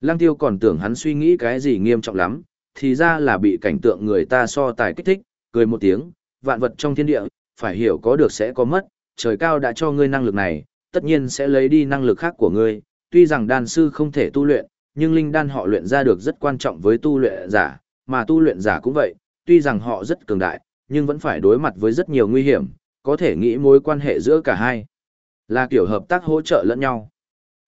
Lăng tiêu còn tưởng hắn suy nghĩ cái gì nghiêm trọng lắm, thì ra là bị cảnh tượng người ta so tài kích thích, cười một tiếng, vạn vật trong thiên địa, phải hiểu có được sẽ có mất, trời cao đã cho ngươi năng lực này, tất nhiên sẽ lấy đi năng lực khác của ngươi, tuy rằng đan sư không thể tu luyện, nhưng linh đan họ luyện ra được rất quan trọng với tu luyện giả, mà tu luyện giả cũng vậy, tuy rằng họ rất cường đại, nhưng vẫn phải đối mặt với rất nhiều nguy hiểm, có thể nghĩ mối quan hệ giữa cả hai là kiểu hợp tác hỗ trợ lẫn nhau.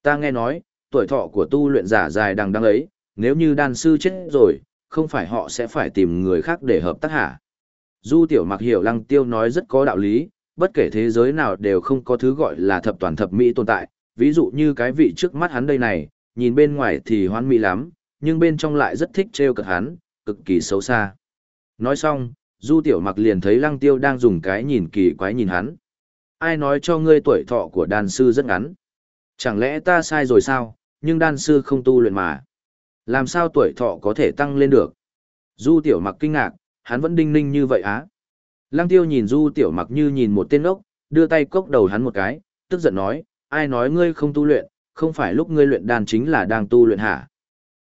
Ta nghe nói, tuổi thọ của tu luyện giả dài đằng đăng ấy, nếu như đan sư chết rồi, không phải họ sẽ phải tìm người khác để hợp tác hả? Du tiểu mặc hiểu lăng tiêu nói rất có đạo lý, bất kể thế giới nào đều không có thứ gọi là thập toàn thập mỹ tồn tại, ví dụ như cái vị trước mắt hắn đây này, nhìn bên ngoài thì hoan mỹ lắm, nhưng bên trong lại rất thích trêu cực hắn, cực kỳ xấu xa. Nói xong, Du Tiểu Mặc liền thấy Lăng Tiêu đang dùng cái nhìn kỳ quái nhìn hắn. Ai nói cho ngươi tuổi thọ của đàn sư rất ngắn? Chẳng lẽ ta sai rồi sao, nhưng đan sư không tu luyện mà. Làm sao tuổi thọ có thể tăng lên được? Du Tiểu Mặc kinh ngạc, hắn vẫn đinh ninh như vậy á. Lăng Tiêu nhìn Du Tiểu Mặc như nhìn một tên ốc, đưa tay cốc đầu hắn một cái, tức giận nói, ai nói ngươi không tu luyện, không phải lúc ngươi luyện đan chính là đang tu luyện hả?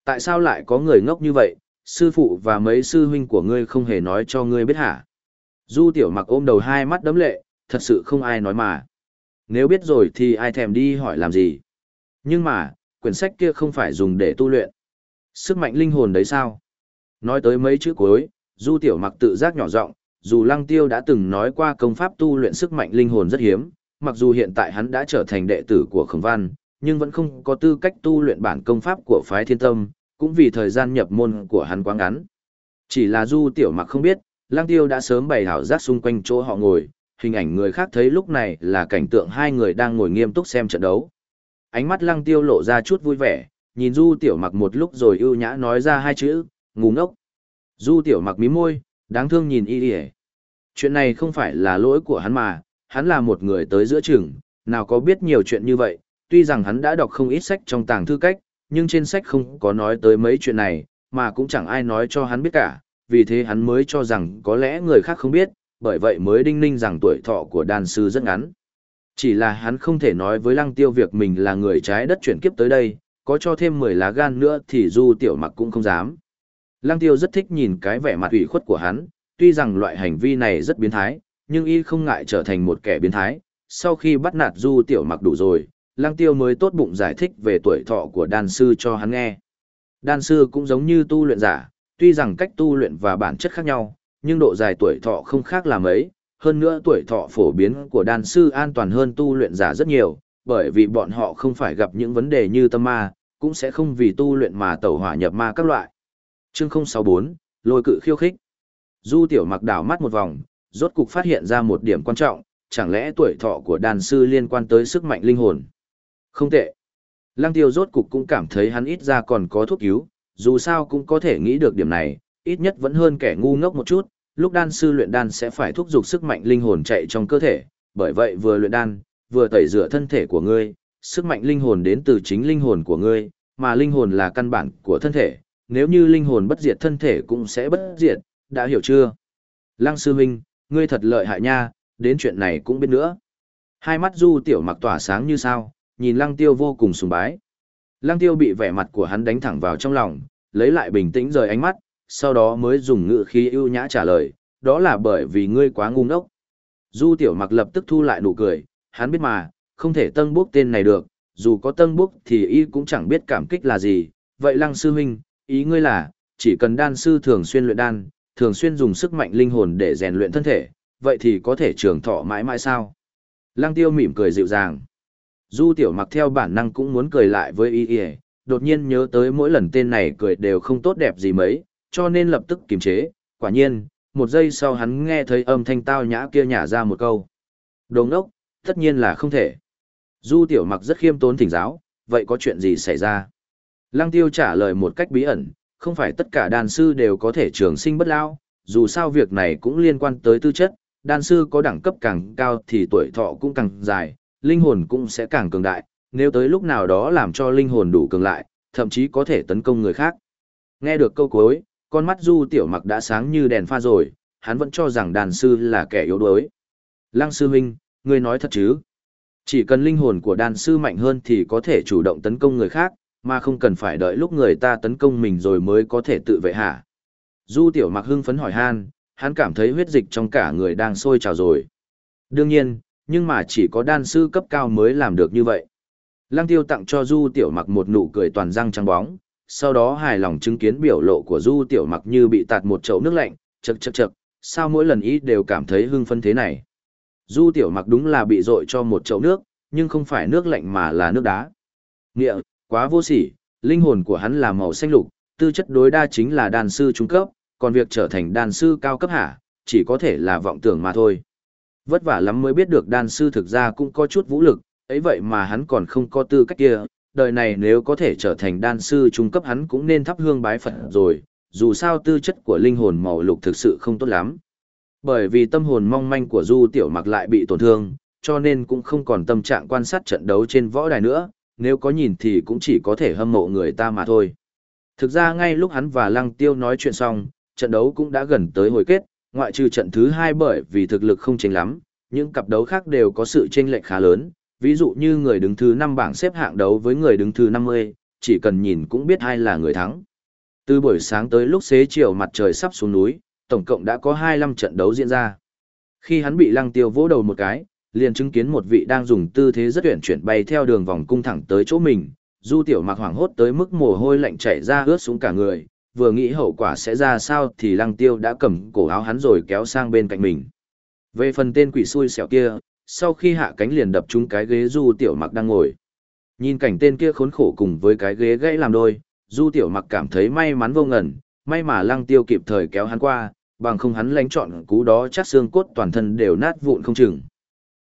Tại sao lại có người ngốc như vậy, sư phụ và mấy sư huynh của ngươi không hề nói cho ngươi biết hả? Du tiểu mặc ôm đầu hai mắt đấm lệ, thật sự không ai nói mà. Nếu biết rồi thì ai thèm đi hỏi làm gì? Nhưng mà, quyển sách kia không phải dùng để tu luyện. Sức mạnh linh hồn đấy sao? Nói tới mấy chữ cuối, Du tiểu mặc tự giác nhỏ giọng, dù Lăng Tiêu đã từng nói qua công pháp tu luyện sức mạnh linh hồn rất hiếm, mặc dù hiện tại hắn đã trở thành đệ tử của Khổng Văn, nhưng vẫn không có tư cách tu luyện bản công pháp của phái Thiên Tâm, cũng vì thời gian nhập môn của hắn quá ngắn. Chỉ là Du Tiểu Mặc không biết, Lang Tiêu đã sớm bày hảo giác xung quanh chỗ họ ngồi, hình ảnh người khác thấy lúc này là cảnh tượng hai người đang ngồi nghiêm túc xem trận đấu. Ánh mắt Lăng Tiêu lộ ra chút vui vẻ, nhìn Du Tiểu Mặc một lúc rồi ưu nhã nói ra hai chữ, ngu ngốc. Du Tiểu Mặc mí môi, đáng thương nhìn y đi Chuyện này không phải là lỗi của hắn mà, hắn là một người tới giữa trường, nào có biết nhiều chuyện như vậy, tuy rằng hắn đã đọc không ít sách trong tàng thư cách, nhưng trên sách không có nói tới mấy chuyện này, mà cũng chẳng ai nói cho hắn biết cả, vì thế hắn mới cho rằng có lẽ người khác không biết, bởi vậy mới đinh ninh rằng tuổi thọ của đàn sư rất ngắn. Chỉ là hắn không thể nói với lăng tiêu việc mình là người trái đất chuyển kiếp tới đây, có cho thêm 10 lá gan nữa thì du tiểu mặc cũng không dám. Lăng tiêu rất thích nhìn cái vẻ mặt ủy khuất của hắn, tuy rằng loại hành vi này rất biến thái, nhưng y không ngại trở thành một kẻ biến thái. Sau khi bắt nạt du tiểu mặc đủ rồi, lăng tiêu mới tốt bụng giải thích về tuổi thọ của đan sư cho hắn nghe. Đan sư cũng giống như tu luyện giả, tuy rằng cách tu luyện và bản chất khác nhau, nhưng độ dài tuổi thọ không khác là mấy, hơn nữa tuổi thọ phổ biến của đan sư an toàn hơn tu luyện giả rất nhiều, bởi vì bọn họ không phải gặp những vấn đề như tâm ma, cũng sẽ không vì tu luyện mà tẩu hỏa nhập ma các loại. Chương 064, lôi cự khiêu khích. Du tiểu mặc đảo mắt một vòng, rốt cục phát hiện ra một điểm quan trọng, chẳng lẽ tuổi thọ của đan sư liên quan tới sức mạnh linh hồn. Không tệ. Lăng tiêu rốt cục cũng cảm thấy hắn ít ra còn có thuốc cứu, dù sao cũng có thể nghĩ được điểm này, ít nhất vẫn hơn kẻ ngu ngốc một chút, lúc đan sư luyện đan sẽ phải thúc giục sức mạnh linh hồn chạy trong cơ thể, bởi vậy vừa luyện đan, vừa tẩy rửa thân thể của ngươi, sức mạnh linh hồn đến từ chính linh hồn của ngươi, mà linh hồn là căn bản của thân thể, nếu như linh hồn bất diệt thân thể cũng sẽ bất diệt, đã hiểu chưa? Lăng sư huynh, ngươi thật lợi hại nha, đến chuyện này cũng biết nữa. Hai mắt du tiểu mặc tỏa sáng như sao, nhìn lăng tiêu vô cùng sùng bái. Lăng tiêu bị vẻ mặt của hắn đánh thẳng vào trong lòng, lấy lại bình tĩnh rời ánh mắt, sau đó mới dùng ngữ khí ưu nhã trả lời, đó là bởi vì ngươi quá ngu ngốc. Du tiểu mặc lập tức thu lại nụ cười, hắn biết mà, không thể tân bốc tên này được, dù có tân bốc thì y cũng chẳng biết cảm kích là gì. Vậy lăng sư huynh, ý ngươi là, chỉ cần đan sư thường xuyên luyện đan, thường xuyên dùng sức mạnh linh hồn để rèn luyện thân thể, vậy thì có thể trường thọ mãi mãi sao? Lăng tiêu mỉm cười dịu dàng. Du tiểu mặc theo bản năng cũng muốn cười lại với y y, đột nhiên nhớ tới mỗi lần tên này cười đều không tốt đẹp gì mấy, cho nên lập tức kiềm chế, quả nhiên, một giây sau hắn nghe thấy âm thanh tao nhã kia nhả ra một câu. Đồ ốc, tất nhiên là không thể. Du tiểu mặc rất khiêm tốn thỉnh giáo, vậy có chuyện gì xảy ra? Lăng tiêu trả lời một cách bí ẩn, không phải tất cả đàn sư đều có thể trường sinh bất lao, dù sao việc này cũng liên quan tới tư chất, Đàn sư có đẳng cấp càng cao thì tuổi thọ cũng càng dài, linh hồn cũng sẽ càng cường đại, nếu tới lúc nào đó làm cho linh hồn đủ cường lại, thậm chí có thể tấn công người khác. Nghe được câu cuối, con mắt Du Tiểu Mặc đã sáng như đèn pha rồi, hắn vẫn cho rằng đàn sư là kẻ yếu đuối. Lăng sư huynh, ngươi nói thật chứ? Chỉ cần linh hồn của đàn sư mạnh hơn thì có thể chủ động tấn công người khác, mà không cần phải đợi lúc người ta tấn công mình rồi mới có thể tự vệ hả? Du tiểu mặc hưng phấn hỏi han, hắn cảm thấy huyết dịch trong cả người đang sôi trào rồi. Đương nhiên, nhưng mà chỉ có đan sư cấp cao mới làm được như vậy. Lăng tiêu tặng cho Du tiểu mặc một nụ cười toàn răng trắng bóng, sau đó hài lòng chứng kiến biểu lộ của Du tiểu mặc như bị tạt một chậu nước lạnh, chực chực chực. sao mỗi lần ý đều cảm thấy hưng phấn thế này. Du tiểu mặc đúng là bị dội cho một chậu nước, nhưng không phải nước lạnh mà là nước đá. Nghĩa, quá vô sỉ, linh hồn của hắn là màu xanh lục, tư chất đối đa chính là đan sư trung cấp, còn việc trở thành đan sư cao cấp hả, chỉ có thể là vọng tưởng mà thôi. Vất vả lắm mới biết được đan sư thực ra cũng có chút vũ lực, ấy vậy mà hắn còn không có tư cách kia, đời này nếu có thể trở thành đan sư trung cấp hắn cũng nên thắp hương bái Phật rồi, dù sao tư chất của linh hồn màu lục thực sự không tốt lắm. Bởi vì tâm hồn mong manh của Du Tiểu Mặc lại bị tổn thương, cho nên cũng không còn tâm trạng quan sát trận đấu trên võ đài nữa, nếu có nhìn thì cũng chỉ có thể hâm mộ người ta mà thôi. Thực ra ngay lúc hắn và Lăng Tiêu nói chuyện xong, trận đấu cũng đã gần tới hồi kết, ngoại trừ trận thứ hai bởi vì thực lực không chênh lắm, những cặp đấu khác đều có sự chênh lệch khá lớn, ví dụ như người đứng thứ 5 bảng xếp hạng đấu với người đứng thứ 50, chỉ cần nhìn cũng biết ai là người thắng. Từ buổi sáng tới lúc xế chiều mặt trời sắp xuống núi, tổng cộng đã có 25 trận đấu diễn ra. Khi hắn bị lăng tiêu vỗ đầu một cái, liền chứng kiến một vị đang dùng tư thế rất tuyển chuyển bay theo đường vòng cung thẳng tới chỗ mình, du tiểu mặc hoảng hốt tới mức mồ hôi lạnh chảy ra ướt xuống cả người, vừa nghĩ hậu quả sẽ ra sao thì lăng tiêu đã cầm cổ áo hắn rồi kéo sang bên cạnh mình. Về phần tên quỷ xui xẻo kia, sau khi hạ cánh liền đập trúng cái ghế du tiểu mặc đang ngồi. Nhìn cảnh tên kia khốn khổ cùng với cái ghế gãy làm đôi, du tiểu mặc cảm thấy may mắn vô ngần, may mà lăng tiêu kịp thời kéo hắn qua, bằng không hắn lánh chọn cú đó chắc xương cốt toàn thân đều nát vụn không chừng.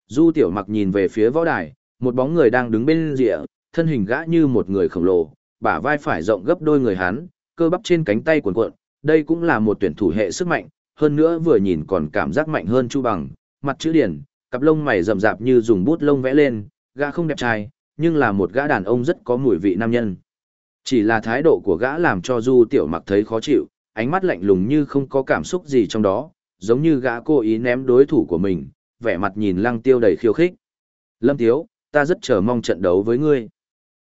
Du tiểu mặc nhìn về phía võ đài, một bóng người đang đứng bên rìa, thân hình gã như một người khổng lồ, bả vai phải rộng gấp đôi người hắn, cơ bắp trên cánh tay cuộn cuộn, đây cũng là một tuyển thủ hệ sức mạnh, hơn nữa vừa nhìn còn cảm giác mạnh hơn Chu Bằng, mặt chữ điển, cặp lông mày rậm rạp như dùng bút lông vẽ lên, gã không đẹp trai, nhưng là một gã đàn ông rất có mùi vị nam nhân. Chỉ là thái độ của gã làm cho Du Tiểu Mặc thấy khó chịu, ánh mắt lạnh lùng như không có cảm xúc gì trong đó, giống như gã cố ý ném đối thủ của mình, vẻ mặt nhìn Lăng Tiêu đầy khiêu khích. Lâm Tiếu, ta rất chờ mong trận đấu với ngươi.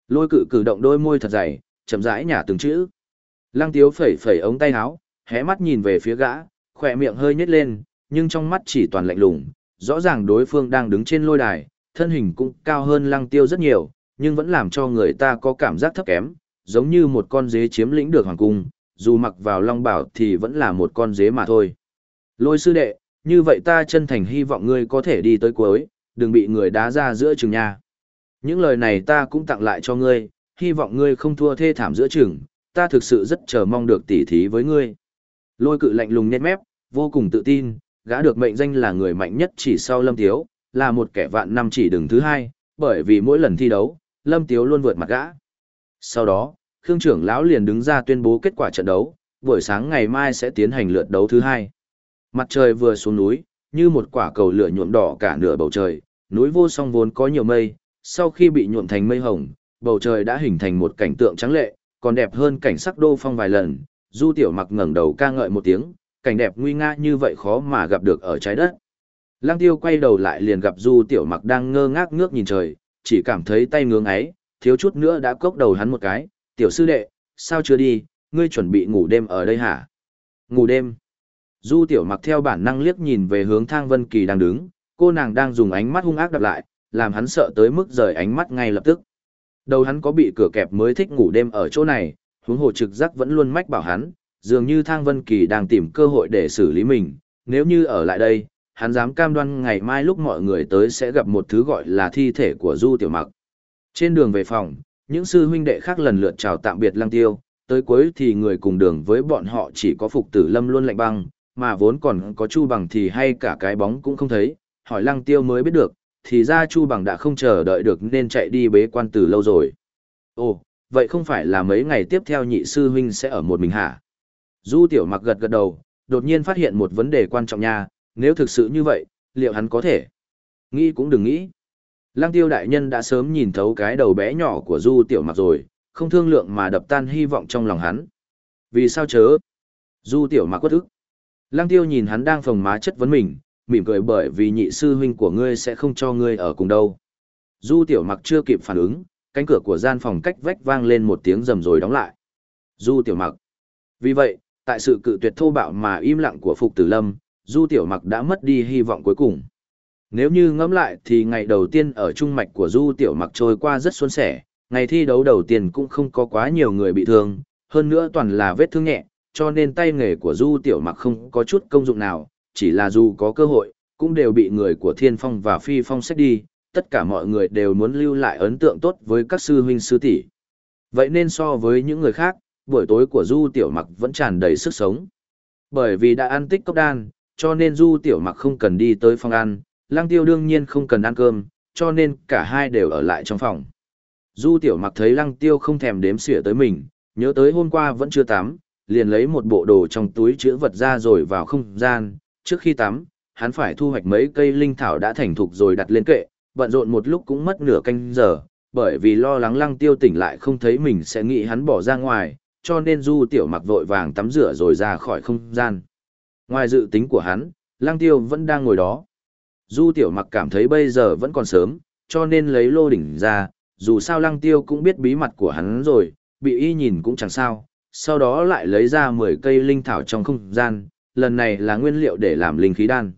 Lôi cự cử động đôi môi thật dày, chậm rãi nhả từng chữ. Lăng Tiếu phẩy phẩy ống tay áo, hé mắt nhìn về phía gã, khỏe miệng hơi nhếch lên, nhưng trong mắt chỉ toàn lạnh lùng, rõ ràng đối phương đang đứng trên lôi đài, thân hình cũng cao hơn Lăng Tiêu rất nhiều, nhưng vẫn làm cho người ta có cảm giác thấp kém, giống như một con dế chiếm lĩnh được hoàng cung, dù mặc vào long bảo thì vẫn là một con dế mà thôi. Lôi sư đệ, như vậy ta chân thành hy vọng ngươi có thể đi tới cuối, đừng bị người đá ra giữa trường nha. Những lời này ta cũng tặng lại cho ngươi, hy vọng ngươi không thua thê thảm giữa trường, ta thực sự rất chờ mong được tỉ thí với ngươi. Lôi cự lạnh lùng nét mép, vô cùng tự tin, gã được mệnh danh là người mạnh nhất chỉ sau Lâm Tiếu, là một kẻ vạn năm chỉ đứng thứ hai, bởi vì mỗi lần thi đấu, Lâm Tiếu luôn vượt mặt gã. Sau đó, Khương trưởng lão liền đứng ra tuyên bố kết quả trận đấu, buổi sáng ngày mai sẽ tiến hành lượt đấu thứ hai. Mặt trời vừa xuống núi, như một quả cầu lửa nhuộm đỏ cả nửa bầu trời, núi vô song vốn có nhiều mây, sau khi bị nhuộm thành mây hồng, bầu trời đã hình thành một cảnh tượng trắng lệ, còn đẹp hơn cảnh sắc đô phong vài lần. Du Tiểu Mặc ngẩng đầu ca ngợi một tiếng, cảnh đẹp nguy nga như vậy khó mà gặp được ở trái đất. Lăng Tiêu quay đầu lại liền gặp Du Tiểu Mặc đang ngơ ngác ngước nhìn trời, chỉ cảm thấy tay ngưỡng ấy, thiếu chút nữa đã cốc đầu hắn một cái, "Tiểu sư đệ, sao chưa đi, ngươi chuẩn bị ngủ đêm ở đây hả?" "Ngủ đêm?" Du Tiểu Mặc theo bản năng liếc nhìn về hướng Thang Vân Kỳ đang đứng, cô nàng đang dùng ánh mắt hung ác đập lại, làm hắn sợ tới mức rời ánh mắt ngay lập tức. Đầu hắn có bị cửa kẹp mới thích ngủ đêm ở chỗ này, huống hồ trực giác vẫn luôn mách bảo hắn, dường như Thang Vân Kỳ đang tìm cơ hội để xử lý mình, nếu như ở lại đây, hắn dám cam đoan ngày mai lúc mọi người tới sẽ gặp một thứ gọi là thi thể của Du Tiểu Mặc. Trên đường về phòng, những sư huynh đệ khác lần lượt chào tạm biệt Lăng Tiêu, tới cuối thì người cùng đường với bọn họ chỉ có Phục Tử Lâm luôn lạnh băng, mà vốn còn có Chu Bằng thì hay cả cái bóng cũng không thấy, hỏi Lăng Tiêu mới biết được, thì ra Chu Bằng đã không chờ đợi được nên chạy đi bế quan từ lâu rồi. Ồ, vậy không phải là mấy ngày tiếp theo nhị sư huynh sẽ ở một mình hả? Du Tiểu Mặc gật gật đầu, đột nhiên phát hiện một vấn đề quan trọng nha, nếu thực sự như vậy, liệu hắn có thể? Nghĩ cũng đừng nghĩ. Lăng tiêu đại nhân đã sớm nhìn thấu cái đầu bé nhỏ của Du Tiểu Mặc rồi, không thương lượng mà đập tan hy vọng trong lòng hắn. Vì sao chớ? Du Tiểu Mặc quất ức. Lăng tiêu nhìn hắn đang phồng má chất vấn mình, mỉm cười bởi vì nhị sư huynh của ngươi sẽ không cho ngươi ở cùng đâu. Du Tiểu Mặc chưa kịp phản ứng, cánh cửa của gian phòng cách vách vang lên một tiếng rầm rồi đóng lại. Du tiểu mặc. Vì vậy, tại sự cự tuyệt thô bạo mà im lặng của Phục Tử Lâm, Du tiểu mặc đã mất đi hy vọng cuối cùng. Nếu như ngẫm lại thì ngày đầu tiên ở trung mạch của Du tiểu mặc trôi qua rất suôn sẻ, ngày thi đấu đầu tiên cũng không có quá nhiều người bị thương, hơn nữa toàn là vết thương nhẹ, cho nên tay nghề của Du Tiểu Mặc không có chút công dụng nào, chỉ là dù có cơ hội, cũng đều bị người của Thiên Phong và Phi Phong xét đi, tất cả mọi người đều muốn lưu lại ấn tượng tốt với các sư huynh sư tỷ. Vậy nên so với những người khác, buổi tối của Du Tiểu Mặc vẫn tràn đầy sức sống. Bởi vì đã ăn tích cốc đan, cho nên Du Tiểu Mặc không cần đi tới phòng ăn, Lăng Tiêu đương nhiên không cần ăn cơm, cho nên cả hai đều ở lại trong phòng. Du Tiểu Mặc thấy Lăng Tiêu không thèm đếm xỉa tới mình, nhớ tới hôm qua vẫn chưa tắm, liền lấy một bộ đồ trong túi chứa vật ra rồi vào không gian, trước khi tắm, hắn phải thu hoạch mấy cây linh thảo đã thành thục rồi đặt lên kệ, bận rộn một lúc cũng mất nửa canh giờ, bởi vì lo lắng lăng tiêu tỉnh lại không thấy mình sẽ nghĩ hắn bỏ ra ngoài, cho nên du tiểu mặc vội vàng tắm rửa rồi ra khỏi không gian. Ngoài dự tính của hắn, Lang tiêu vẫn đang ngồi đó. Du tiểu mặc cảm thấy bây giờ vẫn còn sớm, cho nên lấy lô đỉnh ra, dù sao lăng tiêu cũng biết bí mật của hắn rồi, bị y nhìn cũng chẳng sao, sau đó lại lấy ra 10 cây linh thảo trong không gian, lần này là nguyên liệu để làm linh khí đan.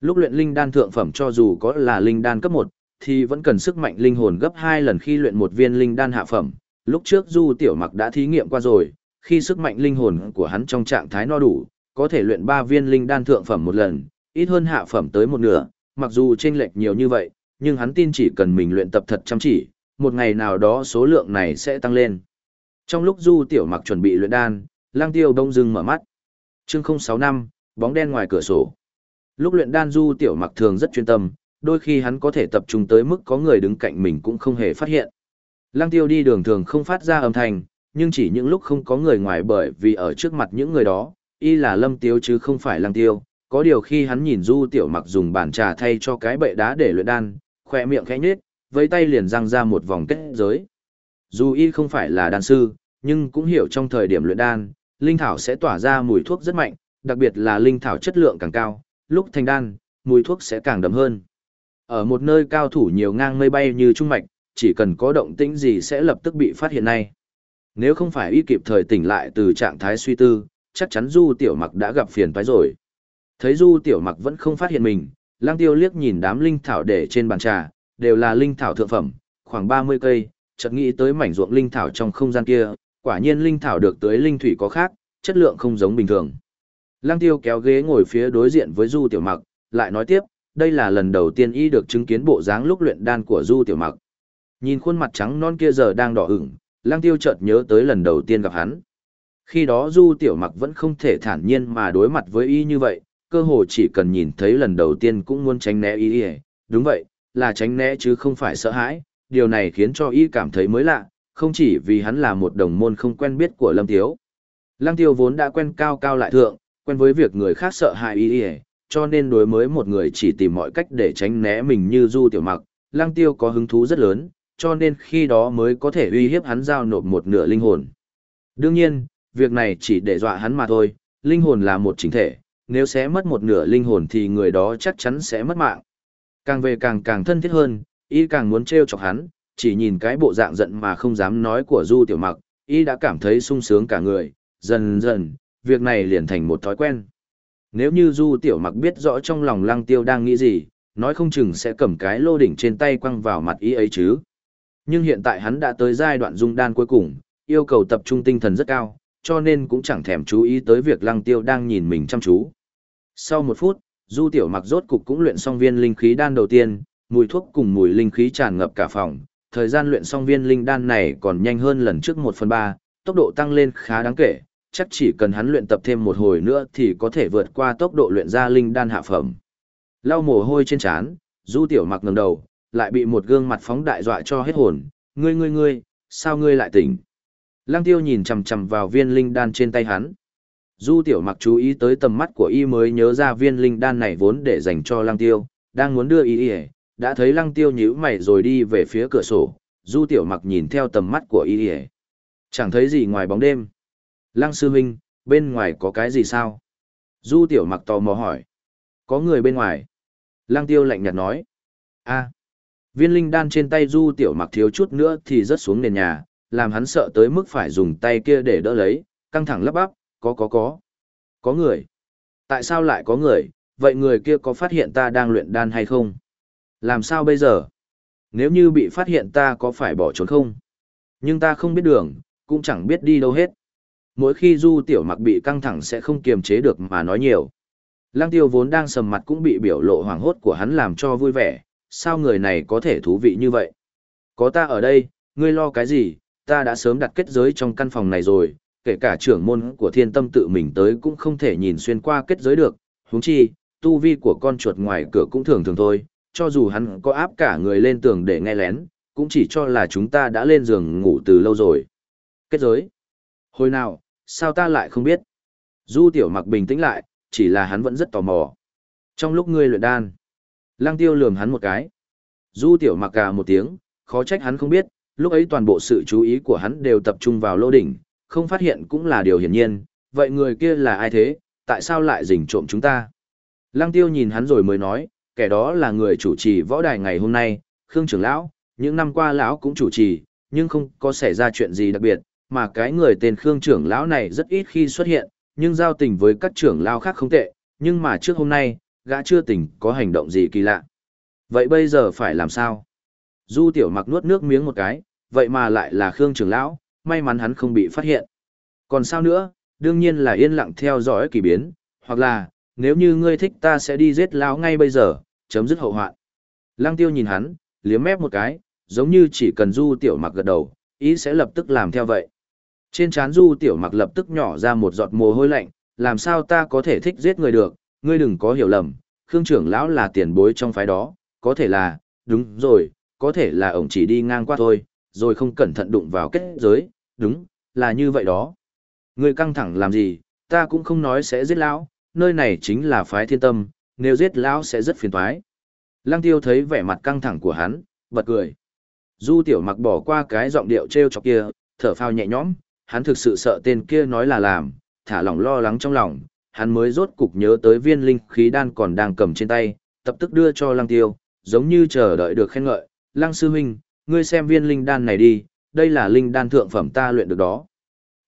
Lúc luyện linh đan thượng phẩm cho dù có là linh đan cấp 1, thì vẫn cần sức mạnh linh hồn gấp 2 lần khi luyện một viên linh đan hạ phẩm. Lúc trước Du Tiểu Mặc đã thí nghiệm qua rồi, khi sức mạnh linh hồn của hắn trong trạng thái no đủ, có thể luyện 3 viên linh đan thượng phẩm một lần, ít hơn hạ phẩm tới một nửa, mặc dù chênh lệch nhiều như vậy, nhưng hắn tin chỉ cần mình luyện tập thật chăm chỉ, một ngày nào đó số lượng này sẽ tăng lên. Trong lúc Du Tiểu Mặc chuẩn bị luyện đan, Lang Tiêu đông dưng mở mắt. Chương 065, bóng đen ngoài cửa sổ. Lúc luyện đan Du Tiểu Mặc thường rất chuyên tâm, đôi khi hắn có thể tập trung tới mức có người đứng cạnh mình cũng không hề phát hiện. Lang Tiêu đi đường thường không phát ra âm thanh, nhưng chỉ những lúc không có người ngoài bởi vì ở trước mặt những người đó, y là Lâm Tiêu chứ không phải Lang Tiêu. Có điều khi hắn nhìn Du Tiểu Mặc dùng bàn trà thay cho cái bệ đá để luyện đan, khỏe miệng khẽ nhếch, với tay liền răng ra một vòng kết giới. Dù y không phải là đan sư, nhưng cũng hiểu trong thời điểm luyện đan, linh thảo sẽ tỏa ra mùi thuốc rất mạnh, đặc biệt là linh thảo chất lượng càng cao, lúc thành đan, mùi thuốc sẽ càng đậm hơn. Ở một nơi cao thủ nhiều ngang mây bay như trung mạch, chỉ cần có động tĩnh gì sẽ lập tức bị phát hiện nay Nếu không phải y kịp thời tỉnh lại từ trạng thái suy tư, chắc chắn Du Tiểu Mặc đã gặp phiền toái rồi. Thấy Du Tiểu Mặc vẫn không phát hiện mình, Lang Tiêu liếc nhìn đám linh thảo để trên bàn trà, đều là linh thảo thượng phẩm, khoảng 30 cây, chợt nghĩ tới mảnh ruộng linh thảo trong không gian kia, quả nhiên linh thảo được tới linh thủy có khác, chất lượng không giống bình thường. Lăng tiêu kéo ghế ngồi phía đối diện với Du Tiểu Mặc, lại nói tiếp, đây là lần đầu tiên y được chứng kiến bộ dáng lúc luyện đan của Du Tiểu Mặc. Nhìn khuôn mặt trắng non kia giờ đang đỏ ửng, Lăng tiêu chợt nhớ tới lần đầu tiên gặp hắn. Khi đó Du Tiểu Mặc vẫn không thể thản nhiên mà đối mặt với y như vậy, cơ hồ chỉ cần nhìn thấy lần đầu tiên cũng muốn tránh né y. Đúng vậy, là tránh né chứ không phải sợ hãi, điều này khiến cho y cảm thấy mới lạ, không chỉ vì hắn là một đồng môn không quen biết của Lâm Tiếu. Lăng Tiêu vốn đã quen cao cao lại thượng, quen với việc người khác sợ hãi y y, cho nên đối với một người chỉ tìm mọi cách để tránh né mình như Du Tiểu Mặc, Lăng Tiêu có hứng thú rất lớn, cho nên khi đó mới có thể uy hiếp hắn giao nộp một nửa linh hồn. Đương nhiên, việc này chỉ để dọa hắn mà thôi, linh hồn là một chính thể, nếu sẽ mất một nửa linh hồn thì người đó chắc chắn sẽ mất mạng. Càng về càng càng thân thiết hơn, y càng muốn trêu chọc hắn, chỉ nhìn cái bộ dạng giận mà không dám nói của Du Tiểu Mặc, y đã cảm thấy sung sướng cả người, dần dần, việc này liền thành một thói quen. Nếu như Du Tiểu Mặc biết rõ trong lòng Lăng Tiêu đang nghĩ gì, nói không chừng sẽ cầm cái lô đỉnh trên tay quăng vào mặt y ấy chứ. Nhưng hiện tại hắn đã tới giai đoạn dung đan cuối cùng, yêu cầu tập trung tinh thần rất cao, cho nên cũng chẳng thèm chú ý tới việc Lăng Tiêu đang nhìn mình chăm chú. Sau một phút, Du Tiểu Mặc rốt cục cũng luyện xong viên linh khí đan đầu tiên, mùi thuốc cùng mùi linh khí tràn ngập cả phòng, thời gian luyện xong viên linh đan này còn nhanh hơn lần trước 1 phần 3, tốc độ tăng lên khá đáng kể, chắc chỉ cần hắn luyện tập thêm một hồi nữa thì có thể vượt qua tốc độ luyện ra linh đan hạ phẩm. Lau mồ hôi trên trán, Du Tiểu Mặc ngẩng đầu, lại bị một gương mặt phóng đại dọa cho hết hồn, "Ngươi ngươi ngươi, sao ngươi lại tỉnh?" Lăng Tiêu nhìn chầm chầm vào viên linh đan trên tay hắn. Du Tiểu Mặc chú ý tới tầm mắt của y mới nhớ ra viên linh đan này vốn để dành cho Lăng Tiêu, đang muốn đưa y y, đã thấy lăng tiêu nhíu mày rồi đi về phía cửa sổ, du tiểu mặc nhìn theo tầm mắt của y y. Chẳng thấy gì ngoài bóng đêm. Lăng sư huynh bên ngoài có cái gì sao? Du tiểu mặc tò mò hỏi. Có người bên ngoài. Lăng tiêu lạnh nhạt nói. A Viên linh đan trên tay du tiểu mặc thiếu chút nữa thì rớt xuống nền nhà, làm hắn sợ tới mức phải dùng tay kia để đỡ lấy, căng thẳng lắp bắp, có có có. Có người. Tại sao lại có người, vậy người kia có phát hiện ta đang luyện đan hay không? Làm sao bây giờ? Nếu như bị phát hiện ta có phải bỏ trốn không? Nhưng ta không biết đường, cũng chẳng biết đi đâu hết. Mỗi khi du tiểu mặc bị căng thẳng sẽ không kiềm chế được mà nói nhiều. Lăng tiêu vốn đang sầm mặt cũng bị biểu lộ hoảng hốt của hắn làm cho vui vẻ, sao người này có thể thú vị như vậy? Có ta ở đây, ngươi lo cái gì, ta đã sớm đặt kết giới trong căn phòng này rồi, kể cả trưởng môn của thiên tâm tự mình tới cũng không thể nhìn xuyên qua kết giới được, huống chi, tu vi của con chuột ngoài cửa cũng thường thường thôi, cho dù hắn có áp cả người lên tường để nghe lén, cũng chỉ cho là chúng ta đã lên giường ngủ từ lâu rồi. Kết giới. Hồi nào, sao ta lại không biết? Du tiểu mặc bình tĩnh lại, chỉ là hắn vẫn rất tò mò. Trong lúc ngươi luyện đan, lăng tiêu lườm hắn một cái. Du tiểu mặc cả một tiếng, khó trách hắn không biết, lúc ấy toàn bộ sự chú ý của hắn đều tập trung vào lô đỉnh, không phát hiện cũng là điều hiển nhiên, vậy người kia là ai thế, tại sao lại rình trộm chúng ta? Lăng tiêu nhìn hắn rồi mới nói, kẻ đó là người chủ trì võ đài ngày hôm nay, Khương trưởng lão, những năm qua lão cũng chủ trì, nhưng không có xảy ra chuyện gì đặc biệt, mà cái người tên Khương trưởng lão này rất ít khi xuất hiện, nhưng giao tình với các trưởng lão khác không tệ, nhưng mà trước hôm nay, gã chưa tỉnh có hành động gì kỳ lạ. Vậy bây giờ phải làm sao? Du tiểu mặc nuốt nước miếng một cái, vậy mà lại là Khương trưởng lão, may mắn hắn không bị phát hiện. Còn sao nữa, đương nhiên là yên lặng theo dõi kỳ biến, hoặc là, nếu như ngươi thích ta sẽ đi giết lão ngay bây giờ, chấm dứt hậu hoạn. Lăng tiêu nhìn hắn, liếm mép một cái, giống như chỉ cần du tiểu mặc gật đầu, ý sẽ lập tức làm theo vậy. Trên trán du tiểu mặc lập tức nhỏ ra một giọt mồ hôi lạnh, làm sao ta có thể thích giết người được, ngươi đừng có hiểu lầm, Khương trưởng lão là tiền bối trong phái đó, có thể là, đúng rồi, có thể là ổng chỉ đi ngang qua thôi, rồi không cẩn thận đụng vào kết giới, đúng, là như vậy đó. Ngươi căng thẳng làm gì, ta cũng không nói sẽ giết lão, nơi này chính là phái thiên tâm, nếu giết lão sẽ rất phiền toái. Lăng tiêu thấy vẻ mặt căng thẳng của hắn, bật cười. Du tiểu mặc bỏ qua cái giọng điệu treo chọc kia, thở phào nhẹ nhõm, hắn thực sự sợ tên kia nói là làm, thả lỏng lo lắng trong lòng, hắn mới rốt cục nhớ tới viên linh khí đan còn đang cầm trên tay, tập tức đưa cho lăng tiêu, giống như chờ đợi được khen ngợi, lăng sư huynh, ngươi xem viên linh đan này đi, đây là linh đan thượng phẩm ta luyện được đó.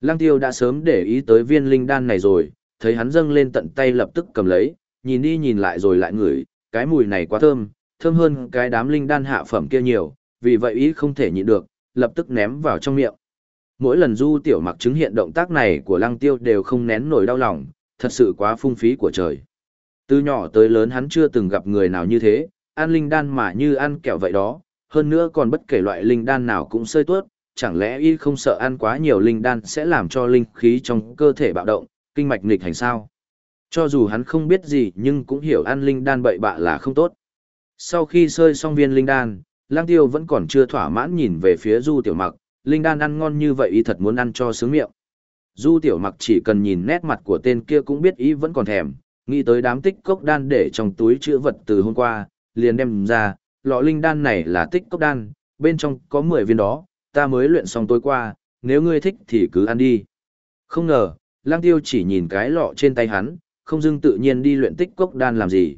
Lăng tiêu đã sớm để ý tới viên linh đan này rồi, thấy hắn dâng lên tận tay lập tức cầm lấy, nhìn đi nhìn lại rồi lại ngửi, cái mùi này quá thơm, thơm hơn cái đám linh đan hạ phẩm kia nhiều, vì vậy ý không thể nhịn được, lập tức ném vào trong miệng. Mỗi lần du tiểu mặc chứng hiện động tác này của lăng tiêu đều không nén nổi đau lòng, thật sự quá phung phí của trời. Từ nhỏ tới lớn hắn chưa từng gặp người nào như thế, ăn linh đan mà như ăn kẹo vậy đó, hơn nữa còn bất kể loại linh đan nào cũng sơi tuốt, chẳng lẽ y không sợ ăn quá nhiều linh đan sẽ làm cho linh khí trong cơ thể bạo động, kinh mạch nghịch hành sao? Cho dù hắn không biết gì nhưng cũng hiểu ăn linh đan bậy bạ là không tốt. Sau khi sơi xong viên linh đan, lang tiêu vẫn còn chưa thỏa mãn nhìn về phía du tiểu mặc, linh đan ăn ngon như vậy y thật muốn ăn cho sướng miệng. Du tiểu mặc chỉ cần nhìn nét mặt của tên kia cũng biết ý vẫn còn thèm, nghĩ tới đám tích cốc đan để trong túi chữ vật từ hôm qua, liền đem ra, lọ linh đan này là tích cốc đan, bên trong có 10 viên đó, ta mới luyện xong tối qua, nếu ngươi thích thì cứ ăn đi. Không ngờ, lang tiêu chỉ nhìn cái lọ trên tay hắn, không dưng tự nhiên đi luyện tích cốc đan làm gì.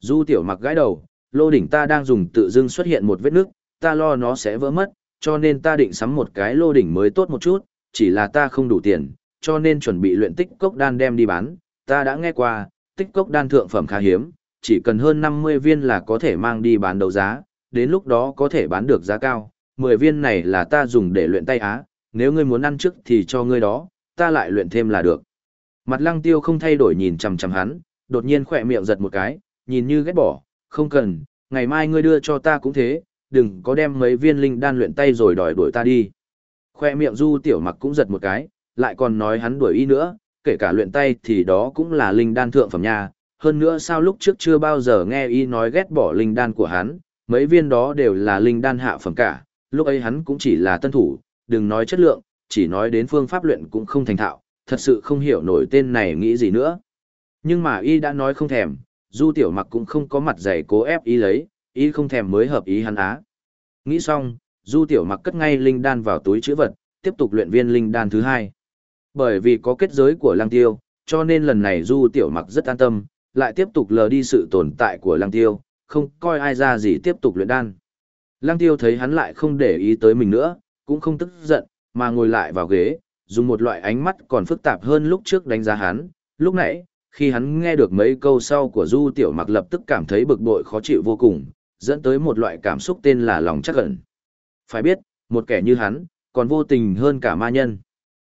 Du tiểu mặc gãi đầu, lô đỉnh ta đang dùng tự dưng xuất hiện một vết nước, ta lo nó sẽ vỡ mất, cho nên ta định sắm một cái lô đỉnh mới tốt một chút, chỉ là ta không đủ tiền, cho nên chuẩn bị luyện tích cốc đan đem đi bán, ta đã nghe qua, tích cốc đan thượng phẩm khá hiếm, chỉ cần hơn 50 viên là có thể mang đi bán đấu giá, đến lúc đó có thể bán được giá cao, 10 viên này là ta dùng để luyện tay á, nếu ngươi muốn ăn trước thì cho ngươi đó, ta lại luyện thêm là được. Mặt lăng tiêu không thay đổi nhìn chằm chằm hắn, đột nhiên khỏe miệng giật một cái, nhìn như ghét bỏ, không cần, ngày mai ngươi đưa cho ta cũng thế, đừng có đem mấy viên linh đan luyện tay rồi đòi đuổi ta đi. Khoe miệng du tiểu mặc cũng giật một cái, lại còn nói hắn đuổi y nữa, kể cả luyện tay thì đó cũng là linh đan thượng phẩm nha. Hơn nữa sao lúc trước chưa bao giờ nghe y nói ghét bỏ linh đan của hắn, mấy viên đó đều là linh đan hạ phẩm cả, lúc ấy hắn cũng chỉ là tân thủ, đừng nói chất lượng, chỉ nói đến phương pháp luyện cũng không thành thạo, thật sự không hiểu nổi tên này nghĩ gì nữa. Nhưng mà y đã nói không thèm, du tiểu mặc cũng không có mặt dày cố ép y lấy, y không thèm mới hợp ý hắn á. Nghĩ xong, du tiểu mặc cất ngay linh đan vào túi chữ vật, tiếp tục luyện viên linh đan thứ hai. Bởi vì có kết giới của lăng tiêu, cho nên lần này du tiểu mặc rất an tâm, lại tiếp tục lờ đi sự tồn tại của lăng tiêu, không coi ai ra gì tiếp tục luyện đan. Lăng tiêu thấy hắn lại không để ý tới mình nữa, cũng không tức giận, mà ngồi lại vào ghế, dùng một loại ánh mắt còn phức tạp hơn lúc trước đánh giá hắn. Lúc nãy, khi hắn nghe được mấy câu sau của Du Tiểu Mặc lập tức cảm thấy bực bội khó chịu vô cùng, dẫn tới một loại cảm xúc tên là lòng chắc ẩn. Phải biết, một kẻ như hắn, còn vô tình hơn cả ma nhân.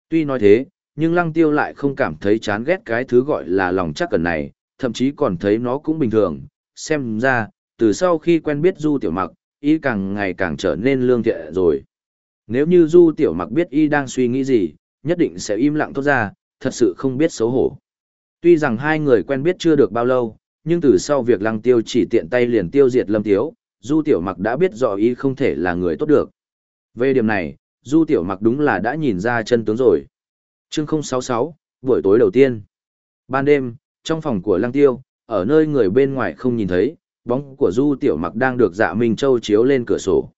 Tuy nói thế, nhưng Lăng Tiêu lại không cảm thấy chán ghét cái thứ gọi là lòng chắc cẩn này, thậm chí còn thấy nó cũng bình thường. Xem ra, từ sau khi quen biết Du Tiểu Mặc, y càng ngày càng trở nên lương thiện rồi. Nếu như Du Tiểu Mặc biết y đang suy nghĩ gì, nhất định sẽ im lặng thốt ra, thật sự không biết xấu hổ. Tuy rằng hai người quen biết chưa được bao lâu, nhưng từ sau việc Lăng Tiêu chỉ tiện tay liền tiêu diệt Lâm Tiếu, Du Tiểu Mặc đã biết rõ y không thể là người tốt được. Về điểm này, Du Tiểu Mặc đúng là đã nhìn ra chân tướng rồi. Chương 066, buổi tối đầu tiên. Ban đêm, trong phòng của Lăng Tiêu, ở nơi người bên ngoài không nhìn thấy, bóng của Du Tiểu Mặc đang được Dạ Minh Châu chiếu lên cửa sổ.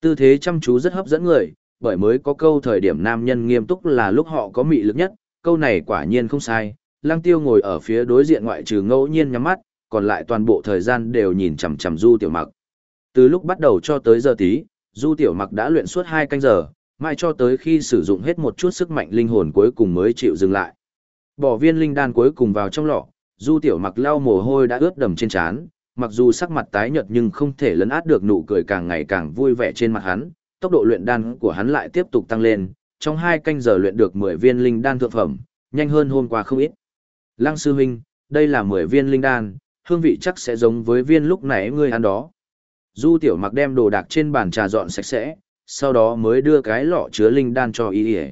Tư thế chăm chú rất hấp dẫn người, bởi mới có câu thời điểm nam nhân nghiêm túc là lúc họ có mị lực nhất, câu này quả nhiên không sai. Lăng Tiêu ngồi ở phía đối diện ngoại trừ ngẫu nhiên nhắm mắt, còn lại toàn bộ thời gian đều nhìn chằm chằm Du Tiểu Mặc. Từ lúc bắt đầu cho tới giờ tí, Du Tiểu Mặc đã luyện suốt hai canh giờ, mãi cho tới khi sử dụng hết một chút sức mạnh linh hồn cuối cùng mới chịu dừng lại. Bỏ viên linh đan cuối cùng vào trong lọ, Du Tiểu Mặc lau mồ hôi đã ướt đầm trên trán, mặc dù sắc mặt tái nhợt nhưng không thể lấn át được nụ cười càng ngày càng vui vẻ trên mặt hắn, tốc độ luyện đan của hắn lại tiếp tục tăng lên, trong hai canh giờ luyện được 10 viên linh đan thượng phẩm, nhanh hơn hôm qua không ít. Lăng sư huynh, đây là 10 viên linh đan, hương vị chắc sẽ giống với viên lúc nãy ngươi ăn đó. Du tiểu mặc đem đồ đạc trên bàn trà dọn sạch sẽ, sau đó mới đưa cái lọ chứa linh đan cho y ỉa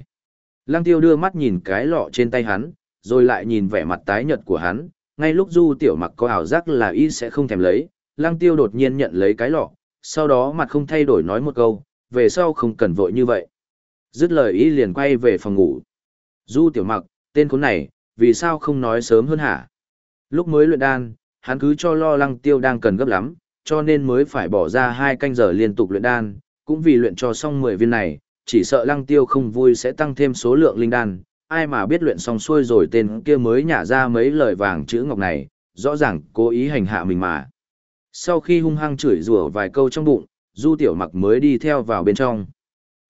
lăng tiêu đưa mắt nhìn cái lọ trên tay hắn rồi lại nhìn vẻ mặt tái nhợt của hắn. Ngay lúc du tiểu mặc có ảo giác là y sẽ không thèm lấy lăng tiêu đột nhiên nhận lấy cái lọ sau đó mặt không thay đổi nói một câu về sau không cần vội như vậy. Dứt lời y liền quay về phòng ngủ. Du tiểu mặc tên khốn này vì sao không nói sớm hơn hả? Lúc mới luyện đan hắn cứ cho lo lăng tiêu đang cần gấp lắm cho nên mới phải bỏ ra hai canh giờ liên tục luyện đan cũng vì luyện cho xong 10 viên này, chỉ sợ lăng tiêu không vui sẽ tăng thêm số lượng linh đan, ai mà biết luyện xong xuôi rồi tên kia mới nhả ra mấy lời vàng chữ ngọc này, rõ ràng cố ý hành hạ mình mà. Sau khi hung hăng chửi rủa vài câu trong bụng, Du Tiểu Mặc mới đi theo vào bên trong.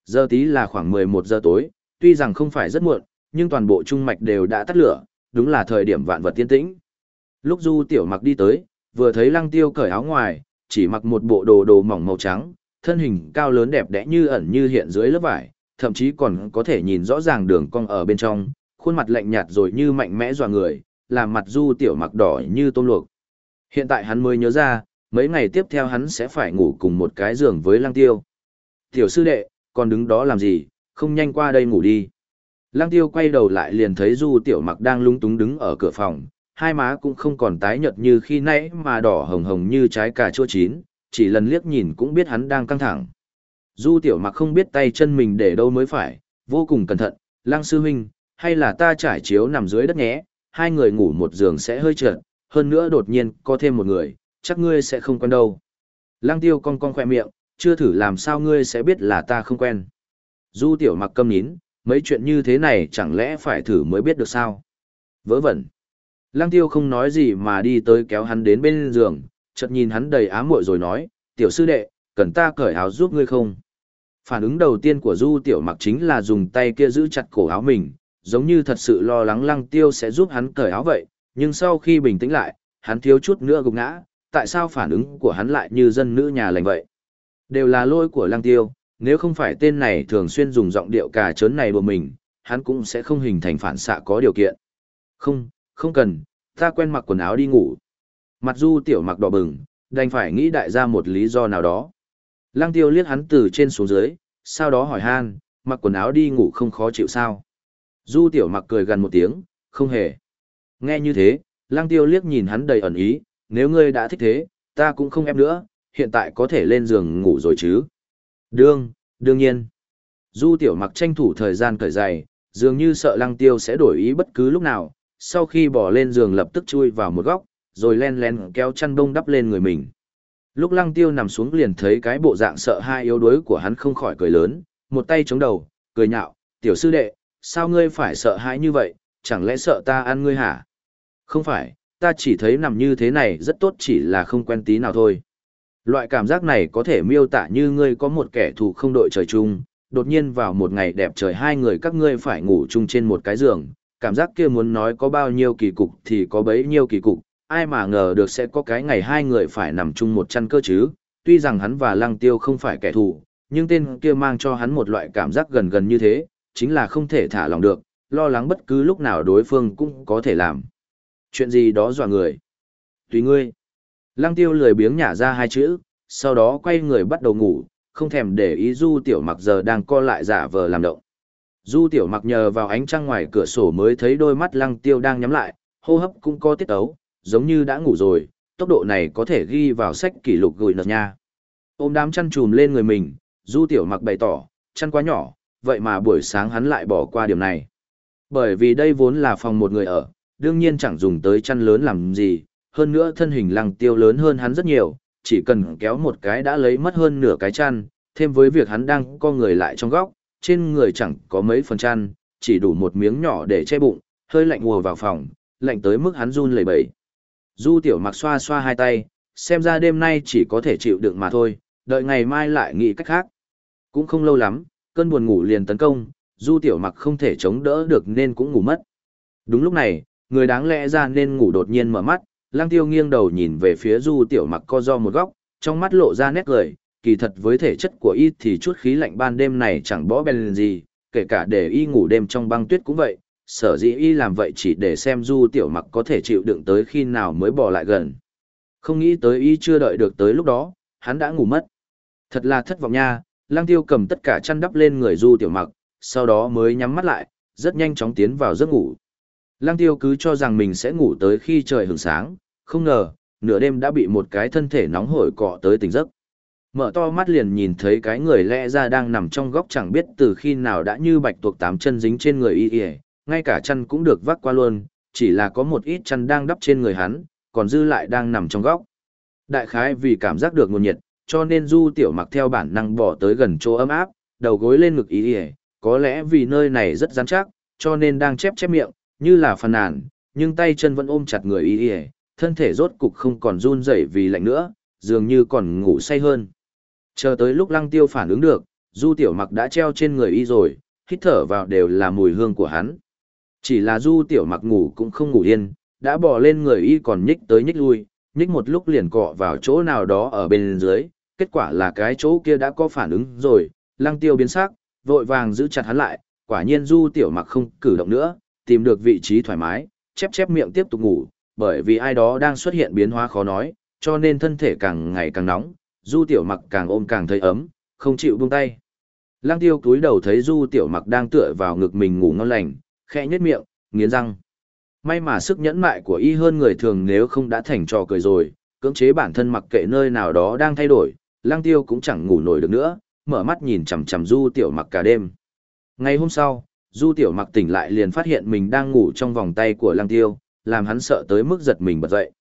Giờ tí là khoảng 11 giờ tối, tuy rằng không phải rất muộn, nhưng toàn bộ trung mạch đều đã tắt lửa, đúng là thời điểm vạn vật tiên tĩnh. Lúc Du Tiểu Mặc đi tới, vừa thấy Lăng Tiêu cởi áo ngoài, chỉ mặc một bộ đồ đồ mỏng màu trắng, thân hình cao lớn đẹp đẽ như ẩn như hiện dưới lớp vải, thậm chí còn có thể nhìn rõ ràng đường cong ở bên trong, khuôn mặt lạnh nhạt rồi như mạnh mẽ dọa người, làm mặt du tiểu mặc đỏ như tôm luộc. Hiện tại hắn mới nhớ ra, mấy ngày tiếp theo hắn sẽ phải ngủ cùng một cái giường với lăng tiêu. Tiểu sư đệ, còn đứng đó làm gì, không nhanh qua đây ngủ đi. Lăng tiêu quay đầu lại liền thấy du tiểu mặc đang lung túng đứng ở cửa phòng, hai má cũng không còn tái nhợt như khi nãy mà đỏ hồng hồng như trái cà chua chín, chỉ lần liếc nhìn cũng biết hắn đang căng thẳng. Du tiểu mặc không biết tay chân mình để đâu mới phải, vô cùng cẩn thận, lăng sư huynh, hay là ta trải chiếu nằm dưới đất nhé, hai người ngủ một giường sẽ hơi trượt hơn nữa đột nhiên có thêm một người, chắc ngươi sẽ không quen đâu. Lăng tiêu cong cong khoe miệng, chưa thử làm sao ngươi sẽ biết là ta không quen. Du tiểu mặc câm nín, mấy chuyện như thế này chẳng lẽ phải thử mới biết được sao. Vớ vẩn. Lăng tiêu không nói gì mà đi tới kéo hắn đến bên giường, chợt nhìn hắn đầy ám muội rồi nói, tiểu sư đệ, cần ta cởi áo giúp ngươi không? Phản ứng đầu tiên của Du Tiểu Mặc chính là dùng tay kia giữ chặt cổ áo mình, giống như thật sự lo lắng Lăng Tiêu sẽ giúp hắn cởi áo vậy, nhưng sau khi bình tĩnh lại, hắn thiếu chút nữa gục ngã, tại sao phản ứng của hắn lại như dân nữ nhà lành vậy? Đều là lỗi của Lăng Tiêu, nếu không phải tên này thường xuyên dùng giọng điệu cà trớn này của mình, hắn cũng sẽ không hình thành phản xạ có điều kiện. Không, không cần, ta quen mặc quần áo đi ngủ. Mặt du tiểu mặc đỏ bừng, đành phải nghĩ đại ra một lý do nào đó. Lăng tiêu liếc hắn từ trên xuống dưới, sau đó hỏi han, mặc quần áo đi ngủ không khó chịu sao. Du tiểu mặc cười gần một tiếng, không hề. Nghe như thế, lăng tiêu liếc nhìn hắn đầy ẩn ý, nếu ngươi đã thích thế, ta cũng không ép nữa, hiện tại có thể lên giường ngủ rồi chứ. Đương, đương nhiên. Du tiểu mặc tranh thủ thời gian cởi giày, dường như sợ lăng tiêu sẽ đổi ý bất cứ lúc nào, sau khi bỏ lên giường lập tức chui vào một góc, rồi len len kéo chăn đông đắp lên người mình. Lúc lăng tiêu nằm xuống liền thấy cái bộ dạng sợ hai yếu đuối của hắn không khỏi cười lớn, một tay chống đầu, cười nhạo, tiểu sư đệ, sao ngươi phải sợ hãi như vậy, chẳng lẽ sợ ta ăn ngươi hả? Không phải, ta chỉ thấy nằm như thế này rất tốt chỉ là không quen tí nào thôi. Loại cảm giác này có thể miêu tả như ngươi có một kẻ thù không đội trời chung, đột nhiên vào một ngày đẹp trời hai người các ngươi phải ngủ chung trên một cái giường, cảm giác kia muốn nói có bao nhiêu kỳ cục thì có bấy nhiêu kỳ cục, ai mà ngờ được sẽ có cái ngày hai người phải nằm chung một chăn cơ chứ, tuy rằng hắn và lăng tiêu không phải kẻ thù, nhưng tên kia mang cho hắn một loại cảm giác gần gần như thế, chính là không thể thả lòng được, lo lắng bất cứ lúc nào đối phương cũng có thể làm. Chuyện gì đó dọa người. Tùy ngươi. Lăng tiêu lười biếng nhả ra hai chữ, sau đó quay người bắt đầu ngủ, không thèm để ý du tiểu mặc giờ đang co lại giả vờ làm động. Du tiểu mặc nhờ vào ánh trăng ngoài cửa sổ mới thấy đôi mắt lăng tiêu đang nhắm lại, hô hấp cũng có tiết ấu, giống như đã ngủ rồi, tốc độ này có thể ghi vào sách kỷ lục gửi nợt nha. Ôm đám chăn trùm lên người mình, du tiểu mặc bày tỏ, chăn quá nhỏ, vậy mà buổi sáng hắn lại bỏ qua điểm này. Bởi vì đây vốn là phòng một người ở, đương nhiên chẳng dùng tới chăn lớn làm gì, hơn nữa thân hình lăng tiêu lớn hơn hắn rất nhiều, chỉ cần kéo một cái đã lấy mất hơn nửa cái chăn, thêm với việc hắn đang co người lại trong góc, trên người chẳng có mấy phần chăn, chỉ đủ một miếng nhỏ để che bụng, hơi lạnh ùa vào phòng, lạnh tới mức hắn run lẩy bẩy. Du tiểu mặc xoa xoa hai tay, xem ra đêm nay chỉ có thể chịu đựng mà thôi, đợi ngày mai lại nghĩ cách khác. Cũng không lâu lắm, cơn buồn ngủ liền tấn công, du tiểu mặc không thể chống đỡ được nên cũng ngủ mất. Đúng lúc này, người đáng lẽ ra nên ngủ đột nhiên mở mắt, lang tiêu nghiêng đầu nhìn về phía du tiểu mặc co do một góc, trong mắt lộ ra nét cười, kỳ thật với thể chất của y thì chút khí lạnh ban đêm này chẳng bỏ bèn gì, kể cả để y ngủ đêm trong băng tuyết cũng vậy, sở dĩ y làm vậy chỉ để xem du tiểu mặc có thể chịu đựng tới khi nào mới bỏ lại gần. Không nghĩ tới y chưa đợi được tới lúc đó, hắn đã ngủ mất. Thật là thất vọng nha, lang tiêu cầm tất cả chăn đắp lên người du tiểu mặc, sau đó mới nhắm mắt lại, rất nhanh chóng tiến vào giấc ngủ. Lang tiêu cứ cho rằng mình sẽ ngủ tới khi trời hưởng sáng, không ngờ, nửa đêm đã bị một cái thân thể nóng hổi cọ tới tỉnh giấc. Mở to mắt liền nhìn thấy cái người lẽ ra đang nằm trong góc chẳng biết từ khi nào đã như bạch tuộc tám chân dính trên người y y, ngay cả chăn cũng được vác qua luôn, chỉ là có một ít chăn đang đắp trên người hắn, còn dư lại đang nằm trong góc. Đại khái vì cảm giác được nguồn nhiệt, cho nên Du Tiểu Mặc theo bản năng bỏ tới gần chỗ ấm áp, đầu gối lên ngực y y, có lẽ vì nơi này rất rắn chắc, cho nên đang chép chép miệng, như là phàn nàn, nhưng tay chân vẫn ôm chặt người y y, thân thể rốt cục không còn run rẩy vì lạnh nữa, dường như còn ngủ say hơn. Chờ tới lúc lăng tiêu phản ứng được, du tiểu mặc đã treo trên người y rồi, hít thở vào đều là mùi hương của hắn. Chỉ là du tiểu mặc ngủ cũng không ngủ yên, đã bỏ lên người y còn nhích tới nhích lui, nhích một lúc liền cọ vào chỗ nào đó ở bên dưới, kết quả là cái chỗ kia đã có phản ứng rồi, lăng tiêu biến sắc, vội vàng giữ chặt hắn lại, quả nhiên du tiểu mặc không cử động nữa, tìm được vị trí thoải mái, chép chép miệng tiếp tục ngủ, bởi vì ai đó đang xuất hiện biến hóa khó nói, cho nên thân thể càng ngày càng nóng, du tiểu mặc càng ôm càng thấy ấm, không chịu buông tay. Lang tiêu cúi đầu thấy du tiểu mặc đang tựa vào ngực mình ngủ ngon lành, khẽ nhếch miệng, nghiến răng. May mà sức nhẫn mại của y hơn người thường nếu không đã thành trò cười rồi, cưỡng chế bản thân mặc kệ nơi nào đó đang thay đổi, Lang tiêu cũng chẳng ngủ nổi được nữa, mở mắt nhìn chằm chằm du tiểu mặc cả đêm. Ngày hôm sau, du tiểu mặc tỉnh lại liền phát hiện mình đang ngủ trong vòng tay của Lang tiêu, làm hắn sợ tới mức giật mình bật dậy.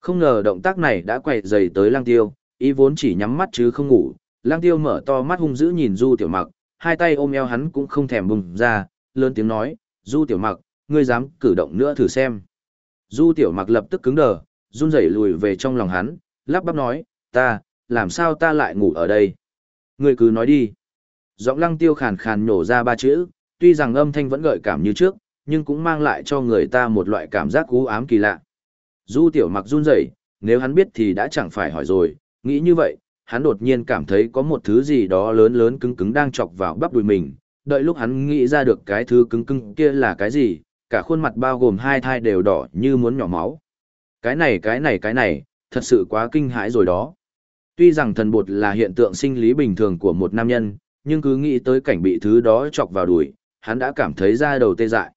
Không ngờ động tác này đã quậy dày tới Lang tiêu, ý vốn chỉ nhắm mắt chứ không ngủ, Lang tiêu mở to mắt hung dữ nhìn du tiểu mặc, hai tay ôm eo hắn cũng không thèm bùng ra, lớn tiếng nói, du tiểu mặc, ngươi dám cử động nữa thử xem. Du tiểu mặc lập tức cứng đờ, run rẩy lùi về trong lòng hắn, lắp bắp nói, ta, làm sao ta lại ngủ ở đây? Ngươi cứ nói đi. Giọng lăng tiêu khàn khàn nhổ ra ba chữ, tuy rằng âm thanh vẫn gợi cảm như trước, nhưng cũng mang lại cho người ta một loại cảm giác cú ám kỳ lạ. Du tiểu mặc run rẩy, nếu hắn biết thì đã chẳng phải hỏi rồi, nghĩ như vậy, hắn đột nhiên cảm thấy có một thứ gì đó lớn lớn cứng cứng đang chọc vào bắp đùi mình, đợi lúc hắn nghĩ ra được cái thứ cứng cứng kia là cái gì, cả khuôn mặt bao gồm hai thai đều đỏ như muốn nhỏ máu. Cái này cái này cái này, thật sự quá kinh hãi rồi đó. Tuy rằng thần bột là hiện tượng sinh lý bình thường của một nam nhân, nhưng cứ nghĩ tới cảnh bị thứ đó chọc vào đùi, hắn đã cảm thấy da đầu tê dại.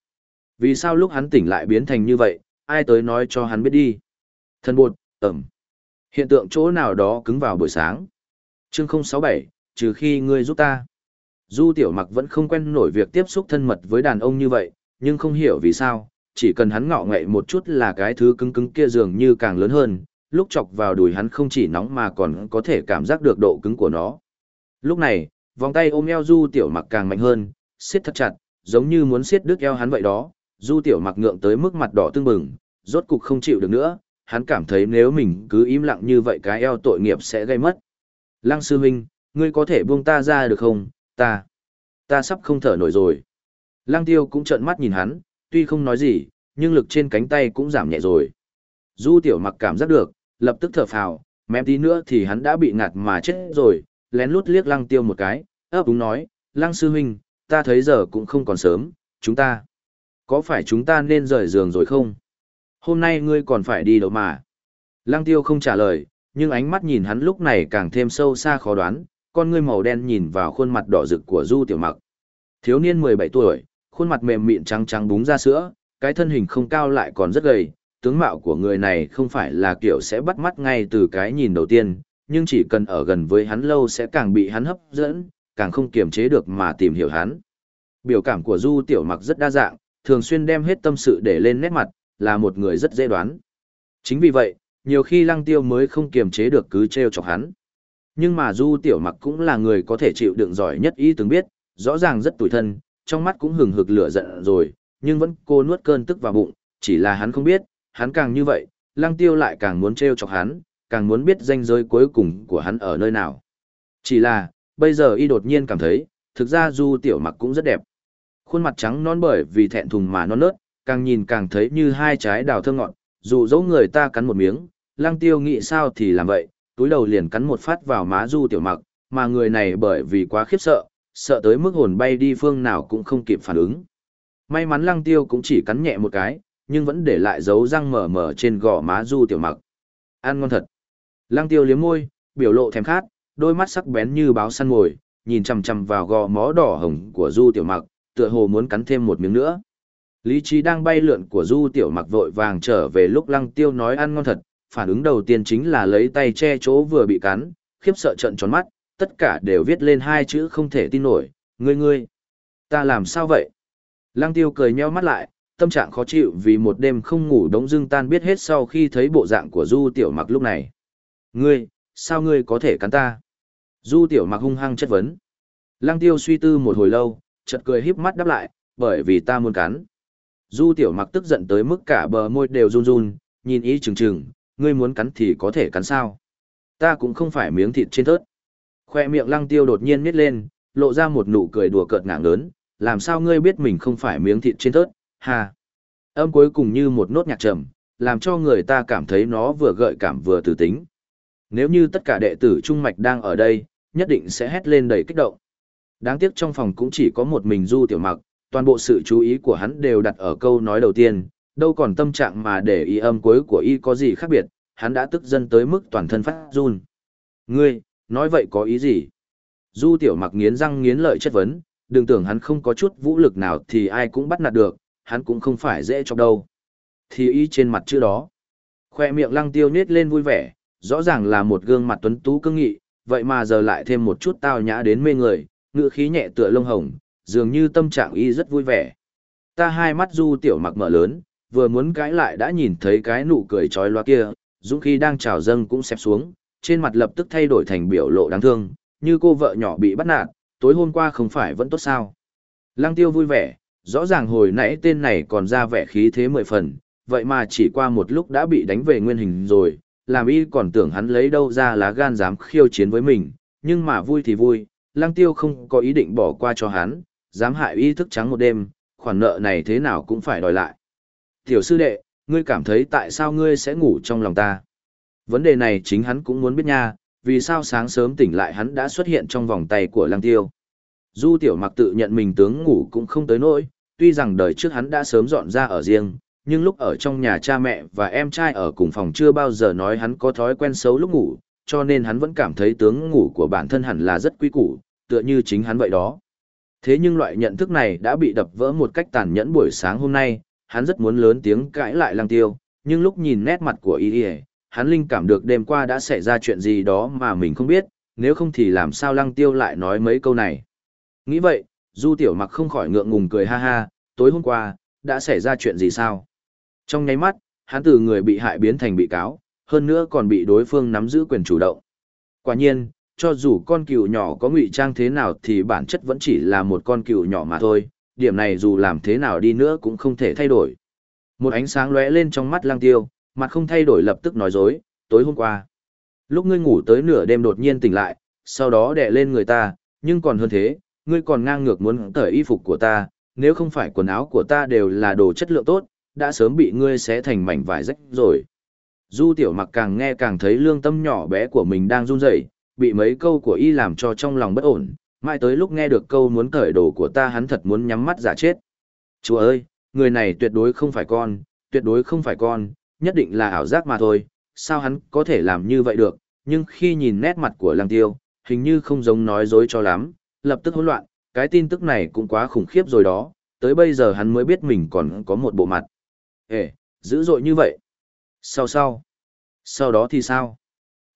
Vì sao lúc hắn tỉnh lại biến thành như vậy, ai tới nói cho hắn biết đi. Thần bột, ẩm. Hiện tượng chỗ nào đó cứng vào buổi sáng. Chương 067, trừ khi ngươi giúp ta. Du tiểu mặc vẫn không quen nổi việc tiếp xúc thân mật với đàn ông như vậy, nhưng không hiểu vì sao, chỉ cần hắn ngọ ngậy một chút là cái thứ cứng cứng kia dường như càng lớn hơn, lúc chọc vào đùi hắn không chỉ nóng mà còn có thể cảm giác được độ cứng của nó. Lúc này, vòng tay ôm eo du tiểu mặc càng mạnh hơn, siết thật chặt, giống như muốn siết đứt eo hắn vậy đó, du tiểu mặc ngượng tới mức mặt đỏ tương bừng, rốt cục không chịu được nữa, hắn cảm thấy nếu mình cứ im lặng như vậy cái eo tội nghiệp sẽ gây mất. Lăng sư huynh, ngươi có thể buông ta ra được không, ta, ta sắp không thở nổi rồi. Lăng tiêu cũng trợn mắt nhìn hắn, tuy không nói gì, nhưng lực trên cánh tay cũng giảm nhẹ rồi. Du tiểu mặc cảm giác được, lập tức thở phào, mém tí nữa thì hắn đã bị ngạt mà chết rồi, lén lút liếc lăng tiêu một cái, ấp đúng nói, lăng sư huynh, ta thấy giờ cũng không còn sớm, chúng ta, có phải chúng ta nên rời giường rồi không? Hôm nay ngươi còn phải đi đâu mà? Lăng tiêu không trả lời, nhưng ánh mắt nhìn hắn lúc này càng thêm sâu xa khó đoán, con ngươi màu đen nhìn vào khuôn mặt đỏ rực của Du Tiểu Mặc. Thiếu niên 17 tuổi, khuôn mặt mềm mịn trắng trắng búng ra sữa, cái thân hình không cao lại còn rất gầy, tướng mạo của người này không phải là kiểu sẽ bắt mắt ngay từ cái nhìn đầu tiên, nhưng chỉ cần ở gần với hắn lâu sẽ càng bị hắn hấp dẫn, càng không kiềm chế được mà tìm hiểu hắn. Biểu cảm của Du Tiểu Mặc rất đa dạng, thường xuyên đem hết tâm sự để lên nét mặt, là một người rất dễ đoán. Chính vì vậy, nhiều khi Lăng Tiêu mới không kiềm chế được cứ trêu chọc hắn. Nhưng mà Du Tiểu Mặc cũng là người có thể chịu đựng giỏi nhất ý từng biết, rõ ràng rất tủi thân, trong mắt cũng hừng hực lửa giận rồi, nhưng vẫn cô nuốt cơn tức vào bụng, chỉ là hắn không biết, hắn càng như vậy, Lăng Tiêu lại càng muốn trêu chọc hắn, càng muốn biết danh giới cuối cùng của hắn ở nơi nào. Chỉ là, bây giờ y đột nhiên cảm thấy, thực ra Du Tiểu Mặc cũng rất đẹp. Khuôn mặt trắng non bởi vì thẹn thùng mà non nớt, càng nhìn càng thấy như hai trái đào thơm ngọt, dù dẫu người ta cắn một miếng, Lăng Tiêu nghĩ sao thì làm vậy, túi đầu liền cắn một phát vào má Du Tiểu Mặc, mà người này bởi vì quá khiếp sợ, sợ tới mức hồn bay đi phương nào cũng không kịp phản ứng. May mắn Lăng Tiêu cũng chỉ cắn nhẹ một cái, nhưng vẫn để lại dấu răng mở mở trên gò má Du Tiểu Mặc. Ăn ngon thật. Lăng Tiêu liếm môi, biểu lộ thèm khát, đôi mắt sắc bén như báo săn mồi, nhìn chằm chằm vào gò mó đỏ hồng của Du Tiểu Mặc, tựa hồ muốn cắn thêm một miếng nữa. Lý trí đang bay lượn của Du Tiểu Mặc vội vàng trở về lúc Lăng Tiêu nói ăn ngon thật, phản ứng đầu tiên chính là lấy tay che chỗ vừa bị cắn, khiếp sợ trận tròn mắt, tất cả đều viết lên hai chữ không thể tin nổi, ngươi ngươi. Ta làm sao vậy? Lăng Tiêu cười nheo mắt lại, tâm trạng khó chịu vì một đêm không ngủ đống dưng tan biết hết sau khi thấy bộ dạng của Du Tiểu Mặc lúc này. Ngươi, sao ngươi có thể cắn ta? Du Tiểu Mặc hung hăng chất vấn. Lăng Tiêu suy tư một hồi lâu, chợt cười híp mắt đáp lại, bởi vì ta muốn cắn. Du Tiểu Mặc tức giận tới mức cả bờ môi đều run run, nhìn ý chừng chừng, ngươi muốn cắn thì có thể cắn sao? Ta cũng không phải miếng thịt trên thớt. Khoe miệng Lăng Tiêu đột nhiên nít lên, lộ ra một nụ cười đùa cợt ngạng lớn, làm sao ngươi biết mình không phải miếng thịt trên thớt? Ha. Âm cuối cùng như một nốt nhạc trầm, làm cho người ta cảm thấy nó vừa gợi cảm vừa từ tính. Nếu như tất cả đệ tử Trung Mạch đang ở đây, nhất định sẽ hét lên đầy kích động. Đáng tiếc trong phòng cũng chỉ có một mình Du Tiểu Mặc, toàn bộ sự chú ý của hắn đều đặt ở câu nói đầu tiên, đâu còn tâm trạng mà để ý âm cuối của y có gì khác biệt, hắn đã tức dân tới mức toàn thân phát run. Ngươi, nói vậy có ý gì? Du Tiểu Mặc nghiến răng nghiến lợi chất vấn, đừng tưởng hắn không có chút vũ lực nào thì ai cũng bắt nạt được, hắn cũng không phải dễ chọc đâu. Thì ý trên mặt chữ đó. Khoe miệng lăng tiêu nết lên vui vẻ, rõ ràng là một gương mặt tuấn tú cương nghị, vậy mà giờ lại thêm một chút tao nhã đến mê người, ngựa khí nhẹ tựa lông hồng, dường như tâm trạng y rất vui vẻ. Ta hai mắt du tiểu mặc mở lớn, vừa muốn cãi lại đã nhìn thấy cái nụ cười trói loa kia, dũng khi đang trào dâng cũng xẹp xuống, trên mặt lập tức thay đổi thành biểu lộ đáng thương, như cô vợ nhỏ bị bắt nạt, tối hôm qua không phải vẫn tốt sao. Lăng tiêu vui vẻ, rõ ràng hồi nãy tên này còn ra vẻ khí thế mười phần, vậy mà chỉ qua một lúc đã bị đánh về nguyên hình rồi, làm y còn tưởng hắn lấy đâu ra lá gan dám khiêu chiến với mình, nhưng mà vui thì vui, lăng tiêu không có ý định bỏ qua cho hắn, dám hại y thức trắng một đêm, khoản nợ này thế nào cũng phải đòi lại. Tiểu sư đệ, ngươi cảm thấy tại sao ngươi sẽ ngủ trong lòng ta? Vấn đề này chính hắn cũng muốn biết nha, vì sao sáng sớm tỉnh lại hắn đã xuất hiện trong vòng tay của lăng tiêu. Du tiểu mặc tự nhận mình tướng ngủ cũng không tới nỗi, tuy rằng đời trước hắn đã sớm dọn ra ở riêng, nhưng lúc ở trong nhà cha mẹ và em trai ở cùng phòng chưa bao giờ nói hắn có thói quen xấu lúc ngủ, cho nên hắn vẫn cảm thấy tướng ngủ của bản thân hẳn là rất quý củ, tựa như chính hắn vậy đó. Thế nhưng loại nhận thức này đã bị đập vỡ một cách tàn nhẫn buổi sáng hôm nay, hắn rất muốn lớn tiếng cãi lại lăng tiêu, nhưng lúc nhìn nét mặt của y hắn linh cảm được đêm qua đã xảy ra chuyện gì đó mà mình không biết, nếu không thì làm sao lăng tiêu lại nói mấy câu này. Nghĩ vậy, Du Tiểu Mặc không khỏi ngượng ngùng cười ha ha, tối hôm qua, đã xảy ra chuyện gì sao? Trong nháy mắt, hắn từ người bị hại biến thành bị cáo, hơn nữa còn bị đối phương nắm giữ quyền chủ động. Quả nhiên, cho dù con cừu nhỏ có ngụy trang thế nào thì bản chất vẫn chỉ là một con cừu nhỏ mà thôi, điểm này dù làm thế nào đi nữa cũng không thể thay đổi. Một ánh sáng lóe lên trong mắt lang tiêu, Mặt không thay đổi lập tức nói dối, tối hôm qua. Lúc ngươi ngủ tới nửa đêm đột nhiên tỉnh lại, sau đó đè lên người ta, nhưng còn hơn thế, ngươi còn ngang ngược muốn tởi y phục của ta, nếu không phải quần áo của ta đều là đồ chất lượng tốt, đã sớm bị ngươi xé thành mảnh vải rách rồi. Du tiểu mặc càng nghe càng thấy lương tâm nhỏ bé của mình đang run rẩy, bị mấy câu của y làm cho trong lòng bất ổn, mãi tới lúc nghe được câu muốn cởi đồ của ta hắn thật muốn nhắm mắt giả chết. Chúa ơi, người này tuyệt đối không phải con, tuyệt đối không phải con, nhất định là ảo giác mà thôi, sao hắn có thể làm như vậy được, nhưng khi nhìn nét mặt của lăng tiêu, hình như không giống nói dối cho lắm, lập tức hỗn loạn, cái tin tức này cũng quá khủng khiếp rồi đó, tới bây giờ hắn mới biết mình còn có một bộ mặt. Ê, dữ dội như vậy. Sau sau. Sau đó thì sao?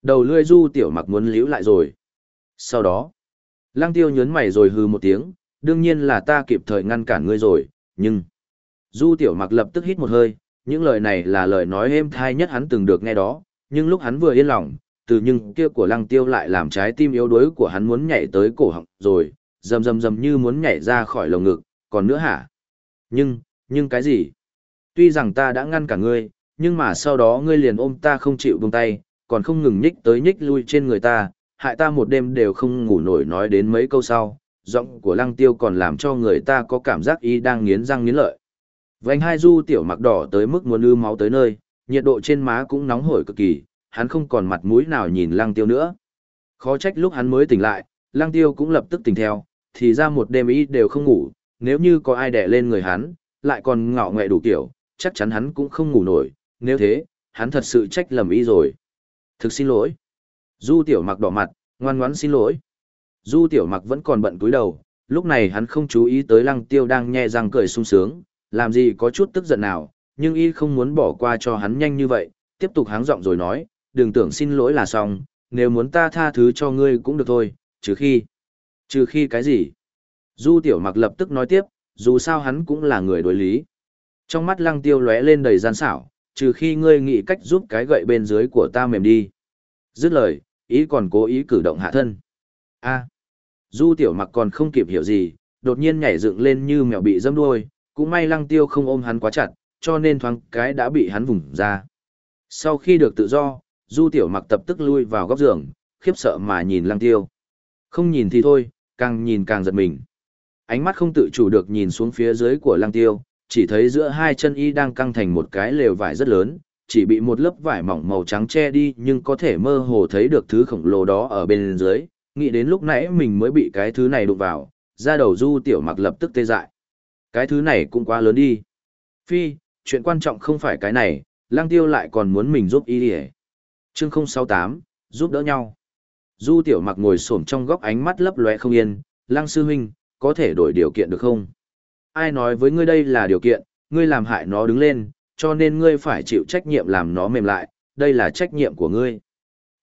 Đầu lươi du tiểu mặc muốn liễu lại rồi. Sau đó. Lăng tiêu nhớn mày rồi hư một tiếng, đương nhiên là ta kịp thời ngăn cản ngươi rồi, nhưng... Du tiểu mặc lập tức hít một hơi, những lời này là lời nói êm thai nhất hắn từng được nghe đó, nhưng lúc hắn vừa yên lòng, từ nhưng kia của lăng tiêu lại làm trái tim yếu đuối của hắn muốn nhảy tới cổ họng rồi, rầm rầm rầm như muốn nhảy ra khỏi lồng ngực, còn nữa hả? Nhưng, nhưng cái gì? Tuy rằng ta đã ngăn cả ngươi, nhưng mà sau đó ngươi liền ôm ta không chịu buông tay, còn không ngừng nhích tới nhích lui trên người ta, hại ta một đêm đều không ngủ nổi nói đến mấy câu sau, giọng của lăng tiêu còn làm cho người ta có cảm giác y đang nghiến răng nghiến lợi. Vành hai du tiểu mặc đỏ tới mức muốn ư máu tới nơi, nhiệt độ trên má cũng nóng hổi cực kỳ, hắn không còn mặt mũi nào nhìn lăng tiêu nữa. Khó trách lúc hắn mới tỉnh lại, lăng tiêu cũng lập tức tỉnh theo, thì ra một đêm y đều không ngủ, nếu như có ai đè lên người hắn, lại còn ngạo nghệ đủ kiểu, chắc chắn hắn cũng không ngủ nổi, nếu thế, hắn thật sự trách lầm y rồi. Thực xin lỗi. Du tiểu mặc đỏ mặt, ngoan ngoãn xin lỗi. Du tiểu mặc vẫn còn bận cúi đầu, lúc này hắn không chú ý tới lăng tiêu đang nhe răng cười sung sướng, làm gì có chút tức giận nào, nhưng y không muốn bỏ qua cho hắn nhanh như vậy, tiếp tục háng giọng rồi nói, đừng tưởng xin lỗi là xong, nếu muốn ta tha thứ cho ngươi cũng được thôi, trừ khi... Trừ khi cái gì? Du tiểu mặc lập tức nói tiếp, dù sao hắn cũng là người đối lý. Trong mắt lăng tiêu lóe lên đầy gian xảo, trừ khi ngươi nghĩ cách giúp cái gậy bên dưới của ta mềm đi. Dứt lời, ý còn cố ý cử động hạ thân. a Du tiểu mặc còn không kịp hiểu gì, đột nhiên nhảy dựng lên như mèo bị dâm đuôi, cũng may lăng tiêu không ôm hắn quá chặt, cho nên thoáng cái đã bị hắn vùng ra. Sau khi được tự do, du tiểu mặc tập tức lui vào góc giường, khiếp sợ mà nhìn lăng tiêu. Không nhìn thì thôi, càng nhìn càng giật mình. Ánh mắt không tự chủ được nhìn xuống phía dưới của lăng tiêu, chỉ thấy giữa hai chân y đang căng thành một cái lều vải rất lớn, chỉ bị một lớp vải mỏng màu trắng che đi nhưng có thể mơ hồ thấy được thứ khổng lồ đó ở bên dưới, nghĩ đến lúc nãy mình mới bị cái thứ này đụng vào, ra đầu du tiểu mặc lập tức tê dại. Cái thứ này cũng quá lớn đi. Phi, chuyện quan trọng không phải cái này, lang tiêu lại còn muốn mình giúp y đi Chương 068, giúp đỡ nhau. Du tiểu mặc ngồi xổm trong góc ánh mắt lấp lóe không yên, lang sư huynh, có thể đổi điều kiện được không? Ai nói với ngươi đây là điều kiện, ngươi làm hại nó đứng lên, cho nên ngươi phải chịu trách nhiệm làm nó mềm lại, đây là trách nhiệm của ngươi.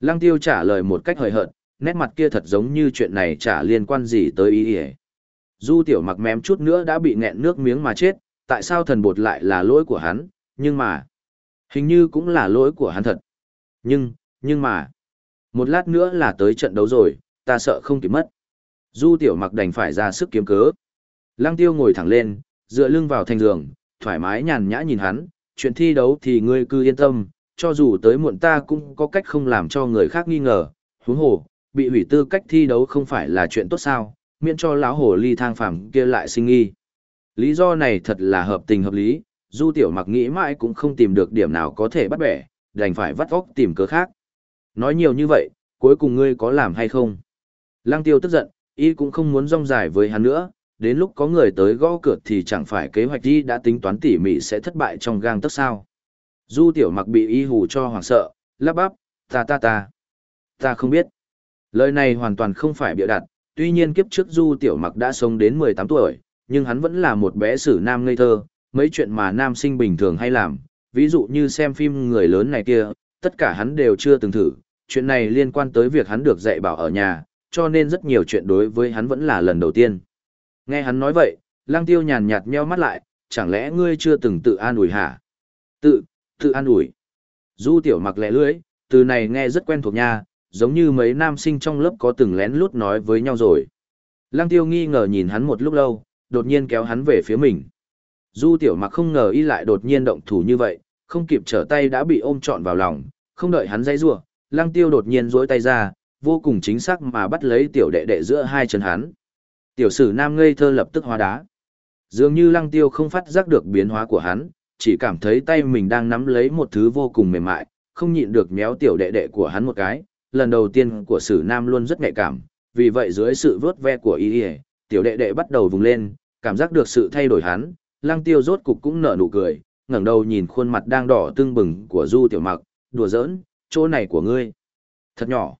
Lăng tiêu trả lời một cách hời hợt, nét mặt kia thật giống như chuyện này chả liên quan gì tới ý ý. du tiểu mặc mém chút nữa đã bị nghẹn nước miếng mà chết tại sao thần bột lại là lỗi của hắn nhưng mà hình như cũng là lỗi của hắn thật nhưng nhưng mà một lát nữa là tới trận đấu rồi ta sợ không kịp mất du tiểu mặc đành phải ra sức kiếm cớ lăng tiêu ngồi thẳng lên dựa lưng vào thành giường thoải mái nhàn nhã nhìn hắn chuyện thi đấu thì ngươi cứ yên tâm cho dù tới muộn ta cũng có cách không làm cho người khác nghi ngờ huống hồ bị hủy tư cách thi đấu không phải là chuyện tốt sao, miễn cho lão hồ ly thang phàm kia lại sinh nghi. Lý do này thật là hợp tình hợp lý, du tiểu mặc nghĩ mãi cũng không tìm được điểm nào có thể bắt bẻ, đành phải vắt óc tìm cớ khác. Nói nhiều như vậy, cuối cùng ngươi có làm hay không? Lăng tiêu tức giận, y cũng không muốn rong dài với hắn nữa, đến lúc có người tới gõ cửa thì chẳng phải kế hoạch đi đã tính toán tỉ mỉ sẽ thất bại trong gang tấc sao. Du tiểu mặc bị y hù cho hoảng sợ, lắp bắp, ta ta ta, ta không biết. Lời này hoàn toàn không phải bịa đặt, tuy nhiên kiếp trước Du Tiểu Mặc đã sống đến 18 tuổi, nhưng hắn vẫn là một bé sử nam ngây thơ, mấy chuyện mà nam sinh bình thường hay làm, ví dụ như xem phim người lớn này kia, tất cả hắn đều chưa từng thử, chuyện này liên quan tới việc hắn được dạy bảo ở nhà, cho nên rất nhiều chuyện đối với hắn vẫn là lần đầu tiên. Nghe hắn nói vậy, Lăng Tiêu nhàn nhạt nheo mắt lại, chẳng lẽ ngươi chưa từng tự an ủi hả? Tự, tự an ủi. Du Tiểu Mặc lẹ lưỡi, từ này nghe rất quen thuộc nha, giống như mấy nam sinh trong lớp có từng lén lút nói với nhau rồi. Lăng tiêu nghi ngờ nhìn hắn một lúc lâu, đột nhiên kéo hắn về phía mình. Du tiểu mặc không ngờ y lại đột nhiên động thủ như vậy, Không kịp trở tay đã bị ôm trọn vào lòng, không đợi hắn dây rủa, lăng tiêu đột nhiên duỗi tay ra, vô cùng chính xác mà bắt lấy tiểu đệ đệ giữa hai chân hắn. Tiểu sử nam ngây thơ lập tức hóa đá. Dường như lăng tiêu không phát giác được biến hóa của hắn, chỉ cảm thấy tay mình đang nắm lấy một thứ vô cùng mềm mại, không nhịn được méo tiểu đệ đệ của hắn một cái. Lần đầu tiên của sử nam luôn rất nhạy cảm, vì vậy dưới sự vớt ve của y tiểu đệ đệ bắt đầu vùng lên, cảm giác được sự thay đổi hắn, lăng tiêu rốt cục cũng nở nụ cười, ngẩng đầu nhìn khuôn mặt đang đỏ tưng bừng của du tiểu mặc, đùa giỡn, chỗ này của ngươi. Thật nhỏ.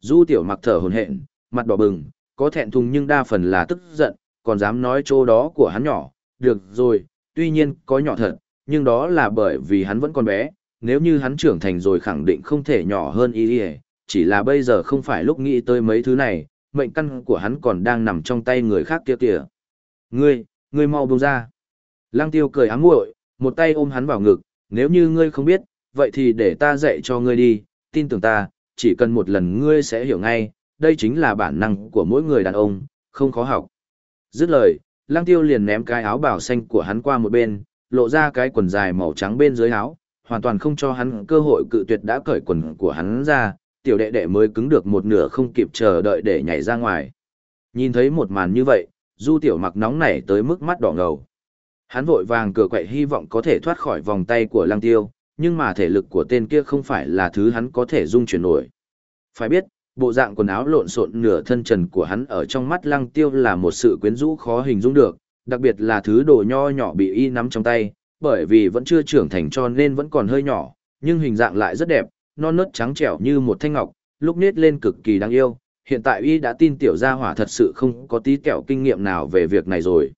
Du tiểu mặc thở hồn hện, mặt đỏ bừng, có thẹn thùng nhưng đa phần là tức giận, còn dám nói chỗ đó của hắn nhỏ, được rồi, tuy nhiên có nhỏ thật, nhưng đó là bởi vì hắn vẫn còn bé, nếu như hắn trưởng thành rồi khẳng định không thể nhỏ hơn y chỉ là bây giờ không phải lúc nghĩ tới mấy thứ này, mệnh căn của hắn còn đang nằm trong tay người khác kia kìa. Ngươi, ngươi mau buông ra. Lăng tiêu cười ám muội, một tay ôm hắn vào ngực, nếu như ngươi không biết, vậy thì để ta dạy cho ngươi đi, tin tưởng ta, chỉ cần một lần ngươi sẽ hiểu ngay, đây chính là bản năng của mỗi người đàn ông, không khó học. Dứt lời, lăng tiêu liền ném cái áo bảo xanh của hắn qua một bên, lộ ra cái quần dài màu trắng bên dưới áo, hoàn toàn không cho hắn cơ hội cự tuyệt đã cởi quần của hắn ra, tiểu đệ đệ mới cứng được một nửa không kịp chờ đợi để nhảy ra ngoài. Nhìn thấy một màn như vậy, du tiểu mặc nóng nảy tới mức mắt đỏ ngầu. Hắn vội vàng cửa quậy hy vọng có thể thoát khỏi vòng tay của lăng tiêu, nhưng mà thể lực của tên kia không phải là thứ hắn có thể dung chuyển nổi. Phải biết, bộ dạng quần áo lộn xộn nửa thân trần của hắn ở trong mắt lăng tiêu là một sự quyến rũ khó hình dung được, đặc biệt là thứ đồ nho nhỏ bị y nắm trong tay, bởi vì vẫn chưa trưởng thành cho nên vẫn còn hơi nhỏ, nhưng hình dạng lại rất đẹp, non nớt trắng trẻo như một thanh ngọc, lúc nết lên cực kỳ đáng yêu. Hiện tại y đã tin tiểu gia hỏa thật sự không có tí kẹo kinh nghiệm nào về việc này rồi.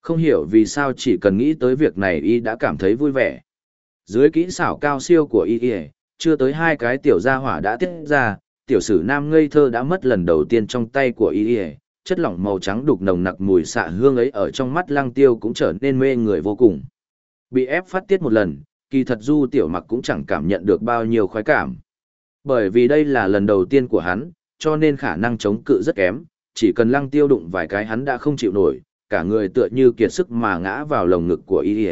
Không hiểu vì sao chỉ cần nghĩ tới việc này y đã cảm thấy vui vẻ. Dưới kỹ xảo cao siêu của y chưa tới hai cái tiểu gia hỏa đã tiết ra, tiểu sử nam ngây thơ đã mất lần đầu tiên trong tay của y chất lỏng màu trắng đục nồng nặc mùi xạ hương ấy ở trong mắt lăng tiêu cũng trở nên mê người vô cùng. Bị ép phát tiết một lần, kỳ thật du tiểu mặc cũng chẳng cảm nhận được bao nhiêu khoái cảm. Bởi vì đây là lần đầu tiên của hắn, cho nên khả năng chống cự rất kém, chỉ cần lăng tiêu đụng vài cái hắn đã không chịu nổi, cả người tựa như kiệt sức mà ngã vào lồng ngực của y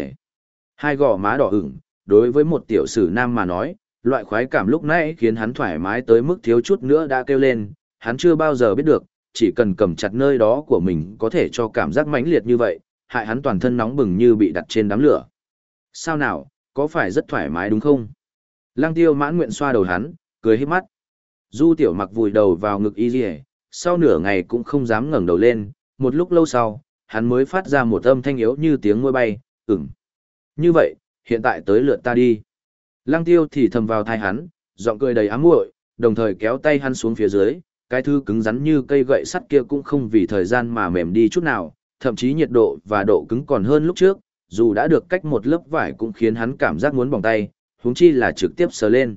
Hai gò má đỏ ửng, đối với một tiểu sử nam mà nói, loại khoái cảm lúc nãy khiến hắn thoải mái tới mức thiếu chút nữa đã kêu lên, hắn chưa bao giờ biết được, chỉ cần cầm chặt nơi đó của mình có thể cho cảm giác mãnh liệt như vậy, hại hắn toàn thân nóng bừng như bị đặt trên đám lửa. Sao nào, có phải rất thoải mái đúng không? Lăng tiêu mãn nguyện xoa đầu hắn, cười hết mắt. Du tiểu mặc vùi đầu vào ngực y dì sau nửa ngày cũng không dám ngẩng đầu lên, một lúc lâu sau, hắn mới phát ra một âm thanh yếu như tiếng môi bay, ửng. Như vậy, hiện tại tới lượt ta đi. Lăng tiêu thì thầm vào thai hắn, giọng cười đầy ám muội, đồng thời kéo tay hắn xuống phía dưới, cái thư cứng rắn như cây gậy sắt kia cũng không vì thời gian mà mềm đi chút nào, thậm chí nhiệt độ và độ cứng còn hơn lúc trước, dù đã được cách một lớp vải cũng khiến hắn cảm giác muốn bỏng tay, huống chi là trực tiếp sờ lên.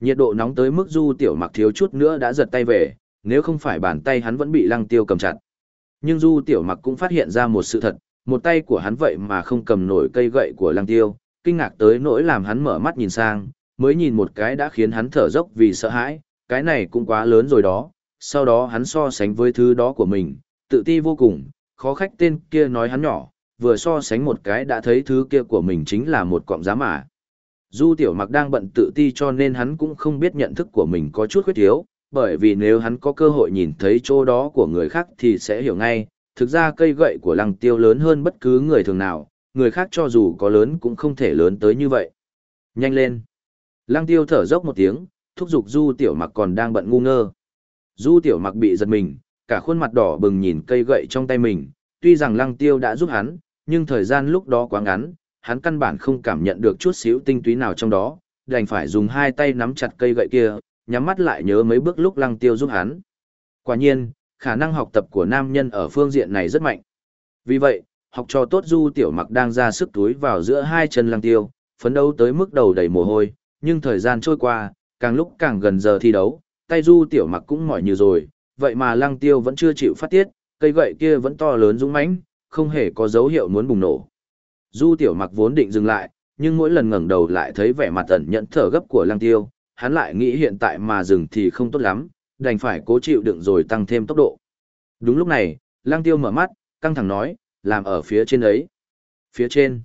Nhiệt độ nóng tới mức du tiểu mặc thiếu chút nữa đã giật tay về, nếu không phải bàn tay hắn vẫn bị lăng tiêu cầm chặt. Nhưng du tiểu mặc cũng phát hiện ra một sự thật, một tay của hắn vậy mà không cầm nổi cây gậy của lăng tiêu, kinh ngạc tới nỗi làm hắn mở mắt nhìn sang, mới nhìn một cái đã khiến hắn thở dốc vì sợ hãi, cái này cũng quá lớn rồi đó, sau đó hắn so sánh với thứ đó của mình, tự ti vô cùng, khó khách tên kia nói hắn nhỏ, vừa so sánh một cái đã thấy thứ kia của mình chính là một cọng giá mà. Du tiểu mặc đang bận tự ti cho nên hắn cũng không biết nhận thức của mình có chút khuyết thiếu, bởi vì nếu hắn có cơ hội nhìn thấy chỗ đó của người khác thì sẽ hiểu ngay, thực ra cây gậy của lăng tiêu lớn hơn bất cứ người thường nào, người khác cho dù có lớn cũng không thể lớn tới như vậy. Nhanh lên! Lăng tiêu thở dốc một tiếng, thúc giục du tiểu mặc còn đang bận ngu ngơ. Du tiểu mặc bị giật mình, cả khuôn mặt đỏ bừng nhìn cây gậy trong tay mình, tuy rằng lăng tiêu đã giúp hắn, nhưng thời gian lúc đó quá ngắn, hắn căn bản không cảm nhận được chút xíu tinh túy nào trong đó, đành phải dùng hai tay nắm chặt cây gậy kia, nhắm mắt lại nhớ mấy bước lúc lăng tiêu giúp hắn. Quả nhiên, khả năng học tập của nam nhân ở phương diện này rất mạnh. Vì vậy, học trò tốt du tiểu mặc đang ra sức túi vào giữa hai chân lăng tiêu, phấn đấu tới mức đầu đầy mồ hôi, nhưng thời gian trôi qua, càng lúc càng gần giờ thi đấu, tay du tiểu mặc cũng mỏi như rồi, vậy mà lăng tiêu vẫn chưa chịu phát tiết, cây gậy kia vẫn to lớn dũng mãnh, không hề có dấu hiệu muốn bùng nổ. Du tiểu mặc vốn định dừng lại, nhưng mỗi lần ngẩng đầu lại thấy vẻ mặt ẩn nhận thở gấp của lăng tiêu, hắn lại nghĩ hiện tại mà dừng thì không tốt lắm, đành phải cố chịu đựng rồi tăng thêm tốc độ. Đúng lúc này, lăng tiêu mở mắt, căng thẳng nói, làm ở phía trên ấy. Phía trên.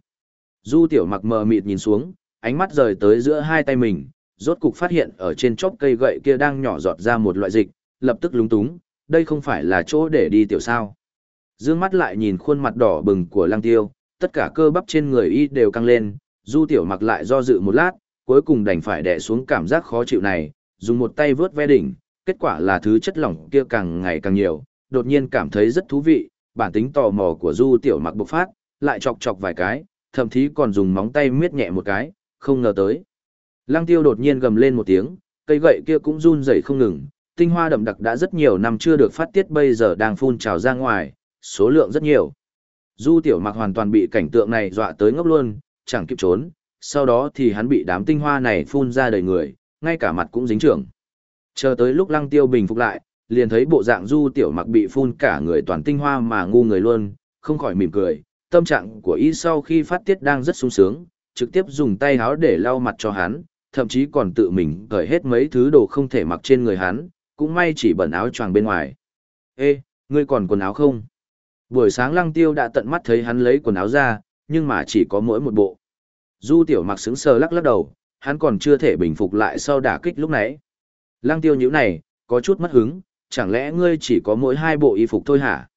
Du tiểu mặc mờ mịt nhìn xuống, ánh mắt rời tới giữa hai tay mình, rốt cục phát hiện ở trên chóp cây gậy kia đang nhỏ giọt ra một loại dịch, lập tức lúng túng, đây không phải là chỗ để đi tiểu sao. Dương mắt lại nhìn khuôn mặt đỏ bừng của lăng tiêu, tất cả cơ bắp trên người y đều căng lên, du tiểu mặc lại do dự một lát, cuối cùng đành phải đè xuống cảm giác khó chịu này, dùng một tay vớt ve đỉnh, kết quả là thứ chất lỏng kia càng ngày càng nhiều, đột nhiên cảm thấy rất thú vị, bản tính tò mò của du tiểu mặc bộc phát, lại chọc chọc vài cái, thậm chí còn dùng móng tay miết nhẹ một cái, không ngờ tới. Lăng tiêu đột nhiên gầm lên một tiếng, cây gậy kia cũng run rẩy không ngừng, tinh hoa đậm đặc đã rất nhiều năm chưa được phát tiết bây giờ đang phun trào ra ngoài, số lượng rất nhiều. Du tiểu mặc hoàn toàn bị cảnh tượng này dọa tới ngốc luôn, chẳng kịp trốn, sau đó thì hắn bị đám tinh hoa này phun ra đầy người, ngay cả mặt cũng dính trưởng. Chờ tới lúc lăng tiêu bình phục lại, liền thấy bộ dạng du tiểu mặc bị phun cả người toàn tinh hoa mà ngu người luôn, không khỏi mỉm cười, tâm trạng của y sau khi phát tiết đang rất sung sướng, trực tiếp dùng tay háo để lau mặt cho hắn, thậm chí còn tự mình cởi hết mấy thứ đồ không thể mặc trên người hắn, cũng may chỉ bẩn áo choàng bên ngoài. Ê, ngươi còn quần áo không? Buổi sáng lăng tiêu đã tận mắt thấy hắn lấy quần áo ra, nhưng mà chỉ có mỗi một bộ. Du tiểu mặc sững sờ lắc lắc đầu, hắn còn chưa thể bình phục lại sau đả kích lúc nãy. Lăng tiêu nhíu này, có chút mất hứng, chẳng lẽ ngươi chỉ có mỗi hai bộ y phục thôi hả?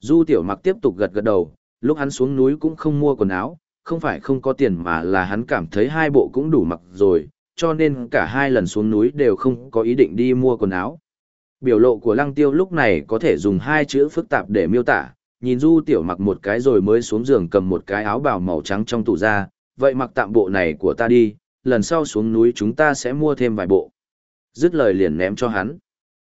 Du tiểu mặc tiếp tục gật gật đầu, lúc hắn xuống núi cũng không mua quần áo, không phải không có tiền mà là hắn cảm thấy hai bộ cũng đủ mặc rồi, cho nên cả hai lần xuống núi đều không có ý định đi mua quần áo. Biểu lộ của lăng tiêu lúc này có thể dùng hai chữ phức tạp để miêu tả, nhìn du tiểu mặc một cái rồi mới xuống giường cầm một cái áo bào màu trắng trong tủ ra, vậy mặc tạm bộ này của ta đi, lần sau xuống núi chúng ta sẽ mua thêm vài bộ. Dứt lời liền ném cho hắn.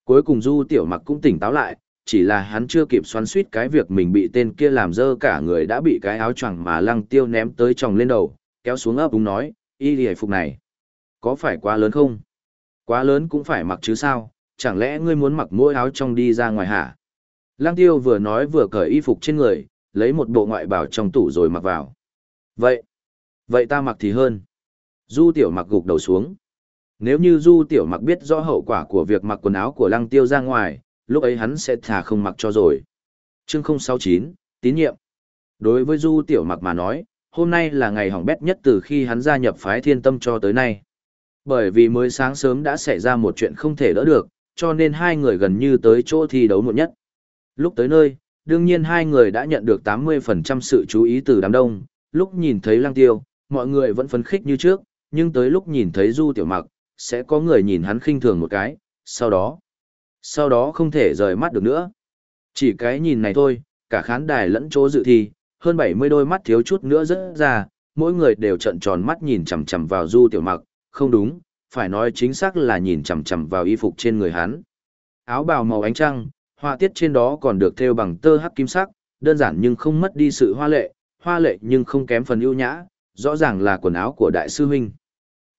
Cuối cùng du tiểu mặc cũng tỉnh táo lại, chỉ là hắn chưa kịp xoắn suýt cái việc mình bị tên kia làm dơ cả người đã bị cái áo choàng mà lăng tiêu ném tới tròng lên đầu, kéo xuống ấp đúng nói, y lì phục này. Có phải quá lớn không? Quá lớn cũng phải mặc chứ sao, chẳng lẽ ngươi muốn mặc mỗi áo trong đi ra ngoài hả? Lăng tiêu vừa nói vừa cởi y phục trên người, lấy một bộ ngoại bảo trong tủ rồi mặc vào. Vậy, vậy ta mặc thì hơn. Du tiểu mặc gục đầu xuống. Nếu như du tiểu mặc biết rõ hậu quả của việc mặc quần áo của lăng tiêu ra ngoài, lúc ấy hắn sẽ thả không mặc cho rồi. Chương 069, tín nhiệm. Đối với du tiểu mặc mà nói, hôm nay là ngày hỏng bét nhất từ khi hắn gia nhập phái thiên tâm cho tới nay. Bởi vì mới sáng sớm đã xảy ra một chuyện không thể đỡ được, cho nên hai người gần như tới chỗ thi đấu muộn nhất. Lúc tới nơi, đương nhiên hai người đã nhận được 80% sự chú ý từ đám đông, lúc nhìn thấy lăng tiêu, mọi người vẫn phấn khích như trước, nhưng tới lúc nhìn thấy du tiểu mặc, sẽ có người nhìn hắn khinh thường một cái, sau đó, sau đó không thể rời mắt được nữa. Chỉ cái nhìn này thôi, cả khán đài lẫn chỗ dự thi, hơn 70 đôi mắt thiếu chút nữa rất ra, mỗi người đều trận tròn mắt nhìn chằm chằm vào du tiểu mặc, không đúng, phải nói chính xác là nhìn chằm chằm vào y phục trên người hắn. Áo bào màu ánh trăng, họa tiết trên đó còn được thêu bằng tơ hắc kim sắc, đơn giản nhưng không mất đi sự hoa lệ, hoa lệ nhưng không kém phần ưu nhã, rõ ràng là quần áo của đại sư huynh.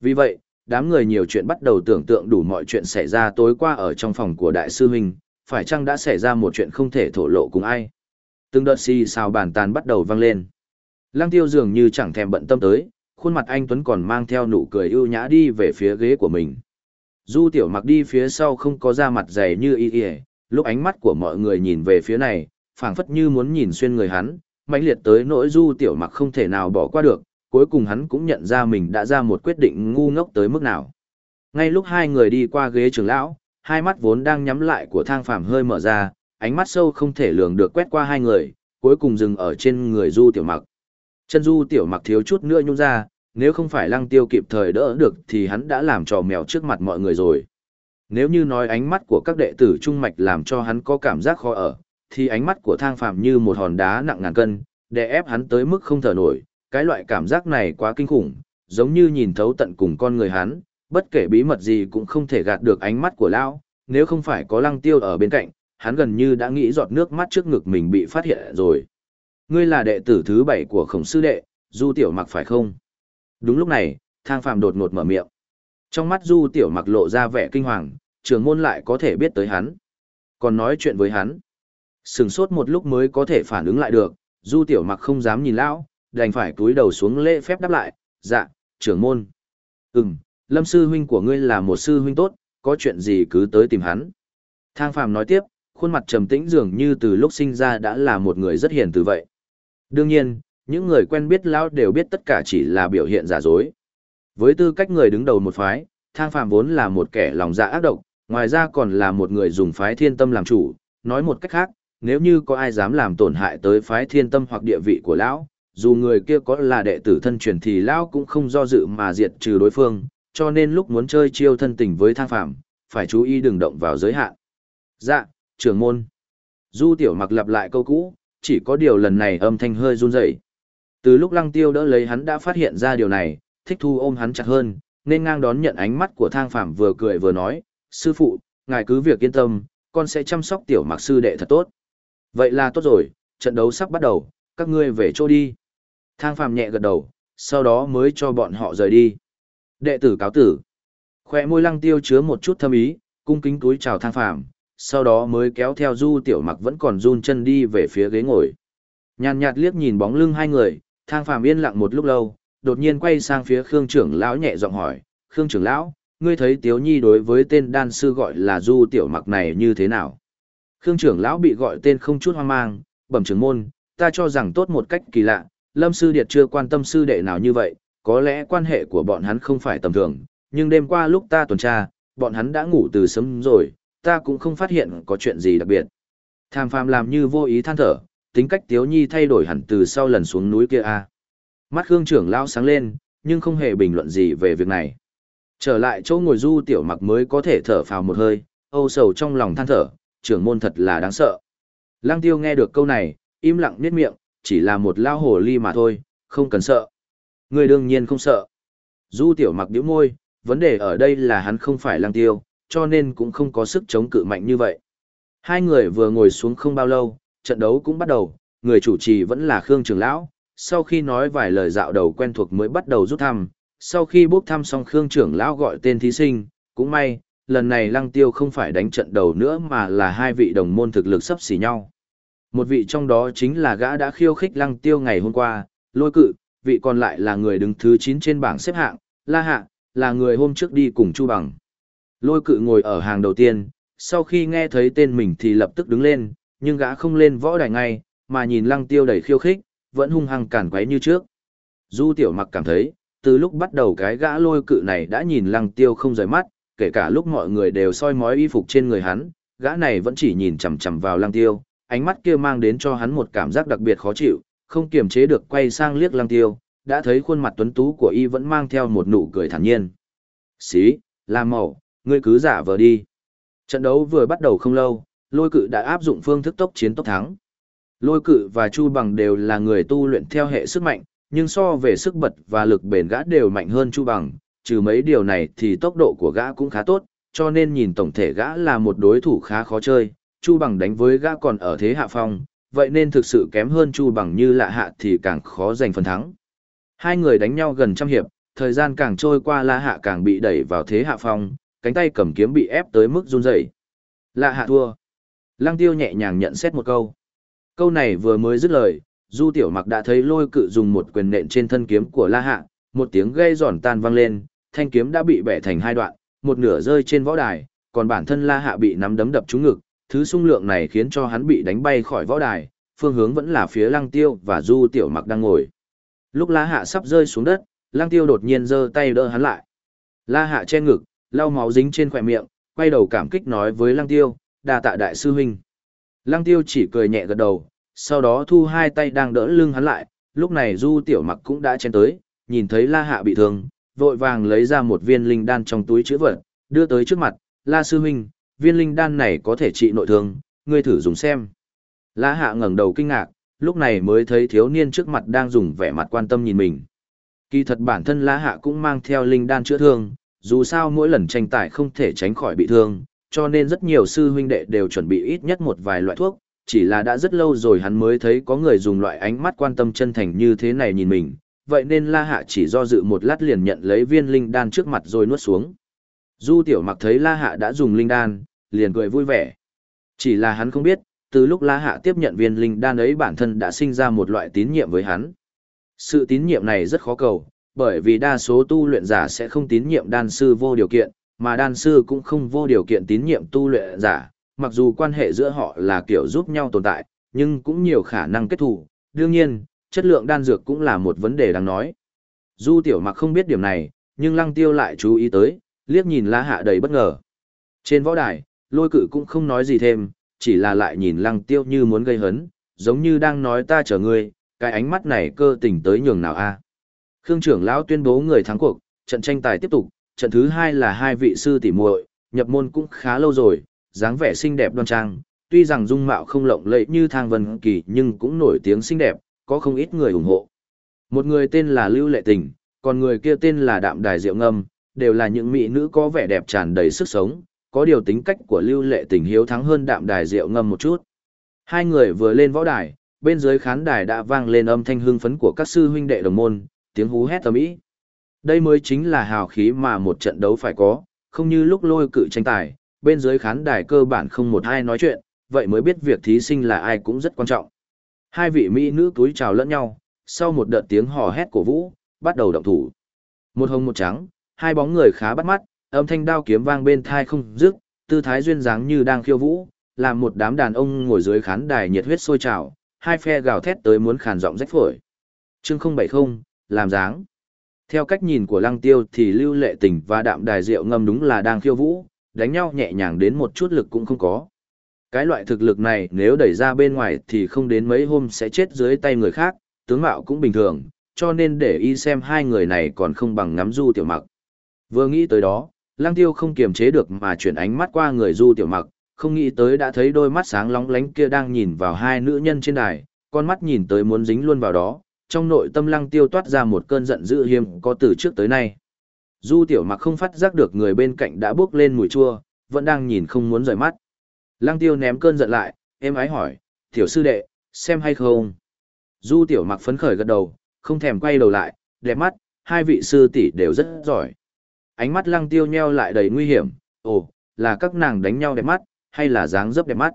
Vì vậy, đám người nhiều chuyện bắt đầu tưởng tượng đủ mọi chuyện xảy ra tối qua ở trong phòng của đại sư huynh, phải chăng đã xảy ra một chuyện không thể thổ lộ cùng ai. Từng đợt xì xào bàn tàn bắt đầu vang lên. Lăng tiêu dường như chẳng thèm bận tâm tới, khuôn mặt anh Tuấn còn mang theo nụ cười ưu nhã đi về phía ghế của mình. Du tiểu mặc đi phía sau không có da mặt dày như y y, lúc ánh mắt của mọi người nhìn về phía này, phảng phất như muốn nhìn xuyên người hắn, mãnh liệt tới nỗi du tiểu mặc không thể nào bỏ qua được, cuối cùng hắn cũng nhận ra mình đã ra một quyết định ngu ngốc tới mức nào. Ngay lúc hai người đi qua ghế trưởng lão, hai mắt vốn đang nhắm lại của thang phàm hơi mở ra, ánh mắt sâu không thể lường được quét qua hai người, cuối cùng dừng ở trên người du tiểu mặc. Chân du tiểu mặc thiếu chút nữa nhung ra, nếu không phải lăng tiêu kịp thời đỡ được thì hắn đã làm trò mèo trước mặt mọi người rồi. Nếu như nói ánh mắt của các đệ tử trung mạch làm cho hắn có cảm giác khó ở, thì ánh mắt của thang phàm như một hòn đá nặng ngàn cân, đè ép hắn tới mức không thở nổi, cái loại cảm giác này quá kinh khủng, giống như nhìn thấu tận cùng con người hắn, bất kể bí mật gì cũng không thể gạt được ánh mắt của lão, nếu không phải có lăng tiêu ở bên cạnh, hắn gần như đã nghĩ giọt nước mắt trước ngực mình bị phát hiện rồi. Ngươi là đệ tử thứ bảy của khổng sư đệ, Du Tiểu Mặc phải không? Đúng lúc này, thang phàm đột ngột mở miệng. Trong mắt Du Tiểu Mặc lộ ra vẻ kinh hoàng, trường môn lại có thể biết tới hắn. Còn nói chuyện với hắn. Sừng sốt một lúc mới có thể phản ứng lại được, Du Tiểu Mặc không dám nhìn lão, đành phải cúi đầu xuống lễ phép đáp lại, dạ, trưởng môn. Ừm, lâm sư huynh của ngươi là một sư huynh tốt, có chuyện gì cứ tới tìm hắn. Thang phàm nói tiếp, khuôn mặt trầm tĩnh dường như từ lúc sinh ra đã là một người rất hiền từ vậy. Đương nhiên, những người quen biết lão đều biết tất cả chỉ là biểu hiện giả dối. Với tư cách người đứng đầu một phái, thang phàm vốn là một kẻ lòng dạ ác độc, ngoài ra còn là một người dùng phái thiên tâm làm chủ, nói một cách khác, nếu như có ai dám làm tổn hại tới phái thiên tâm hoặc địa vị của lão, dù người kia có là đệ tử thân truyền thì lão cũng không do dự mà diệt trừ đối phương, cho nên lúc muốn chơi chiêu thân tình với thang phàm, phải chú ý đừng động vào giới hạn. Dạ, trưởng môn. Du tiểu mặc lặp lại câu cũ, chỉ có điều lần này âm thanh hơi run rẩy. Từ lúc lăng tiêu đỡ lấy hắn đã phát hiện ra điều này, thích thu ôm hắn chặt hơn, nên ngang đón nhận ánh mắt của thang phạm vừa cười vừa nói, sư phụ, ngài cứ việc yên tâm, con sẽ chăm sóc tiểu mặc sư đệ thật tốt. Vậy là tốt rồi, trận đấu sắp bắt đầu, các ngươi về chỗ đi. Thang phạm nhẹ gật đầu, sau đó mới cho bọn họ rời đi. Đệ tử cáo tử. Khoe môi lăng tiêu chứa một chút thâm ý, cung kính túi chào thang phạm, sau đó mới kéo theo du tiểu mặc vẫn còn run chân đi về phía ghế ngồi. Nhàn nhạt liếc nhìn bóng lưng hai người, thang phạm yên lặng một lúc lâu, đột nhiên quay sang phía Khương trưởng lão nhẹ giọng hỏi, Khương trưởng lão, ngươi thấy Tiếu Nhi đối với tên đan sư gọi là Du Tiểu Mặc này như thế nào? Khương trưởng lão bị gọi tên không chút hoang mang, bẩm trưởng môn, ta cho rằng tốt một cách kỳ lạ, Lâm sư điệt chưa quan tâm sư đệ nào như vậy, có lẽ quan hệ của bọn hắn không phải tầm thường, nhưng đêm qua lúc ta tuần tra, bọn hắn đã ngủ từ sớm rồi, ta cũng không phát hiện có chuyện gì đặc biệt. Tham phàm làm như vô ý than thở, tính cách Tiếu Nhi thay đổi hẳn từ sau lần xuống núi kia a. Mắt Khương trưởng lão sáng lên, nhưng không hề bình luận gì về việc này. Trở lại chỗ ngồi du tiểu mặc mới có thể thở phào một hơi, âu sầu trong lòng than thở, trưởng môn thật là đáng sợ. Lăng tiêu nghe được câu này, im lặng niết miệng, chỉ là một lao hồ ly mà thôi, không cần sợ. Người đương nhiên không sợ. Du tiểu mặc điếu môi, vấn đề ở đây là hắn không phải lăng tiêu, cho nên cũng không có sức chống cự mạnh như vậy. Hai người vừa ngồi xuống không bao lâu, trận đấu cũng bắt đầu, người chủ trì vẫn là Khương Trường Lão, sau khi nói vài lời dạo đầu quen thuộc mới bắt đầu rút thăm, sau khi bốc thăm xong Khương trưởng lão gọi tên thí sinh, cũng may, lần này lăng tiêu không phải đánh trận đầu nữa mà là hai vị đồng môn thực lực sắp xỉ nhau. Một vị trong đó chính là gã đã khiêu khích lăng tiêu ngày hôm qua, lôi cự, vị còn lại là người đứng thứ 9 trên bảng xếp hạng, la hạ, là người hôm trước đi cùng Chu Bằng. Lôi cự ngồi ở hàng đầu tiên, sau khi nghe thấy tên mình thì lập tức đứng lên, nhưng gã không lên võ đài ngay, mà nhìn lăng tiêu đầy khiêu khích, vẫn hung hăng cản quấy như trước. Du tiểu mặc cảm thấy, từ lúc bắt đầu cái gã lôi cự này đã nhìn lăng tiêu không rời mắt, kể cả lúc mọi người đều soi mói y phục trên người hắn, gã này vẫn chỉ nhìn chằm chằm vào lăng tiêu, ánh mắt kia mang đến cho hắn một cảm giác đặc biệt khó chịu, không kiềm chế được quay sang liếc lăng tiêu, đã thấy khuôn mặt tuấn tú của y vẫn mang theo một nụ cười thản nhiên. Xí, làm mẫu, ngươi cứ giả vờ đi. Trận đấu vừa bắt đầu không lâu, lôi cự đã áp dụng phương thức tốc chiến tốc thắng. Lôi cự và Chu Bằng đều là người tu luyện theo hệ sức mạnh, nhưng so về sức bật và lực bền gã đều mạnh hơn Chu Bằng, trừ mấy điều này thì tốc độ của gã cũng khá tốt, cho nên nhìn tổng thể gã là một đối thủ khá khó chơi, Chu Bằng đánh với gã còn ở thế hạ phong, vậy nên thực sự kém hơn Chu Bằng như lạ hạ thì càng khó giành phần thắng. Hai người đánh nhau gần trăm hiệp, thời gian càng trôi qua lạ hạ càng bị đẩy vào thế hạ phong, cánh tay cầm kiếm bị ép tới mức run rẩy. Lạ hạ thua. Lăng tiêu nhẹ nhàng nhận xét một câu. Câu này vừa mới dứt lời, Du Tiểu Mặc đã thấy lôi cự dùng một quyền nện trên thân kiếm của La Hạ, một tiếng gây giòn tan vang lên, thanh kiếm đã bị bẻ thành hai đoạn, một nửa rơi trên võ đài, còn bản thân La Hạ bị nắm đấm đập trúng ngực, thứ sung lượng này khiến cho hắn bị đánh bay khỏi võ đài, phương hướng vẫn là phía Lăng Tiêu và Du Tiểu Mặc đang ngồi. Lúc La Hạ sắp rơi xuống đất, Lăng Tiêu đột nhiên giơ tay đỡ hắn lại. La Hạ che ngực, lau máu dính trên khóe miệng, quay đầu cảm kích nói với Lăng Tiêu, đa tạ đại sư huynh. Lăng tiêu chỉ cười nhẹ gật đầu, sau đó thu hai tay đang đỡ lưng hắn lại, lúc này du tiểu mặc cũng đã chen tới, nhìn thấy la hạ bị thương, vội vàng lấy ra một viên linh đan trong túi chữ vật, đưa tới trước mặt, la sư huynh, viên linh đan này có thể trị nội thương, ngươi thử dùng xem. La hạ ngẩng đầu kinh ngạc, lúc này mới thấy thiếu niên trước mặt đang dùng vẻ mặt quan tâm nhìn mình. Kỳ thật bản thân La Hạ cũng mang theo linh đan chữa thương, dù sao mỗi lần tranh tài không thể tránh khỏi bị thương, cho nên rất nhiều sư huynh đệ đều chuẩn bị ít nhất một vài loại thuốc, chỉ là đã rất lâu rồi hắn mới thấy có người dùng loại ánh mắt quan tâm chân thành như thế này nhìn mình, vậy nên La Hạ chỉ do dự một lát liền nhận lấy viên linh đan trước mặt rồi nuốt xuống. Du Tiểu Mặc thấy La Hạ đã dùng linh đan, liền cười vui vẻ. Chỉ là hắn không biết, từ lúc La Hạ tiếp nhận viên linh đan ấy bản thân đã sinh ra một loại tín nhiệm với hắn. Sự tín nhiệm này rất khó cầu, bởi vì đa số tu luyện giả sẽ không tín nhiệm đan sư vô điều kiện, mà đan sư cũng không vô điều kiện tín nhiệm tu luyện giả, mặc dù quan hệ giữa họ là kiểu giúp nhau tồn tại, nhưng cũng nhiều khả năng kết thù. Đương nhiên, chất lượng đan dược cũng là một vấn đề đáng nói. Du tiểu mặc không biết điểm này, nhưng lăng tiêu lại chú ý tới, liếc nhìn la hạ đầy bất ngờ. Trên võ đài, lôi cự cũng không nói gì thêm, chỉ là lại nhìn lăng tiêu như muốn gây hấn, giống như đang nói ta chờ ngươi, cái ánh mắt này cơ tình tới nhường nào a à? Khương trưởng lão tuyên bố người thắng cuộc, trận tranh tài tiếp tục, trận thứ hai là hai vị sư tỷ muội, nhập môn cũng khá lâu rồi, dáng vẻ xinh đẹp đoan trang, tuy rằng dung mạo không lộng lẫy như Thang Vân Kỳ nhưng cũng nổi tiếng xinh đẹp, có không ít người ủng hộ. Một người tên là Lưu Lệ Tình, còn người kia tên là Đạm Đài Diệu Ngâm, đều là những mỹ nữ có vẻ đẹp tràn đầy sức sống, có điều tính cách của Lưu Lệ Tình hiếu thắng hơn Đạm Đài rượu Ngâm một chút. Hai người vừa lên võ đài, bên dưới khán đài đã vang lên âm thanh hưng phấn của các sư huynh đệ đồng môn, tiếng hú hét ầm ĩ. Đây mới chính là hào khí mà một trận đấu phải có, không như lúc lôi cự tranh tài, bên dưới khán đài cơ bản không một ai nói chuyện, vậy mới biết việc thí sinh là ai cũng rất quan trọng. Hai vị mỹ nữ túi chào lẫn nhau, sau một đợt tiếng hò hét cổ vũ, bắt đầu động thủ. Một hồng một trắng, hai bóng người khá bắt mắt, âm thanh đao kiếm vang bên thai không dứt, tư thái duyên dáng như đang khiêu vũ, làm một đám đàn ông ngồi dưới khán đài nhiệt huyết sôi trào, hai phe gào thét tới muốn khàn giọng rách phổi. Chương 070, làm dáng. Theo cách nhìn của Lăng Tiêu thì Lưu Lệ Tình và Đạm Đài Diệu ngâm đúng là đang khiêu vũ, đánh nhau nhẹ nhàng đến một chút lực cũng không có. Cái loại thực lực này nếu đẩy ra bên ngoài thì không đến mấy hôm sẽ chết dưới tay người khác, tướng mạo cũng bình thường, cho nên để y xem hai người này còn không bằng ngắm du tiểu mặc. Vừa nghĩ tới đó, Lăng Tiêu không kiềm chế được mà chuyển ánh mắt qua người du tiểu mặc, không nghĩ tới đã thấy đôi mắt sáng lóng lánh kia đang nhìn vào hai nữ nhân trên đài, con mắt nhìn tới muốn dính luôn vào đó, trong nội tâm lăng tiêu toát ra một cơn giận dữ hiếm có từ trước tới nay. Du tiểu mặc không phát giác được người bên cạnh đã bước lên mùi chua, vẫn đang nhìn không muốn rời mắt. Lăng tiêu ném cơn giận lại, em ái hỏi, tiểu sư đệ, xem hay không? Du tiểu mặc phấn khởi gật đầu, không thèm quay đầu lại, đẹp mắt, hai vị sư tỷ đều rất giỏi. Ánh mắt lăng tiêu nheo lại đầy nguy hiểm, ồ, là các nàng đánh nhau đẹp mắt, hay là dáng dấp đẹp mắt?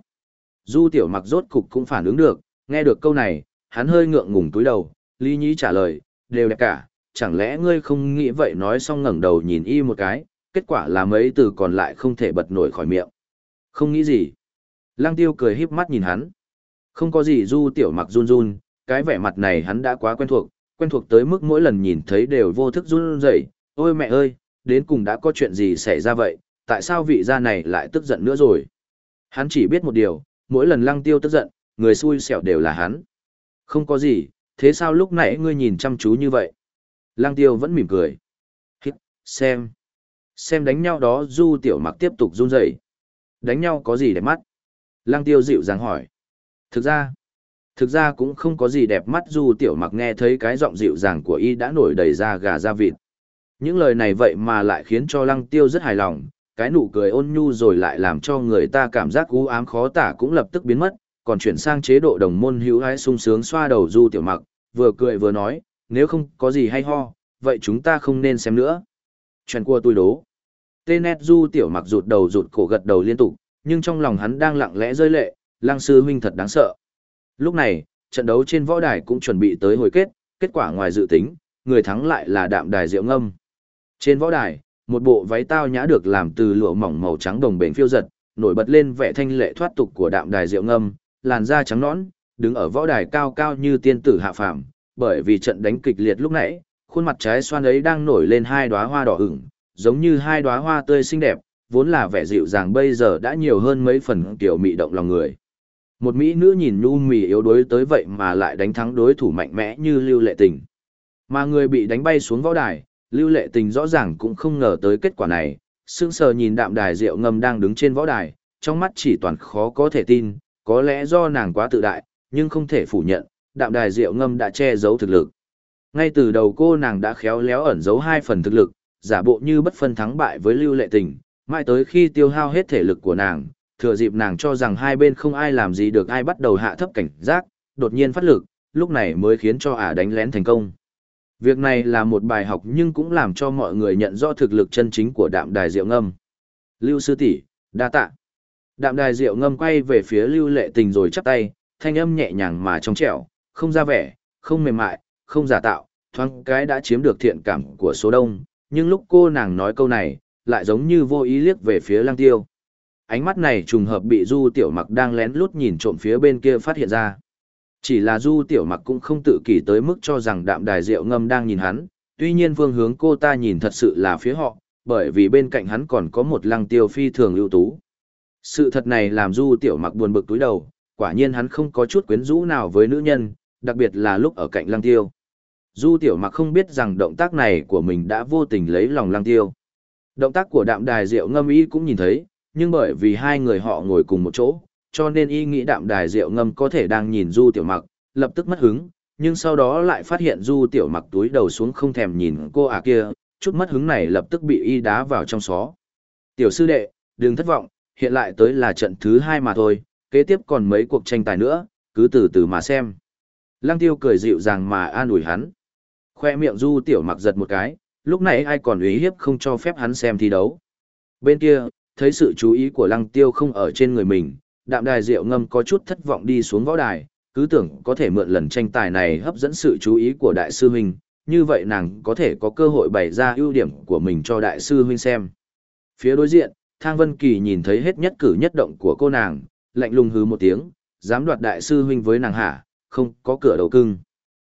Du tiểu mặc rốt cục cũng phản ứng được, nghe được câu này, hắn hơi ngượng ngùng túi đầu, Lý Nhĩ trả lời, đều đẹp cả, chẳng lẽ ngươi không nghĩ vậy nói xong ngẩng đầu nhìn y một cái, kết quả là mấy từ còn lại không thể bật nổi khỏi miệng. Không nghĩ gì. Lăng tiêu cười híp mắt nhìn hắn. Không có gì du tiểu mặc run run, cái vẻ mặt này hắn đã quá quen thuộc, quen thuộc tới mức mỗi lần nhìn thấy đều vô thức run rẩy. ôi mẹ ơi, đến cùng đã có chuyện gì xảy ra vậy, tại sao vị gia này lại tức giận nữa rồi. Hắn chỉ biết một điều, mỗi lần lăng tiêu tức giận, người xui xẻo đều là hắn. Không có gì, thế sao lúc nãy ngươi nhìn chăm chú như vậy? Lăng tiêu vẫn mỉm cười. Hít, xem. Xem đánh nhau đó du tiểu mặc tiếp tục run rẩy. Đánh nhau có gì đẹp mắt? Lăng tiêu dịu dàng hỏi. Thực ra, thực ra cũng không có gì đẹp mắt du tiểu mặc nghe thấy cái giọng dịu dàng của y đã nổi đầy da gà da vịt. Những lời này vậy mà lại khiến cho lăng tiêu rất hài lòng, cái nụ cười ôn nhu rồi lại làm cho người ta cảm giác u ám khó tả cũng lập tức biến mất, còn chuyển sang chế độ đồng môn hữu hái sung sướng xoa đầu du tiểu mặc, vừa cười vừa nói, nếu không có gì hay ho, vậy chúng ta không nên xem nữa. Chuyện của tôi đố. Tên nét du tiểu mặc rụt đầu rụt cổ gật đầu liên tục, nhưng trong lòng hắn đang lặng lẽ rơi lệ, lăng sư huynh thật đáng sợ. Lúc này, trận đấu trên võ đài cũng chuẩn bị tới hồi kết, kết quả ngoài dự tính, người thắng lại là đạm đài diệu ngâm. Trên võ đài, một bộ váy tao nhã được làm từ lụa mỏng màu trắng đồng bền phiêu giật, nổi bật lên vẻ thanh lệ thoát tục của đạm đài diệu ngâm, làn da trắng nõn, đứng ở võ đài cao cao như tiên tử hạ phàm, bởi vì trận đánh kịch liệt lúc nãy, khuôn mặt trái xoan ấy đang nổi lên hai đóa hoa đỏ ửng, giống như hai đóa hoa tươi xinh đẹp, vốn là vẻ dịu dàng bây giờ đã nhiều hơn mấy phần kiểu mị động lòng người. Một mỹ nữ nhìn nhu mì yếu đuối tới vậy mà lại đánh thắng đối thủ mạnh mẽ như Lưu Lệ Tình. Mà người bị đánh bay xuống võ đài, Lưu Lệ Tình rõ ràng cũng không ngờ tới kết quả này, sững sờ nhìn đạm đài rượu ngâm đang đứng trên võ đài, trong mắt chỉ toàn khó có thể tin, có lẽ do nàng quá tự đại, nhưng không thể phủ nhận, đạm đài rượu ngâm đã che giấu thực lực. Ngay từ đầu cô nàng đã khéo léo ẩn giấu hai phần thực lực, giả bộ như bất phân thắng bại với lưu lệ tình, mãi tới khi tiêu hao hết thể lực của nàng, thừa dịp nàng cho rằng hai bên không ai làm gì được ai bắt đầu hạ thấp cảnh giác, đột nhiên phát lực, lúc này mới khiến cho ả đánh lén thành công. Việc này là một bài học nhưng cũng làm cho mọi người nhận rõ thực lực chân chính của đạm đài rượu ngâm. Lưu sư tỷ, đa tạ. Đạm đài rượu ngâm quay về phía lưu lệ tình rồi chắp tay, thanh âm nhẹ nhàng mà trong trẻo, không ra vẻ, không mềm mại, không giả tạo, thoáng cái đã chiếm được thiện cảm của số đông, nhưng lúc cô nàng nói câu này, lại giống như vô ý liếc về phía lăng tiêu. Ánh mắt này trùng hợp bị du tiểu mặc đang lén lút nhìn trộm phía bên kia phát hiện ra. Chỉ là du tiểu mặc cũng không tự kỷ tới mức cho rằng đạm đài rượu ngâm đang nhìn hắn, Tuy nhiên phương hướng cô ta nhìn thật sự là phía họ, bởi vì bên cạnh hắn còn có một lăng tiêu phi thường ưu tú. Sự thật này làm Du Tiểu Mặc buồn bực túi đầu, quả nhiên hắn không có chút quyến rũ nào với nữ nhân, đặc biệt là lúc ở cạnh lăng tiêu. Du Tiểu Mặc không biết rằng động tác này của mình đã vô tình lấy lòng lăng tiêu. Động tác của đạm đài rượu ngâm y cũng nhìn thấy, nhưng bởi vì hai người họ ngồi cùng một chỗ, cho nên y nghĩ đạm đài rượu ngâm có thể đang nhìn Du Tiểu Mặc, lập tức mất hứng, nhưng sau đó lại phát hiện Du Tiểu Mặc túi đầu xuống không thèm nhìn cô à kia, chút mất hứng này lập tức bị y đá vào trong xó. Tiểu sư đệ, đừng thất vọng, hiện lại tới là trận thứ hai mà thôi, kế tiếp còn mấy cuộc tranh tài nữa, cứ từ từ mà xem. Lăng tiêu cười dịu dàng mà an ủi hắn. Khoe miệng Du Tiểu Mặc giật một cái, lúc này ai còn ý hiếp không cho phép hắn xem thi đấu. Bên kia, thấy sự chú ý của lăng tiêu không ở trên người mình, đạm đài rượu ngâm có chút thất vọng đi xuống võ đài, cứ tưởng có thể mượn lần tranh tài này hấp dẫn sự chú ý của đại sư huynh, như vậy nàng có thể có cơ hội bày ra ưu điểm của mình cho đại sư huynh xem. Phía đối diện, Thang Vân Kỳ nhìn thấy hết nhất cử nhất động của cô nàng, lạnh lùng hứ một tiếng, dám đoạt đại sư huynh với nàng hả, không có cửa đầu cưng.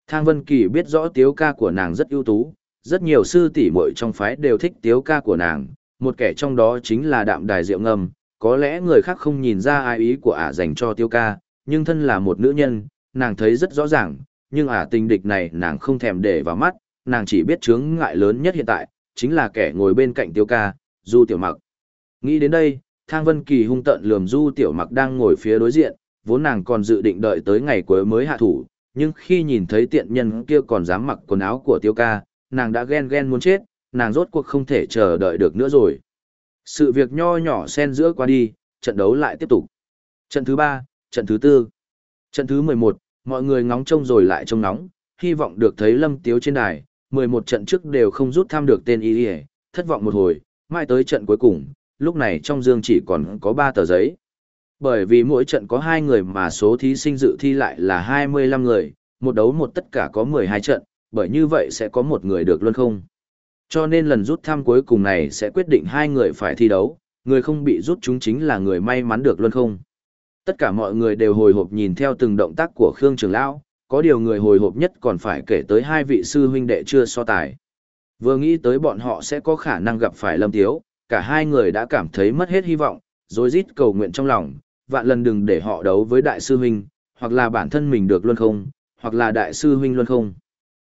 Thang Vân Kỳ biết rõ tiếu ca của nàng rất ưu tú, rất nhiều sư tỷ muội trong phái đều thích tiếu ca của nàng, một kẻ trong đó chính là đạm đài rượu ngâm, có lẽ người khác không nhìn ra ai ý của ả dành cho tiêu ca, nhưng thân là một nữ nhân, nàng thấy rất rõ ràng, nhưng ả tình địch này nàng không thèm để vào mắt, nàng chỉ biết chướng ngại lớn nhất hiện tại, chính là kẻ ngồi bên cạnh tiêu ca, Du Tiểu Mặc. Nghĩ đến đây, Thang Vân Kỳ hung tận lườm Du Tiểu Mặc đang ngồi phía đối diện, vốn nàng còn dự định đợi tới ngày cuối mới hạ thủ, nhưng khi nhìn thấy tiện nhân kia còn dám mặc quần áo của Tiêu ca, nàng đã ghen ghen muốn chết, nàng rốt cuộc không thể chờ đợi được nữa rồi. Sự việc nho nhỏ xen giữa qua đi, trận đấu lại tiếp tục. Trận thứ 3, trận thứ 4, trận thứ 11, mọi người ngóng trông rồi lại trông nóng, hy vọng được thấy Lâm Tiếu trên đài, 11 trận trước đều không rút tham được tên y thất vọng một hồi, mai tới trận cuối cùng, lúc này trong dương chỉ còn có 3 tờ giấy. Bởi vì mỗi trận có 2 người mà số thí sinh dự thi lại là 25 người, một đấu một tất cả có 12 trận, bởi như vậy sẽ có một người được luôn không. Cho nên lần rút thăm cuối cùng này sẽ quyết định hai người phải thi đấu, người không bị rút chúng chính là người may mắn được luôn không. Tất cả mọi người đều hồi hộp nhìn theo từng động tác của Khương Trường Lão, có điều người hồi hộp nhất còn phải kể tới hai vị sư huynh đệ chưa so tài. Vừa nghĩ tới bọn họ sẽ có khả năng gặp phải Lâm Tiếu, cả hai người đã cảm thấy mất hết hy vọng, rồi rít cầu nguyện trong lòng, vạn lần đừng để họ đấu với đại sư huynh, hoặc là bản thân mình được luôn không, hoặc là đại sư huynh luôn không.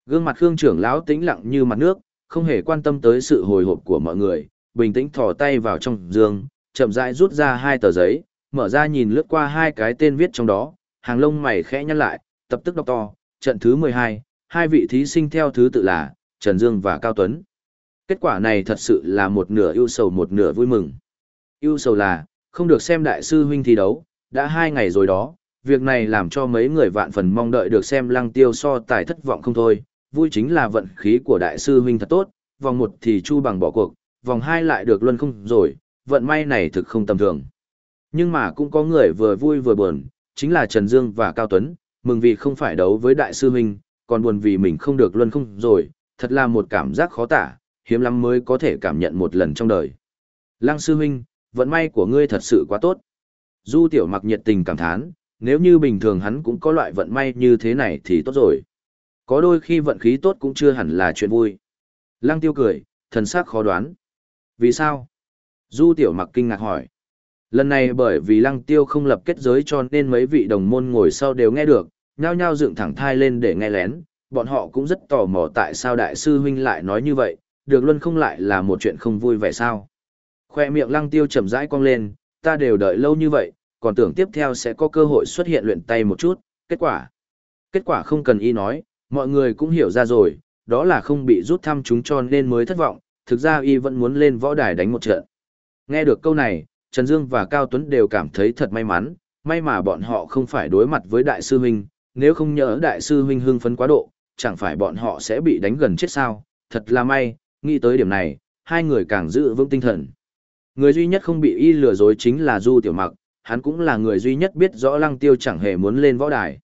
Gương mặt Khương trưởng lão tĩnh lặng như mặt nước, không hề quan tâm tới sự hồi hộp của mọi người, bình tĩnh thò tay vào trong giường, chậm rãi rút ra hai tờ giấy, mở ra nhìn lướt qua hai cái tên viết trong đó, hàng lông mày khẽ nhăn lại, tập tức đọc to, trận thứ 12, hai vị thí sinh theo thứ tự là Trần Dương và Cao Tuấn. Kết quả này thật sự là một nửa ưu sầu một nửa vui mừng. Ưu sầu là, không được xem đại sư huynh thi đấu, đã hai ngày rồi đó, việc này làm cho mấy người vạn phần mong đợi được xem lăng tiêu so tài thất vọng không thôi, vui chính là vận khí của đại sư huynh thật tốt, vòng một thì chu bằng bỏ cuộc, vòng hai lại được luân không rồi, vận may này thực không tầm thường. Nhưng mà cũng có người vừa vui vừa buồn, chính là Trần Dương và Cao Tuấn, mừng vì không phải đấu với đại sư huynh, còn buồn vì mình không được luân không rồi, thật là một cảm giác khó tả, hiếm lắm mới có thể cảm nhận một lần trong đời. Lăng sư huynh, vận may của ngươi thật sự quá tốt. Du tiểu mặc nhiệt tình cảm thán, nếu như bình thường hắn cũng có loại vận may như thế này thì tốt rồi. Có đôi khi vận khí tốt cũng chưa hẳn là chuyện vui. Lăng tiêu cười, thần sắc khó đoán. Vì sao? Du tiểu mặc kinh ngạc hỏi. Lần này bởi vì lăng tiêu không lập kết giới cho nên mấy vị đồng môn ngồi sau đều nghe được, nhao nhao dựng thẳng thai lên để nghe lén, bọn họ cũng rất tò mò tại sao đại sư huynh lại nói như vậy, được luôn không lại là một chuyện không vui vẻ sao. Khoe miệng lăng tiêu chậm rãi cong lên, ta đều đợi lâu như vậy, còn tưởng tiếp theo sẽ có cơ hội xuất hiện luyện tay một chút, kết quả. Kết quả không cần y nói, mọi người cũng hiểu ra rồi, đó là không bị rút thăm chúng cho nên mới thất vọng, thực ra y vẫn muốn lên võ đài đánh một trận. Nghe được câu này, Trần Dương và Cao Tuấn đều cảm thấy thật may mắn, may mà bọn họ không phải đối mặt với đại sư huynh, nếu không nhớ đại sư huynh hưng phấn quá độ, chẳng phải bọn họ sẽ bị đánh gần chết sao, thật là may, nghĩ tới điểm này, hai người càng giữ vững tinh thần. Người duy nhất không bị y lừa dối chính là Du Tiểu Mặc, hắn cũng là người duy nhất biết rõ Lăng Tiêu chẳng hề muốn lên võ đài.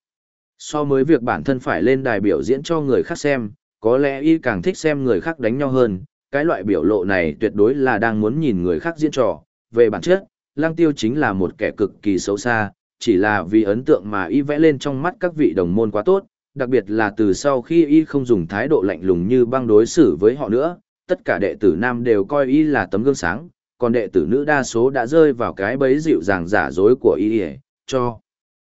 So với việc bản thân phải lên đài biểu diễn cho người khác xem, có lẽ y càng thích xem người khác đánh nhau hơn, cái loại biểu lộ này tuyệt đối là đang muốn nhìn người khác diễn trò. Về bản chất, Lăng Tiêu chính là một kẻ cực kỳ xấu xa, chỉ là vì ấn tượng mà y vẽ lên trong mắt các vị đồng môn quá tốt, đặc biệt là từ sau khi y không dùng thái độ lạnh lùng như băng đối xử với họ nữa, tất cả đệ tử nam đều coi y là tấm gương sáng, còn đệ tử nữ đa số đã rơi vào cái bẫy dịu dàng giả dối của y cho.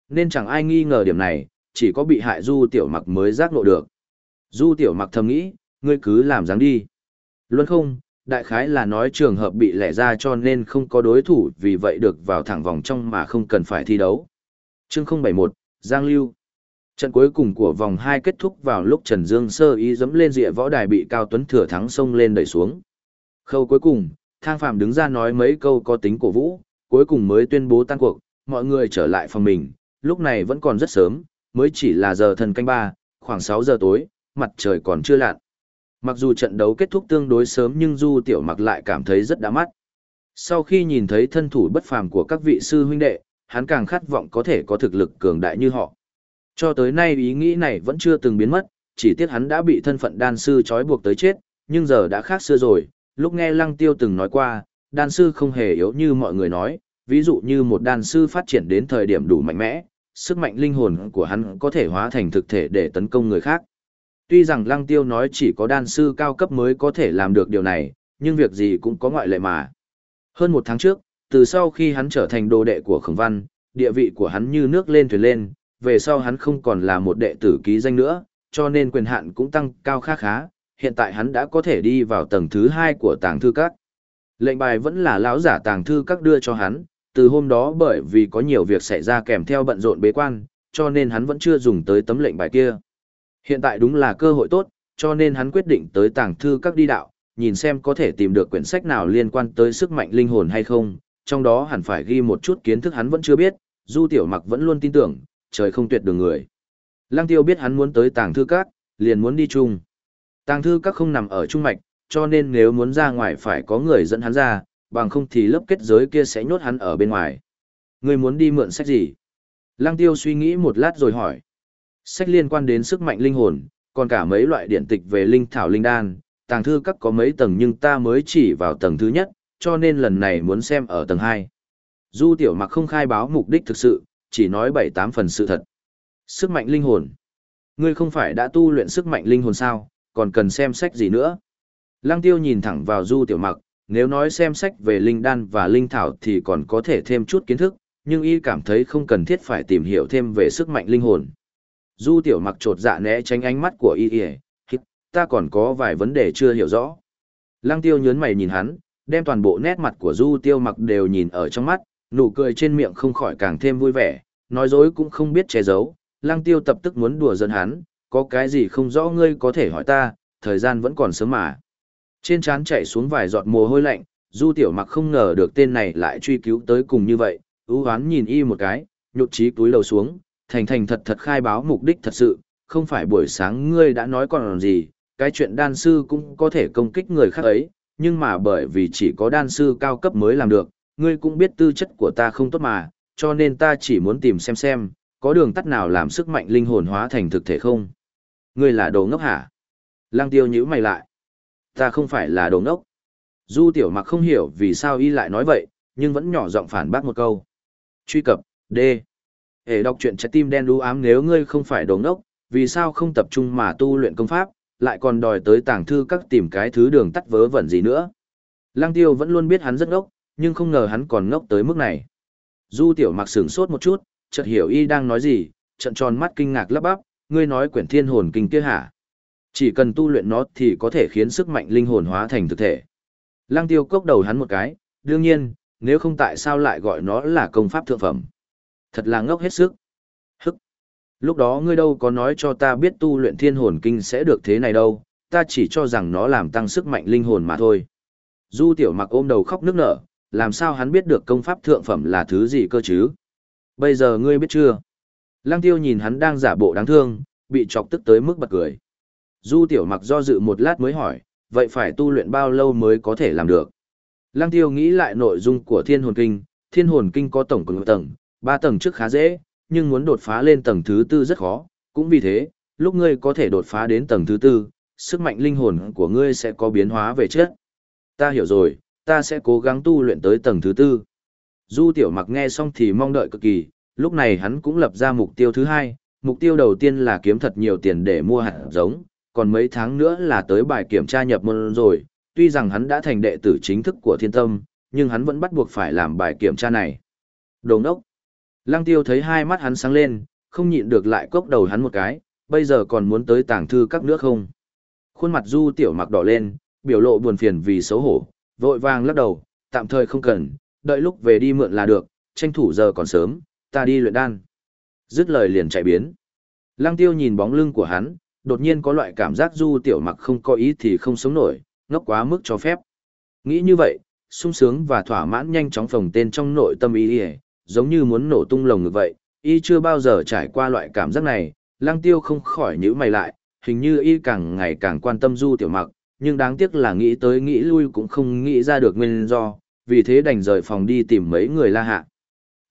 Nên chẳng ai nghi ngờ điểm này, chỉ có bị hại Du Tiểu Mặc mới giác ngộ được. Du Tiểu Mặc thầm nghĩ, ngươi cứ làm dáng đi. luân không, đại khái là nói trường hợp bị lẻ ra cho nên không có đối thủ vì vậy được vào thẳng vòng trong mà không cần phải thi đấu. Chương 071, Giang Lưu Trận cuối cùng của vòng 2 kết thúc vào lúc Trần Dương sơ ý dẫm lên rìa võ đài bị Cao Tuấn thừa thắng xông lên đẩy xuống. Khâu cuối cùng, Thang Phạm đứng ra nói mấy câu có tính cổ vũ, cuối cùng mới tuyên bố tan cuộc, mọi người trở lại phòng mình, lúc này vẫn còn rất sớm, mới chỉ là giờ thần canh ba, khoảng 6 giờ tối, mặt trời còn chưa lặn. Mặc dù trận đấu kết thúc tương đối sớm nhưng Du Tiểu Mặc lại cảm thấy rất đã mắt. Sau khi nhìn thấy thân thủ bất phàm của các vị sư huynh đệ, hắn càng khát vọng có thể có thực lực cường đại như họ. Cho tới nay ý nghĩ này vẫn chưa từng biến mất, chỉ tiếc hắn đã bị thân phận đan sư trói buộc tới chết, nhưng giờ đã khác xưa rồi, lúc nghe Lăng Tiêu từng nói qua, đan sư không hề yếu như mọi người nói, ví dụ như một đan sư phát triển đến thời điểm đủ mạnh mẽ, sức mạnh linh hồn của hắn có thể hóa thành thực thể để tấn công người khác. Tuy rằng Lăng Tiêu nói chỉ có đan sư cao cấp mới có thể làm được điều này, nhưng việc gì cũng có ngoại lệ mà. Hơn một tháng trước, từ sau khi hắn trở thành đồ đệ của Khổng Văn, địa vị của hắn như nước lên thuyền lên, về sau hắn không còn là một đệ tử ký danh nữa, cho nên quyền hạn cũng tăng cao khá khá, hiện tại hắn đã có thể đi vào tầng thứ hai của tàng thư các. Lệnh bài vẫn là lão giả tàng thư các đưa cho hắn, từ hôm đó bởi vì có nhiều việc xảy ra kèm theo bận rộn bế quan, cho nên hắn vẫn chưa dùng tới tấm lệnh bài kia. Hiện tại đúng là cơ hội tốt, cho nên hắn quyết định tới tàng thư các đi đạo, nhìn xem có thể tìm được quyển sách nào liên quan tới sức mạnh linh hồn hay không, trong đó hẳn phải ghi một chút kiến thức hắn vẫn chưa biết, Du Tiểu Mặc vẫn luôn tin tưởng, trời không tuyệt đường người. Lăng Tiêu biết hắn muốn tới tàng thư các, liền muốn đi chung. Tàng thư các không nằm ở trung mạch, cho nên nếu muốn ra ngoài phải có người dẫn hắn ra, bằng không thì lớp kết giới kia sẽ nhốt hắn ở bên ngoài. Người muốn đi mượn sách gì? Lăng Tiêu suy nghĩ một lát rồi hỏi. Sách liên quan đến sức mạnh linh hồn, còn cả mấy loại điện tịch về linh thảo linh đan, tàng thư các có mấy tầng nhưng ta mới chỉ vào tầng thứ nhất, cho nên lần này muốn xem ở tầng 2. Du tiểu mặc không khai báo mục đích thực sự, chỉ nói bảy tám phần sự thật. Sức mạnh linh hồn. Ngươi không phải đã tu luyện sức mạnh linh hồn sao, còn cần xem sách gì nữa. Lăng tiêu nhìn thẳng vào du tiểu mặc, nếu nói xem sách về linh đan và linh thảo thì còn có thể thêm chút kiến thức, nhưng y cảm thấy không cần thiết phải tìm hiểu thêm về sức mạnh linh hồn. Du tiểu mặc trột dạ né tránh ánh mắt của y y, ta còn có vài vấn đề chưa hiểu rõ. Lăng tiêu nhớn mày nhìn hắn, đem toàn bộ nét mặt của du tiêu mặc đều nhìn ở trong mắt, nụ cười trên miệng không khỏi càng thêm vui vẻ, nói dối cũng không biết che giấu. Lăng tiêu tập tức muốn đùa giỡn hắn, có cái gì không rõ ngươi có thể hỏi ta, thời gian vẫn còn sớm mà. Trên trán chạy xuống vài giọt mồ hôi lạnh, du tiểu mặc không ngờ được tên này lại truy cứu tới cùng như vậy, ưu hoán nhìn y một cái, nhụt chí túi lầu xuống, thành thành thật thật khai báo mục đích thật sự, không phải buổi sáng ngươi đã nói còn gì, cái chuyện đan sư cũng có thể công kích người khác ấy, nhưng mà bởi vì chỉ có đan sư cao cấp mới làm được, ngươi cũng biết tư chất của ta không tốt mà, cho nên ta chỉ muốn tìm xem xem, có đường tắt nào làm sức mạnh linh hồn hóa thành thực thể không? Ngươi là đồ ngốc hả? Lăng tiêu nhữ mày lại. Ta không phải là đồ ngốc. Du tiểu mặc không hiểu vì sao y lại nói vậy, nhưng vẫn nhỏ giọng phản bác một câu. Truy cập, D. Hệ đọc truyện trái tim đen đu ám nếu ngươi không phải đồ ngốc, vì sao không tập trung mà tu luyện công pháp, lại còn đòi tới tàng thư các tìm cái thứ đường tắt vớ vẩn gì nữa. Lăng tiêu vẫn luôn biết hắn rất ngốc, nhưng không ngờ hắn còn ngốc tới mức này. Du tiểu mặc sửng sốt một chút, chợt hiểu y đang nói gì, trận tròn mắt kinh ngạc lắp bắp, ngươi nói quyển thiên hồn kinh kia hả? Chỉ cần tu luyện nó thì có thể khiến sức mạnh linh hồn hóa thành thực thể. Lăng tiêu cốc đầu hắn một cái, đương nhiên, nếu không tại sao lại gọi nó là công pháp thượng phẩm. Thật là ngốc hết sức. Hức. Lúc đó ngươi đâu có nói cho ta biết tu luyện thiên hồn kinh sẽ được thế này đâu, ta chỉ cho rằng nó làm tăng sức mạnh linh hồn mà thôi. Du tiểu mặc ôm đầu khóc nức nở, làm sao hắn biết được công pháp thượng phẩm là thứ gì cơ chứ? Bây giờ ngươi biết chưa? Lăng tiêu nhìn hắn đang giả bộ đáng thương, bị chọc tức tới mức bật cười. Du tiểu mặc do dự một lát mới hỏi, vậy phải tu luyện bao lâu mới có thể làm được? Lăng tiêu nghĩ lại nội dung của thiên hồn kinh, thiên hồn kinh có tổng cộng tầng, ba tầng trước khá dễ, nhưng muốn đột phá lên tầng thứ tư rất khó, cũng vì thế, lúc ngươi có thể đột phá đến tầng thứ tư, sức mạnh linh hồn của ngươi sẽ có biến hóa về chất. Ta hiểu rồi, ta sẽ cố gắng tu luyện tới tầng thứ tư. Du tiểu mặc nghe xong thì mong đợi cực kỳ, lúc này hắn cũng lập ra mục tiêu thứ hai, mục tiêu đầu tiên là kiếm thật nhiều tiền để mua hạt giống, còn mấy tháng nữa là tới bài kiểm tra nhập môn rồi, tuy rằng hắn đã thành đệ tử chính thức của thiên tâm, nhưng hắn vẫn bắt buộc phải làm bài kiểm tra này. Đồ ốc! Lăng tiêu thấy hai mắt hắn sáng lên, không nhịn được lại cốc đầu hắn một cái, bây giờ còn muốn tới tàng thư các nước không? Khuôn mặt du tiểu mặc đỏ lên, biểu lộ buồn phiền vì xấu hổ, vội vàng lắc đầu, tạm thời không cần, đợi lúc về đi mượn là được, tranh thủ giờ còn sớm, ta đi luyện đan. Dứt lời liền chạy biến. Lăng tiêu nhìn bóng lưng của hắn, đột nhiên có loại cảm giác du tiểu mặc không có ý thì không sống nổi, ngốc quá mức cho phép. Nghĩ như vậy, sung sướng và thỏa mãn nhanh chóng phồng tên trong nội tâm ý ỉa giống như muốn nổ tung lồng ngực vậy y chưa bao giờ trải qua loại cảm giác này Lang tiêu không khỏi nhữ mày lại hình như y càng ngày càng quan tâm du tiểu mặc nhưng đáng tiếc là nghĩ tới nghĩ lui cũng không nghĩ ra được nguyên do vì thế đành rời phòng đi tìm mấy người la hạ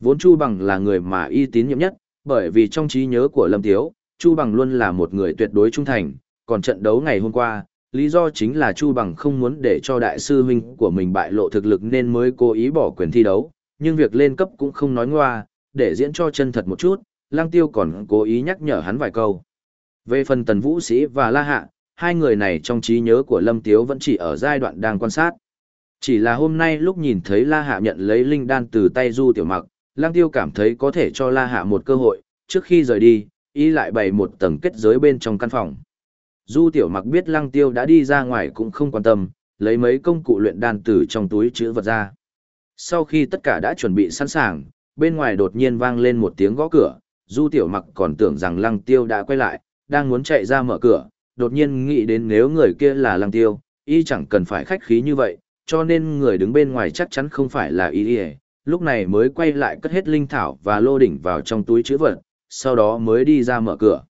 vốn chu bằng là người mà y tín nhiệm nhất bởi vì trong trí nhớ của lâm tiếu chu bằng luôn là một người tuyệt đối trung thành còn trận đấu ngày hôm qua lý do chính là Chu Bằng không muốn để cho đại sư huynh của mình bại lộ thực lực nên mới cố ý bỏ quyền thi đấu, nhưng việc lên cấp cũng không nói ngoa, để diễn cho chân thật một chút, Lăng Tiêu còn cố ý nhắc nhở hắn vài câu. Về phần Tần Vũ Sĩ và La Hạ, hai người này trong trí nhớ của Lâm Tiếu vẫn chỉ ở giai đoạn đang quan sát. Chỉ là hôm nay lúc nhìn thấy La Hạ nhận lấy linh đan từ tay Du Tiểu Mặc, Lăng Tiêu cảm thấy có thể cho La Hạ một cơ hội, trước khi rời đi, Y lại bày một tầng kết giới bên trong căn phòng. Du tiểu mặc biết lăng tiêu đã đi ra ngoài cũng không quan tâm, lấy mấy công cụ luyện đan từ trong túi chữ vật ra. Sau khi tất cả đã chuẩn bị sẵn sàng, bên ngoài đột nhiên vang lên một tiếng gõ cửa, du tiểu mặc còn tưởng rằng lăng tiêu đã quay lại, đang muốn chạy ra mở cửa, đột nhiên nghĩ đến nếu người kia là lăng tiêu, y chẳng cần phải khách khí như vậy, cho nên người đứng bên ngoài chắc chắn không phải là y y lúc này mới quay lại cất hết linh thảo và lô đỉnh vào trong túi chữ vật, sau đó mới đi ra mở cửa.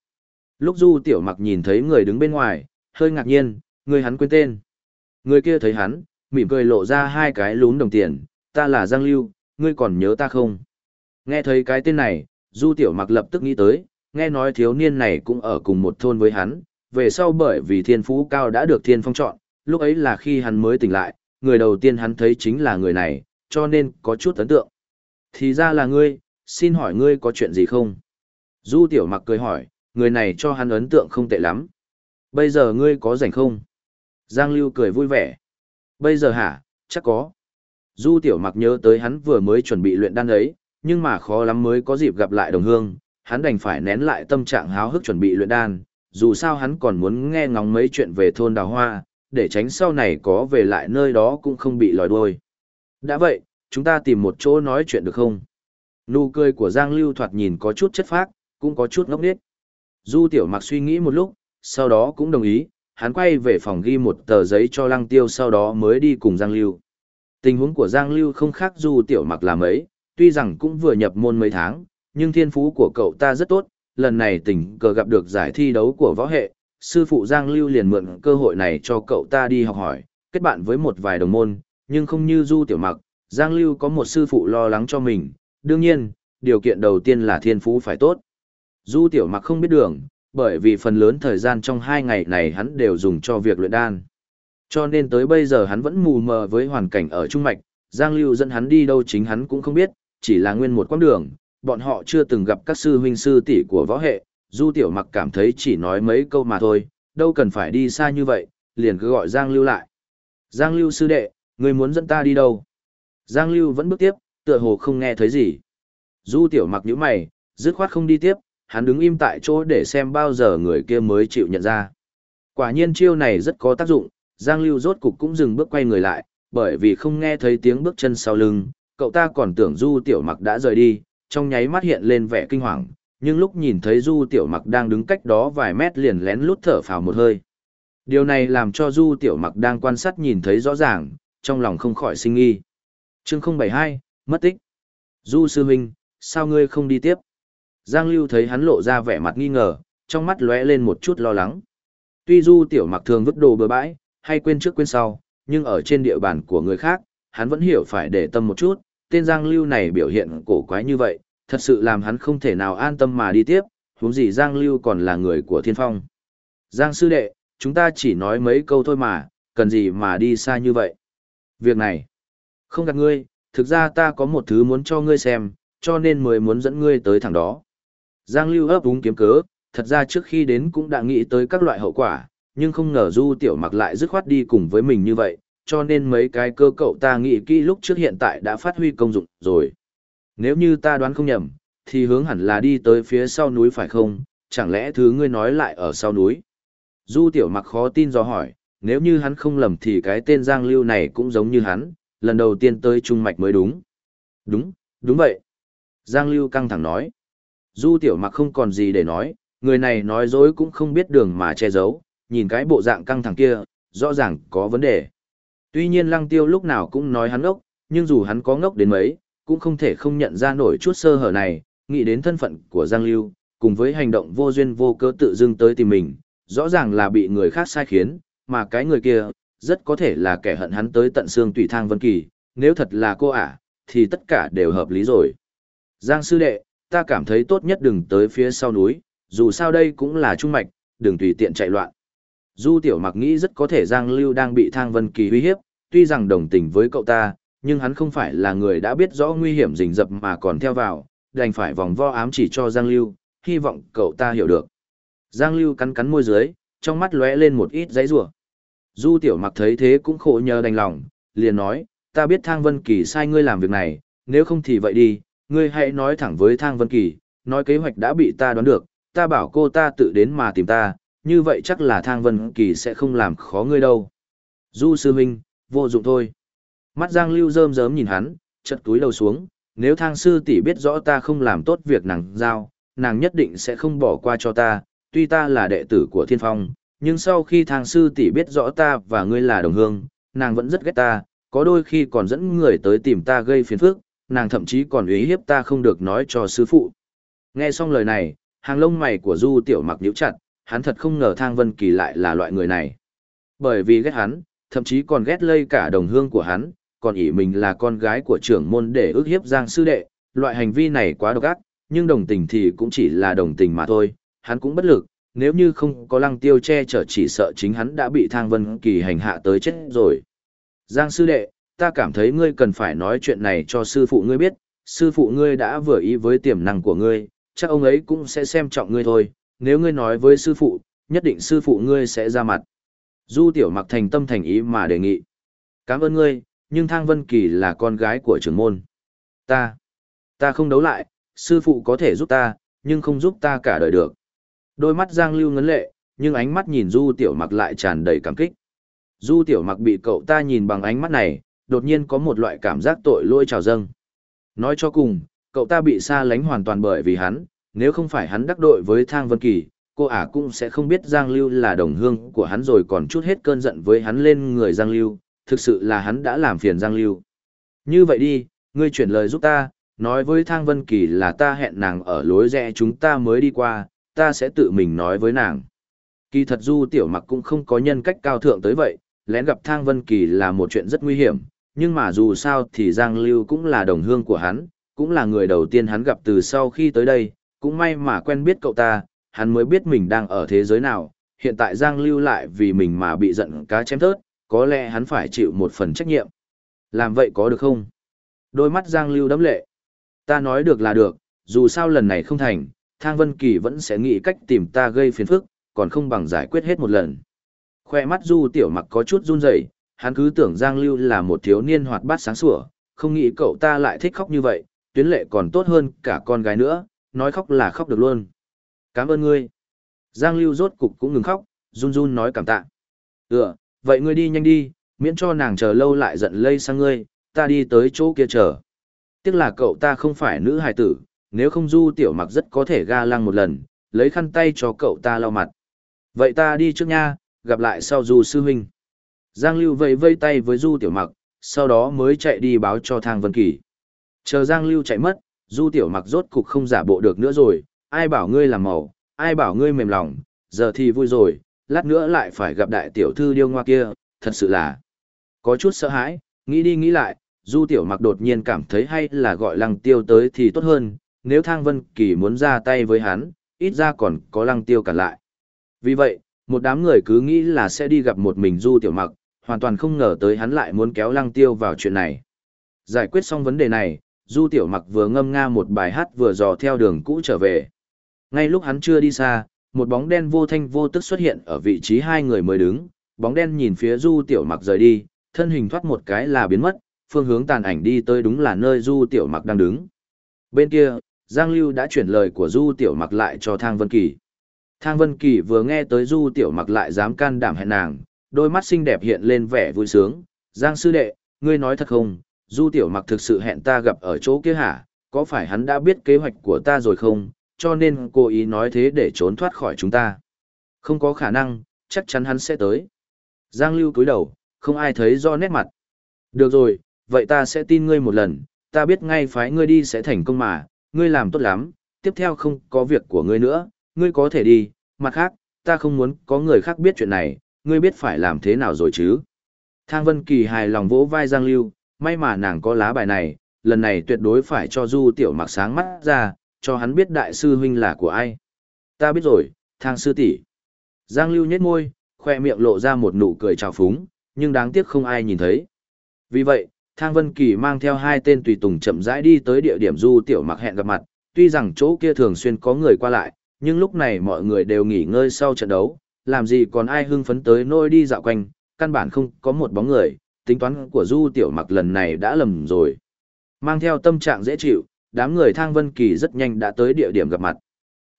Lúc Du Tiểu Mặc nhìn thấy người đứng bên ngoài, hơi ngạc nhiên, người hắn quên tên. Người kia thấy hắn, mỉm cười lộ ra hai cái lún đồng tiền, ta là Giang Lưu, ngươi còn nhớ ta không? Nghe thấy cái tên này, Du Tiểu Mặc lập tức nghĩ tới, nghe nói thiếu niên này cũng ở cùng một thôn với hắn, về sau bởi vì thiên phú cao đã được thiên phong chọn, lúc ấy là khi hắn mới tỉnh lại, người đầu tiên hắn thấy chính là người này, cho nên có chút ấn tượng. Thì ra là ngươi, xin hỏi ngươi có chuyện gì không? Du Tiểu Mặc cười hỏi, người này cho hắn ấn tượng không tệ lắm. Bây giờ ngươi có rảnh không? Giang Lưu cười vui vẻ. Bây giờ hả, chắc có. Du Tiểu Mặc nhớ tới hắn vừa mới chuẩn bị luyện đan ấy, nhưng mà khó lắm mới có dịp gặp lại đồng hương, hắn đành phải nén lại tâm trạng háo hức chuẩn bị luyện đan, dù sao hắn còn muốn nghe ngóng mấy chuyện về thôn đào hoa, để tránh sau này có về lại nơi đó cũng không bị lòi đuôi. Đã vậy, chúng ta tìm một chỗ nói chuyện được không? Nụ cười của Giang Lưu thoạt nhìn có chút chất phác, cũng có chút ngốc nghếch. Du tiểu mặc suy nghĩ một lúc, sau đó cũng đồng ý, hắn quay về phòng ghi một tờ giấy cho lăng tiêu sau đó mới đi cùng Giang Lưu. Tình huống của Giang Lưu không khác du tiểu mặc là mấy, tuy rằng cũng vừa nhập môn mấy tháng, nhưng thiên phú của cậu ta rất tốt, lần này tình cờ gặp được giải thi đấu của võ hệ, sư phụ Giang Lưu liền mượn cơ hội này cho cậu ta đi học hỏi, kết bạn với một vài đồng môn, nhưng không như du tiểu mặc, Giang Lưu có một sư phụ lo lắng cho mình, đương nhiên, điều kiện đầu tiên là thiên phú phải tốt. Du tiểu mặc không biết đường, bởi vì phần lớn thời gian trong hai ngày này hắn đều dùng cho việc luyện đan. Cho nên tới bây giờ hắn vẫn mù mờ với hoàn cảnh ở Trung Mạch, Giang Lưu dẫn hắn đi đâu chính hắn cũng không biết, chỉ là nguyên một quãng đường, bọn họ chưa từng gặp các sư huynh sư tỷ của võ hệ, Du Tiểu Mặc cảm thấy chỉ nói mấy câu mà thôi, đâu cần phải đi xa như vậy, liền cứ gọi Giang Lưu lại. Giang Lưu sư đệ, người muốn dẫn ta đi đâu? Giang Lưu vẫn bước tiếp, tựa hồ không nghe thấy gì. Du Tiểu Mặc nhíu mày, dứt khoát không đi tiếp, hắn đứng im tại chỗ để xem bao giờ người kia mới chịu nhận ra. Quả nhiên chiêu này rất có tác dụng, Giang Lưu rốt cục cũng dừng bước quay người lại, bởi vì không nghe thấy tiếng bước chân sau lưng, cậu ta còn tưởng Du Tiểu Mặc đã rời đi, trong nháy mắt hiện lên vẻ kinh hoàng, nhưng lúc nhìn thấy Du Tiểu Mặc đang đứng cách đó vài mét liền lén lút thở phào một hơi. Điều này làm cho Du Tiểu Mặc đang quan sát nhìn thấy rõ ràng, trong lòng không khỏi sinh nghi. Chương 072, mất tích. Du Sư Minh, sao ngươi không đi tiếp? Giang Lưu thấy hắn lộ ra vẻ mặt nghi ngờ, trong mắt lóe lên một chút lo lắng. Tuy Du Tiểu Mặc thường vứt đồ bừa bãi, hay quên trước quên sau, nhưng ở trên địa bàn của người khác, hắn vẫn hiểu phải để tâm một chút, tên Giang Lưu này biểu hiện cổ quái như vậy, thật sự làm hắn không thể nào an tâm mà đi tiếp, huống gì Giang Lưu còn là người của Thiên Phong. Giang sư đệ, chúng ta chỉ nói mấy câu thôi mà, cần gì mà đi xa như vậy. Việc này, không gặp ngươi, thực ra ta có một thứ muốn cho ngươi xem, cho nên mới muốn dẫn ngươi tới thẳng đó. Giang Lưu ấp úng kiếm cớ, thật ra trước khi đến cũng đã nghĩ tới các loại hậu quả, nhưng không ngờ Du Tiểu Mặc lại dứt khoát đi cùng với mình như vậy, cho nên mấy cái cơ cậu ta nghĩ kỹ lúc trước hiện tại đã phát huy công dụng rồi. Nếu như ta đoán không nhầm, thì hướng hẳn là đi tới phía sau núi phải không, chẳng lẽ thứ ngươi nói lại ở sau núi? Du Tiểu Mặc khó tin do hỏi, nếu như hắn không lầm thì cái tên Giang Lưu này cũng giống như hắn, lần đầu tiên tới Trung Mạch mới đúng. Đúng, đúng vậy. Giang Lưu căng thẳng nói. Du Tiểu Mặc không còn gì để nói, người này nói dối cũng không biết đường mà che giấu, nhìn cái bộ dạng căng thẳng kia, rõ ràng có vấn đề. Tuy nhiên Lăng Tiêu lúc nào cũng nói hắn ngốc, nhưng dù hắn có ngốc đến mấy, cũng không thể không nhận ra nổi chút sơ hở này, nghĩ đến thân phận của Giang Lưu, cùng với hành động vô duyên vô cớ tự dưng tới tìm mình, rõ ràng là bị người khác sai khiến, mà cái người kia, rất có thể là kẻ hận hắn tới tận xương tùy thang vân kỳ, nếu thật là cô ả, thì tất cả đều hợp lý rồi. Giang sư đệ, ta cảm thấy tốt nhất đừng tới phía sau núi, dù sao đây cũng là trung mạch, đừng tùy tiện chạy loạn. Du tiểu mặc nghĩ rất có thể Giang Lưu đang bị thang vân kỳ uy hiếp, tuy rằng đồng tình với cậu ta, nhưng hắn không phải là người đã biết rõ nguy hiểm rình rập mà còn theo vào, đành phải vòng vo ám chỉ cho Giang Lưu, hy vọng cậu ta hiểu được. Giang Lưu cắn cắn môi dưới, trong mắt lóe lên một ít giấy rủa. Du tiểu mặc thấy thế cũng khổ nhờ đành lòng, liền nói, ta biết Thang Vân Kỳ sai ngươi làm việc này, nếu không thì vậy đi, ngươi hãy nói thẳng với Thang Vân Kỳ, nói kế hoạch đã bị ta đoán được, ta bảo cô ta tự đến mà tìm ta, như vậy chắc là Thang Vân Kỳ sẽ không làm khó ngươi đâu. Du sư huynh, vô dụng thôi. Mắt Giang Lưu rơm rớm nhìn hắn, chật túi đầu xuống, nếu Thang sư tỷ biết rõ ta không làm tốt việc nàng giao, nàng nhất định sẽ không bỏ qua cho ta, tuy ta là đệ tử của Thiên Phong, nhưng sau khi Thang sư tỷ biết rõ ta và ngươi là đồng hương, nàng vẫn rất ghét ta, có đôi khi còn dẫn người tới tìm ta gây phiền phức, nàng thậm chí còn uy hiếp ta không được nói cho sư phụ. Nghe xong lời này, hàng lông mày của Du Tiểu Mặc nhíu chặt, hắn thật không ngờ Thang Vân Kỳ lại là loại người này. Bởi vì ghét hắn, thậm chí còn ghét lây cả đồng hương của hắn, còn ỷ mình là con gái của trưởng môn để ức hiếp Giang sư đệ, loại hành vi này quá độc ác, nhưng đồng tình thì cũng chỉ là đồng tình mà thôi, hắn cũng bất lực, nếu như không có lăng tiêu che chở chỉ sợ chính hắn đã bị Thang Vân Kỳ hành hạ tới chết rồi. Giang sư đệ, ta cảm thấy ngươi cần phải nói chuyện này cho sư phụ ngươi biết, sư phụ ngươi đã vừa ý với tiềm năng của ngươi, chắc ông ấy cũng sẽ xem trọng ngươi thôi, nếu ngươi nói với sư phụ, nhất định sư phụ ngươi sẽ ra mặt. Du tiểu mặc thành tâm thành ý mà đề nghị. Cảm ơn ngươi, nhưng Thang Vân Kỳ là con gái của trưởng môn. Ta, ta không đấu lại, sư phụ có thể giúp ta, nhưng không giúp ta cả đời được. Đôi mắt Giang Lưu ngấn lệ, nhưng ánh mắt nhìn Du tiểu mặc lại tràn đầy cảm kích. Du tiểu mặc bị cậu ta nhìn bằng ánh mắt này, đột nhiên có một loại cảm giác tội lỗi trào dâng. Nói cho cùng, cậu ta bị xa lánh hoàn toàn bởi vì hắn, nếu không phải hắn đắc đội với Thang Vân Kỳ, cô ả cũng sẽ không biết Giang Lưu là đồng hương của hắn rồi còn chút hết cơn giận với hắn lên người Giang Lưu, thực sự là hắn đã làm phiền Giang Lưu. Như vậy đi, ngươi chuyển lời giúp ta, nói với Thang Vân Kỳ là ta hẹn nàng ở lối rẽ chúng ta mới đi qua, ta sẽ tự mình nói với nàng. Kỳ thật Du Tiểu Mặc cũng không có nhân cách cao thượng tới vậy, lén gặp Thang Vân Kỳ là một chuyện rất nguy hiểm, nhưng mà dù sao thì Giang Lưu cũng là đồng hương của hắn, cũng là người đầu tiên hắn gặp từ sau khi tới đây, cũng may mà quen biết cậu ta, hắn mới biết mình đang ở thế giới nào, hiện tại Giang Lưu lại vì mình mà bị giận cá chém thớt, có lẽ hắn phải chịu một phần trách nhiệm. Làm vậy có được không? Đôi mắt Giang Lưu đấm lệ. Ta nói được là được, dù sao lần này không thành, Thang Vân Kỳ vẫn sẽ nghĩ cách tìm ta gây phiền phức, còn không bằng giải quyết hết một lần. Khoe mắt Du Tiểu Mặc có chút run rẩy, hắn cứ tưởng Giang Lưu là một thiếu niên hoạt bát sáng sủa, không nghĩ cậu ta lại thích khóc như vậy, tuyến lệ còn tốt hơn cả con gái nữa, nói khóc là khóc được luôn. Cảm ơn ngươi. Giang Lưu rốt cục cũng ngừng khóc, run run nói cảm tạ. Ừ, vậy ngươi đi nhanh đi, miễn cho nàng chờ lâu lại giận lây sang ngươi, ta đi tới chỗ kia chờ. Tiếc là cậu ta không phải nữ hài tử, nếu không du tiểu mặc rất có thể ga lăng một lần, lấy khăn tay cho cậu ta lau mặt. Vậy ta đi trước nha, gặp lại sau du sư huynh. Giang Lưu vẫy vây tay với du tiểu mặc, sau đó mới chạy đi báo cho Thang Vân Kỳ. Chờ Giang Lưu chạy mất, du tiểu mặc rốt cục không giả bộ được nữa rồi, ai bảo ngươi làm màu, ai bảo ngươi mềm lòng, giờ thì vui rồi, lát nữa lại phải gặp đại tiểu thư điêu ngoa kia, thật sự là có chút sợ hãi, nghĩ đi nghĩ lại, du tiểu mặc đột nhiên cảm thấy hay là gọi lăng tiêu tới thì tốt hơn, nếu thang vân kỳ muốn ra tay với hắn, ít ra còn có lăng tiêu cản lại. Vì vậy, một đám người cứ nghĩ là sẽ đi gặp một mình du tiểu mặc, hoàn toàn không ngờ tới hắn lại muốn kéo lăng tiêu vào chuyện này. Giải quyết xong vấn đề này, du tiểu mặc vừa ngâm nga một bài hát vừa dò theo đường cũ trở về. Ngay lúc hắn chưa đi xa, một bóng đen vô thanh vô tức xuất hiện ở vị trí hai người mới đứng, bóng đen nhìn phía Du Tiểu Mặc rời đi, thân hình thoát một cái là biến mất, phương hướng tàn ảnh đi tới đúng là nơi Du Tiểu Mặc đang đứng. Bên kia, Giang Lưu đã chuyển lời của Du Tiểu Mặc lại cho Thang Vân Kỳ. Thang Vân Kỳ vừa nghe tới Du Tiểu Mặc lại dám can đảm hẹn nàng, đôi mắt xinh đẹp hiện lên vẻ vui sướng. Giang sư đệ, ngươi nói thật không, Du Tiểu Mặc thực sự hẹn ta gặp ở chỗ kia hả? Có phải hắn đã biết kế hoạch của ta rồi không? Cho nên cố ý nói thế để trốn thoát khỏi chúng ta. Không có khả năng, chắc chắn hắn sẽ tới. Giang Lưu cúi đầu, không ai thấy do nét mặt. Được rồi, vậy ta sẽ tin ngươi một lần, ta biết ngay phái ngươi đi sẽ thành công mà, ngươi làm tốt lắm, tiếp theo không có việc của ngươi nữa, ngươi có thể đi, mặt khác, ta không muốn có người khác biết chuyện này, ngươi biết phải làm thế nào rồi chứ. Thang Vân Kỳ hài lòng vỗ vai Giang Lưu, may mà nàng có lá bài này, lần này tuyệt đối phải cho Du Tiểu Mặc sáng mắt ra, cho hắn biết đại sư huynh là của ai. Ta biết rồi, Thang sư tỷ. Giang Lưu nhếch môi, khoe miệng lộ ra một nụ cười trào phúng, nhưng đáng tiếc không ai nhìn thấy. Vì vậy, Thang Vân Kỳ mang theo hai tên tùy tùng chậm rãi đi tới địa điểm Du Tiểu Mặc hẹn gặp mặt, tuy rằng chỗ kia thường xuyên có người qua lại, nhưng lúc này mọi người đều nghỉ ngơi sau trận đấu, làm gì còn ai hưng phấn tới nôi đi dạo quanh, căn bản không có một bóng người, tính toán của Du Tiểu Mặc lần này đã lầm rồi. Mang theo tâm trạng dễ chịu, đám người Thang Vân Kỳ rất nhanh đã tới địa điểm gặp mặt.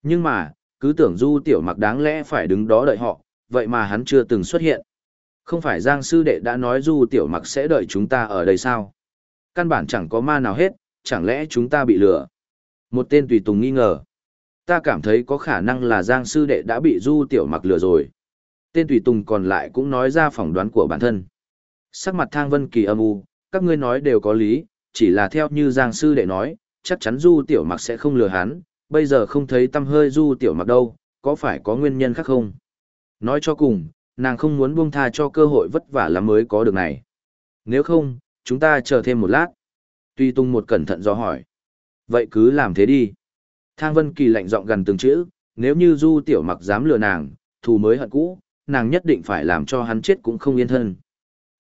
Nhưng mà, cứ tưởng Du Tiểu Mặc đáng lẽ phải đứng đó đợi họ, vậy mà hắn chưa từng xuất hiện. Không phải Giang Sư Đệ đã nói Du Tiểu Mặc sẽ đợi chúng ta ở đây sao? Căn bản chẳng có ma nào hết, chẳng lẽ chúng ta bị lừa? Một tên tùy tùng nghi ngờ. Ta cảm thấy có khả năng là Giang Sư Đệ đã bị Du Tiểu Mặc lừa rồi. Tên tùy tùng còn lại cũng nói ra phỏng đoán của bản thân. Sắc mặt Thang Vân Kỳ âm u, các ngươi nói đều có lý, chỉ là theo như Giang Sư Đệ nói, chắc chắn Du Tiểu Mặc sẽ không lừa hắn, bây giờ không thấy tâm hơi Du Tiểu Mặc đâu, có phải có nguyên nhân khác không? Nói cho cùng, nàng không muốn buông tha cho cơ hội vất vả lắm mới có được này. Nếu không, chúng ta chờ thêm một lát. Tuy tung một cẩn thận do hỏi. Vậy cứ làm thế đi. Thang Vân Kỳ lạnh giọng gần từng chữ, nếu như Du Tiểu Mặc dám lừa nàng, thù mới hận cũ, nàng nhất định phải làm cho hắn chết cũng không yên thân.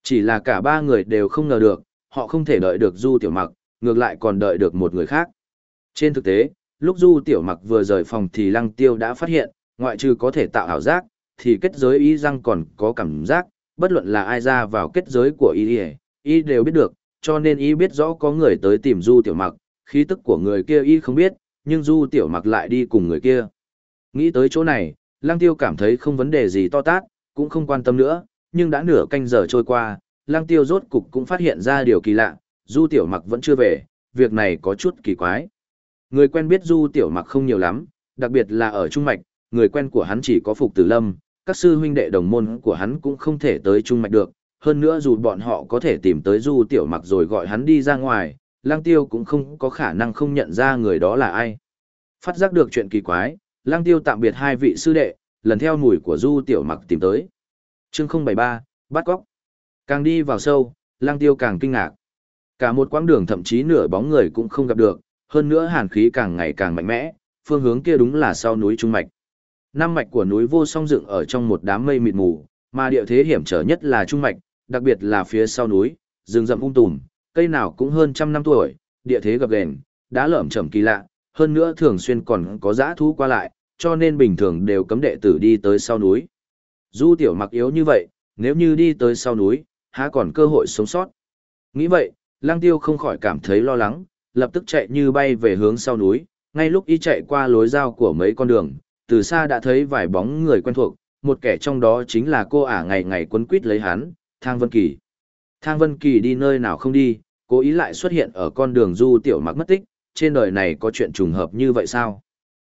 Chỉ là cả ba người đều không ngờ được, họ không thể đợi được Du Tiểu Mặc, ngược lại còn đợi được một người khác. Trên thực tế, lúc Du Tiểu Mặc vừa rời phòng thì Lăng Tiêu đã phát hiện, ngoại trừ có thể tạo ảo giác, thì kết giới y răng còn có cảm giác, bất luận là ai ra vào kết giới của y y đều biết được, cho nên y biết rõ có người tới tìm Du Tiểu Mặc, khí tức của người kia y không biết, nhưng Du Tiểu Mặc lại đi cùng người kia. Nghĩ tới chỗ này, Lăng Tiêu cảm thấy không vấn đề gì to tát, cũng không quan tâm nữa, nhưng đã nửa canh giờ trôi qua, Lăng Tiêu rốt cục cũng phát hiện ra điều kỳ lạ, Du Tiểu Mặc vẫn chưa về, việc này có chút kỳ quái. Người quen biết Du Tiểu Mặc không nhiều lắm, đặc biệt là ở Trung Mạch, người quen của hắn chỉ có Phục Tử Lâm, các sư huynh đệ đồng môn của hắn cũng không thể tới Trung Mạch được, hơn nữa dù bọn họ có thể tìm tới Du Tiểu Mặc rồi gọi hắn đi ra ngoài, Lang Tiêu cũng không có khả năng không nhận ra người đó là ai. Phát giác được chuyện kỳ quái, Lang Tiêu tạm biệt hai vị sư đệ, lần theo mùi của Du Tiểu Mặc tìm tới. Chương 073, bắt góc. Càng đi vào sâu, Lang Tiêu càng kinh ngạc. Cả một quãng đường thậm chí nửa bóng người cũng không gặp được, hơn nữa hàn khí càng ngày càng mạnh mẽ, phương hướng kia đúng là sau núi Trung Mạch. Năm mạch của núi vô song dựng ở trong một đám mây mịt mù, mà địa thế hiểm trở nhất là Trung Mạch, đặc biệt là phía sau núi, rừng rậm ung tùm, cây nào cũng hơn trăm năm tuổi, địa thế gập ghềnh, đá lởm chởm kỳ lạ, hơn nữa thường xuyên còn có dã thú qua lại, cho nên bình thường đều cấm đệ tử đi tới sau núi. Du tiểu mặc yếu như vậy, nếu như đi tới sau núi, há còn cơ hội sống sót. Nghĩ vậy, lang tiêu không khỏi cảm thấy lo lắng, lập tức chạy như bay về hướng sau núi, ngay lúc y chạy qua lối giao của mấy con đường, từ xa đã thấy vài bóng người quen thuộc, một kẻ trong đó chính là cô ả ngày ngày quấn quýt lấy hắn, Thang Vân Kỳ. Thang Vân Kỳ đi nơi nào không đi, cố ý lại xuất hiện ở con đường du tiểu mặc mất tích, trên đời này có chuyện trùng hợp như vậy sao?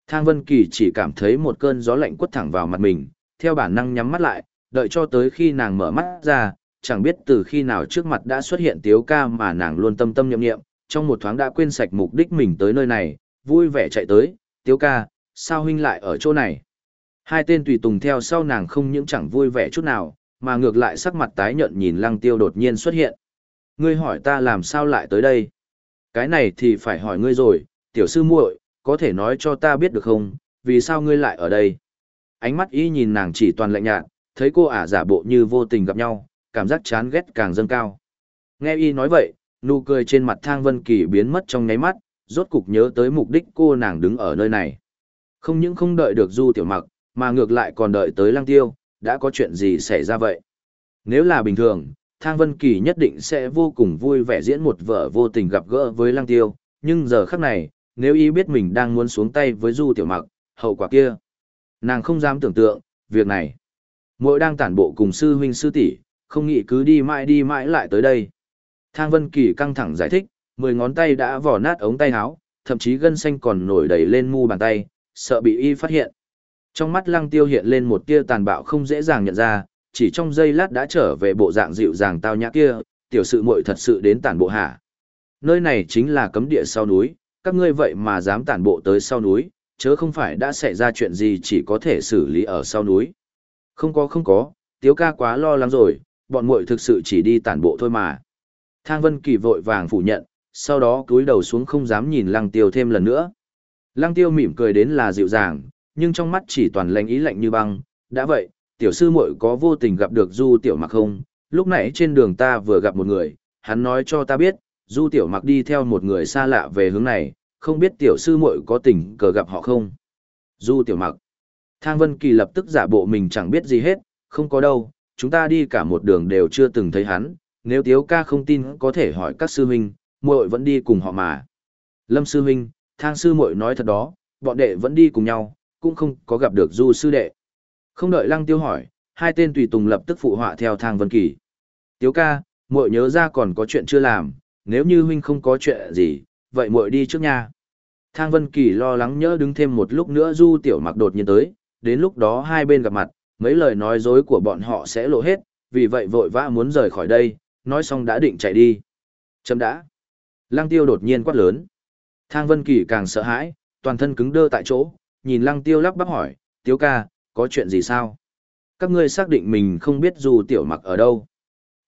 Thang Vân Kỳ chỉ cảm thấy một cơn gió lạnh quất thẳng vào mặt mình, theo bản năng nhắm mắt lại, đợi cho tới khi nàng mở mắt ra, chẳng biết từ khi nào trước mặt đã xuất hiện tiếu ca mà nàng luôn tâm tâm nhậm nghiệm, trong một thoáng đã quên sạch mục đích mình tới nơi này, vui vẻ chạy tới, tiếu ca, sao huynh lại ở chỗ này? Hai tên tùy tùng theo sau nàng không những chẳng vui vẻ chút nào, mà ngược lại sắc mặt tái nhợt nhìn lăng tiêu đột nhiên xuất hiện. Ngươi hỏi ta làm sao lại tới đây? Cái này thì phải hỏi ngươi rồi, tiểu sư muội, có thể nói cho ta biết được không, vì sao ngươi lại ở đây? Ánh mắt y nhìn nàng chỉ toàn lạnh nhạt, thấy cô ả giả bộ như vô tình gặp nhau, cảm giác chán ghét càng dâng cao. Nghe y nói vậy, nụ cười trên mặt thang vân kỳ biến mất trong nháy mắt, rốt cục nhớ tới mục đích cô nàng đứng ở nơi này. Không những không đợi được du tiểu mặc, mà ngược lại còn đợi tới lăng tiêu, đã có chuyện gì xảy ra vậy? Nếu là bình thường, Thang Vân Kỳ nhất định sẽ vô cùng vui vẻ diễn một vở vô tình gặp gỡ với lăng tiêu, nhưng giờ khắc này, nếu y biết mình đang muốn xuống tay với du tiểu mặc, hậu quả kia. Nàng không dám tưởng tượng, việc này. Mỗi đang tản bộ cùng sư huynh sư tỷ, không nghĩ cứ đi mãi đi mãi lại tới đây. Thang Vân Kỳ căng thẳng giải thích, mười ngón tay đã vỏ nát ống tay áo, thậm chí gân xanh còn nổi đầy lên mu bàn tay, sợ bị y phát hiện. Trong mắt Lăng Tiêu hiện lên một tia tàn bạo không dễ dàng nhận ra, chỉ trong giây lát đã trở về bộ dạng dịu dàng tao nhã kia, tiểu sự muội thật sự đến tản bộ hả? Nơi này chính là cấm địa sau núi, các ngươi vậy mà dám tản bộ tới sau núi, chớ không phải đã xảy ra chuyện gì chỉ có thể xử lý ở sau núi. Không có không có, tiếu ca quá lo lắng rồi, bọn muội thực sự chỉ đi tản bộ thôi mà. Thang Vân Kỳ vội vàng phủ nhận, sau đó cúi đầu xuống không dám nhìn Lăng Tiêu thêm lần nữa. Lăng Tiêu mỉm cười đến là dịu dàng, nhưng trong mắt chỉ toàn lạnh ý lạnh như băng, đã vậy, tiểu sư muội có vô tình gặp được Du Tiểu Mặc không? Lúc nãy trên đường ta vừa gặp một người, hắn nói cho ta biết, Du Tiểu Mặc đi theo một người xa lạ về hướng này, không biết tiểu sư muội có tình cờ gặp họ không? Du Tiểu Mặc. Thang Vân Kỳ lập tức giả bộ mình chẳng biết gì hết, không có đâu, chúng ta đi cả một đường đều chưa từng thấy hắn, nếu Tiếu ca không tin có thể hỏi các sư huynh, muội vẫn đi cùng họ mà. Lâm sư huynh, Thang sư muội nói thật đó, bọn đệ vẫn đi cùng nhau, cũng không có gặp được Du sư đệ. Không đợi Lăng Tiêu hỏi, hai tên tùy tùng lập tức phụ họa theo Thang Vân Kỳ. Tiếu ca, muội nhớ ra còn có chuyện chưa làm, nếu như huynh không có chuyện gì, vậy muội đi trước nha. Thang Vân Kỳ lo lắng nhớ đứng thêm một lúc nữa Du Tiểu Mặc đột nhiên tới, đến lúc đó hai bên gặp mặt, mấy lời nói dối của bọn họ sẽ lộ hết, vì vậy vội vã muốn rời khỏi đây, nói xong đã định chạy đi. Chấm đã. Lăng Tiêu đột nhiên quát lớn. Thang Vân Kỳ càng sợ hãi, toàn thân cứng đơ tại chỗ, nhìn Lăng Tiêu lắp bắp hỏi, Tiếu ca, có chuyện gì sao? Các ngươi xác định mình không biết Du Tiểu Mặc ở đâu.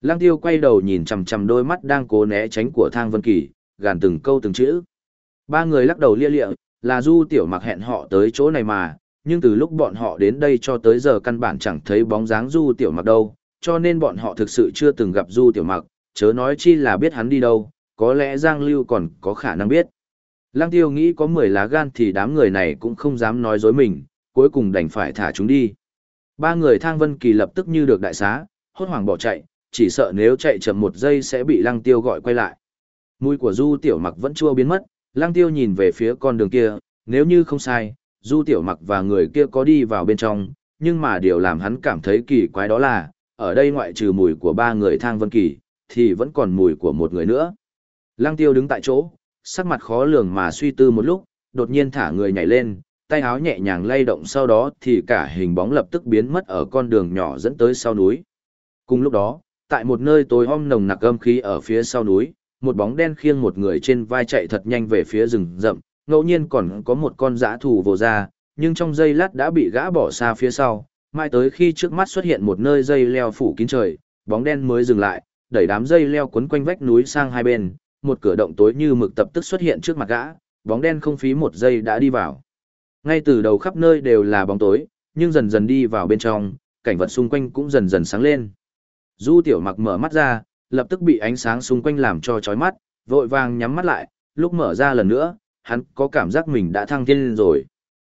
Lăng Tiêu quay đầu nhìn chằm chằm đôi mắt đang cố né tránh của Thang Vân Kỳ, gàn từng câu từng chữ. Ba người lắc đầu lia lịa, là Du Tiểu Mặc hẹn họ tới chỗ này mà, nhưng từ lúc bọn họ đến đây cho tới giờ căn bản chẳng thấy bóng dáng Du Tiểu Mặc đâu, cho nên bọn họ thực sự chưa từng gặp Du Tiểu Mặc, chớ nói chi là biết hắn đi đâu, có lẽ Giang Lưu còn có khả năng biết. Lăng Tiêu nghĩ có 10 lá gan thì đám người này cũng không dám nói dối mình, cuối cùng đành phải thả chúng đi. Ba người Thang Vân Kỳ lập tức như được đại xá, hốt hoảng bỏ chạy, chỉ sợ nếu chạy chậm một giây sẽ bị Lăng Tiêu gọi quay lại. Mùi của Du Tiểu Mặc vẫn chưa biến mất, Lăng Tiêu nhìn về phía con đường kia, nếu như không sai, Du Tiểu Mặc và người kia có đi vào bên trong, nhưng mà điều làm hắn cảm thấy kỳ quái đó là, ở đây ngoại trừ mùi của ba người Thang Vân Kỳ, thì vẫn còn mùi của một người nữa. Lăng Tiêu đứng tại chỗ, sắc mặt khó lường mà suy tư một lúc, đột nhiên thả người nhảy lên, tay áo nhẹ nhàng lay động sau đó thì cả hình bóng lập tức biến mất ở con đường nhỏ dẫn tới sau núi. Cùng lúc đó, tại một nơi tối om nồng nặc âm khí ở phía sau núi, một bóng đen khiêng một người trên vai chạy thật nhanh về phía rừng rậm, ngẫu nhiên còn có một con dã thù vồ ra, nhưng trong giây lát đã bị gã bỏ xa phía sau, mai tới khi trước mắt xuất hiện một nơi dây leo phủ kín trời, bóng đen mới dừng lại, đẩy đám dây leo quấn quanh vách núi sang hai bên, một cửa động tối như mực tập tức xuất hiện trước mặt gã, bóng đen không phí một giây đã đi vào. Ngay từ đầu khắp nơi đều là bóng tối, nhưng dần dần đi vào bên trong, cảnh vật xung quanh cũng dần dần sáng lên. Du tiểu mặc mở mắt ra, lập tức bị ánh sáng xung quanh làm cho chói mắt, vội vàng nhắm mắt lại, lúc mở ra lần nữa, hắn có cảm giác mình đã thăng thiên rồi.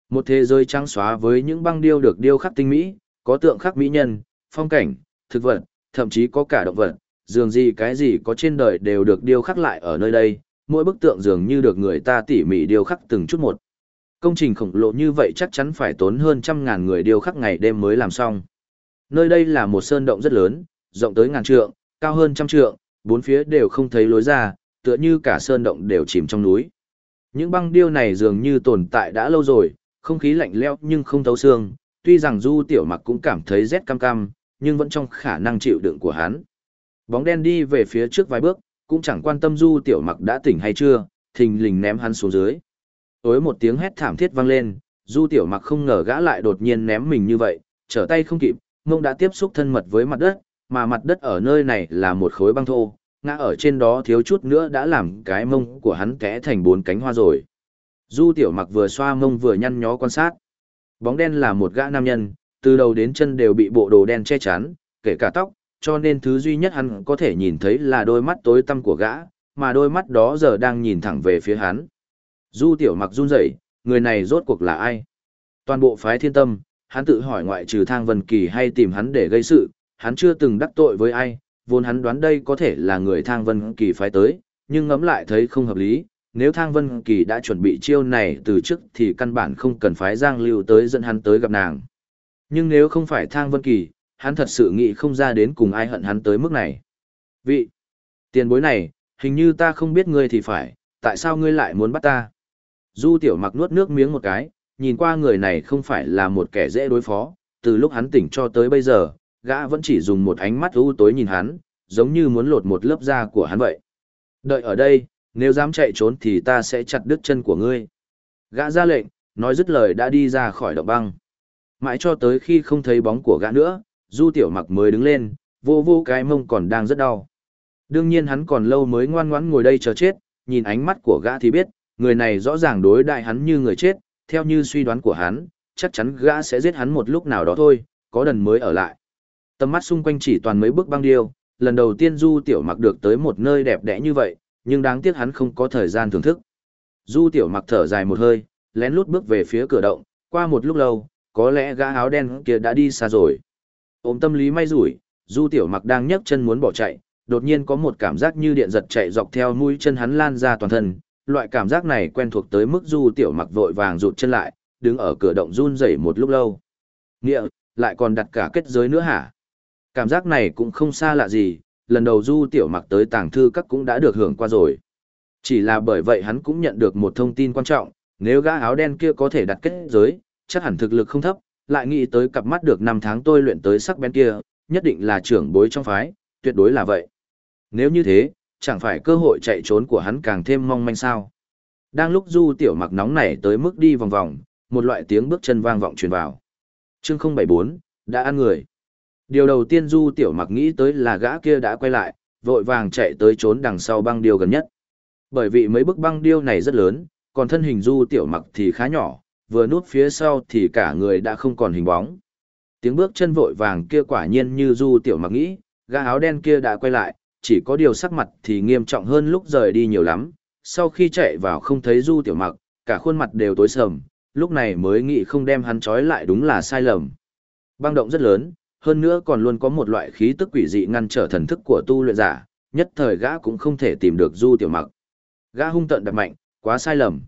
Một thế giới trắng xóa với những băng điêu được điêu khắc tinh mỹ, có tượng khắc mỹ nhân, phong cảnh, thực vật, thậm chí có cả động vật, dường gì cái gì có trên đời đều được điêu khắc lại ở nơi đây, mỗi bức tượng dường như được người ta tỉ mỉ điêu khắc từng chút một. Công trình khổng lồ như vậy chắc chắn phải tốn hơn trăm ngàn người điêu khắc ngày đêm mới làm xong. Nơi đây là một sơn động rất lớn, rộng tới ngàn trượng, cao hơn trăm trượng, bốn phía đều không thấy lối ra, tựa như cả sơn động đều chìm trong núi. Những băng điêu này dường như tồn tại đã lâu rồi, không khí lạnh lẽo nhưng không thấu xương, tuy rằng Du Tiểu Mặc cũng cảm thấy rét cam cam, nhưng vẫn trong khả năng chịu đựng của hắn. Bóng đen đi về phía trước vài bước, cũng chẳng quan tâm Du Tiểu Mặc đã tỉnh hay chưa, thình lình ném hắn xuống dưới. Tối một tiếng hét thảm thiết vang lên, Du Tiểu Mặc không ngờ gã lại đột nhiên ném mình như vậy, trở tay không kịp, mông đã tiếp xúc thân mật với mặt đất, mà mặt đất ở nơi này là một khối băng thô, ngã ở trên đó thiếu chút nữa đã làm cái mông của hắn kẽ thành bốn cánh hoa rồi. Du Tiểu Mặc vừa xoa mông vừa nhăn nhó quan sát. Bóng đen là một gã nam nhân, từ đầu đến chân đều bị bộ đồ đen che chắn, kể cả tóc, cho nên thứ duy nhất hắn có thể nhìn thấy là đôi mắt tối tăm của gã, mà đôi mắt đó giờ đang nhìn thẳng về phía hắn. Du Tiểu Mặc run rẩy, người này rốt cuộc là ai? Toàn bộ phái thiên tâm, hắn tự hỏi ngoại trừ thang vân kỳ hay tìm hắn để gây sự, hắn chưa từng đắc tội với ai, vốn hắn đoán đây có thể là người thang vân kỳ phái tới, nhưng ngẫm lại thấy không hợp lý, nếu thang vân kỳ đã chuẩn bị chiêu này từ trước thì căn bản không cần phái giang lưu tới dẫn hắn tới gặp nàng. Nhưng nếu không phải thang vân kỳ, hắn thật sự nghĩ không ra đến cùng ai hận hắn tới mức này. Vị, tiền bối này, hình như ta không biết ngươi thì phải, tại sao ngươi lại muốn bắt ta? Du tiểu mặc nuốt nước miếng một cái, nhìn qua người này không phải là một kẻ dễ đối phó, từ lúc hắn tỉnh cho tới bây giờ, gã vẫn chỉ dùng một ánh mắt u tối nhìn hắn, giống như muốn lột một lớp da của hắn vậy. Đợi ở đây, nếu dám chạy trốn thì ta sẽ chặt đứt chân của ngươi. Gã ra lệnh, nói dứt lời đã đi ra khỏi động băng. Mãi cho tới khi không thấy bóng của gã nữa, du tiểu mặc mới đứng lên, vô vô cái mông còn đang rất đau. Đương nhiên hắn còn lâu mới ngoan ngoãn ngồi đây chờ chết, nhìn ánh mắt của gã thì biết, người này rõ ràng đối đại hắn như người chết, theo như suy đoán của hắn, chắc chắn gã sẽ giết hắn một lúc nào đó thôi, có đần mới ở lại. Tầm mắt xung quanh chỉ toàn mấy bước băng điêu, lần đầu tiên Du Tiểu Mặc được tới một nơi đẹp đẽ như vậy, nhưng đáng tiếc hắn không có thời gian thưởng thức. Du Tiểu Mặc thở dài một hơi, lén lút bước về phía cửa động, qua một lúc lâu, có lẽ gã áo đen kia đã đi xa rồi. Ôm tâm lý may rủi, Du Tiểu Mặc đang nhấc chân muốn bỏ chạy, đột nhiên có một cảm giác như điện giật chạy dọc theo mũi chân hắn lan ra toàn thân. Loại cảm giác này quen thuộc tới mức Du Tiểu Mặc vội vàng rụt chân lại, đứng ở cửa động run rẩy một lúc lâu. Nghĩa, lại còn đặt cả kết giới nữa hả? Cảm giác này cũng không xa lạ gì, lần đầu Du Tiểu Mặc tới tàng thư các cũng đã được hưởng qua rồi. Chỉ là bởi vậy hắn cũng nhận được một thông tin quan trọng, nếu gã áo đen kia có thể đặt kết giới, chắc hẳn thực lực không thấp, lại nghĩ tới cặp mắt được năm tháng tôi luyện tới sắc bén kia, nhất định là trưởng bối trong phái, tuyệt đối là vậy. Nếu như thế, chẳng phải cơ hội chạy trốn của hắn càng thêm mong manh sao. Đang lúc Du Tiểu Mặc nóng nảy tới mức đi vòng vòng, một loại tiếng bước chân vang vọng truyền vào. Chương 074, đã ăn người. Điều đầu tiên Du Tiểu Mặc nghĩ tới là gã kia đã quay lại, vội vàng chạy tới trốn đằng sau băng điêu gần nhất. Bởi vì mấy bức băng điêu này rất lớn, còn thân hình Du Tiểu Mặc thì khá nhỏ, vừa núp phía sau thì cả người đã không còn hình bóng. Tiếng bước chân vội vàng kia quả nhiên như Du Tiểu Mặc nghĩ, gã áo đen kia đã quay lại, chỉ có điều sắc mặt thì nghiêm trọng hơn lúc rời đi nhiều lắm. Sau khi chạy vào không thấy Du Tiểu Mặc, cả khuôn mặt đều tối sầm, lúc này mới nghĩ không đem hắn trói lại đúng là sai lầm. Băng động rất lớn, hơn nữa còn luôn có một loại khí tức quỷ dị ngăn trở thần thức của tu luyện giả, nhất thời gã cũng không thể tìm được Du Tiểu Mặc. Gã hung tận đập mạnh, quá sai lầm.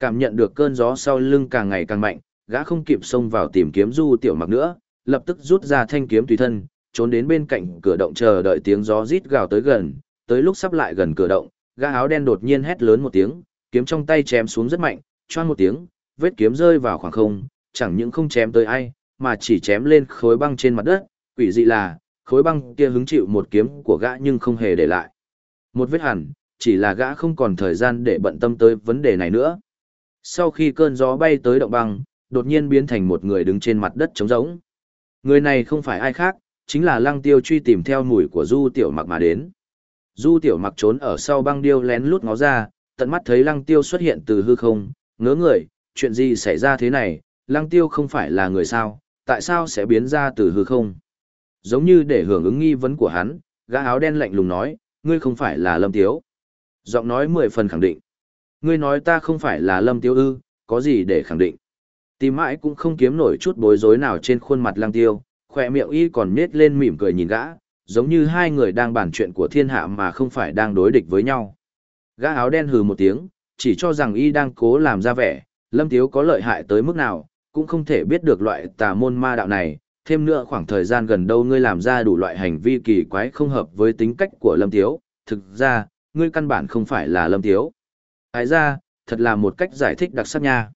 Cảm nhận được cơn gió sau lưng càng ngày càng mạnh, gã không kịp xông vào tìm kiếm Du Tiểu Mặc nữa, lập tức rút ra thanh kiếm tùy thân, trốn đến bên cạnh cửa động chờ đợi tiếng gió rít gào tới gần, tới lúc sắp lại gần cửa động, gã áo đen đột nhiên hét lớn một tiếng, kiếm trong tay chém xuống rất mạnh, choang một tiếng, vết kiếm rơi vào khoảng không, chẳng những không chém tới ai, mà chỉ chém lên khối băng trên mặt đất, quỷ dị là, khối băng kia hứng chịu một kiếm của gã nhưng không hề để lại. Một vết hẳn, chỉ là gã không còn thời gian để bận tâm tới vấn đề này nữa. Sau khi cơn gió bay tới động băng, đột nhiên biến thành một người đứng trên mặt đất trống rỗng. Người này không phải ai khác, chính là lăng tiêu truy tìm theo mùi của du tiểu mặc mà đến. Du tiểu mặc trốn ở sau băng điêu lén lút ngó ra, tận mắt thấy lăng tiêu xuất hiện từ hư không, ngớ người, chuyện gì xảy ra thế này, lăng tiêu không phải là người sao, tại sao sẽ biến ra từ hư không? Giống như để hưởng ứng nghi vấn của hắn, gã áo đen lạnh lùng nói, ngươi không phải là lâm tiếu. Giọng nói mười phần khẳng định. Ngươi nói ta không phải là lâm Tiêu ư, có gì để khẳng định. Tìm mãi cũng không kiếm nổi chút bối rối nào trên khuôn mặt lăng tiêu, khỏe miệng y còn nết lên mỉm cười nhìn gã, giống như hai người đang bàn chuyện của thiên hạ mà không phải đang đối địch với nhau. Gã áo đen hừ một tiếng, chỉ cho rằng y đang cố làm ra vẻ, lâm tiếu có lợi hại tới mức nào, cũng không thể biết được loại tà môn ma đạo này, thêm nữa khoảng thời gian gần đâu ngươi làm ra đủ loại hành vi kỳ quái không hợp với tính cách của lâm tiếu, thực ra, ngươi căn bản không phải là lâm tiếu. Ái ra, thật là một cách giải thích đặc sắc nha.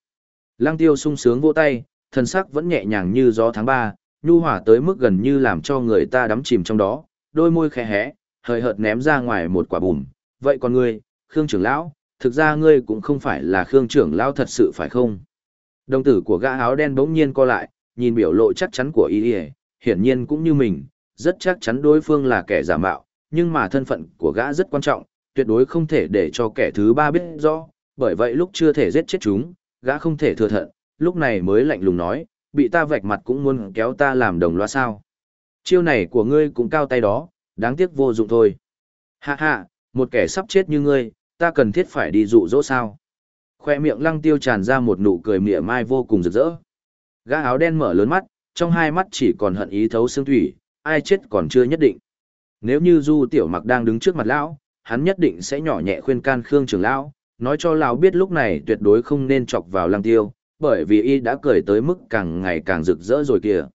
Lăng tiêu sung sướng vỗ tay, thân sắc vẫn nhẹ nhàng như gió tháng 3, nhu hòa tới mức gần như làm cho người ta đắm chìm trong đó, đôi môi khẽ hé, hơi hợt ném ra ngoài một quả bùm. Vậy còn ngươi, Khương trưởng lão, thực ra ngươi cũng không phải là Khương trưởng lão thật sự phải không? Đồng tử của gã áo đen bỗng nhiên co lại, nhìn biểu lộ chắc chắn của y hiển nhiên cũng như mình, rất chắc chắn đối phương là kẻ giả mạo, nhưng mà thân phận của gã rất quan trọng, tuyệt đối không thể để cho kẻ thứ ba biết rõ, bởi vậy lúc chưa thể giết chết chúng, gã không thể thừa thận, lúc này mới lạnh lùng nói, bị ta vạch mặt cũng muốn kéo ta làm đồng loa sao. Chiêu này của ngươi cũng cao tay đó, đáng tiếc vô dụng thôi. Hạ hạ, một kẻ sắp chết như ngươi, ta cần thiết phải đi dụ dỗ sao. Khoe miệng lăng tiêu tràn ra một nụ cười mỉa mai vô cùng rực rỡ. Gã áo đen mở lớn mắt, trong hai mắt chỉ còn hận ý thấu xương thủy, ai chết còn chưa nhất định. Nếu như Du Tiểu Mặc đang đứng trước mặt lão, hắn nhất định sẽ nhỏ nhẹ khuyên can Khương Trường lão, nói cho lão biết lúc này tuyệt đối không nên chọc vào Lăng Tiêu, bởi vì y đã cười tới mức càng ngày càng rực rỡ rồi kìa.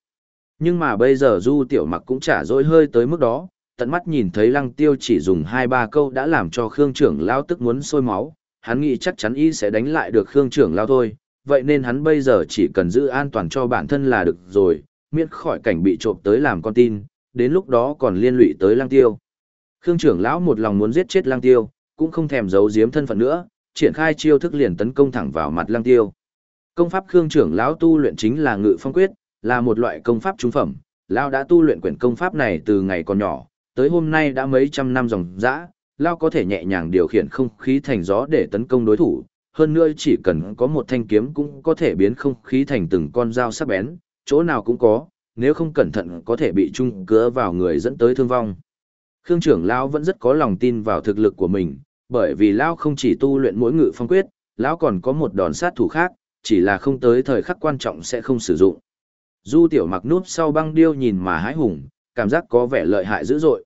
Nhưng mà bây giờ Du Tiểu Mặc cũng chả dỗi hơi tới mức đó, tận mắt nhìn thấy Lăng Tiêu chỉ dùng hai ba câu đã làm cho Khương Trưởng lão tức muốn sôi máu, hắn nghĩ chắc chắn y sẽ đánh lại được Khương Trưởng lão thôi, vậy nên hắn bây giờ chỉ cần giữ an toàn cho bản thân là được rồi, miễn khỏi cảnh bị trộm tới làm con tin, đến lúc đó còn liên lụy tới Lăng Tiêu. Khương trưởng lão một lòng muốn giết chết Lăng Tiêu, cũng không thèm giấu giếm thân phận nữa, triển khai chiêu thức liền tấn công thẳng vào mặt Lăng Tiêu. Công pháp Khương trưởng lão tu luyện chính là Ngự Phong Quyết, là một loại công pháp trung phẩm. Lão đã tu luyện quyển công pháp này từ ngày còn nhỏ, tới hôm nay đã mấy trăm năm dòng dã, Lão có thể nhẹ nhàng điều khiển không khí thành gió để tấn công đối thủ, hơn nữa chỉ cần có một thanh kiếm cũng có thể biến không khí thành từng con dao sắc bén, chỗ nào cũng có, nếu không cẩn thận có thể bị trung cứa vào người dẫn tới thương vong. Khương trưởng lão vẫn rất có lòng tin vào thực lực của mình, bởi vì lão không chỉ tu luyện mỗi ngự phong quyết, lão còn có một đòn sát thủ khác, chỉ là không tới thời khắc quan trọng sẽ không sử dụng. Du tiểu mặc núp sau băng điêu nhìn mà hái hùng, cảm giác có vẻ lợi hại dữ dội.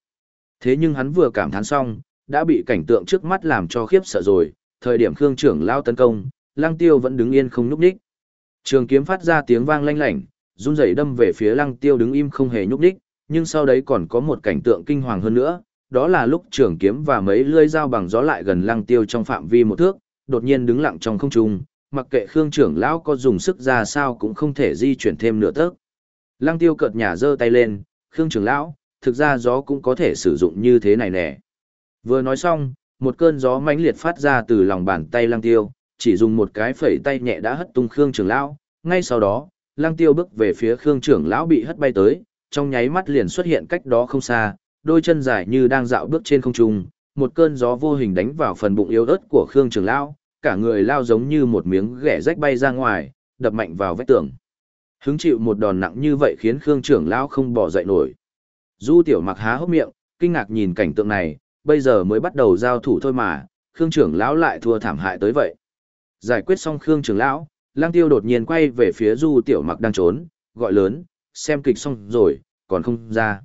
Thế nhưng hắn vừa cảm thán xong, đã bị cảnh tượng trước mắt làm cho khiếp sợ rồi, thời điểm Khương trưởng lao tấn công, Lăng Tiêu vẫn đứng yên không nhúc nhích. Trường kiếm phát ra tiếng vang lanh lảnh, run rẩy đâm về phía Lăng Tiêu đứng im không hề nhúc nhích, nhưng sau đấy còn có một cảnh tượng kinh hoàng hơn nữa, đó là lúc trường kiếm và mấy lưỡi dao bằng gió lại gần Lăng Tiêu trong phạm vi một thước, đột nhiên đứng lặng trong không trung, mặc kệ Khương trưởng lão có dùng sức ra sao cũng không thể di chuyển thêm nửa tấc. Lăng Tiêu cợt nhả giơ tay lên, "Khương trưởng lão, thực ra gió cũng có thể sử dụng như thế này nè." Vừa nói xong, một cơn gió mãnh liệt phát ra từ lòng bàn tay Lăng Tiêu, chỉ dùng một cái phẩy tay nhẹ đã hất tung Khương trưởng lão, ngay sau đó, Lăng Tiêu bước về phía Khương trưởng lão bị hất bay tới, trong nháy mắt liền xuất hiện cách đó không xa, đôi chân dài như đang dạo bước trên không trung, một cơn gió vô hình đánh vào phần bụng yếu ớt của Khương trưởng lão, cả người lao giống như một miếng ghẻ rách bay ra ngoài, đập mạnh vào vách tường. Hứng chịu một đòn nặng như vậy khiến Khương trưởng lão không bỏ dậy nổi. Du tiểu mặc há hốc miệng, kinh ngạc nhìn cảnh tượng này, bây giờ mới bắt đầu giao thủ thôi mà, Khương trưởng lão lại thua thảm hại tới vậy. Giải quyết xong Khương trưởng lão, Lang Tiêu đột nhiên quay về phía Du Tiểu Mặc đang trốn, gọi lớn, xem kịch xong rồi, còn không ra.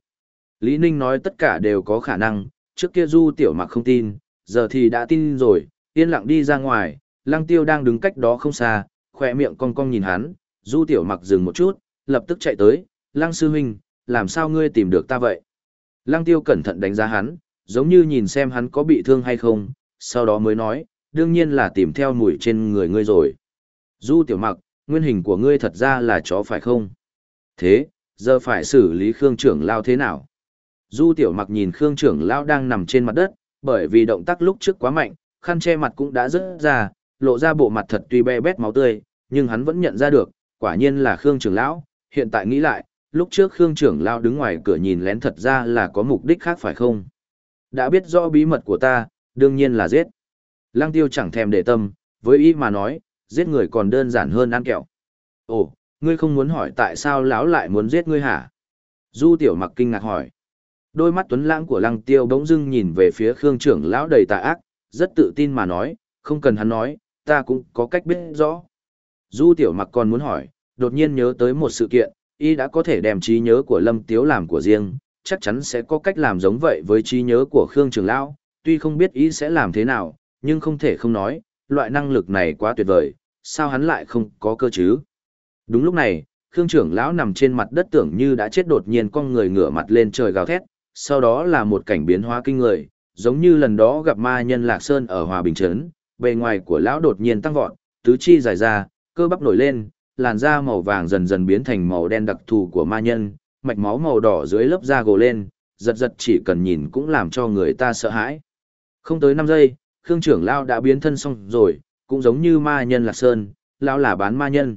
Lý Ninh nói tất cả đều có khả năng, trước kia Du Tiểu Mặc không tin, giờ thì đã tin rồi, yên lặng đi ra ngoài, Lang Tiêu đang đứng cách đó không xa, khỏe miệng cong cong nhìn hắn, Du Tiểu Mặc dừng một chút, lập tức chạy tới, Lang Sư Huynh, làm sao ngươi tìm được ta vậy? Lang Tiêu cẩn thận đánh giá hắn, giống như nhìn xem hắn có bị thương hay không, sau đó mới nói, đương nhiên là tìm theo mùi trên người ngươi rồi. Du tiểu mặc, nguyên hình của ngươi thật ra là chó phải không? Thế, giờ phải xử lý Khương trưởng lao thế nào? Du tiểu mặc nhìn Khương trưởng lao đang nằm trên mặt đất, bởi vì động tác lúc trước quá mạnh, khăn che mặt cũng đã rớt ra, lộ ra bộ mặt thật tuy be bét máu tươi, nhưng hắn vẫn nhận ra được, quả nhiên là Khương trưởng lão, hiện tại nghĩ lại, lúc trước Khương trưởng lao đứng ngoài cửa nhìn lén thật ra là có mục đích khác phải không? Đã biết rõ bí mật của ta, đương nhiên là giết. Lăng tiêu chẳng thèm để tâm, với ý mà nói, giết người còn đơn giản hơn ăn kẹo. Ồ, ngươi không muốn hỏi tại sao lão lại muốn giết ngươi hả? Du tiểu mặc kinh ngạc hỏi. Đôi mắt tuấn lãng của lăng tiêu bỗng dưng nhìn về phía khương trưởng lão đầy tà ác, rất tự tin mà nói, không cần hắn nói, ta cũng có cách biết rõ. Du tiểu mặc còn muốn hỏi, đột nhiên nhớ tới một sự kiện, y đã có thể đem trí nhớ của lâm tiếu làm của riêng, chắc chắn sẽ có cách làm giống vậy với trí nhớ của khương trưởng lão, tuy không biết y sẽ làm thế nào, nhưng không thể không nói, loại năng lực này quá tuyệt vời, sao hắn lại không có cơ chứ? Đúng lúc này, Khương trưởng lão nằm trên mặt đất tưởng như đã chết đột nhiên con người ngửa mặt lên trời gào thét, sau đó là một cảnh biến hóa kinh người, giống như lần đó gặp ma nhân Lạc Sơn ở Hòa Bình Trấn, bề ngoài của lão đột nhiên tăng vọt, tứ chi dài ra, cơ bắp nổi lên, làn da màu vàng dần dần biến thành màu đen đặc thù của ma nhân, mạch máu màu đỏ dưới lớp da gồ lên, giật giật chỉ cần nhìn cũng làm cho người ta sợ hãi. Không tới 5 giây, Khương trưởng lão đã biến thân xong rồi, cũng giống như ma nhân Lạc Sơn, lão là bán ma nhân.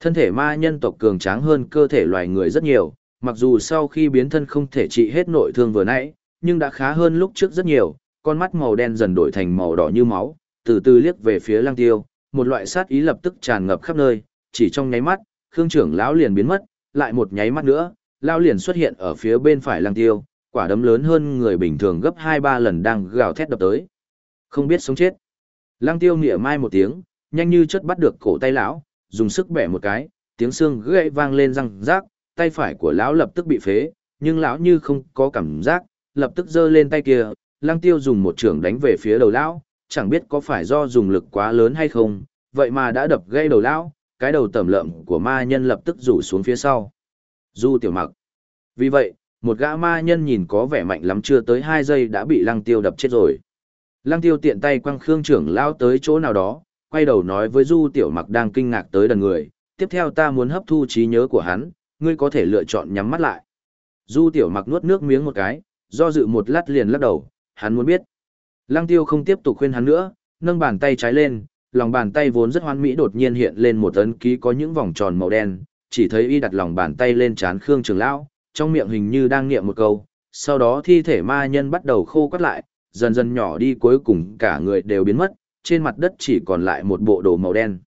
Thân thể ma nhân tộc cường tráng hơn cơ thể loài người rất nhiều, mặc dù sau khi biến thân không thể trị hết nội thương vừa nãy, nhưng đã khá hơn lúc trước rất nhiều, con mắt màu đen dần đổi thành màu đỏ như máu, từ từ liếc về phía lăng tiêu, một loại sát ý lập tức tràn ngập khắp nơi, chỉ trong nháy mắt, Khương trưởng lão liền biến mất, lại một nháy mắt nữa, lão liền xuất hiện ở phía bên phải lăng tiêu, quả đấm lớn hơn người bình thường gấp 2-3 lần đang gào thét đập tới. Không biết sống chết. Lăng tiêu nghĩa mai một tiếng, nhanh như chớp bắt được cổ tay lão, dùng sức bẻ một cái, tiếng xương gãy vang lên răng rác, tay phải của lão lập tức bị phế, nhưng lão như không có cảm giác, lập tức giơ lên tay kia, Lăng Tiêu dùng một trường đánh về phía đầu lão, chẳng biết có phải do dùng lực quá lớn hay không, vậy mà đã đập gãy đầu lão, cái đầu tẩm lợm của ma nhân lập tức rủ xuống phía sau. Du tiểu mặc. Vì vậy, một gã ma nhân nhìn có vẻ mạnh lắm chưa tới 2 giây đã bị lăng tiêu đập chết rồi. Lăng tiêu tiện tay quăng khương trưởng lao tới chỗ nào đó, quay đầu nói với du tiểu mặc đang kinh ngạc tới đần người, tiếp theo ta muốn hấp thu trí nhớ của hắn, ngươi có thể lựa chọn nhắm mắt lại. Du tiểu mặc nuốt nước miếng một cái, do dự một lát liền lắc đầu, hắn muốn biết. Lăng tiêu không tiếp tục khuyên hắn nữa, nâng bàn tay trái lên, lòng bàn tay vốn rất hoan mỹ đột nhiên hiện lên một ấn ký có những vòng tròn màu đen, chỉ thấy y đặt lòng bàn tay lên chán Khương Trường Lão, trong miệng hình như đang niệm một câu, sau đó thi thể ma nhân bắt đầu khô quắt lại, dần dần nhỏ đi cuối cùng cả người đều biến mất, trên mặt đất chỉ còn lại một bộ đồ màu đen.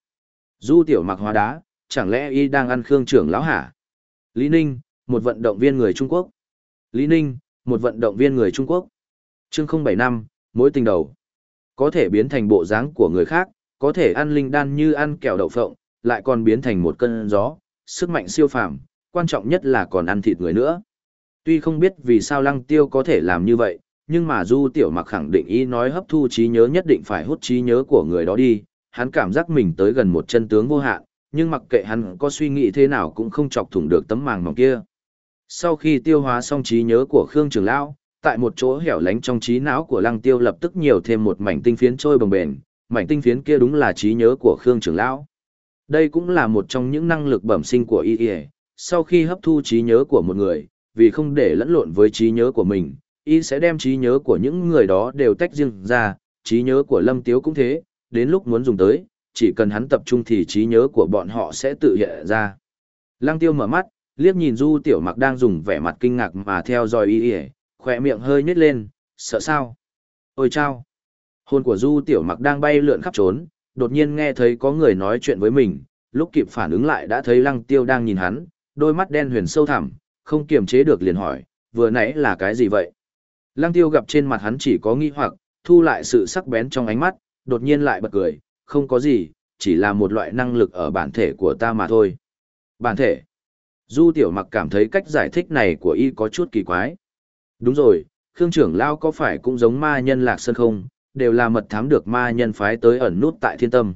Du tiểu mặc hóa đá, chẳng lẽ y đang ăn Khương trưởng Lão hả? Lý Ninh, một vận động viên người Trung Quốc. Lý Ninh, một vận động viên người Trung Quốc. Chương 075, mỗi tình đầu. Có thể biến thành bộ dáng của người khác, có thể ăn linh đan như ăn kẹo đậu phộng, lại còn biến thành một cơn gió, sức mạnh siêu phàm, quan trọng nhất là còn ăn thịt người nữa. Tuy không biết vì sao lăng tiêu có thể làm như vậy, nhưng mà Du Tiểu Mặc khẳng định ý nói hấp thu trí nhớ nhất định phải hút trí nhớ của người đó đi, hắn cảm giác mình tới gần một chân tướng vô hạn, nhưng mặc kệ hắn có suy nghĩ thế nào cũng không chọc thủng được tấm màng mỏng kia. Sau khi tiêu hóa xong trí nhớ của Khương Trường Lão, tại một chỗ hẻo lánh trong trí não của Lăng Tiêu lập tức nhiều thêm một mảnh tinh phiến trôi bồng bềnh, mảnh tinh phiến kia đúng là trí nhớ của Khương Trường Lão. Đây cũng là một trong những năng lực bẩm sinh của y sau khi hấp thu trí nhớ của một người, vì không để lẫn lộn với trí nhớ của mình, y sẽ đem trí nhớ của những người đó đều tách riêng ra, trí nhớ của Lâm Tiếu cũng thế, đến lúc muốn dùng tới, chỉ cần hắn tập trung thì trí nhớ của bọn họ sẽ tự hiện ra. Lăng Tiêu mở mắt, liếc nhìn Du Tiểu Mặc đang dùng vẻ mặt kinh ngạc mà theo dõi y, khỏe miệng hơi nhếch lên, sợ sao? Ôi chao! Hồn của Du Tiểu Mặc đang bay lượn khắp trốn, đột nhiên nghe thấy có người nói chuyện với mình, lúc kịp phản ứng lại đã thấy Lăng Tiêu đang nhìn hắn, đôi mắt đen huyền sâu thẳm, không kiềm chế được liền hỏi, vừa nãy là cái gì vậy? Lăng Tiêu gặp trên mặt hắn chỉ có nghi hoặc, thu lại sự sắc bén trong ánh mắt, đột nhiên lại bật cười, không có gì, chỉ là một loại năng lực ở bản thể của ta mà thôi. Bản thể? Du Tiểu Mặc cảm thấy cách giải thích này của y có chút kỳ quái. Đúng rồi, Khương trưởng Lao có phải cũng giống ma nhân lạc sơn không, đều là mật thám được ma nhân phái tới ẩn nút tại thiên tâm.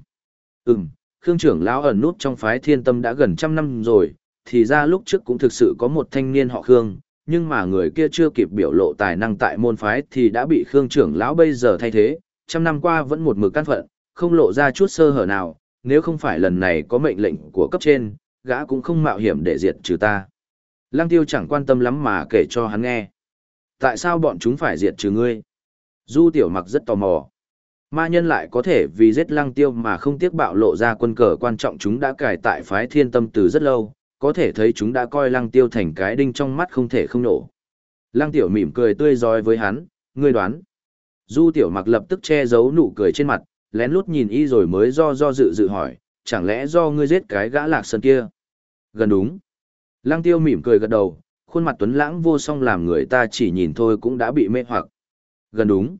Ừm, Khương trưởng lão ẩn nút trong phái thiên tâm đã gần trăm năm rồi, thì ra lúc trước cũng thực sự có một thanh niên họ Khương, nhưng mà người kia chưa kịp biểu lộ tài năng tại môn phái thì đã bị Khương trưởng lão bây giờ thay thế, trăm năm qua vẫn một mực căn phận, không lộ ra chút sơ hở nào, nếu không phải lần này có mệnh lệnh của cấp trên, gã cũng không mạo hiểm để diệt trừ ta. Lăng tiêu chẳng quan tâm lắm mà kể cho hắn nghe. Tại sao bọn chúng phải diệt trừ ngươi? Du tiểu mặc rất tò mò. Ma nhân lại có thể vì giết lăng tiêu mà không tiếc bạo lộ ra quân cờ quan trọng chúng đã cài tại phái thiên tâm từ rất lâu, có thể thấy chúng đã coi lăng tiêu thành cái đinh trong mắt không thể không nổ. Lăng tiểu mỉm cười tươi rói với hắn, ngươi đoán. Du tiểu mặc lập tức che giấu nụ cười trên mặt, lén lút nhìn y rồi mới do do dự dự hỏi, chẳng lẽ do ngươi giết cái gã lạc sơn kia? Gần đúng. Lăng tiêu mỉm cười gật đầu, khuôn mặt tuấn lãng vô song làm người ta chỉ nhìn thôi cũng đã bị mê hoặc. Gần đúng.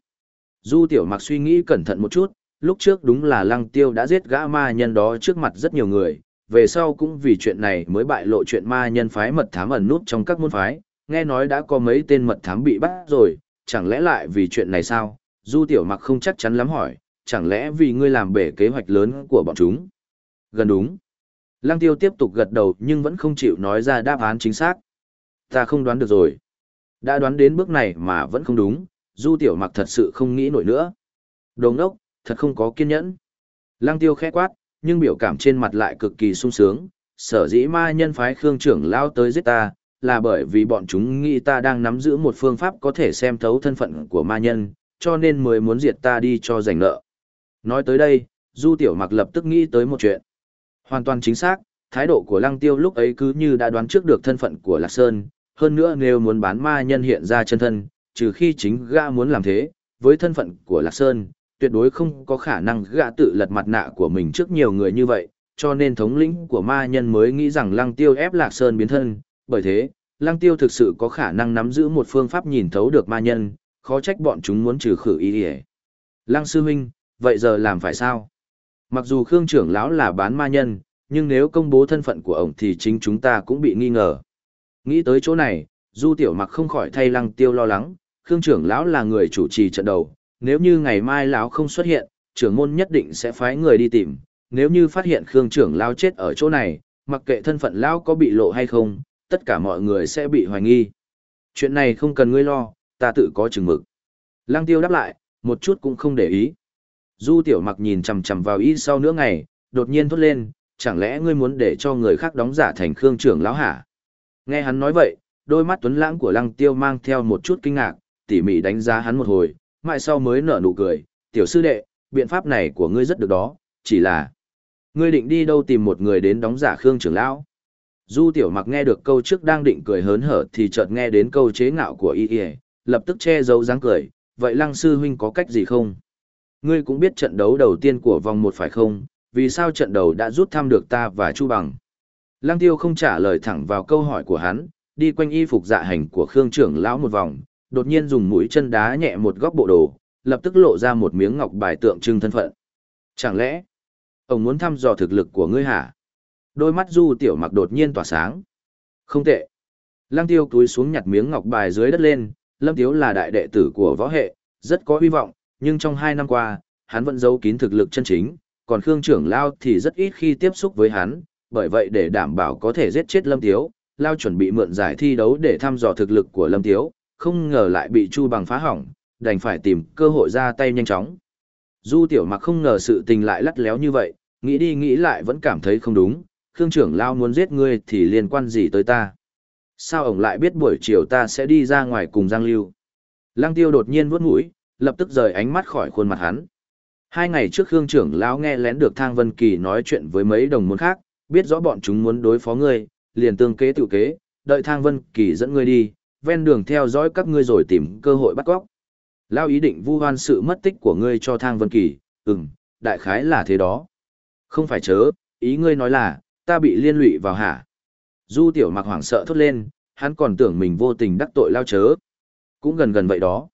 Du tiểu mặc suy nghĩ cẩn thận một chút, lúc trước đúng là lăng tiêu đã giết gã ma nhân đó trước mặt rất nhiều người, về sau cũng vì chuyện này mới bại lộ chuyện ma nhân phái mật thám ẩn nút trong các môn phái, nghe nói đã có mấy tên mật thám bị bắt rồi, chẳng lẽ lại vì chuyện này sao? Du tiểu mặc không chắc chắn lắm hỏi, chẳng lẽ vì ngươi làm bể kế hoạch lớn của bọn chúng? Gần đúng. Lăng tiêu tiếp tục gật đầu nhưng vẫn không chịu nói ra đáp án chính xác. Ta không đoán được rồi. Đã đoán đến bước này mà vẫn không đúng, du tiểu mặc thật sự không nghĩ nổi nữa. Đồ ngốc, thật không có kiên nhẫn. Lăng tiêu khẽ quát, nhưng biểu cảm trên mặt lại cực kỳ sung sướng. Sở dĩ ma nhân phái Khương trưởng lao tới giết ta, là bởi vì bọn chúng nghĩ ta đang nắm giữ một phương pháp có thể xem thấu thân phận của ma nhân, cho nên mới muốn diệt ta đi cho giành nợ. Nói tới đây, Du Tiểu Mặc lập tức nghĩ tới một chuyện. Hoàn toàn chính xác, thái độ của Lăng Tiêu lúc ấy cứ như đã đoán trước được thân phận của Lạc Sơn, hơn nữa nếu muốn bán ma nhân hiện ra chân thân, trừ khi chính gã muốn làm thế, với thân phận của Lạc Sơn, tuyệt đối không có khả năng gã tự lật mặt nạ của mình trước nhiều người như vậy, cho nên thống lĩnh của ma nhân mới nghĩ rằng Lăng Tiêu ép Lạc Sơn biến thân, bởi thế, Lăng Tiêu thực sự có khả năng nắm giữ một phương pháp nhìn thấu được ma nhân, khó trách bọn chúng muốn trừ khử ý đi Lăng Sư Minh, vậy giờ làm phải sao? Mặc dù Khương trưởng lão là bán ma nhân, nhưng nếu công bố thân phận của ông thì chính chúng ta cũng bị nghi ngờ. Nghĩ tới chỗ này, Du Tiểu Mặc không khỏi thay Lăng Tiêu lo lắng, Khương trưởng lão là người chủ trì trận đầu, nếu như ngày mai lão không xuất hiện, trưởng môn nhất định sẽ phái người đi tìm, nếu như phát hiện Khương trưởng lão chết ở chỗ này, mặc kệ thân phận lão có bị lộ hay không, tất cả mọi người sẽ bị hoài nghi. Chuyện này không cần ngươi lo, ta tự có chừng mực. Lăng Tiêu đáp lại, một chút cũng không để ý. Du Tiểu Mặc nhìn chằm chằm vào y sau nửa ngày, đột nhiên thốt lên, chẳng lẽ ngươi muốn để cho người khác đóng giả thành Khương trưởng lão hả? Nghe hắn nói vậy, đôi mắt tuấn lãng của Lăng Tiêu mang theo một chút kinh ngạc, tỉ mỉ đánh giá hắn một hồi, mãi sau mới nở nụ cười, "Tiểu sư đệ, biện pháp này của ngươi rất được đó, chỉ là ngươi định đi đâu tìm một người đến đóng giả Khương trưởng lão?" Du Tiểu Mặc nghe được câu trước đang định cười hớn hở thì chợt nghe đến câu chế ngạo của y y, lập tức che giấu dáng cười, "Vậy Lăng sư huynh có cách gì không?" Ngươi cũng biết trận đấu đầu tiên của vòng một phải không, vì sao trận đầu đã rút thăm được ta và Chu Bằng? Lăng Tiêu không trả lời thẳng vào câu hỏi của hắn, đi quanh y phục dạ hành của Khương trưởng lão một vòng, đột nhiên dùng mũi chân đá nhẹ một góc bộ đồ, lập tức lộ ra một miếng ngọc bài tượng trưng thân phận. Chẳng lẽ, ông muốn thăm dò thực lực của ngươi hả? Đôi mắt Du Tiểu Mặc đột nhiên tỏa sáng. Không tệ. Lăng Tiêu túi xuống nhặt miếng ngọc bài dưới đất lên, Lâm Tiếu là đại đệ tử của võ hệ, rất có hy vọng, nhưng trong hai năm qua, hắn vẫn giấu kín thực lực chân chính, còn Khương trưởng Lao thì rất ít khi tiếp xúc với hắn, bởi vậy để đảm bảo có thể giết chết Lâm Tiếu, Lao chuẩn bị mượn giải thi đấu để thăm dò thực lực của Lâm Tiếu, không ngờ lại bị Chu Bằng phá hỏng, đành phải tìm cơ hội ra tay nhanh chóng. Du Tiểu Mặc không ngờ sự tình lại lắt léo như vậy, nghĩ đi nghĩ lại vẫn cảm thấy không đúng, Khương trưởng Lao muốn giết ngươi thì liên quan gì tới ta? Sao ổng lại biết buổi chiều ta sẽ đi ra ngoài cùng Giang Lưu? Lăng Tiêu đột nhiên vuốt mũi, lập tức rời ánh mắt khỏi khuôn mặt hắn. Hai ngày trước Khương trưởng lão nghe lén được Thang Vân Kỳ nói chuyện với mấy đồng môn khác, biết rõ bọn chúng muốn đối phó ngươi, liền tương kế tự kế, đợi Thang Vân Kỳ dẫn ngươi đi, ven đường theo dõi các ngươi rồi tìm cơ hội bắt cóc. lao ý định vu hoan sự mất tích của ngươi cho Thang Vân Kỳ, ừm, đại khái là thế đó. Không phải chớ, ý ngươi nói là, ta bị liên lụy vào hả? Du tiểu mặc hoảng sợ thốt lên, hắn còn tưởng mình vô tình đắc tội lao chớ. Cũng gần gần vậy đó.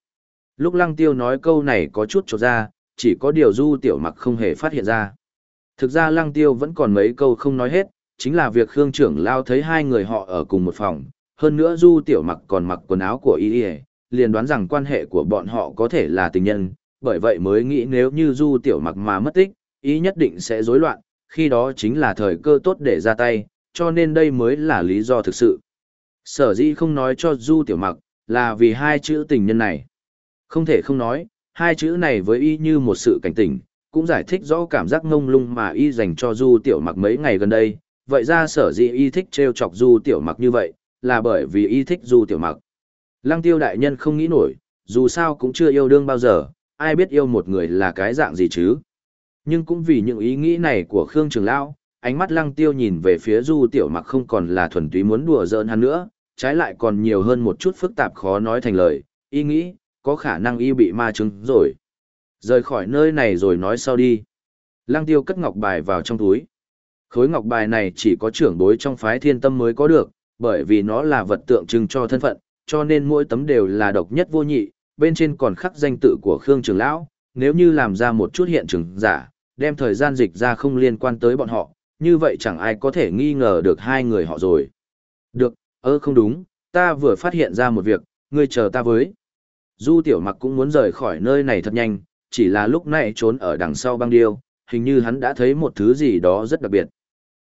Lúc lăng tiêu nói câu này có chút trột ra, chỉ có điều du tiểu mặc không hề phát hiện ra. Thực ra lăng tiêu vẫn còn mấy câu không nói hết, chính là việc Khương trưởng lao thấy hai người họ ở cùng một phòng, hơn nữa du tiểu mặc còn mặc quần áo của y liền đoán rằng quan hệ của bọn họ có thể là tình nhân, bởi vậy mới nghĩ nếu như du tiểu mặc mà mất tích, ý nhất định sẽ rối loạn, khi đó chính là thời cơ tốt để ra tay, cho nên đây mới là lý do thực sự. Sở dĩ không nói cho du tiểu mặc, là vì hai chữ tình nhân này. Không thể không nói, hai chữ này với y như một sự cảnh tỉnh, cũng giải thích rõ cảm giác ngông lung mà y dành cho Du Tiểu Mặc mấy ngày gần đây. Vậy ra sở dĩ y thích trêu chọc Du Tiểu Mặc như vậy, là bởi vì y thích Du Tiểu Mặc. Lăng tiêu đại nhân không nghĩ nổi, dù sao cũng chưa yêu đương bao giờ, ai biết yêu một người là cái dạng gì chứ. Nhưng cũng vì những ý nghĩ này của Khương Trường Lão, ánh mắt lăng tiêu nhìn về phía Du Tiểu Mặc không còn là thuần túy muốn đùa giỡn hắn nữa, trái lại còn nhiều hơn một chút phức tạp khó nói thành lời, Y nghĩ, có khả năng y bị ma chứng rồi. Rời khỏi nơi này rồi nói sau đi. Lăng tiêu cất ngọc bài vào trong túi. Khối ngọc bài này chỉ có trưởng bối trong phái thiên tâm mới có được, bởi vì nó là vật tượng trưng cho thân phận, cho nên mỗi tấm đều là độc nhất vô nhị, bên trên còn khắc danh tự của Khương Trường Lão, nếu như làm ra một chút hiện trường giả, đem thời gian dịch ra không liên quan tới bọn họ, như vậy chẳng ai có thể nghi ngờ được hai người họ rồi. Được, ơ không đúng, ta vừa phát hiện ra một việc, ngươi chờ ta với. Du tiểu mặc cũng muốn rời khỏi nơi này thật nhanh, chỉ là lúc này trốn ở đằng sau băng điêu, hình như hắn đã thấy một thứ gì đó rất đặc biệt.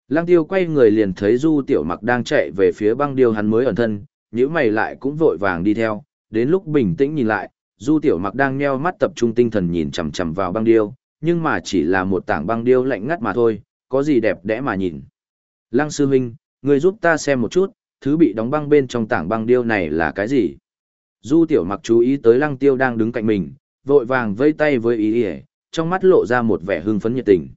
Lăng tiêu quay người liền thấy du tiểu mặc đang chạy về phía băng điêu hắn mới ẩn thân, nếu mày lại cũng vội vàng đi theo, đến lúc bình tĩnh nhìn lại, du tiểu mặc đang nheo mắt tập trung tinh thần nhìn chằm chằm vào băng điêu, nhưng mà chỉ là một tảng băng điêu lạnh ngắt mà thôi, có gì đẹp đẽ mà nhìn. Lăng sư huynh, người giúp ta xem một chút, thứ bị đóng băng bên trong tảng băng điêu này là cái gì? Du tiểu mặc chú ý tới lăng tiêu đang đứng cạnh mình, vội vàng vây tay với ý ý, trong mắt lộ ra một vẻ hưng phấn nhiệt tình.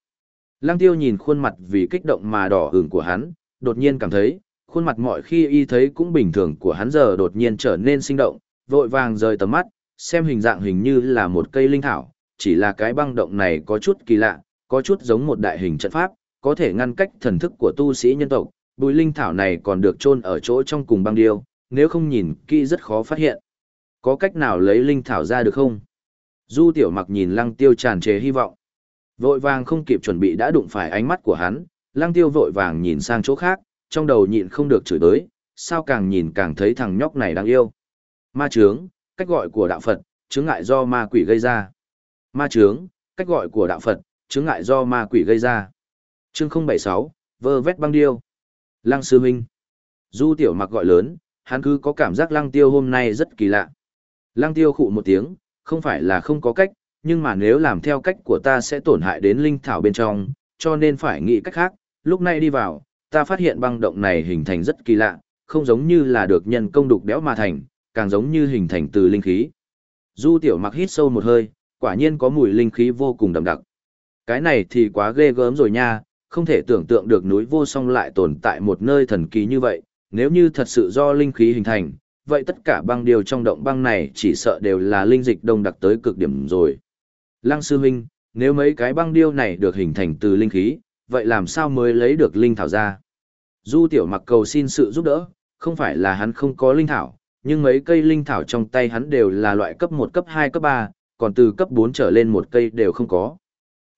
Lăng tiêu nhìn khuôn mặt vì kích động mà đỏ hưởng của hắn, đột nhiên cảm thấy, khuôn mặt mọi khi y thấy cũng bình thường của hắn giờ đột nhiên trở nên sinh động, vội vàng rời tầm mắt, xem hình dạng hình như là một cây linh thảo, chỉ là cái băng động này có chút kỳ lạ, có chút giống một đại hình trận pháp, có thể ngăn cách thần thức của tu sĩ nhân tộc, bùi linh thảo này còn được chôn ở chỗ trong cùng băng điêu, nếu không nhìn kỹ rất khó phát hiện. Có cách nào lấy linh thảo ra được không? Du tiểu mặc nhìn lăng tiêu tràn trề hy vọng. Vội vàng không kịp chuẩn bị đã đụng phải ánh mắt của hắn, lăng tiêu vội vàng nhìn sang chỗ khác, trong đầu nhịn không được chửi tới, sao càng nhìn càng thấy thằng nhóc này đang yêu. Ma trướng, cách gọi của đạo Phật, chướng ngại do ma quỷ gây ra. Ma trướng, cách gọi của đạo Phật, chướng ngại do ma quỷ gây ra. Chương 076, vơ vét băng điêu. Lăng sư huynh. Du tiểu mặc gọi lớn, hắn cứ có cảm giác lăng tiêu hôm nay rất kỳ lạ. Lăng tiêu khụ một tiếng, không phải là không có cách, nhưng mà nếu làm theo cách của ta sẽ tổn hại đến linh thảo bên trong, cho nên phải nghĩ cách khác. Lúc này đi vào, ta phát hiện băng động này hình thành rất kỳ lạ, không giống như là được nhân công đục đẽo mà thành, càng giống như hình thành từ linh khí. Du tiểu mặc hít sâu một hơi, quả nhiên có mùi linh khí vô cùng đậm đặc. Cái này thì quá ghê gớm rồi nha, không thể tưởng tượng được núi vô song lại tồn tại một nơi thần kỳ như vậy, nếu như thật sự do linh khí hình thành, vậy tất cả băng điều trong động băng này chỉ sợ đều là linh dịch đông đặc tới cực điểm rồi. Lăng sư huynh, nếu mấy cái băng điêu này được hình thành từ linh khí, vậy làm sao mới lấy được linh thảo ra? Du tiểu mặc cầu xin sự giúp đỡ, không phải là hắn không có linh thảo, nhưng mấy cây linh thảo trong tay hắn đều là loại cấp 1 cấp 2 cấp 3, còn từ cấp 4 trở lên một cây đều không có.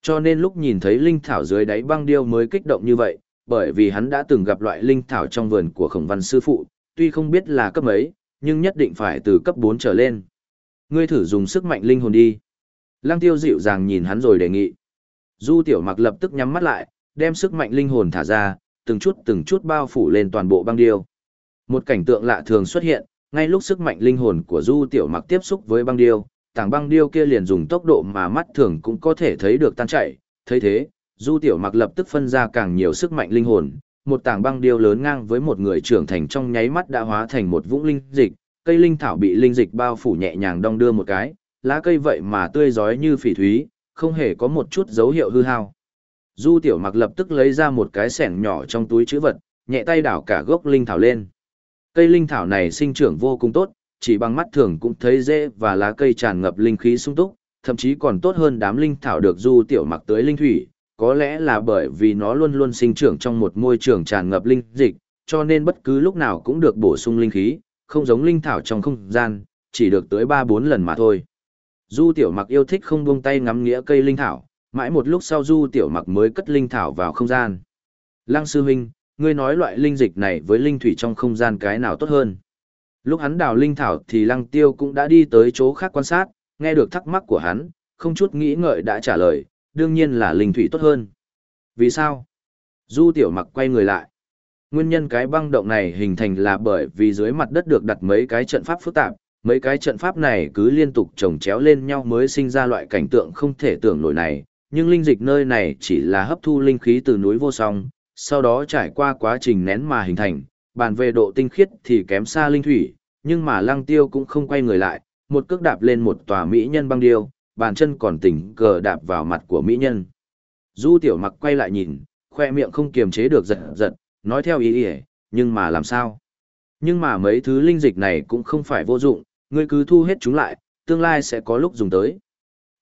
Cho nên lúc nhìn thấy linh thảo dưới đáy băng điêu mới kích động như vậy, bởi vì hắn đã từng gặp loại linh thảo trong vườn của khổng văn sư phụ, tuy không biết là cấp mấy, nhưng nhất định phải từ cấp 4 trở lên. Ngươi thử dùng sức mạnh linh hồn đi. Lăng tiêu dịu dàng nhìn hắn rồi đề nghị. Du tiểu mặc lập tức nhắm mắt lại, đem sức mạnh linh hồn thả ra, từng chút từng chút bao phủ lên toàn bộ băng điêu. Một cảnh tượng lạ thường xuất hiện, ngay lúc sức mạnh linh hồn của Du tiểu mặc tiếp xúc với băng điêu, tảng băng điêu kia liền dùng tốc độ mà mắt thường cũng có thể thấy được tan chảy. thấy thế, Du tiểu mặc lập tức phân ra càng nhiều sức mạnh linh hồn, một tảng băng điêu lớn ngang với một người trưởng thành trong nháy mắt đã hóa thành một vũng linh dịch, cây linh thảo bị linh dịch bao phủ nhẹ nhàng đong đưa một cái, lá cây vậy mà tươi rói như phỉ thúy, không hề có một chút dấu hiệu hư hao. Du tiểu mặc lập tức lấy ra một cái sẻng nhỏ trong túi chữ vật, nhẹ tay đảo cả gốc linh thảo lên. Cây linh thảo này sinh trưởng vô cùng tốt, chỉ bằng mắt thường cũng thấy dễ và lá cây tràn ngập linh khí sung túc, thậm chí còn tốt hơn đám linh thảo được du tiểu mặc tới linh thủy, có lẽ là bởi vì nó luôn luôn sinh trưởng trong một môi trường tràn ngập linh dịch, cho nên bất cứ lúc nào cũng được bổ sung linh khí, không giống linh thảo trong không gian, chỉ được tới 3-4 lần mà thôi. Du tiểu mặc yêu thích không buông tay ngắm nghĩa cây linh thảo, mãi một lúc sau du tiểu mặc mới cất linh thảo vào không gian. Lăng sư huynh, ngươi nói loại linh dịch này với linh thủy trong không gian cái nào tốt hơn? Lúc hắn đào linh thảo thì lăng tiêu cũng đã đi tới chỗ khác quan sát, nghe được thắc mắc của hắn, không chút nghĩ ngợi đã trả lời, đương nhiên là linh thủy tốt hơn. Vì sao? Du tiểu mặc quay người lại. Nguyên nhân cái băng động này hình thành là bởi vì dưới mặt đất được đặt mấy cái trận pháp phức tạp, mấy cái trận pháp này cứ liên tục chồng chéo lên nhau mới sinh ra loại cảnh tượng không thể tưởng nổi này, nhưng linh dịch nơi này chỉ là hấp thu linh khí từ núi vô song, sau đó trải qua quá trình nén mà hình thành, bàn về độ tinh khiết thì kém xa linh thủy, nhưng mà lăng tiêu cũng không quay người lại, một cước đạp lên một tòa mỹ nhân băng điêu, bàn chân còn tỉnh cờ đạp vào mặt của mỹ nhân. Du tiểu mặc quay lại nhìn, khoe miệng không kiềm chế được giật giật, nói theo ý ý, nhưng mà làm sao? Nhưng mà mấy thứ linh dịch này cũng không phải vô dụng, ngươi cứ thu hết chúng lại, tương lai sẽ có lúc dùng tới.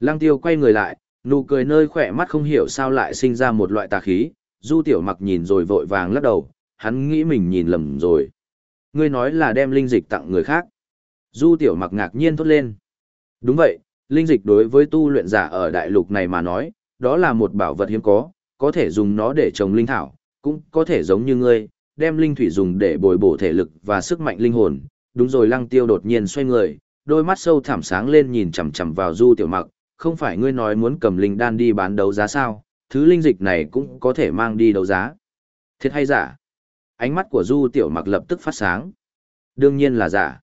Lăng tiêu quay người lại, nụ cười nơi khỏe mắt không hiểu sao lại sinh ra một loại tà khí, du tiểu mặc nhìn rồi vội vàng lắc đầu, hắn nghĩ mình nhìn lầm rồi. Ngươi nói là đem linh dịch tặng người khác. Du tiểu mặc ngạc nhiên thốt lên. Đúng vậy, linh dịch đối với tu luyện giả ở đại lục này mà nói, đó là một bảo vật hiếm có, có thể dùng nó để trồng linh thảo, cũng có thể giống như ngươi, đem linh thủy dùng để bồi bổ thể lực và sức mạnh linh hồn. Đúng rồi lăng tiêu đột nhiên xoay người, đôi mắt sâu thẳm sáng lên nhìn chằm chằm vào du tiểu mặc, không phải ngươi nói muốn cầm linh đan đi bán đấu giá sao, thứ linh dịch này cũng có thể mang đi đấu giá. Thiệt hay giả? Ánh mắt của du tiểu mặc lập tức phát sáng. Đương nhiên là giả.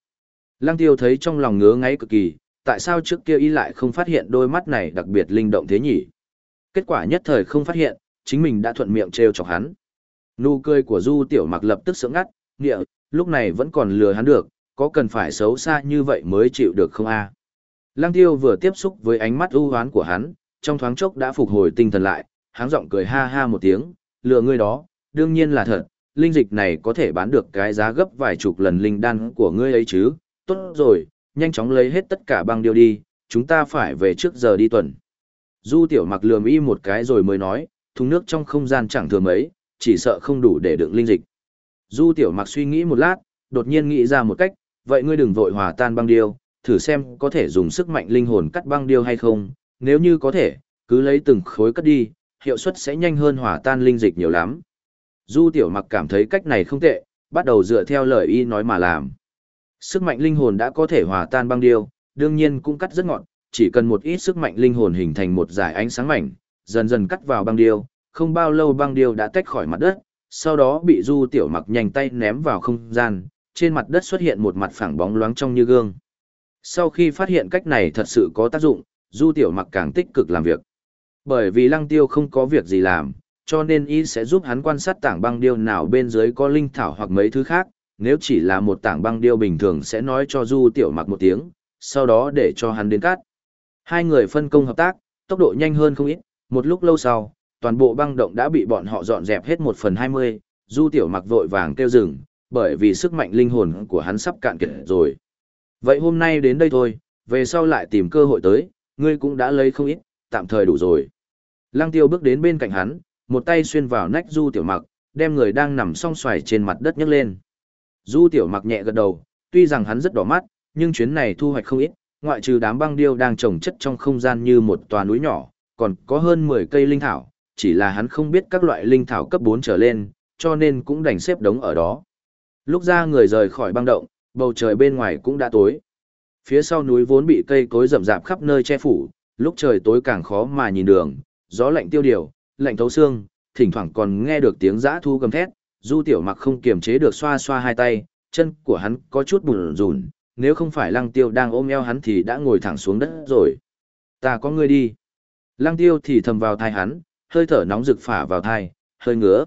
Lăng tiêu thấy trong lòng ngứa ngáy cực kỳ, tại sao trước kia y lại không phát hiện đôi mắt này đặc biệt linh động thế nhỉ? Kết quả nhất thời không phát hiện, chính mình đã thuận miệng trêu chọc hắn. Nụ cười của Du Tiểu Mặc lập tức sững ngắt, nghĩa, lúc này vẫn còn lừa hắn được, có cần phải xấu xa như vậy mới chịu được không a? Lăng Tiêu vừa tiếp xúc với ánh mắt ưu hoán của hắn, trong thoáng chốc đã phục hồi tinh thần lại, hắn giọng cười ha ha một tiếng, lừa ngươi đó, đương nhiên là thật, linh dịch này có thể bán được cái giá gấp vài chục lần linh đan của ngươi ấy chứ, tốt rồi, nhanh chóng lấy hết tất cả băng điêu đi, chúng ta phải về trước giờ đi tuần. Du tiểu mặc lườm y một cái rồi mới nói, thùng nước trong không gian chẳng thừa mấy, chỉ sợ không đủ để đựng linh dịch. Du tiểu mặc suy nghĩ một lát, đột nhiên nghĩ ra một cách, vậy ngươi đừng vội hòa tan băng điêu, thử xem có thể dùng sức mạnh linh hồn cắt băng điêu hay không, nếu như có thể, cứ lấy từng khối cắt đi, hiệu suất sẽ nhanh hơn hòa tan linh dịch nhiều lắm. Du tiểu mặc cảm thấy cách này không tệ, bắt đầu dựa theo lời y nói mà làm. Sức mạnh linh hồn đã có thể hòa tan băng điêu, đương nhiên cũng cắt rất ngọn, chỉ cần một ít sức mạnh linh hồn hình thành một dải ánh sáng mảnh, dần dần cắt vào băng điêu, không bao lâu băng điêu đã tách khỏi mặt đất, sau đó bị Du Tiểu Mặc nhanh tay ném vào không gian, trên mặt đất xuất hiện một mặt phẳng bóng loáng trong như gương. Sau khi phát hiện cách này thật sự có tác dụng, Du Tiểu Mặc càng tích cực làm việc. Bởi vì Lăng Tiêu không có việc gì làm, cho nên y sẽ giúp hắn quan sát tảng băng điêu nào bên dưới có linh thảo hoặc mấy thứ khác, nếu chỉ là một tảng băng điêu bình thường sẽ nói cho Du Tiểu Mặc một tiếng, sau đó để cho hắn đến cắt. Hai người phân công hợp tác, tốc độ nhanh hơn không ít, một lúc lâu sau, toàn bộ băng động đã bị bọn họ dọn dẹp hết một phần hai mươi. Du Tiểu Mặc vội vàng kêu dừng, bởi vì sức mạnh linh hồn của hắn sắp cạn kiệt rồi. Vậy hôm nay đến đây thôi, về sau lại tìm cơ hội tới, ngươi cũng đã lấy không ít, tạm thời đủ rồi. Lăng Tiêu bước đến bên cạnh hắn, một tay xuyên vào nách Du Tiểu Mặc, đem người đang nằm song xoài trên mặt đất nhấc lên. Du Tiểu Mặc nhẹ gật đầu, tuy rằng hắn rất đỏ mắt, nhưng chuyến này thu hoạch không ít, ngoại trừ đám băng điêu đang trồng chất trong không gian như một tòa núi nhỏ, còn có hơn 10 cây linh thảo, chỉ là hắn không biết các loại linh thảo cấp 4 trở lên, cho nên cũng đành xếp đống ở đó. Lúc ra người rời khỏi băng động, bầu trời bên ngoài cũng đã tối. Phía sau núi vốn bị cây cối rậm rạp khắp nơi che phủ, lúc trời tối càng khó mà nhìn đường, gió lạnh tiêu điều, lạnh thấu xương, thỉnh thoảng còn nghe được tiếng giã thu gầm thét, Du Tiểu Mặc không kiềm chế được xoa xoa hai tay, chân của hắn có chút bùn rùn, nếu không phải Lăng Tiêu đang ôm eo hắn thì đã ngồi thẳng xuống đất rồi. Ta có người đi. Lăng Tiêu thì thầm vào thai hắn, hơi thở nóng rực phả vào thai, hơi ngứa.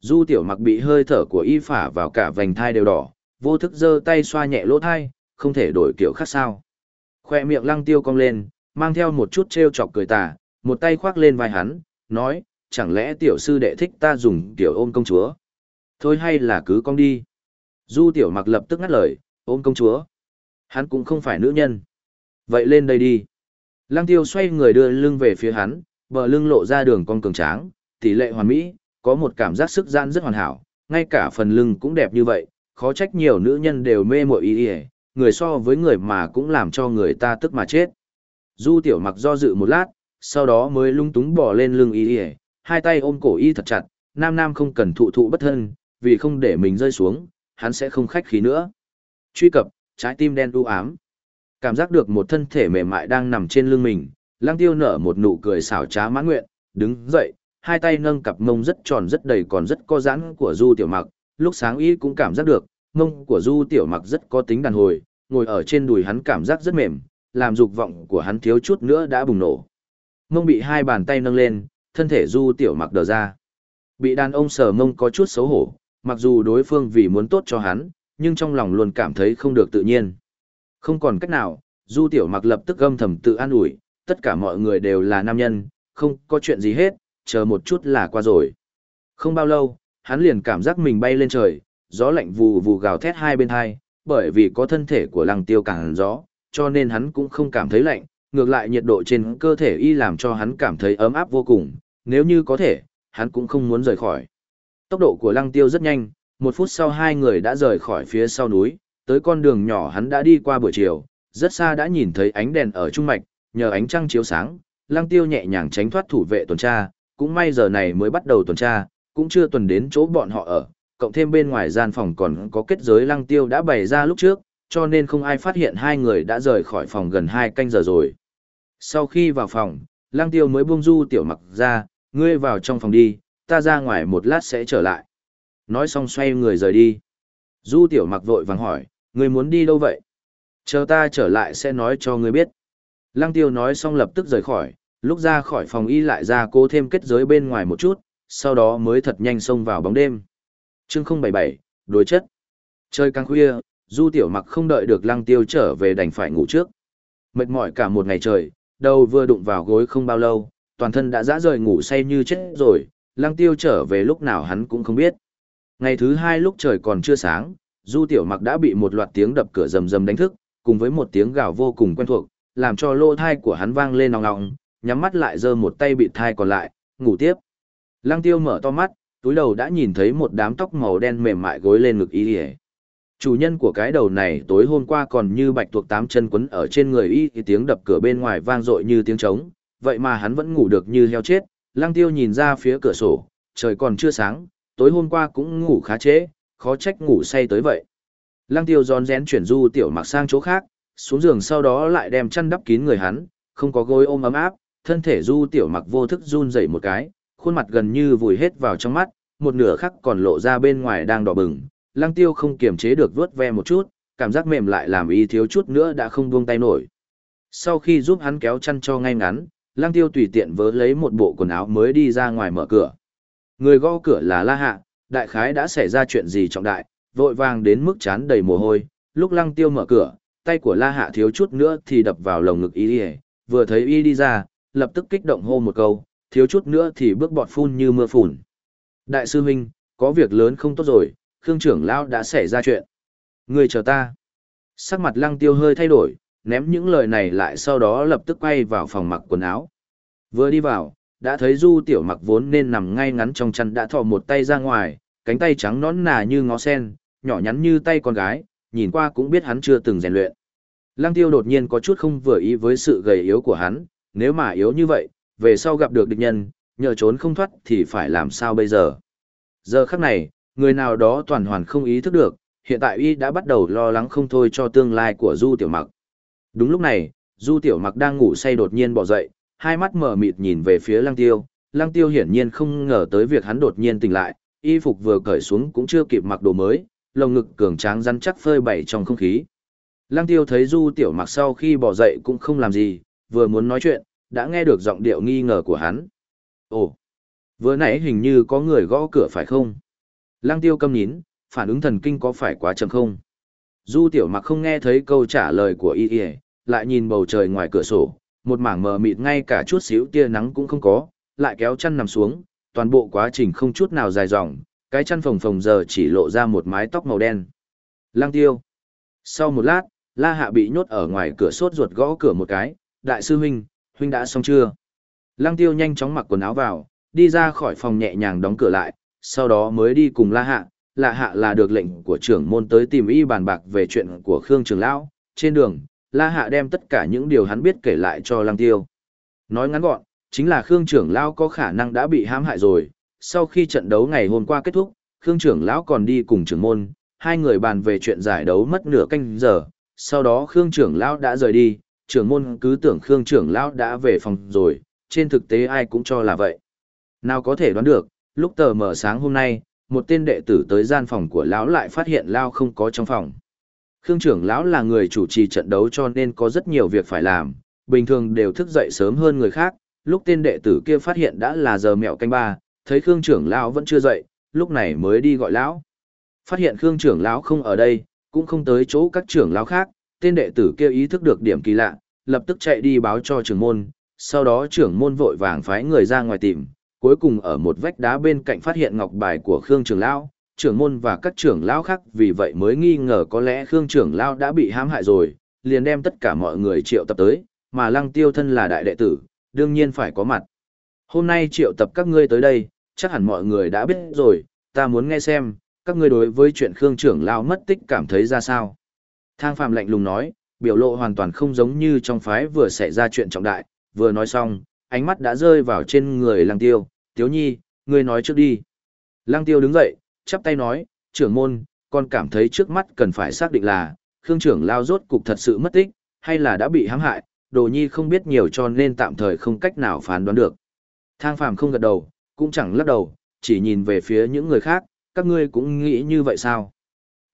Du Tiểu Mặc bị hơi thở của y phả vào cả vành thai đều đỏ, vô thức giơ tay xoa nhẹ lỗ thai, không thể đổi kiểu khác sao. Khoe miệng Lăng Tiêu cong lên, mang theo một chút trêu chọc cười tà, một tay khoác lên vai hắn, nói, chẳng lẽ tiểu sư đệ thích ta dùng tiểu ôm công chúa? Thôi hay là cứ cong đi. Du Tiểu Mặc lập tức ngắt lời, ôm công chúa. Hắn cũng không phải nữ nhân. Vậy lên đây đi. Lăng tiêu xoay người đưa lưng về phía hắn, bờ lưng lộ ra đường cong cường tráng, tỷ lệ hoàn mỹ, có một cảm giác sức gian rất hoàn hảo, ngay cả phần lưng cũng đẹp như vậy, khó trách nhiều nữ nhân đều mê mội ý ý, người so với người mà cũng làm cho người ta tức mà chết. Du tiểu mặc do dự một lát, sau đó mới lung túng bỏ lên lưng ý ý, hai tay ôm cổ y thật chặt, nam nam không cần thụ thụ bất thân, vì không để mình rơi xuống, hắn sẽ không khách khí nữa. Truy cập, trái tim đen u ám. Cảm giác được một thân thể mềm mại đang nằm trên lưng mình, Lăng Tiêu nở một nụ cười xảo trá mãn nguyện, đứng dậy, hai tay nâng cặp mông rất tròn rất đầy còn rất có giãn của Du Tiểu Mặc, lúc sáng y cũng cảm giác được, mông của Du Tiểu Mặc rất có tính đàn hồi, ngồi ở trên đùi hắn cảm giác rất mềm, làm dục vọng của hắn thiếu chút nữa đã bùng nổ. Mông bị hai bàn tay nâng lên, thân thể Du Tiểu Mặc đờ ra. Bị đàn ông sờ mông có chút xấu hổ, mặc dù đối phương vì muốn tốt cho hắn, nhưng trong lòng luôn cảm thấy không được tự nhiên. Không còn cách nào, Du Tiểu Mặc lập tức gâm thầm tự an ủi, tất cả mọi người đều là nam nhân, không có chuyện gì hết, chờ một chút là qua rồi. Không bao lâu, hắn liền cảm giác mình bay lên trời, gió lạnh vù vù gào thét hai bên hai, bởi vì có thân thể của lăng tiêu càng gió, cho nên hắn cũng không cảm thấy lạnh, ngược lại nhiệt độ trên cơ thể y làm cho hắn cảm thấy ấm áp vô cùng, nếu như có thể, hắn cũng không muốn rời khỏi. Tốc độ của lăng tiêu rất nhanh, một phút sau hai người đã rời khỏi phía sau núi, tới con đường nhỏ hắn đã đi qua buổi chiều, rất xa đã nhìn thấy ánh đèn ở trung mạch, nhờ ánh trăng chiếu sáng, lăng tiêu nhẹ nhàng tránh thoát thủ vệ tuần tra, cũng may giờ này mới bắt đầu tuần tra, cũng chưa tuần đến chỗ bọn họ ở, cộng thêm bên ngoài gian phòng còn có kết giới lăng tiêu đã bày ra lúc trước, cho nên không ai phát hiện hai người đã rời khỏi phòng gần hai canh giờ rồi. Sau khi vào phòng, lăng tiêu mới buông du tiểu mặc ra, ngươi vào trong phòng đi, ta ra ngoài một lát sẽ trở lại. Nói xong xoay người rời đi. Du tiểu mặc vội vàng hỏi, ngươi muốn đi đâu vậy? Chờ ta trở lại sẽ nói cho ngươi biết. Lăng tiêu nói xong lập tức rời khỏi, lúc ra khỏi phòng y lại ra cố thêm kết giới bên ngoài một chút, sau đó mới thật nhanh xông vào bóng đêm. Chương 077, đối chất. Chơi càng khuya, du tiểu mặc không đợi được lăng tiêu trở về đành phải ngủ trước. Mệt mỏi cả một ngày trời, đầu vừa đụng vào gối không bao lâu, toàn thân đã dã rời ngủ say như chết rồi, lăng tiêu trở về lúc nào hắn cũng không biết. Ngày thứ hai lúc trời còn chưa sáng, du tiểu mặc đã bị một loạt tiếng đập cửa rầm rầm đánh thức, cùng với một tiếng gào vô cùng quen thuộc, làm cho lỗ thai của hắn vang lên nòng nòng, nhắm mắt lại giơ một tay bị thai còn lại, ngủ tiếp. Lăng tiêu mở to mắt, túi đầu đã nhìn thấy một đám tóc màu đen mềm mại gối lên ngực y y. Chủ nhân của cái đầu này tối hôm qua còn như bạch tuộc tám chân quấn ở trên người y thì tiếng đập cửa bên ngoài vang dội như tiếng trống, vậy mà hắn vẫn ngủ được như heo chết, Lăng tiêu nhìn ra phía cửa sổ, trời còn chưa sáng, tối hôm qua cũng ngủ khá trễ, khó trách ngủ say tới vậy. Lăng tiêu giòn rén chuyển du tiểu mặc sang chỗ khác, xuống giường sau đó lại đem chăn đắp kín người hắn, không có gối ôm ấm áp, thân thể du tiểu mặc vô thức run dậy một cái, khuôn mặt gần như vùi hết vào trong mắt, một nửa khác còn lộ ra bên ngoài đang đỏ bừng. Lăng tiêu không kiềm chế được vớt ve một chút, cảm giác mềm lại làm y thiếu chút nữa đã không buông tay nổi. Sau khi giúp hắn kéo chăn cho ngay ngắn, Lăng Tiêu tùy tiện vớ lấy một bộ quần áo mới đi ra ngoài mở cửa. Người gõ cửa là La Hạ, đại khái đã xảy ra chuyện gì trọng đại, vội vàng đến mức chán đầy mồ hôi, lúc Lăng Tiêu mở cửa, tay của La Hạ thiếu chút nữa thì đập vào lồng ngực y, vừa thấy y đi ra, lập tức kích động hô một câu, thiếu chút nữa thì bước bọt phun như mưa phùn. Đại sư huynh, có việc lớn không tốt rồi, Khương trưởng lão đã xảy ra chuyện. Người chờ ta. Sắc mặt Lăng Tiêu hơi thay đổi, ném những lời này lại sau đó lập tức quay vào phòng mặc quần áo. Vừa đi vào, đã thấy Du Tiểu Mặc vốn nên nằm ngay ngắn trong chăn đã thò một tay ra ngoài, cánh tay trắng nõn nà như ngó sen, nhỏ nhắn như tay con gái, nhìn qua cũng biết hắn chưa từng rèn luyện. Lăng Tiêu đột nhiên có chút không vừa ý với sự gầy yếu của hắn, nếu mà yếu như vậy, về sau gặp được địch nhân, nhờ trốn không thoát thì phải làm sao bây giờ. Giờ khắc này, người nào đó toàn hoàn không ý thức được, hiện tại y đã bắt đầu lo lắng không thôi cho tương lai của Du Tiểu Mặc. Đúng lúc này, Du Tiểu Mặc đang ngủ say đột nhiên bỏ dậy, hai mắt mở mịt nhìn về phía Lăng Tiêu. Lăng Tiêu hiển nhiên không ngờ tới việc hắn đột nhiên tỉnh lại, y phục vừa cởi xuống cũng chưa kịp mặc đồ mới, lồng ngực cường tráng rắn chắc phơi bày trong không khí. Lăng Tiêu thấy Du Tiểu Mặc sau khi bỏ dậy cũng không làm gì, vừa muốn nói chuyện, đã nghe được giọng điệu nghi ngờ của hắn. Ồ, vừa nãy hình như có người gõ cửa phải không? Lăng Tiêu câm nhín, phản ứng thần kinh có phải quá chậm không? Du Tiểu Mặc không nghe thấy câu trả lời của y y, lại nhìn bầu trời ngoài cửa sổ, một mảng mờ mịt ngay cả chút xíu tia nắng cũng không có, lại kéo chăn nằm xuống, toàn bộ quá trình không chút nào dài dòng, cái chăn phồng phồng giờ chỉ lộ ra một mái tóc màu đen. Lang tiêu. Sau một lát, La Hạ bị nhốt ở ngoài cửa sốt ruột gõ cửa một cái, đại sư huynh, huynh đã xong chưa? Lăng tiêu nhanh chóng mặc quần áo vào, đi ra khỏi phòng nhẹ nhàng đóng cửa lại, sau đó mới đi cùng La Hạ, La Hạ là được lệnh của trưởng môn tới tìm y bàn bạc về chuyện của Khương Trường Lão, trên đường, La Hạ đem tất cả những điều hắn biết kể lại cho Lăng Tiêu. Nói ngắn gọn, chính là Khương Trưởng Lão có khả năng đã bị hãm hại rồi. Sau khi trận đấu ngày hôm qua kết thúc, Khương Trưởng Lão còn đi cùng trưởng môn, hai người bàn về chuyện giải đấu mất nửa canh giờ. Sau đó Khương Trưởng Lão đã rời đi, trưởng môn cứ tưởng Khương Trưởng Lão đã về phòng rồi, trên thực tế ai cũng cho là vậy. Nào có thể đoán được, lúc tờ mở sáng hôm nay, một tên đệ tử tới gian phòng của Lão lại phát hiện Lão không có trong phòng. Khương trưởng lão là người chủ trì trận đấu cho nên có rất nhiều việc phải làm, bình thường đều thức dậy sớm hơn người khác, lúc tên đệ tử kia phát hiện đã là giờ mẹo canh ba, thấy Khương trưởng lão vẫn chưa dậy, lúc này mới đi gọi lão. Phát hiện Khương trưởng lão không ở đây, cũng không tới chỗ các trưởng lão khác, tên đệ tử kia ý thức được điểm kỳ lạ, lập tức chạy đi báo cho trưởng môn, sau đó trưởng môn vội vàng phái người ra ngoài tìm, cuối cùng ở một vách đá bên cạnh phát hiện ngọc bài của Khương trưởng lão, trưởng môn và các trưởng lão khác vì vậy mới nghi ngờ có lẽ Khương trưởng lão đã bị hãm hại rồi, liền đem tất cả mọi người triệu tập tới, mà Lăng Tiêu thân là đại đệ tử, đương nhiên phải có mặt. Hôm nay triệu tập các ngươi tới đây, chắc hẳn mọi người đã biết rồi, ta muốn nghe xem, các ngươi đối với chuyện Khương trưởng lão mất tích cảm thấy ra sao. Thang Phạm lạnh lùng nói, biểu lộ hoàn toàn không giống như trong phái vừa xảy ra chuyện trọng đại, vừa nói xong, ánh mắt đã rơi vào trên người Lăng Tiêu, Tiếu Nhi, ngươi nói trước đi. Lăng Tiêu đứng dậy, chắp tay nói, trưởng môn, con cảm thấy trước mắt cần phải xác định là, Khương trưởng lao rốt cục thật sự mất tích, hay là đã bị hãm hại, đồ nhi không biết nhiều cho nên tạm thời không cách nào phán đoán được. Thang phàm không gật đầu, cũng chẳng lắc đầu, chỉ nhìn về phía những người khác, các ngươi cũng nghĩ như vậy sao?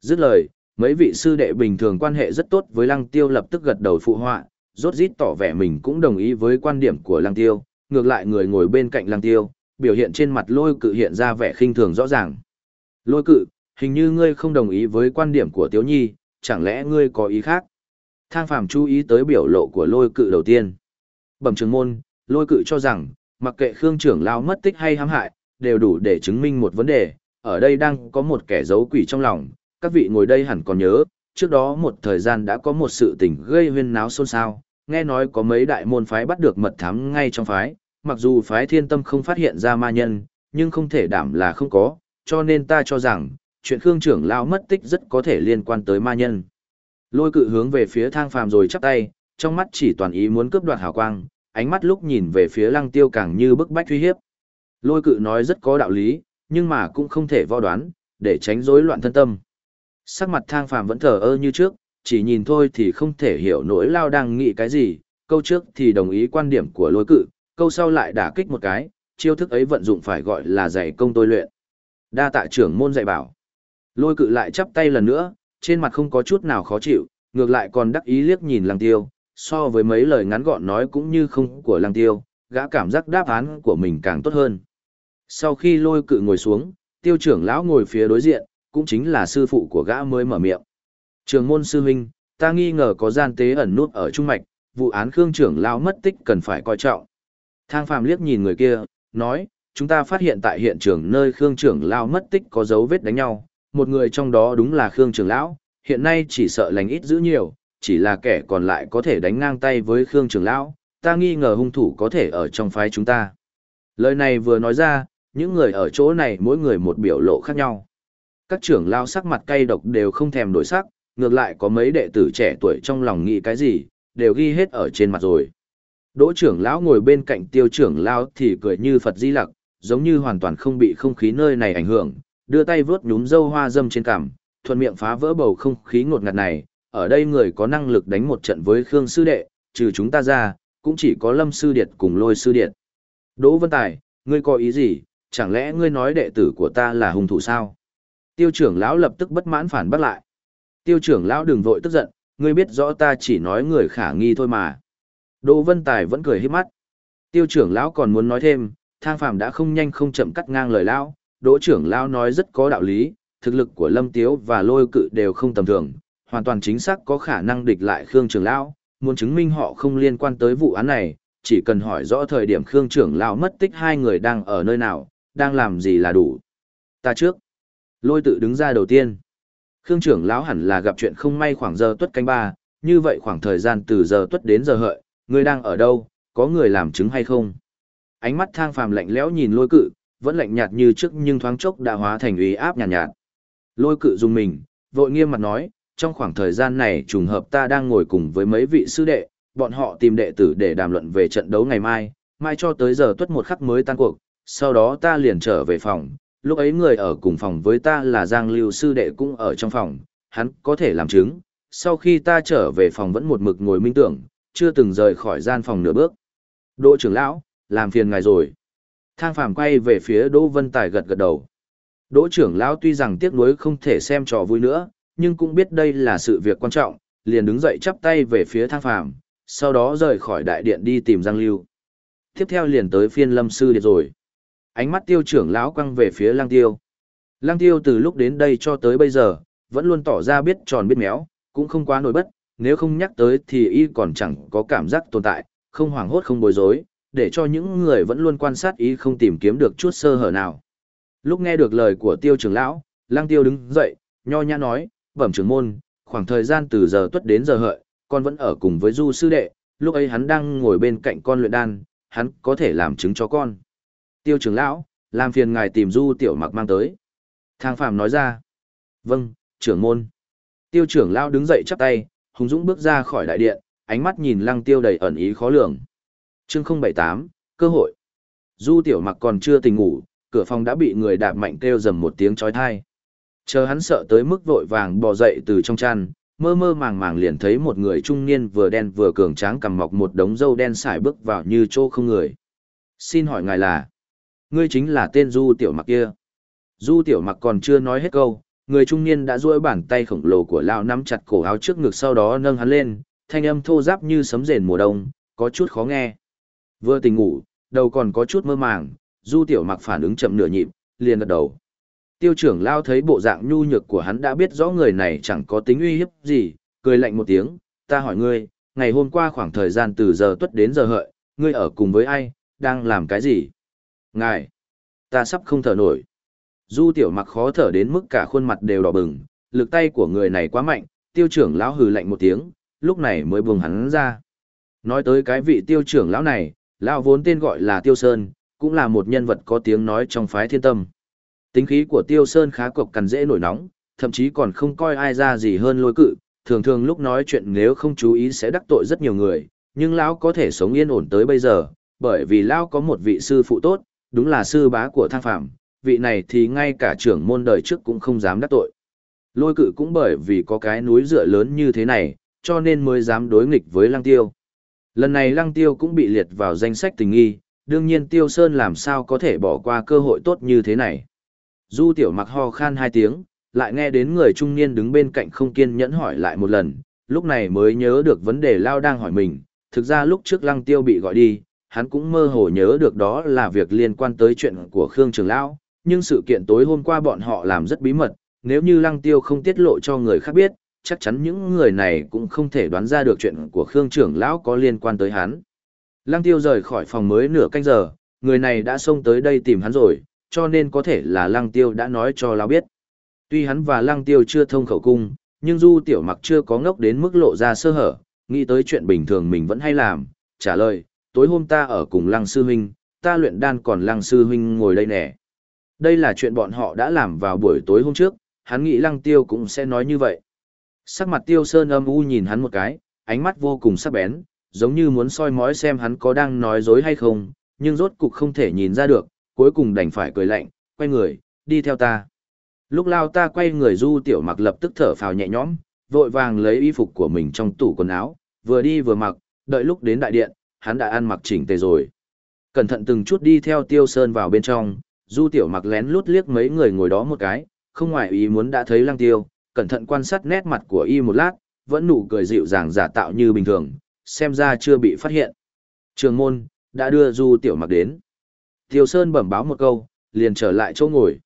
Dứt lời, mấy vị sư đệ bình thường quan hệ rất tốt với lăng tiêu lập tức gật đầu phụ họa, rốt rít tỏ vẻ mình cũng đồng ý với quan điểm của lăng tiêu, ngược lại người ngồi bên cạnh lăng tiêu, biểu hiện trên mặt lôi cự hiện ra vẻ khinh thường rõ ràng. Lôi cự, hình như ngươi không đồng ý với quan điểm của Tiếu Nhi, chẳng lẽ ngươi có ý khác? Thang Phàm chú ý tới biểu lộ của lôi cự đầu tiên. Bẩm trường môn, lôi cự cho rằng, mặc kệ Khương trưởng lao mất tích hay hãm hại, đều đủ để chứng minh một vấn đề, ở đây đang có một kẻ giấu quỷ trong lòng, các vị ngồi đây hẳn còn nhớ, trước đó một thời gian đã có một sự tình gây huyên náo xôn xao, nghe nói có mấy đại môn phái bắt được mật thám ngay trong phái, mặc dù phái thiên tâm không phát hiện ra ma nhân, nhưng không thể đảm là không có, cho nên ta cho rằng, chuyện Khương trưởng lão mất tích rất có thể liên quan tới ma nhân. Lôi cự hướng về phía thang phàm rồi chắp tay, trong mắt chỉ toàn ý muốn cướp đoạt hào quang, ánh mắt lúc nhìn về phía lăng tiêu càng như bức bách uy hiếp. Lôi cự nói rất có đạo lý, nhưng mà cũng không thể vo đoán, để tránh rối loạn thân tâm. Sắc mặt thang phàm vẫn thờ ơ như trước, chỉ nhìn thôi thì không thể hiểu nỗi lao đang nghĩ cái gì, câu trước thì đồng ý quan điểm của lôi cự, câu sau lại đả kích một cái, chiêu thức ấy vận dụng phải gọi là dạy công tôi luyện. Đa tạ trưởng môn dạy bảo. Lôi cự lại chắp tay lần nữa, trên mặt không có chút nào khó chịu, ngược lại còn đắc ý liếc nhìn lăng tiêu, so với mấy lời ngắn gọn nói cũng như không của lăng tiêu, gã cảm giác đáp án của mình càng tốt hơn. Sau khi lôi cự ngồi xuống, tiêu trưởng lão ngồi phía đối diện, cũng chính là sư phụ của gã mới mở miệng. Trường môn sư huynh, ta nghi ngờ có gian tế ẩn nút ở Trung Mạch, vụ án Khương trưởng lão mất tích cần phải coi trọng. Thang Phạm liếc nhìn người kia, nói, chúng ta phát hiện tại hiện trường nơi Khương trưởng lão mất tích có dấu vết đánh nhau, một người trong đó đúng là Khương trưởng lão, hiện nay chỉ sợ lành ít giữ nhiều, chỉ là kẻ còn lại có thể đánh ngang tay với Khương trưởng lão, ta nghi ngờ hung thủ có thể ở trong phái chúng ta. Lời này vừa nói ra, những người ở chỗ này mỗi người một biểu lộ khác nhau. Các trưởng lao sắc mặt cay độc đều không thèm đổi sắc, ngược lại có mấy đệ tử trẻ tuổi trong lòng nghĩ cái gì, đều ghi hết ở trên mặt rồi. Đỗ trưởng lão ngồi bên cạnh tiêu trưởng lao thì cười như Phật di lặc, giống như hoàn toàn không bị không khí nơi này ảnh hưởng, đưa tay vướt nhúm dâu hoa dâm trên cằm, thuận miệng phá vỡ bầu không khí ngột ngạt này, ở đây người có năng lực đánh một trận với Khương Sư Đệ, trừ chúng ta ra, cũng chỉ có Lâm Sư Điệt cùng Lôi Sư Điệt. Đỗ Vân Tài, ngươi có ý gì, chẳng lẽ ngươi nói đệ tử của ta là hung thủ sao? Tiêu trưởng lão lập tức bất mãn phản bắt lại. Tiêu trưởng lão đừng vội tức giận, ngươi biết rõ ta chỉ nói người khả nghi thôi mà. Đỗ Vân Tài vẫn cười hết mắt. Tiêu trưởng lão còn muốn nói thêm, thang phàm đã không nhanh không chậm cắt ngang lời lão, Đỗ trưởng lão nói rất có đạo lý, thực lực của Lâm Tiếu và Lôi Cự đều không tầm thường, hoàn toàn chính xác có khả năng địch lại Khương trưởng lão, muốn chứng minh họ không liên quan tới vụ án này, chỉ cần hỏi rõ thời điểm Khương trưởng lão mất tích hai người đang ở nơi nào, đang làm gì là đủ. Ta trước. Lôi tự đứng ra đầu tiên. Khương trưởng lão hẳn là gặp chuyện không may khoảng giờ tuất canh ba, như vậy khoảng thời gian từ giờ tuất đến giờ hợi, ngươi đang ở đâu, có người làm chứng hay không? Ánh mắt thang phàm lạnh lẽo nhìn lôi cự, vẫn lạnh nhạt như trước nhưng thoáng chốc đã hóa thành uy áp nhàn nhạt, nhạt. Lôi cự dùng mình, vội nghiêm mặt nói, trong khoảng thời gian này trùng hợp ta đang ngồi cùng với mấy vị sư đệ, bọn họ tìm đệ tử để đàm luận về trận đấu ngày mai, mai cho tới giờ tuất một khắc mới tan cuộc, sau đó ta liền trở về phòng, lúc ấy người ở cùng phòng với ta là Giang Lưu sư đệ cũng ở trong phòng, hắn có thể làm chứng, sau khi ta trở về phòng vẫn một mực ngồi minh tưởng, chưa từng rời khỏi gian phòng nửa bước. Đỗ trưởng lão, làm phiền ngài rồi. Thang phàm quay về phía Đỗ Vân Tài gật gật đầu. Đỗ trưởng lão tuy rằng tiếc nuối không thể xem trò vui nữa, nhưng cũng biết đây là sự việc quan trọng, liền đứng dậy chắp tay về phía thang phàm, sau đó rời khỏi đại điện đi tìm Giang Lưu. Tiếp theo liền tới phiên lâm sư điệt rồi ánh mắt tiêu trưởng lão quăng về phía lăng tiêu. Lăng tiêu từ lúc đến đây cho tới bây giờ, vẫn luôn tỏ ra biết tròn biết méo, cũng không quá nổi bất, nếu không nhắc tới thì y còn chẳng có cảm giác tồn tại, không hoảng hốt không bối rối, để cho những người vẫn luôn quan sát y không tìm kiếm được chút sơ hở nào. Lúc nghe được lời của tiêu trưởng lão, lăng tiêu đứng dậy, nho nhã nói, bẩm trưởng môn, khoảng thời gian từ giờ tuất đến giờ hợi, con vẫn ở cùng với du sư đệ, lúc ấy hắn đang ngồi bên cạnh con luyện đan, hắn có thể làm chứng cho con. Tiêu trưởng lão, làm phiền ngài tìm du tiểu mặc mang tới. Thang phàm nói ra. Vâng, trưởng môn. Tiêu trưởng lão đứng dậy chắp tay, hùng dũng bước ra khỏi đại điện, ánh mắt nhìn lăng tiêu đầy ẩn ý khó lường. Chương 078, cơ hội. Du tiểu mặc còn chưa tỉnh ngủ, cửa phòng đã bị người đạp mạnh kêu dầm một tiếng chói tai. Chờ hắn sợ tới mức vội vàng bò dậy từ trong chăn, mơ mơ màng màng liền thấy một người trung niên vừa đen vừa cường tráng cầm mọc một đống râu đen xài bước vào như chỗ không người. Xin hỏi ngài là ngươi chính là tên du tiểu mặc kia. Du tiểu mặc còn chưa nói hết câu, người trung niên đã duỗi bàn tay khổng lồ của lão nắm chặt cổ áo trước ngực sau đó nâng hắn lên, thanh âm thô giáp như sấm rền mùa đông, có chút khó nghe. Vừa tỉnh ngủ, đầu còn có chút mơ màng, du tiểu mặc phản ứng chậm nửa nhịp, liền gật đầu. Tiêu trưởng lao thấy bộ dạng nhu nhược của hắn đã biết rõ người này chẳng có tính uy hiếp gì, cười lạnh một tiếng, ta hỏi ngươi, ngày hôm qua khoảng thời gian từ giờ tuất đến giờ hợi, ngươi ở cùng với ai, đang làm cái gì? Ngài, ta sắp không thở nổi. Du tiểu mặc khó thở đến mức cả khuôn mặt đều đỏ bừng, lực tay của người này quá mạnh, tiêu trưởng lão hừ lạnh một tiếng, lúc này mới buông hắn ra. Nói tới cái vị tiêu trưởng lão này, lão vốn tên gọi là Tiêu Sơn, cũng là một nhân vật có tiếng nói trong phái thiên tâm. Tính khí của Tiêu Sơn khá cộc cằn dễ nổi nóng, thậm chí còn không coi ai ra gì hơn lôi cự, thường thường lúc nói chuyện nếu không chú ý sẽ đắc tội rất nhiều người, nhưng lão có thể sống yên ổn tới bây giờ, bởi vì lão có một vị sư phụ tốt, đúng là sư bá của thang phạm, vị này thì ngay cả trưởng môn đời trước cũng không dám đắc tội. Lôi cự cũng bởi vì có cái núi dựa lớn như thế này, cho nên mới dám đối nghịch với lăng tiêu. Lần này lăng tiêu cũng bị liệt vào danh sách tình nghi, đương nhiên tiêu sơn làm sao có thể bỏ qua cơ hội tốt như thế này. Du tiểu mặc ho khan hai tiếng, lại nghe đến người trung niên đứng bên cạnh không kiên nhẫn hỏi lại một lần, lúc này mới nhớ được vấn đề Lao đang hỏi mình, thực ra lúc trước lăng tiêu bị gọi đi, hắn cũng mơ hồ nhớ được đó là việc liên quan tới chuyện của Khương Trường Lão, nhưng sự kiện tối hôm qua bọn họ làm rất bí mật, nếu như lăng tiêu không tiết lộ cho người khác biết, chắc chắn những người này cũng không thể đoán ra được chuyện của Khương Trường Lão có liên quan tới hắn. Lăng tiêu rời khỏi phòng mới nửa canh giờ, người này đã xông tới đây tìm hắn rồi, cho nên có thể là lăng tiêu đã nói cho lão biết. Tuy hắn và lăng tiêu chưa thông khẩu cung, nhưng du tiểu mặc chưa có ngốc đến mức lộ ra sơ hở, nghĩ tới chuyện bình thường mình vẫn hay làm, trả lời, tối hôm ta ở cùng lăng sư huynh, ta luyện đan còn lăng sư huynh ngồi đây nè. Đây là chuyện bọn họ đã làm vào buổi tối hôm trước, hắn nghĩ lăng tiêu cũng sẽ nói như vậy. Sắc mặt tiêu sơn âm u nhìn hắn một cái, ánh mắt vô cùng sắc bén, giống như muốn soi mói xem hắn có đang nói dối hay không, nhưng rốt cục không thể nhìn ra được, cuối cùng đành phải cười lạnh, quay người, đi theo ta. Lúc lao ta quay người du tiểu mặc lập tức thở phào nhẹ nhõm, vội vàng lấy y phục của mình trong tủ quần áo, vừa đi vừa mặc, đợi lúc đến đại điện, hắn đã ăn mặc chỉnh tề rồi. Cẩn thận từng chút đi theo tiêu sơn vào bên trong, du tiểu mặc lén lút liếc mấy người ngồi đó một cái, không ngoài ý muốn đã thấy lăng tiêu, cẩn thận quan sát nét mặt của y một lát, vẫn nụ cười dịu dàng giả tạo như bình thường, xem ra chưa bị phát hiện. Trường môn, đã đưa du tiểu mặc đến. Tiêu sơn bẩm báo một câu, liền trở lại chỗ ngồi.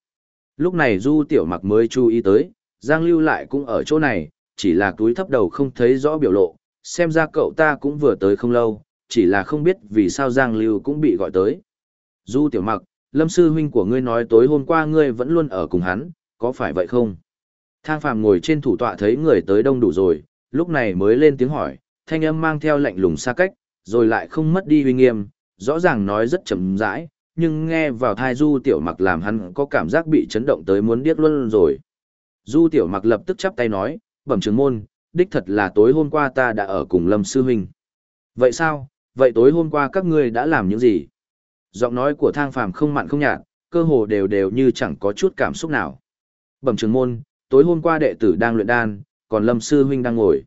Lúc này du tiểu mặc mới chú ý tới, Giang Lưu lại cũng ở chỗ này, chỉ là túi thấp đầu không thấy rõ biểu lộ, xem ra cậu ta cũng vừa tới không lâu, chỉ là không biết vì sao Giang Lưu cũng bị gọi tới. Du tiểu mặc, lâm sư huynh của ngươi nói tối hôm qua ngươi vẫn luôn ở cùng hắn, có phải vậy không? Thang phàm ngồi trên thủ tọa thấy người tới đông đủ rồi, lúc này mới lên tiếng hỏi, thanh âm mang theo lạnh lùng xa cách, rồi lại không mất đi uy nghiêm, rõ ràng nói rất chậm rãi, nhưng nghe vào thai du tiểu mặc làm hắn có cảm giác bị chấn động tới muốn điếc luôn rồi. Du tiểu mặc lập tức chắp tay nói, bẩm trưởng môn, đích thật là tối hôm qua ta đã ở cùng lâm sư huynh. Vậy sao, vậy tối hôm qua các ngươi đã làm những gì? Giọng nói của thang phàm không mặn không nhạt, cơ hồ đều đều như chẳng có chút cảm xúc nào. Bẩm Trường môn, tối hôm qua đệ tử đang luyện đan, còn lâm sư huynh đang ngồi.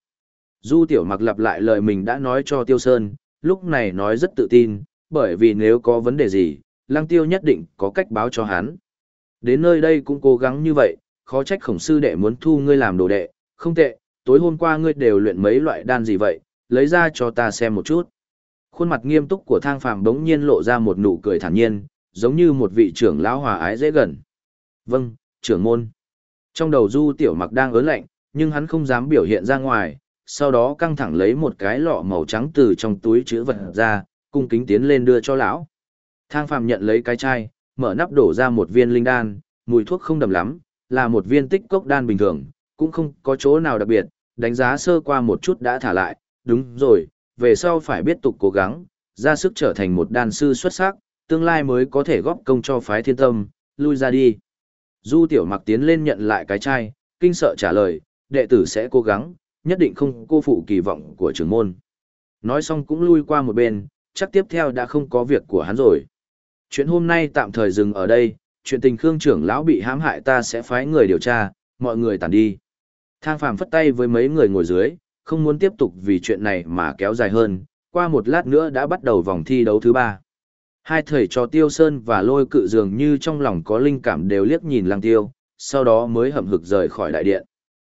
Du tiểu mặc lặp lại lời mình đã nói cho Tiêu Sơn, lúc này nói rất tự tin, bởi vì nếu có vấn đề gì, Lăng Tiêu nhất định có cách báo cho hắn. Đến nơi đây cũng cố gắng như vậy, khó trách khổng sư đệ muốn thu ngươi làm đồ đệ, không tệ, tối hôm qua ngươi đều luyện mấy loại đan gì vậy, lấy ra cho ta xem một chút. Khuôn mặt nghiêm túc của thang phàm đống nhiên lộ ra một nụ cười thản nhiên, giống như một vị trưởng lão hòa ái dễ gần. Vâng, trưởng môn. Trong đầu du tiểu mặc đang ớn lạnh, nhưng hắn không dám biểu hiện ra ngoài, sau đó căng thẳng lấy một cái lọ màu trắng từ trong túi chữ vật ra, cung kính tiến lên đưa cho lão. Thang phàm nhận lấy cái chai, mở nắp đổ ra một viên linh đan, mùi thuốc không đậm lắm, là một viên tích cốc đan bình thường, cũng không có chỗ nào đặc biệt, đánh giá sơ qua một chút đã thả lại, đúng rồi, về sau phải biết tục cố gắng, ra sức trở thành một đan sư xuất sắc, tương lai mới có thể góp công cho phái thiên tâm, lui ra đi. Du tiểu mặc tiến lên nhận lại cái chai, kinh sợ trả lời, đệ tử sẽ cố gắng, nhất định không cô phụ kỳ vọng của trưởng môn. Nói xong cũng lui qua một bên, chắc tiếp theo đã không có việc của hắn rồi. Chuyện hôm nay tạm thời dừng ở đây, chuyện tình Khương trưởng lão bị hãm hại ta sẽ phái người điều tra, mọi người tản đi. Thang phàm phất tay với mấy người ngồi dưới, không muốn tiếp tục vì chuyện này mà kéo dài hơn, qua một lát nữa đã bắt đầu vòng thi đấu thứ ba. Hai thầy trò Tiêu Sơn và Lôi Cự dường như trong lòng có linh cảm đều liếc nhìn Lăng Tiêu, sau đó mới hậm hực rời khỏi đại điện.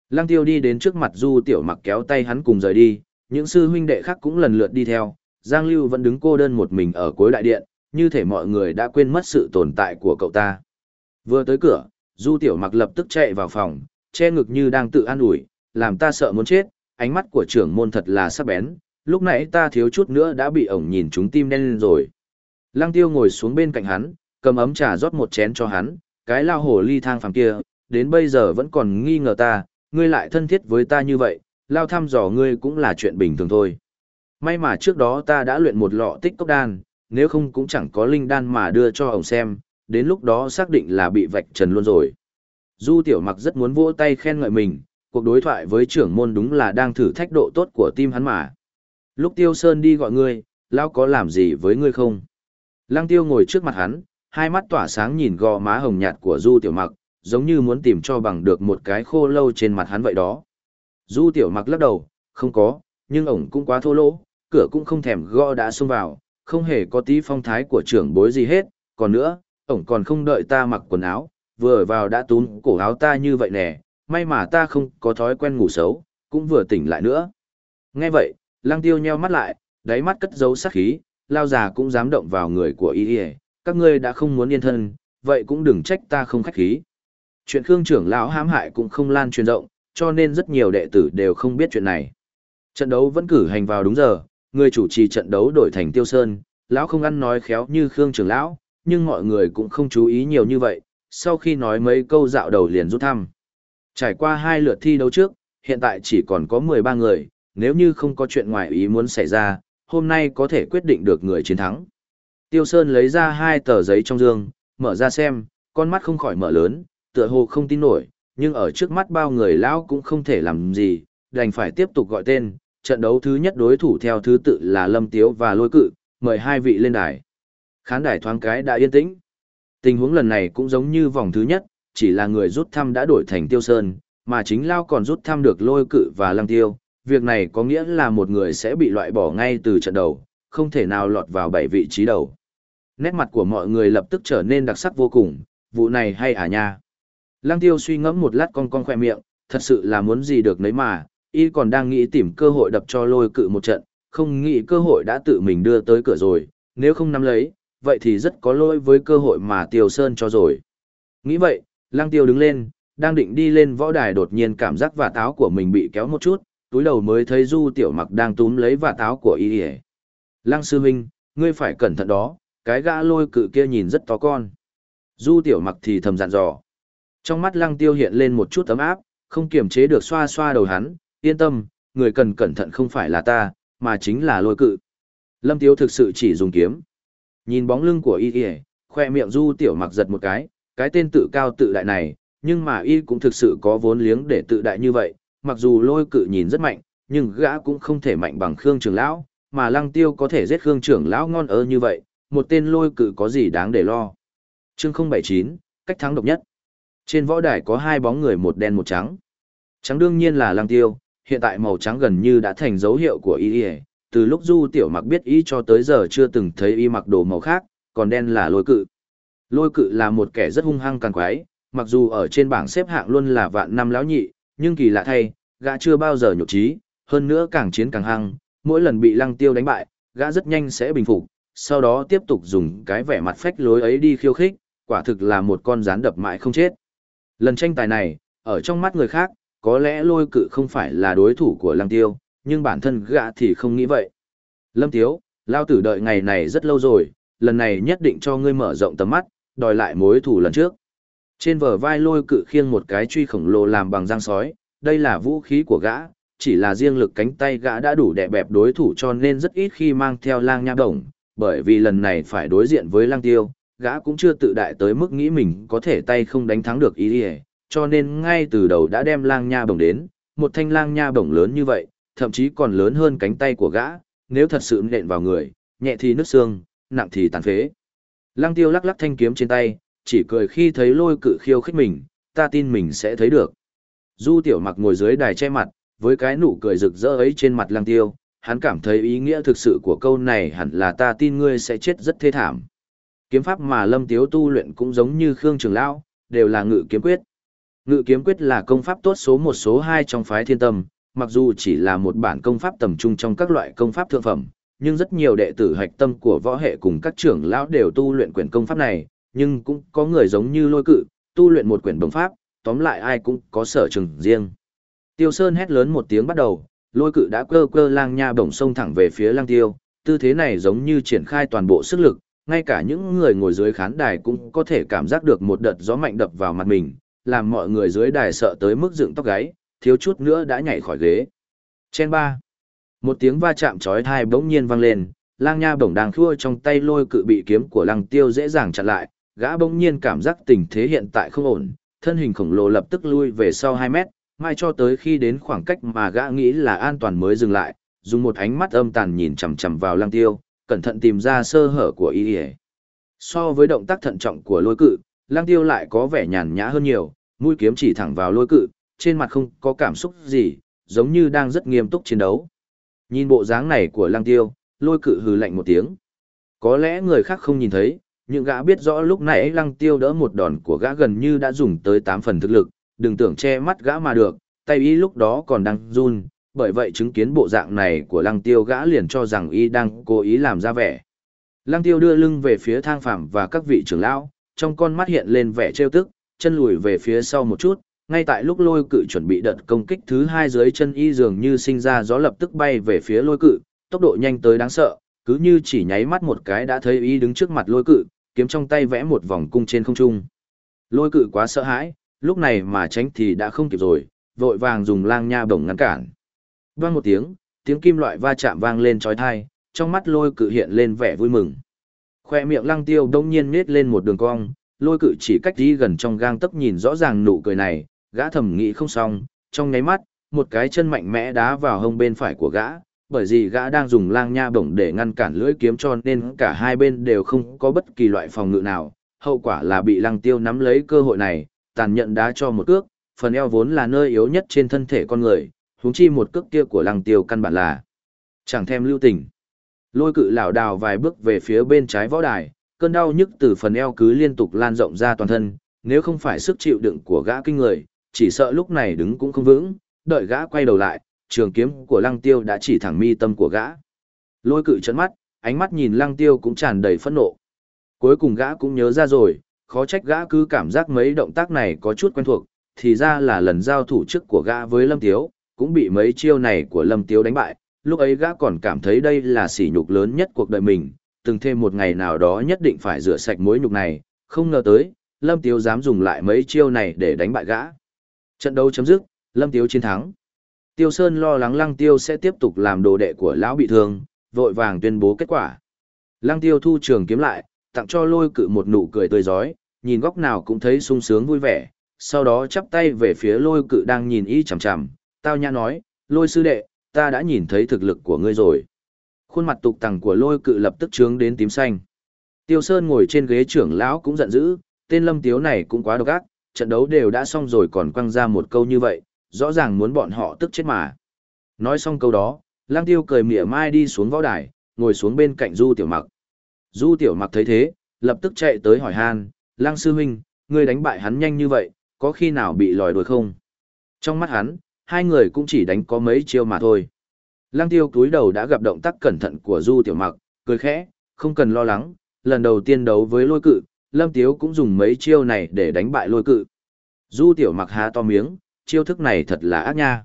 Lăng Tiêu đi đến trước mặt Du Tiểu Mặc kéo tay hắn cùng rời đi, những sư huynh đệ khác cũng lần lượt đi theo, Giang Lưu vẫn đứng cô đơn một mình ở cuối đại điện, như thể mọi người đã quên mất sự tồn tại của cậu ta. Vừa tới cửa, Du Tiểu Mặc lập tức chạy vào phòng, che ngực như đang tự an ủi, làm ta sợ muốn chết, ánh mắt của trưởng môn thật là sắc bén, lúc nãy ta thiếu chút nữa đã bị ổng nhìn chúng tim đen lên rồi. Lăng Tiêu ngồi xuống bên cạnh hắn, cầm ấm trà rót một chén cho hắn, cái lao hồ ly thang phàm kia, đến bây giờ vẫn còn nghi ngờ ta, ngươi lại thân thiết với ta như vậy, lao thăm dò ngươi cũng là chuyện bình thường thôi. May mà trước đó ta đã luyện một lọ tích cốc đan, nếu không cũng chẳng có linh đan mà đưa cho ổng xem, đến lúc đó xác định là bị vạch trần luôn rồi. Du tiểu mặc rất muốn vỗ tay khen ngợi mình, cuộc đối thoại với trưởng môn đúng là đang thử thách độ tốt của tim hắn mà. Lúc tiêu sơn đi gọi ngươi, lão có làm gì với ngươi không? Lăng tiêu ngồi trước mặt hắn, hai mắt tỏa sáng nhìn gò má hồng nhạt của Du Tiểu Mặc, giống như muốn tìm cho bằng được một cái khô lâu trên mặt hắn vậy đó. Du Tiểu Mặc lắc đầu, không có, nhưng ổng cũng quá thô lỗ, cửa cũng không thèm gõ đã xông vào, không hề có tí phong thái của trưởng bối gì hết, còn nữa, ổng còn không đợi ta mặc quần áo, vừa vào đã túm cổ áo ta như vậy nè, may mà ta không có thói quen ngủ xấu, cũng vừa tỉnh lại nữa. Nghe vậy, lăng tiêu nheo mắt lại, đáy mắt cất dấu sát khí, lao già cũng dám động vào người của y y, các ngươi đã không muốn yên thân, vậy cũng đừng trách ta không khách khí. Chuyện Khương trưởng lão hãm hại cũng không lan truyền rộng, cho nên rất nhiều đệ tử đều không biết chuyện này. Trận đấu vẫn cử hành vào đúng giờ, người chủ trì trận đấu đổi thành Tiêu Sơn, lão không ăn nói khéo như Khương trưởng lão, nhưng mọi người cũng không chú ý nhiều như vậy, sau khi nói mấy câu dạo đầu liền rút thăm. Trải qua hai lượt thi đấu trước, hiện tại chỉ còn có 13 người, nếu như không có chuyện ngoài ý muốn xảy ra, hôm nay có thể quyết định được người chiến thắng. Tiêu Sơn lấy ra hai tờ giấy trong dương, mở ra xem, con mắt không khỏi mở lớn, tựa hồ không tin nổi, nhưng ở trước mắt bao người lão cũng không thể làm gì, đành phải tiếp tục gọi tên. Trận đấu thứ nhất đối thủ theo thứ tự là Lâm Tiếu và Lôi Cự, mời hai vị lên đài. Khán đài thoáng cái đã yên tĩnh. Tình huống lần này cũng giống như vòng thứ nhất, chỉ là người rút thăm đã đổi thành Tiêu Sơn, mà chính Lao còn rút thăm được Lôi Cự và Lăng Tiêu. Việc này có nghĩa là một người sẽ bị loại bỏ ngay từ trận đầu, không thể nào lọt vào bảy vị trí đầu. Nét mặt của mọi người lập tức trở nên đặc sắc vô cùng, vụ này hay à nha. Lăng tiêu suy ngẫm một lát con con khoe miệng, thật sự là muốn gì được nấy mà, y còn đang nghĩ tìm cơ hội đập cho lôi cự một trận, không nghĩ cơ hội đã tự mình đưa tới cửa rồi, nếu không nắm lấy, vậy thì rất có lỗi với cơ hội mà tiêu sơn cho rồi. Nghĩ vậy, lăng tiêu đứng lên, đang định đi lên võ đài đột nhiên cảm giác vả táo của mình bị kéo một chút, túi đầu mới thấy du tiểu mặc đang túm lấy vả táo của y Lăng sư huynh, ngươi phải cẩn thận đó, cái gã lôi cự kia nhìn rất to con. Du tiểu mặc thì thầm dặn dò. Trong mắt lăng tiêu hiện lên một chút ấm áp, không kiềm chế được xoa xoa đầu hắn, yên tâm, người cần cẩn thận không phải là ta, mà chính là lôi cự. Lâm tiêu thực sự chỉ dùng kiếm. Nhìn bóng lưng của y y, khoe miệng du tiểu mặc giật một cái, cái tên tự cao tự đại này, nhưng mà y cũng thực sự có vốn liếng để tự đại như vậy, mặc dù lôi cự nhìn rất mạnh, nhưng gã cũng không thể mạnh bằng Khương Trường Lão, mà lăng tiêu có thể giết Khương Trường Lão ngon ơ như vậy, một tên lôi cự có gì đáng để lo. Chương 079, cách thắng độc nhất. Trên võ đài có hai bóng người một đen một trắng. Trắng đương nhiên là lăng tiêu, hiện tại màu trắng gần như đã thành dấu hiệu của y từ lúc du tiểu mặc biết y cho tới giờ chưa từng thấy y mặc đồ màu khác, còn đen là lôi cự. Lôi cự là một kẻ rất hung hăng càng quái, mặc dù ở trên bảng xếp hạng luôn là vạn năm lão nhị, nhưng kỳ lạ thay, gã chưa bao giờ nhục trí, hơn nữa càng chiến càng hăng, mỗi lần bị lăng tiêu đánh bại, gã rất nhanh sẽ bình phục, sau đó tiếp tục dùng cái vẻ mặt phách lối ấy đi khiêu khích, quả thực là một con rán đập mãi không chết. Lần tranh tài này, ở trong mắt người khác, có lẽ lôi cự không phải là đối thủ của Lăng Tiêu, nhưng bản thân gã thì không nghĩ vậy. Lâm Tiếu, lao tử đợi ngày này rất lâu rồi, lần này nhất định cho ngươi mở rộng tầm mắt, đòi lại mối thù lần trước. Trên vở vai lôi cự khiêng một cái truy khổng lồ làm bằng răng sói, đây là vũ khí của gã, chỉ là riêng lực cánh tay gã đã đủ đè bẹp đối thủ cho nên rất ít khi mang theo lang nha đồng, bởi vì lần này phải đối diện với lang tiêu, gã cũng chưa tự đại tới mức nghĩ mình có thể tay không đánh thắng được ý ỉa cho nên ngay từ đầu đã đem lang nha bổng đến một thanh lang nha bổng lớn như vậy thậm chí còn lớn hơn cánh tay của gã nếu thật sự nện vào người nhẹ thì nứt xương nặng thì tàn phế lang tiêu lắc lắc thanh kiếm trên tay chỉ cười khi thấy lôi cự khiêu khích mình ta tin mình sẽ thấy được du tiểu mặc ngồi dưới đài che mặt với cái nụ cười rực rỡ ấy trên mặt lang tiêu hắn cảm thấy ý nghĩa thực sự của câu này hẳn là ta tin ngươi sẽ chết rất thê thảm kiếm pháp mà Lâm Tiếu tu luyện cũng giống như Khương Trường Lão, đều là ngự kiếm quyết. Ngự kiếm quyết là công pháp tốt số một số hai trong phái thiên tâm, mặc dù chỉ là một bản công pháp tầm trung trong các loại công pháp thượng phẩm, nhưng rất nhiều đệ tử hạch tâm của võ hệ cùng các trưởng lão đều tu luyện quyển công pháp này, nhưng cũng có người giống như lôi cự, tu luyện một quyển đồng pháp, tóm lại ai cũng có sở trường riêng. Tiêu Sơn hét lớn một tiếng bắt đầu, lôi cự đã cơ cơ lang nha bổng sông thẳng về phía lang tiêu, tư thế này giống như triển khai toàn bộ sức lực, ngay cả những người ngồi dưới khán đài cũng có thể cảm giác được một đợt gió mạnh đập vào mặt mình, làm mọi người dưới đài sợ tới mức dựng tóc gáy, thiếu chút nữa đã nhảy khỏi ghế. Trên ba, một tiếng va chạm chói tai bỗng nhiên vang lên, lang nha bổng đang khua trong tay lôi cự bị kiếm của lăng tiêu dễ dàng chặn lại, gã bỗng nhiên cảm giác tình thế hiện tại không ổn, thân hình khổng lồ lập tức lui về sau 2 mét, mai cho tới khi đến khoảng cách mà gã nghĩ là an toàn mới dừng lại, dùng một ánh mắt âm tàn nhìn chằm chằm vào lăng tiêu, cẩn thận tìm ra sơ hở của y So với động tác thận trọng của lôi cự, lang tiêu lại có vẻ nhàn nhã hơn nhiều, mũi kiếm chỉ thẳng vào lôi cự, trên mặt không có cảm xúc gì, giống như đang rất nghiêm túc chiến đấu. Nhìn bộ dáng này của lang tiêu, lôi cự hừ lạnh một tiếng. Có lẽ người khác không nhìn thấy, nhưng gã biết rõ lúc nãy lăng tiêu đỡ một đòn của gã gần như đã dùng tới 8 phần thực lực, đừng tưởng che mắt gã mà được, tay y lúc đó còn đang run, bởi vậy chứng kiến bộ dạng này của lăng tiêu gã liền cho rằng y đang cố ý làm ra vẻ. Lăng tiêu đưa lưng về phía thang phạm và các vị trưởng lão, trong con mắt hiện lên vẻ trêu tức, chân lùi về phía sau một chút, ngay tại lúc lôi cự chuẩn bị đợt công kích thứ hai dưới chân y dường như sinh ra gió lập tức bay về phía lôi cự, tốc độ nhanh tới đáng sợ, cứ như chỉ nháy mắt một cái đã thấy y đứng trước mặt lôi cự, kiếm trong tay vẽ một vòng cung trên không trung. Lôi cự quá sợ hãi, lúc này mà tránh thì đã không kịp rồi, vội vàng dùng lang nha bổng ngăn cản. Vang một tiếng, tiếng kim loại va chạm vang lên trói thai, trong mắt lôi cự hiện lên vẻ vui mừng. Khoe miệng lăng tiêu đông nhiên nết lên một đường cong, lôi cự chỉ cách đi gần trong gang tấc nhìn rõ ràng nụ cười này, gã thầm nghĩ không xong, trong nháy mắt, một cái chân mạnh mẽ đá vào hông bên phải của gã, bởi vì gã đang dùng lang nha bổng để ngăn cản lưỡi kiếm cho nên cả hai bên đều không có bất kỳ loại phòng ngự nào, hậu quả là bị lăng tiêu nắm lấy cơ hội này, tàn nhận đá cho một cước, phần eo vốn là nơi yếu nhất trên thân thể con người, huống chi một cước kia của lăng tiêu căn bản là chẳng thèm lưu tình. Lôi cự lảo đảo vài bước về phía bên trái võ đài, cơn đau nhức từ phần eo cứ liên tục lan rộng ra toàn thân, nếu không phải sức chịu đựng của gã kinh người, chỉ sợ lúc này đứng cũng không vững, đợi gã quay đầu lại, trường kiếm của lăng tiêu đã chỉ thẳng mi tâm của gã. Lôi cự chấn mắt, ánh mắt nhìn lăng tiêu cũng tràn đầy phẫn nộ. Cuối cùng gã cũng nhớ ra rồi, khó trách gã cứ cảm giác mấy động tác này có chút quen thuộc, thì ra là lần giao thủ trước của gã với Lâm Tiếu, cũng bị mấy chiêu này của Lâm Tiếu đánh bại, lúc ấy gã còn cảm thấy đây là sỉ nhục lớn nhất cuộc đời mình, từng thêm một ngày nào đó nhất định phải rửa sạch mối nhục này, không ngờ tới, Lâm Tiếu dám dùng lại mấy chiêu này để đánh bại gã. Trận đấu chấm dứt, Lâm Tiếu chiến thắng. Tiêu Sơn lo lắng Lăng Tiêu sẽ tiếp tục làm đồ đệ của lão bị thương, vội vàng tuyên bố kết quả. Lăng Tiêu thu trường kiếm lại, tặng cho lôi cự một nụ cười tươi giói, nhìn góc nào cũng thấy sung sướng vui vẻ, sau đó chắp tay về phía lôi cự đang nhìn y chằm chằm, tao nhã nói, lôi sư đệ, ta đã nhìn thấy thực lực của ngươi rồi. Khuôn mặt tục tằng của lôi cự lập tức trướng đến tím xanh. Tiêu Sơn ngồi trên ghế trưởng lão cũng giận dữ, tên lâm tiếu này cũng quá độc ác, trận đấu đều đã xong rồi còn quăng ra một câu như vậy, rõ ràng muốn bọn họ tức chết mà. Nói xong câu đó, lang tiêu cười mỉa mai đi xuống võ đài, ngồi xuống bên cạnh du tiểu mặc. Du tiểu mặc thấy thế, lập tức chạy tới hỏi han, lang sư huynh, ngươi đánh bại hắn nhanh như vậy, có khi nào bị lòi đuổi không? Trong mắt hắn, hai người cũng chỉ đánh có mấy chiêu mà thôi. Lăng tiêu cúi đầu đã gặp động tác cẩn thận của Du Tiểu Mặc, cười khẽ, không cần lo lắng, lần đầu tiên đấu với lôi cự, Lâm Tiếu cũng dùng mấy chiêu này để đánh bại lôi cự. Du Tiểu Mặc há to miếng, chiêu thức này thật là ác nha.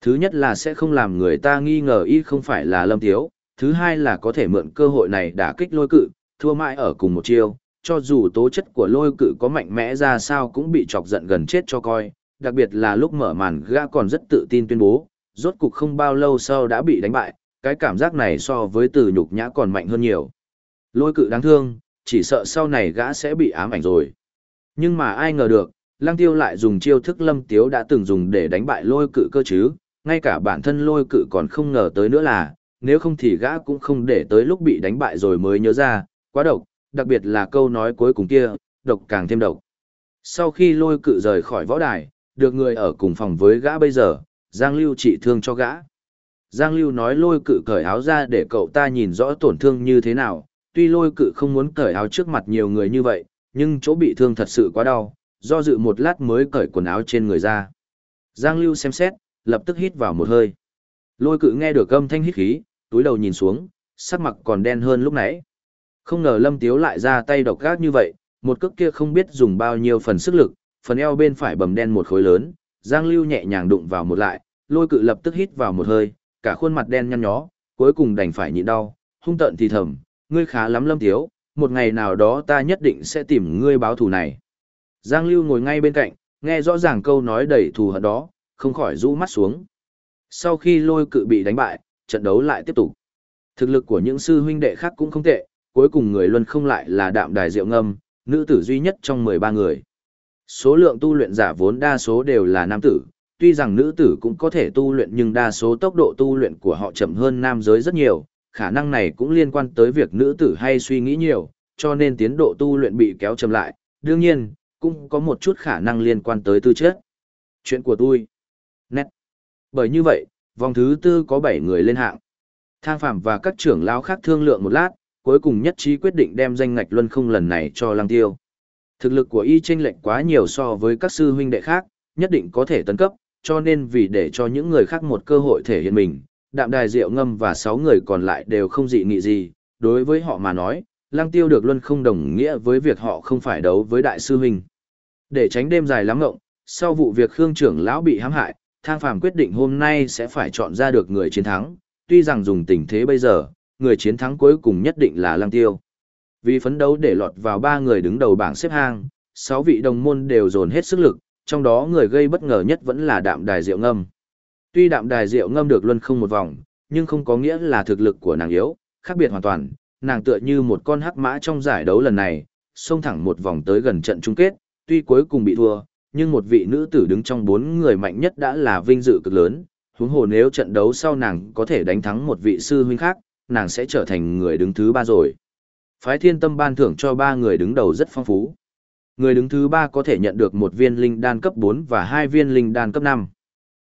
Thứ nhất là sẽ không làm người ta nghi ngờ y không phải là Lâm Tiếu, thứ hai là có thể mượn cơ hội này đả kích lôi cự, thua mãi ở cùng một chiêu, cho dù tố chất của lôi cự có mạnh mẽ ra sao cũng bị chọc giận gần chết cho coi, đặc biệt là lúc mở màn gã còn rất tự tin tuyên bố, rốt cục không bao lâu sau đã bị đánh bại, cái cảm giác này so với từ nhục nhã còn mạnh hơn nhiều. Lôi cự đáng thương, chỉ sợ sau này gã sẽ bị ám ảnh rồi. Nhưng mà ai ngờ được, Lăng Tiêu lại dùng chiêu thức Lâm Tiếu đã từng dùng để đánh bại lôi cự cơ chứ, ngay cả bản thân lôi cự còn không ngờ tới nữa là, nếu không thì gã cũng không để tới lúc bị đánh bại rồi mới nhớ ra, quá độc, đặc biệt là câu nói cuối cùng kia, độc càng thêm độc. Sau khi lôi cự rời khỏi võ đài, được người ở cùng phòng với gã bây giờ, Giang Lưu trị thương cho gã. Giang Lưu nói lôi cự cởi áo ra để cậu ta nhìn rõ tổn thương như thế nào, tuy lôi cự không muốn cởi áo trước mặt nhiều người như vậy, nhưng chỗ bị thương thật sự quá đau, do dự một lát mới cởi quần áo trên người ra. Giang Lưu xem xét, lập tức hít vào một hơi. Lôi cự nghe được âm thanh hít khí, túi đầu nhìn xuống, sắc mặt còn đen hơn lúc nãy. Không ngờ Lâm Tiếu lại ra tay độc gác như vậy, một cước kia không biết dùng bao nhiêu phần sức lực, phần eo bên phải bầm đen một khối lớn, Giang Lưu nhẹ nhàng đụng vào một lại, lôi cự lập tức hít vào một hơi, cả khuôn mặt đen nhăn nhó, cuối cùng đành phải nhịn đau, hung tợn thì thầm, ngươi khá lắm Lâm thiếu, một ngày nào đó ta nhất định sẽ tìm ngươi báo thù này. Giang Lưu ngồi ngay bên cạnh, nghe rõ ràng câu nói đầy thù hận đó, không khỏi rũ mắt xuống. Sau khi lôi cự bị đánh bại, trận đấu lại tiếp tục. Thực lực của những sư huynh đệ khác cũng không tệ, cuối cùng người luân không lại là đạm đài diệu ngâm, nữ tử duy nhất trong 13 người. Số lượng tu luyện giả vốn đa số đều là nam tử, tuy rằng nữ tử cũng có thể tu luyện nhưng đa số tốc độ tu luyện của họ chậm hơn nam giới rất nhiều, khả năng này cũng liên quan tới việc nữ tử hay suy nghĩ nhiều, cho nên tiến độ tu luyện bị kéo chậm lại, đương nhiên, cũng có một chút khả năng liên quan tới tư chất. Chuyện của tôi. Nét. Bởi như vậy, vòng thứ tư có 7 người lên hạng. Thang Phạm và các trưởng lão khác thương lượng một lát, cuối cùng nhất trí quyết định đem danh ngạch luân không lần này cho Lăng Tiêu. Thực lực của y chênh lệch quá nhiều so với các sư huynh đệ khác, nhất định có thể tấn cấp, cho nên vì để cho những người khác một cơ hội thể hiện mình, đạm đài diệu ngâm và sáu người còn lại đều không dị nghị gì, đối với họ mà nói, Lăng Tiêu được luân không đồng nghĩa với việc họ không phải đấu với đại sư huynh. Để tránh đêm dài lắm ngộng, sau vụ việc Khương trưởng lão bị hãm hại, Thang Phàm quyết định hôm nay sẽ phải chọn ra được người chiến thắng, tuy rằng dùng tình thế bây giờ, người chiến thắng cuối cùng nhất định là Lăng Tiêu. Vì phấn đấu để lọt vào ba người đứng đầu bảng xếp hang, sáu vị đồng môn đều dồn hết sức lực, trong đó người gây bất ngờ nhất vẫn là Đạm Đài Diệu Ngâm. Tuy Đạm Đài rượu Ngâm được luân không một vòng, nhưng không có nghĩa là thực lực của nàng yếu, khác biệt hoàn toàn, nàng tựa như một con hắc mã trong giải đấu lần này, xông thẳng một vòng tới gần trận chung kết, tuy cuối cùng bị thua, nhưng một vị nữ tử đứng trong bốn người mạnh nhất đã là vinh dự cực lớn, huống hồ nếu trận đấu sau nàng có thể đánh thắng một vị sư huynh khác, nàng sẽ trở thành người đứng thứ ba rồi. Phái thiên tâm ban thưởng cho ba người đứng đầu rất phong phú. Người đứng thứ ba có thể nhận được một viên linh đan cấp 4 và hai viên linh đan cấp 5.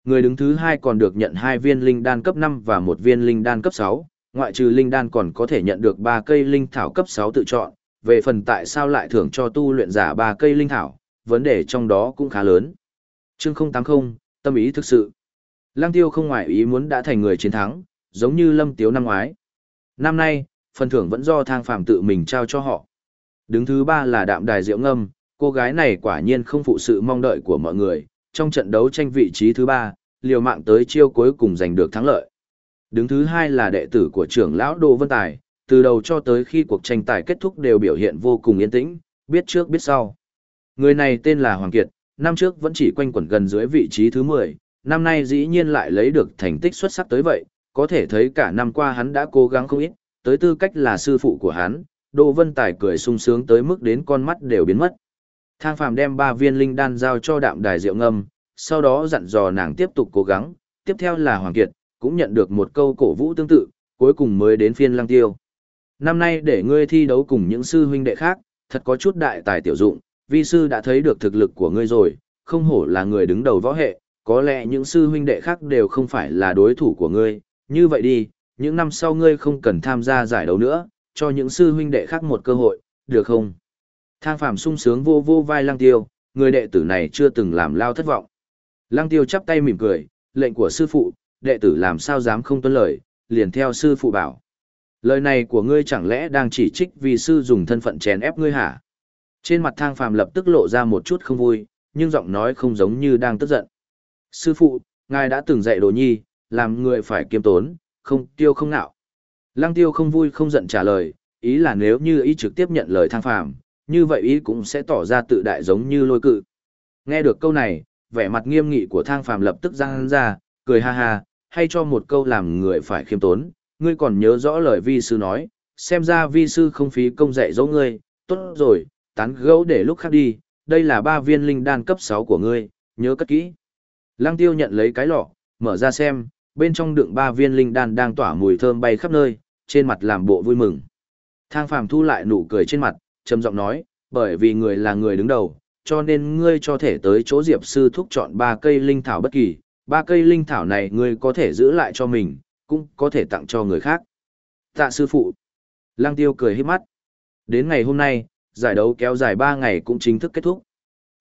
Người đứng thứ hai còn được nhận hai viên linh đan cấp 5 và một viên linh đan cấp 6, ngoại trừ linh đan còn có thể nhận được ba cây linh thảo cấp 6 tự chọn. Về phần tại sao lại thưởng cho tu luyện giả ba cây linh thảo, vấn đề trong đó cũng khá lớn. Chương 080, tâm ý thực sự. Lăng Tiêu không ngoại ý muốn đã thành người chiến thắng, giống như Lâm Tiếu năm ngoái. Năm nay, phần thưởng vẫn do thang phàm tự mình trao cho họ. Đứng thứ ba là đạm đài diệu ngâm, cô gái này quả nhiên không phụ sự mong đợi của mọi người, trong trận đấu tranh vị trí thứ ba, liều mạng tới chiêu cuối cùng giành được thắng lợi. Đứng thứ hai là đệ tử của trưởng lão Đỗ Vân Tài, từ đầu cho tới khi cuộc tranh tài kết thúc đều biểu hiện vô cùng yên tĩnh, biết trước biết sau. Người này tên là Hoàng Kiệt, năm trước vẫn chỉ quanh quẩn gần dưới vị trí thứ 10, năm nay dĩ nhiên lại lấy được thành tích xuất sắc tới vậy, có thể thấy cả năm qua hắn đã cố gắng không ít, tới tư cách là sư phụ của hắn, Đỗ Vân Tài cười sung sướng tới mức đến con mắt đều biến mất. Thang Phàm đem ba viên linh đan giao cho đạm đài rượu ngâm, sau đó dặn dò nàng tiếp tục cố gắng, tiếp theo là Hoàng Kiệt, cũng nhận được một câu cổ vũ tương tự, cuối cùng mới đến phiên Lăng Tiêu. Năm nay để ngươi thi đấu cùng những sư huynh đệ khác, thật có chút đại tài tiểu dụng, vi sư đã thấy được thực lực của ngươi rồi, không hổ là người đứng đầu võ hệ, có lẽ những sư huynh đệ khác đều không phải là đối thủ của ngươi, như vậy đi, những năm sau ngươi không cần tham gia giải đấu nữa, cho những sư huynh đệ khác một cơ hội, được không? Thang Phàm sung sướng vô vô vai Lăng Tiêu, người đệ tử này chưa từng làm lao thất vọng. Lăng Tiêu chắp tay mỉm cười, lệnh của sư phụ, đệ tử làm sao dám không tuân lời, liền theo sư phụ bảo. Lời này của ngươi chẳng lẽ đang chỉ trích vì sư dùng thân phận chèn ép ngươi hả? Trên mặt Thang Phàm lập tức lộ ra một chút không vui, nhưng giọng nói không giống như đang tức giận. Sư phụ, ngài đã từng dạy đồ nhi, làm người phải kiêm tốn, không tiêu không nạo. Lăng tiêu không vui không giận trả lời, ý là nếu như ý trực tiếp nhận lời thang phàm, như vậy ý cũng sẽ tỏ ra tự đại giống như lôi cự. Nghe được câu này, vẻ mặt nghiêm nghị của thang phàm lập tức răng ra, cười ha ha, hay cho một câu làm người phải khiêm tốn, ngươi còn nhớ rõ lời vi sư nói, xem ra vi sư không phí công dạy dỗ ngươi, tốt rồi, tán gẫu để lúc khác đi, đây là ba viên linh đan cấp 6 của ngươi, nhớ cất kỹ. Lăng tiêu nhận lấy cái lọ, mở ra xem, bên trong đựng ba viên linh đan đang tỏa mùi thơm bay khắp nơi, trên mặt làm bộ vui mừng. Thang phàm thu lại nụ cười trên mặt, trầm giọng nói, bởi vì người là người đứng đầu, cho nên ngươi cho thể tới chỗ diệp sư thúc chọn ba cây linh thảo bất kỳ, ba cây linh thảo này ngươi có thể giữ lại cho mình, cũng có thể tặng cho người khác. Tạ sư phụ. Lăng tiêu cười hết mắt. Đến ngày hôm nay, giải đấu kéo dài 3 ngày cũng chính thức kết thúc.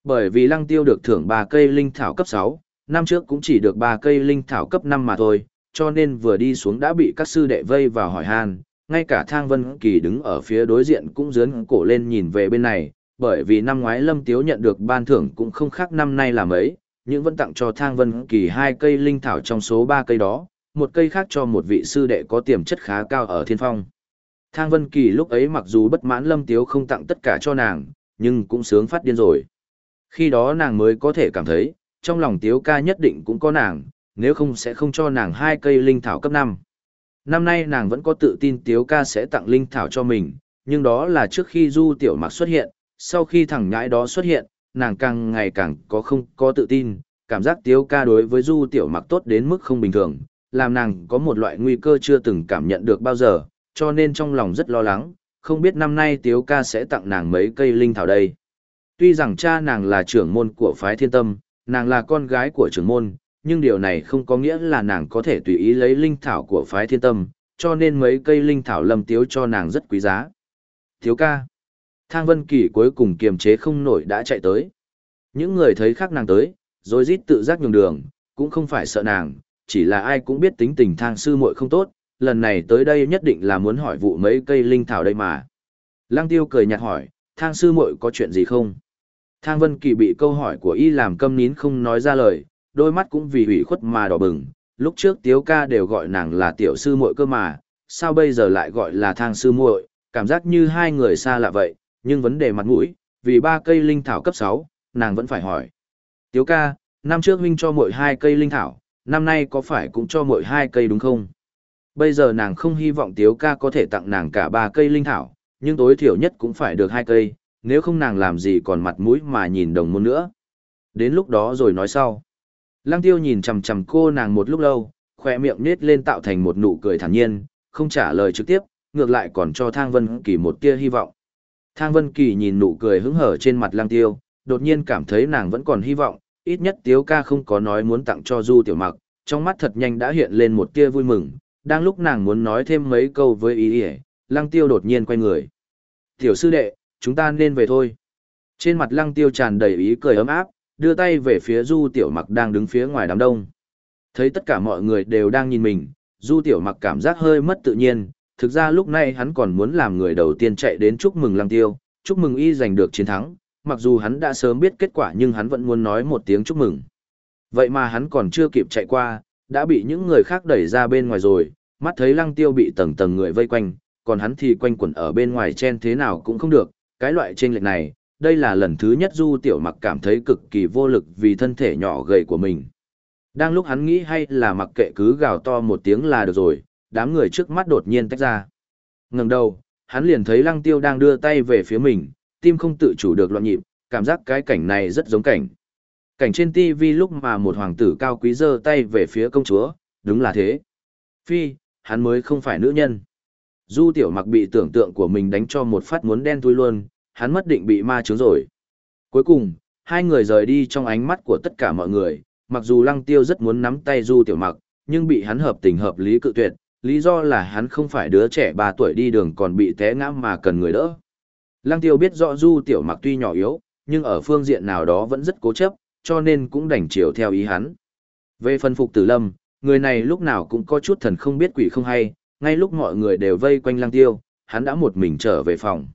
Bởi vì lăng tiêu được thưởng 3 cây linh thảo cấp 6, năm trước cũng chỉ được 3 cây linh thảo cấp 5 mà thôi, cho nên vừa đi xuống đã bị các sư đệ vây vào hỏi han, ngay cả Thang Vân Kỳ đứng ở phía đối diện cũng dướn cổ lên nhìn về bên này, bởi vì năm ngoái Lâm Tiếu nhận được ban thưởng cũng không khác năm nay là mấy, Những vẫn tặng cho Thang Vân Kỳ hai cây linh thảo trong số 3 cây đó, một cây khác cho một vị sư đệ có tiềm chất khá cao ở Thiên Phong. Thang Vân Kỳ lúc ấy mặc dù bất mãn Lâm Tiếu không tặng tất cả cho nàng, nhưng cũng sướng phát điên rồi. Khi đó nàng mới có thể cảm thấy, trong lòng Tiếu ca nhất định cũng có nàng, nếu không sẽ không cho nàng hai cây linh thảo cấp 5. Năm nay nàng vẫn có tự tin Tiếu ca sẽ tặng linh thảo cho mình, nhưng đó là trước khi Du Tiểu Mặc xuất hiện, sau khi thằng nhãi đó xuất hiện, nàng càng ngày càng có không có tự tin, cảm giác Tiếu ca đối với Du Tiểu Mặc tốt đến mức không bình thường, làm nàng có một loại nguy cơ chưa từng cảm nhận được bao giờ, cho nên trong lòng rất lo lắng, không biết năm nay tiếu ca sẽ tặng nàng mấy cây linh thảo đây. Tuy rằng cha nàng là trưởng môn của phái thiên tâm, nàng là con gái của trưởng môn, nhưng điều này không có nghĩa là nàng có thể tùy ý lấy linh thảo của phái thiên tâm, cho nên mấy cây linh thảo lâm tiếu cho nàng rất quý giá. Thiếu ca. Thang Vân Kỳ cuối cùng kiềm chế không nổi đã chạy tới. Những người thấy khác nàng tới, rồi rít tự giác nhường đường, cũng không phải sợ nàng, chỉ là ai cũng biết tính tình thang sư muội không tốt, lần này tới đây nhất định là muốn hỏi vụ mấy cây linh thảo đây mà. Lăng tiêu cười nhạt hỏi, thang sư muội có chuyện gì không? Thang Vân Kỳ bị câu hỏi của y làm câm nín không nói ra lời, đôi mắt cũng vì ủy khuất mà đỏ bừng, lúc trước Tiếu ca đều gọi nàng là tiểu sư muội cơ mà, sao bây giờ lại gọi là thang sư muội, cảm giác như hai người xa lạ vậy, nhưng vấn đề mặt mũi, vì ba cây linh thảo cấp 6, nàng vẫn phải hỏi. Tiếu ca, năm trước huynh cho muội hai cây linh thảo, năm nay có phải cũng cho muội hai cây đúng không? Bây giờ nàng không hy vọng Tiếu ca có thể tặng nàng cả ba cây linh thảo, nhưng tối thiểu nhất cũng phải được hai cây, nếu không nàng làm gì còn mặt mũi mà nhìn đồng môn nữa. Đến lúc đó rồi nói sau. Lăng tiêu nhìn chầm chầm cô nàng một lúc lâu, khỏe miệng nết lên tạo thành một nụ cười thản nhiên, không trả lời trực tiếp, ngược lại còn cho Thang Vân Kỳ một tia hy vọng. Thang Vân Kỳ nhìn nụ cười hứng hở trên mặt Lăng tiêu, đột nhiên cảm thấy nàng vẫn còn hy vọng, ít nhất Tiếu ca không có nói muốn tặng cho Du Tiểu Mặc, trong mắt thật nhanh đã hiện lên một tia vui mừng, đang lúc nàng muốn nói thêm mấy câu với ý ý, Lăng tiêu đột nhiên quay người. Tiểu sư đệ, chúng ta nên về thôi. Trên mặt Lăng tiêu tràn đầy ý cười ấm áp, đưa tay về phía Du Tiểu Mặc đang đứng phía ngoài đám đông. Thấy tất cả mọi người đều đang nhìn mình, Du Tiểu Mặc cảm giác hơi mất tự nhiên, thực ra lúc này hắn còn muốn làm người đầu tiên chạy đến chúc mừng Lăng Tiêu, chúc mừng y giành được chiến thắng, mặc dù hắn đã sớm biết kết quả nhưng hắn vẫn muốn nói một tiếng chúc mừng. Vậy mà hắn còn chưa kịp chạy qua, đã bị những người khác đẩy ra bên ngoài rồi, mắt thấy Lăng Tiêu bị tầng tầng người vây quanh, còn hắn thì quanh quẩn ở bên ngoài chen thế nào cũng không được, cái loại chênh lệch này, đây là lần thứ nhất Du Tiểu Mặc cảm thấy cực kỳ vô lực vì thân thể nhỏ gầy của mình. Đang lúc hắn nghĩ hay là mặc kệ cứ gào to một tiếng là được rồi, đám người trước mắt đột nhiên tách ra. Ngừng đầu, hắn liền thấy lăng tiêu đang đưa tay về phía mình, tim không tự chủ được loạn nhịp, cảm giác cái cảnh này rất giống cảnh. Cảnh trên TV lúc mà một hoàng tử cao quý giơ tay về phía công chúa, đúng là thế. Phi, hắn mới không phải nữ nhân. Du tiểu mặc bị tưởng tượng của mình đánh cho một phát muốn đen thui luôn, hắn mất định bị ma chướng rồi. Cuối cùng, hai người rời đi trong ánh mắt của tất cả mọi người, mặc dù lăng tiêu rất muốn nắm tay du tiểu mặc, nhưng bị hắn hợp tình hợp lý cự tuyệt, lý do là hắn không phải đứa trẻ 3 tuổi đi đường còn bị té ngã mà cần người đỡ. Lăng tiêu biết rõ du tiểu mặc tuy nhỏ yếu, nhưng ở phương diện nào đó vẫn rất cố chấp, cho nên cũng đành chiều theo ý hắn. Về phân phục tử lâm, người này lúc nào cũng có chút thần không biết quỷ không hay, ngay lúc mọi người đều vây quanh lăng tiêu, hắn đã một mình trở về phòng.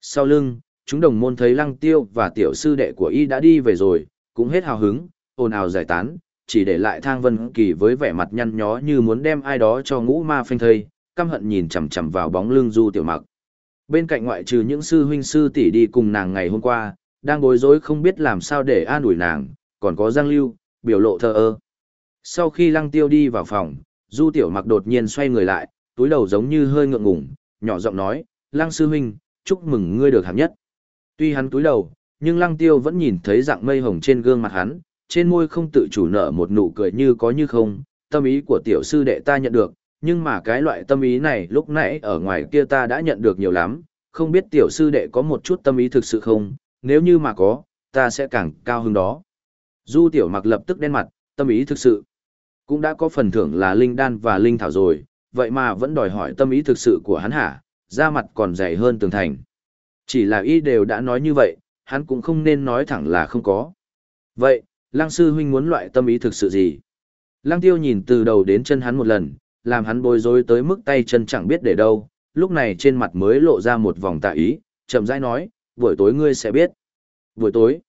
Sau lưng, chúng đồng môn thấy lăng tiêu và tiểu sư đệ của y đã đi về rồi, cũng hết hào hứng, ồn ào giải tán, chỉ để lại thang vân kỳ với vẻ mặt nhăn nhó như muốn đem ai đó cho ngũ ma phanh thây, căm hận nhìn chằm chằm vào bóng lưng du tiểu mặc. Bên cạnh ngoại trừ những sư huynh sư tỷ đi cùng nàng ngày hôm qua, đang bối rối không biết làm sao để an ủi nàng, còn có Giang Lưu, biểu lộ thờ ơ. Sau khi lăng tiêu đi vào phòng, du tiểu mặc đột nhiên xoay người lại, túi đầu giống như hơi ngượng ngùng, nhỏ giọng nói, lăng sư huynh, chúc mừng ngươi được hạng nhất. Tuy hắn túi đầu, nhưng lăng tiêu vẫn nhìn thấy dạng mây hồng trên gương mặt hắn, trên môi không tự chủ nở một nụ cười như có như không, tâm ý của tiểu sư đệ ta nhận được, nhưng mà cái loại tâm ý này lúc nãy ở ngoài kia ta đã nhận được nhiều lắm, không biết tiểu sư đệ có một chút tâm ý thực sự không, nếu như mà có, ta sẽ càng cao hơn đó. Du tiểu mặc lập tức đen mặt, tâm ý thực sự. Cũng đã có phần thưởng là linh đan và linh thảo rồi, vậy mà vẫn đòi hỏi tâm ý thực sự của hắn hả, da mặt còn dày hơn tường thành. Chỉ là y đều đã nói như vậy, hắn cũng không nên nói thẳng là không có. Vậy, lăng sư huynh muốn loại tâm ý thực sự gì? Lăng tiêu nhìn từ đầu đến chân hắn một lần, làm hắn bối rối tới mức tay chân chẳng biết để đâu, lúc này trên mặt mới lộ ra một vòng tạ ý, chậm rãi nói, buổi tối ngươi sẽ biết. Buổi tối,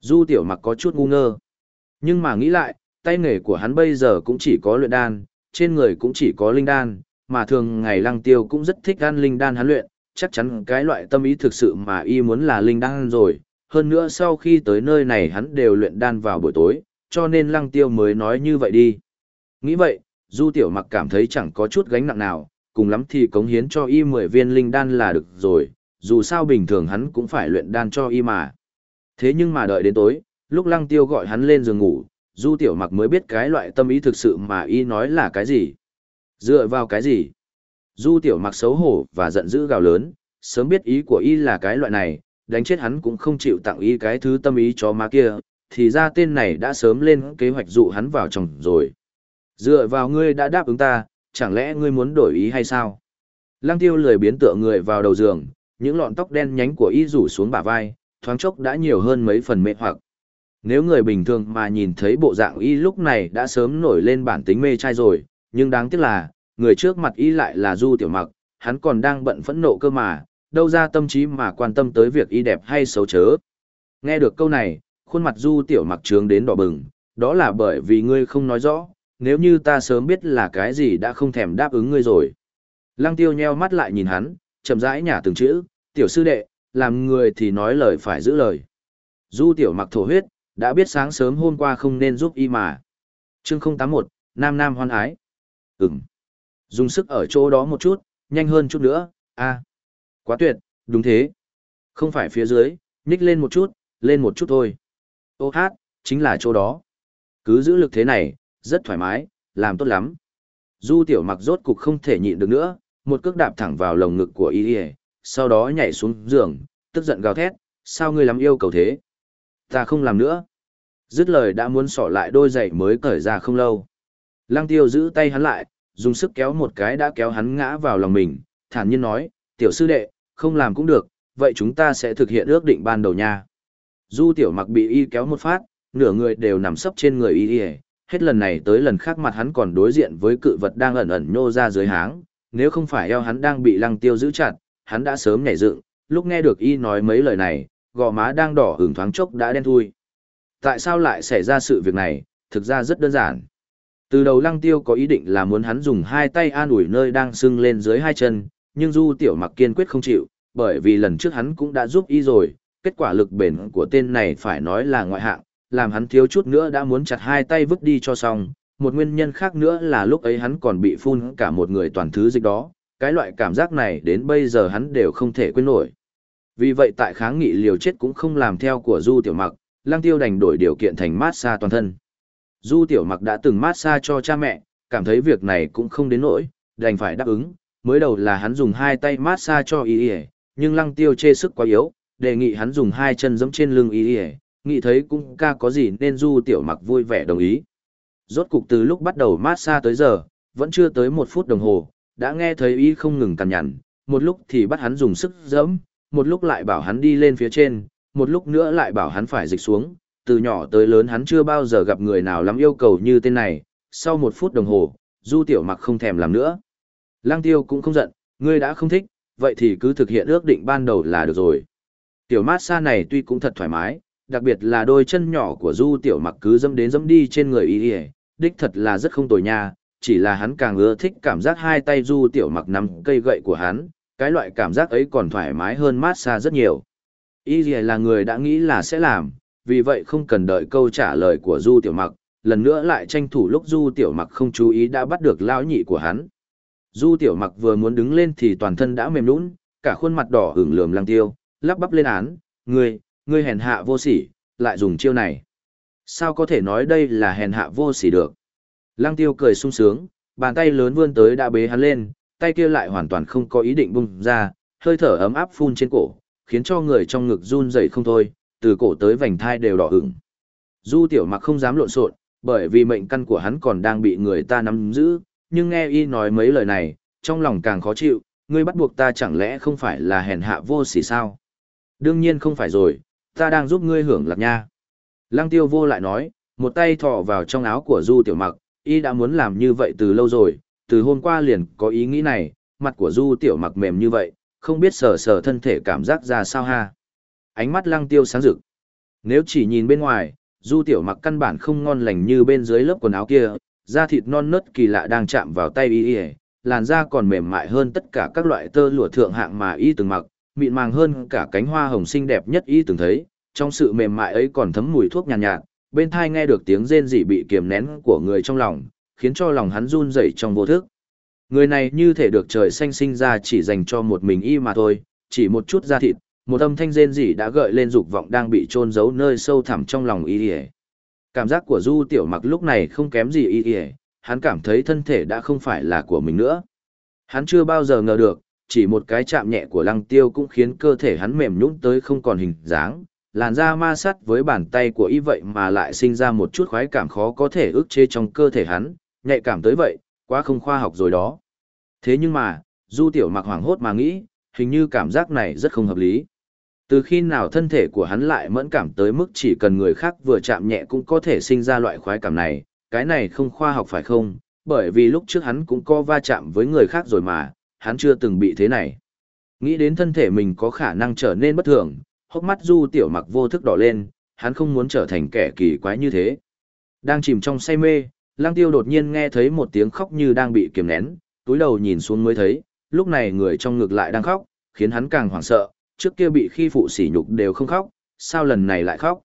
du tiểu mặc có chút ngu ngơ. Nhưng mà nghĩ lại, tay nghề của hắn bây giờ cũng chỉ có luyện đan, trên người cũng chỉ có linh đan, mà thường ngày lăng tiêu cũng rất thích ăn linh đan hắn luyện, chắc chắn cái loại tâm ý thực sự mà y muốn là linh đan rồi, hơn nữa sau khi tới nơi này hắn đều luyện đan vào buổi tối, cho nên lăng tiêu mới nói như vậy đi. Nghĩ vậy, Du Tiểu Mặc cảm thấy chẳng có chút gánh nặng nào, cùng lắm thì cống hiến cho y 10 viên linh đan là được rồi, dù sao bình thường hắn cũng phải luyện đan cho y mà. Thế nhưng mà đợi đến tối, lúc lăng tiêu gọi hắn lên giường ngủ, Du Tiểu Mặc mới biết cái loại tâm ý thực sự mà y nói là cái gì. Dựa vào cái gì? Du Tiểu Mặc xấu hổ và giận dữ gào lớn, sớm biết ý của y là cái loại này, đánh chết hắn cũng không chịu tặng y cái thứ tâm ý cho má kia, thì ra tên này đã sớm lên kế hoạch dụ hắn vào chồng rồi. Dựa vào ngươi đã đáp ứng ta, chẳng lẽ ngươi muốn đổi ý hay sao? Lăng tiêu lười biến tựa người vào đầu giường, những lọn tóc đen nhánh của y rủ xuống bả vai, thoáng chốc đã nhiều hơn mấy phần mê hoặc. Nếu người bình thường mà nhìn thấy bộ dạng y lúc này đã sớm nổi lên bản tính mê trai rồi, nhưng đáng tiếc là, người trước mặt y lại là Du Tiểu Mặc, hắn còn đang bận phẫn nộ cơ mà, đâu ra tâm trí mà quan tâm tới việc y đẹp hay xấu chớ. Nghe được câu này, khuôn mặt Du Tiểu Mặc trướng đến đỏ bừng, đó là bởi vì ngươi không nói rõ, nếu như ta sớm biết là cái gì đã không thèm đáp ứng ngươi rồi. Lăng tiêu nheo mắt lại nhìn hắn, chậm rãi nhả từng chữ, tiểu sư đệ, làm người thì nói lời phải giữ lời. Du tiểu mặc thổ huyết, đã biết sáng sớm hôm qua không nên giúp y mà. Chương 081, Nam Nam hoan ái. Ừm. Dùng sức ở chỗ đó một chút, nhanh hơn chút nữa, a Quá tuyệt, đúng thế. Không phải phía dưới, nhích lên một chút, lên một chút thôi. Ô hát, chính là chỗ đó. Cứ giữ lực thế này, rất thoải mái, làm tốt lắm. Du tiểu mặc rốt cục không thể nhịn được nữa, một cước đạp thẳng vào lồng ngực của y sau đó nhảy xuống giường, tức giận gào thét, sao ngươi lắm yêu cầu thế? Ta không làm nữa. Dứt lời đã muốn xỏ lại đôi giày mới cởi ra không lâu. Lăng tiêu giữ tay hắn lại, dùng sức kéo một cái đã kéo hắn ngã vào lòng mình, thản nhiên nói, tiểu sư đệ, không làm cũng được, vậy chúng ta sẽ thực hiện ước định ban đầu nha. Du tiểu mặc bị y kéo một phát, nửa người đều nằm sấp trên người y y, hết lần này tới lần khác mặt hắn còn đối diện với cự vật đang ẩn ẩn nhô ra dưới háng, nếu không phải eo hắn đang bị lăng tiêu giữ chặt, hắn đã sớm nhảy dựng, lúc nghe được y nói mấy lời này, gò má đang đỏ hưởng thoáng chốc đã đen thui. Tại sao lại xảy ra sự việc này, thực ra rất đơn giản. Từ đầu lăng tiêu có ý định là muốn hắn dùng hai tay an ủi nơi đang sưng lên dưới hai chân, nhưng du tiểu mặc kiên quyết không chịu, bởi vì lần trước hắn cũng đã giúp y rồi, kết quả lực bền của tên này phải nói là ngoại hạng, làm hắn thiếu chút nữa đã muốn chặt hai tay vứt đi cho xong. Một nguyên nhân khác nữa là lúc ấy hắn còn bị phun cả một người toàn thứ dịch đó, cái loại cảm giác này đến bây giờ hắn đều không thể quên nổi. Vì vậy tại kháng nghị liều chết cũng không làm theo của Du Tiểu Mặc, Lăng Tiêu đành đổi điều kiện thành mát xa toàn thân. Du Tiểu Mặc đã từng mát xa cho cha mẹ, cảm thấy việc này cũng không đến nỗi, đành phải đáp ứng. Mới đầu là hắn dùng hai tay mát xa cho y y, nhưng Lăng Tiêu chê sức quá yếu, đề nghị hắn dùng hai chân giẫm trên lưng y y, nghĩ thấy cũng ca có gì nên Du Tiểu Mặc vui vẻ đồng ý. Rốt cục từ lúc bắt đầu mát xa tới giờ, vẫn chưa tới một phút đồng hồ, đã nghe thấy y không ngừng cằn nhằn, một lúc thì bắt hắn dùng sức giẫm, một lúc lại bảo hắn đi lên phía trên, một lúc nữa lại bảo hắn phải dịch xuống, từ nhỏ tới lớn hắn chưa bao giờ gặp người nào lắm yêu cầu như tên này, sau một phút đồng hồ, Du Tiểu Mặc không thèm làm nữa. Lăng Tiêu cũng không giận, ngươi đã không thích, vậy thì cứ thực hiện ước định ban đầu là được rồi. Tiểu mát xa này tuy cũng thật thoải mái, đặc biệt là đôi chân nhỏ của Du Tiểu Mặc cứ dẫm đến dẫm đi trên người y đích thật là rất không tồi nha, chỉ là hắn càng ưa thích cảm giác hai tay Du Tiểu Mặc nắm cây gậy của hắn, cái loại cảm giác ấy còn thoải mái hơn mát xa rất nhiều. Y là người đã nghĩ là sẽ làm, vì vậy không cần đợi câu trả lời của Du Tiểu Mặc, lần nữa lại tranh thủ lúc Du Tiểu Mặc không chú ý đã bắt được lão nhị của hắn. Du Tiểu Mặc vừa muốn đứng lên thì toàn thân đã mềm nhũn, cả khuôn mặt đỏ ửng lườm lăng tiêu, lắp bắp lên án, "Ngươi, ngươi hèn hạ vô sỉ, lại dùng chiêu này." Sao có thể nói đây là hèn hạ vô sỉ được? Lăng tiêu cười sung sướng, bàn tay lớn vươn tới đã bế hắn lên, tay kia lại hoàn toàn không có ý định bung ra, hơi thở ấm áp phun trên cổ, khiến cho người trong ngực run rẩy không thôi, từ cổ tới vành thai đều đỏ ửng. Du tiểu mặc không dám lộn xộn, bởi vì mệnh căn của hắn còn đang bị người ta nắm giữ, nhưng nghe y nói mấy lời này, trong lòng càng khó chịu, ngươi bắt buộc ta chẳng lẽ không phải là hèn hạ vô sỉ sao? Đương nhiên không phải rồi, ta đang giúp ngươi hưởng lạc nha. Lăng tiêu vô lại nói, một tay thọ vào trong áo của du tiểu mặc, y đã muốn làm như vậy từ lâu rồi, từ hôm qua liền có ý nghĩ này, mặt của du tiểu mặc mềm như vậy, không biết sờ sờ thân thể cảm giác ra sao ha. Ánh mắt lăng tiêu sáng rực. Nếu chỉ nhìn bên ngoài, du tiểu mặc căn bản không ngon lành như bên dưới lớp quần áo kia, da thịt non nớt kỳ lạ đang chạm vào tay y y, làn da còn mềm mại hơn tất cả các loại tơ lụa thượng hạng mà y từng mặc, mịn màng hơn cả cánh hoa hồng xinh đẹp nhất y từng thấy, trong sự mềm mại ấy còn thấm mùi thuốc nhàn nhạt, nhạt, bên thai nghe được tiếng rên rỉ bị kiềm nén của người trong lòng, khiến cho lòng hắn run rẩy trong vô thức. Người này như thể được trời xanh sinh ra chỉ dành cho một mình y mà thôi, chỉ một chút da thịt, một âm thanh rên rỉ đã gợi lên dục vọng đang bị chôn giấu nơi sâu thẳm trong lòng y ỉa Cảm giác của Du Tiểu Mặc lúc này không kém gì y ỉa hắn cảm thấy thân thể đã không phải là của mình nữa. Hắn chưa bao giờ ngờ được, chỉ một cái chạm nhẹ của lăng tiêu cũng khiến cơ thể hắn mềm nhũn tới không còn hình dáng, làn da ma sát với bàn tay của y vậy mà lại sinh ra một chút khoái cảm khó có thể ức chế trong cơ thể hắn, nhạy cảm tới vậy, quá không khoa học rồi đó. Thế nhưng mà, Du Tiểu Mặc hoảng hốt mà nghĩ, hình như cảm giác này rất không hợp lý. Từ khi nào thân thể của hắn lại mẫn cảm tới mức chỉ cần người khác vừa chạm nhẹ cũng có thể sinh ra loại khoái cảm này, cái này không khoa học phải không? Bởi vì lúc trước hắn cũng có va chạm với người khác rồi mà, hắn chưa từng bị thế này. Nghĩ đến thân thể mình có khả năng trở nên bất thường, hốc mắt du tiểu mặc vô thức đỏ lên, hắn không muốn trở thành kẻ kỳ quái như thế. Đang chìm trong say mê, lang tiêu đột nhiên nghe thấy một tiếng khóc như đang bị kiềm nén, túi đầu nhìn xuống mới thấy, lúc này người trong ngực lại đang khóc, khiến hắn càng hoảng sợ, trước kia bị khi phụ sỉ nhục đều không khóc, sao lần này lại khóc.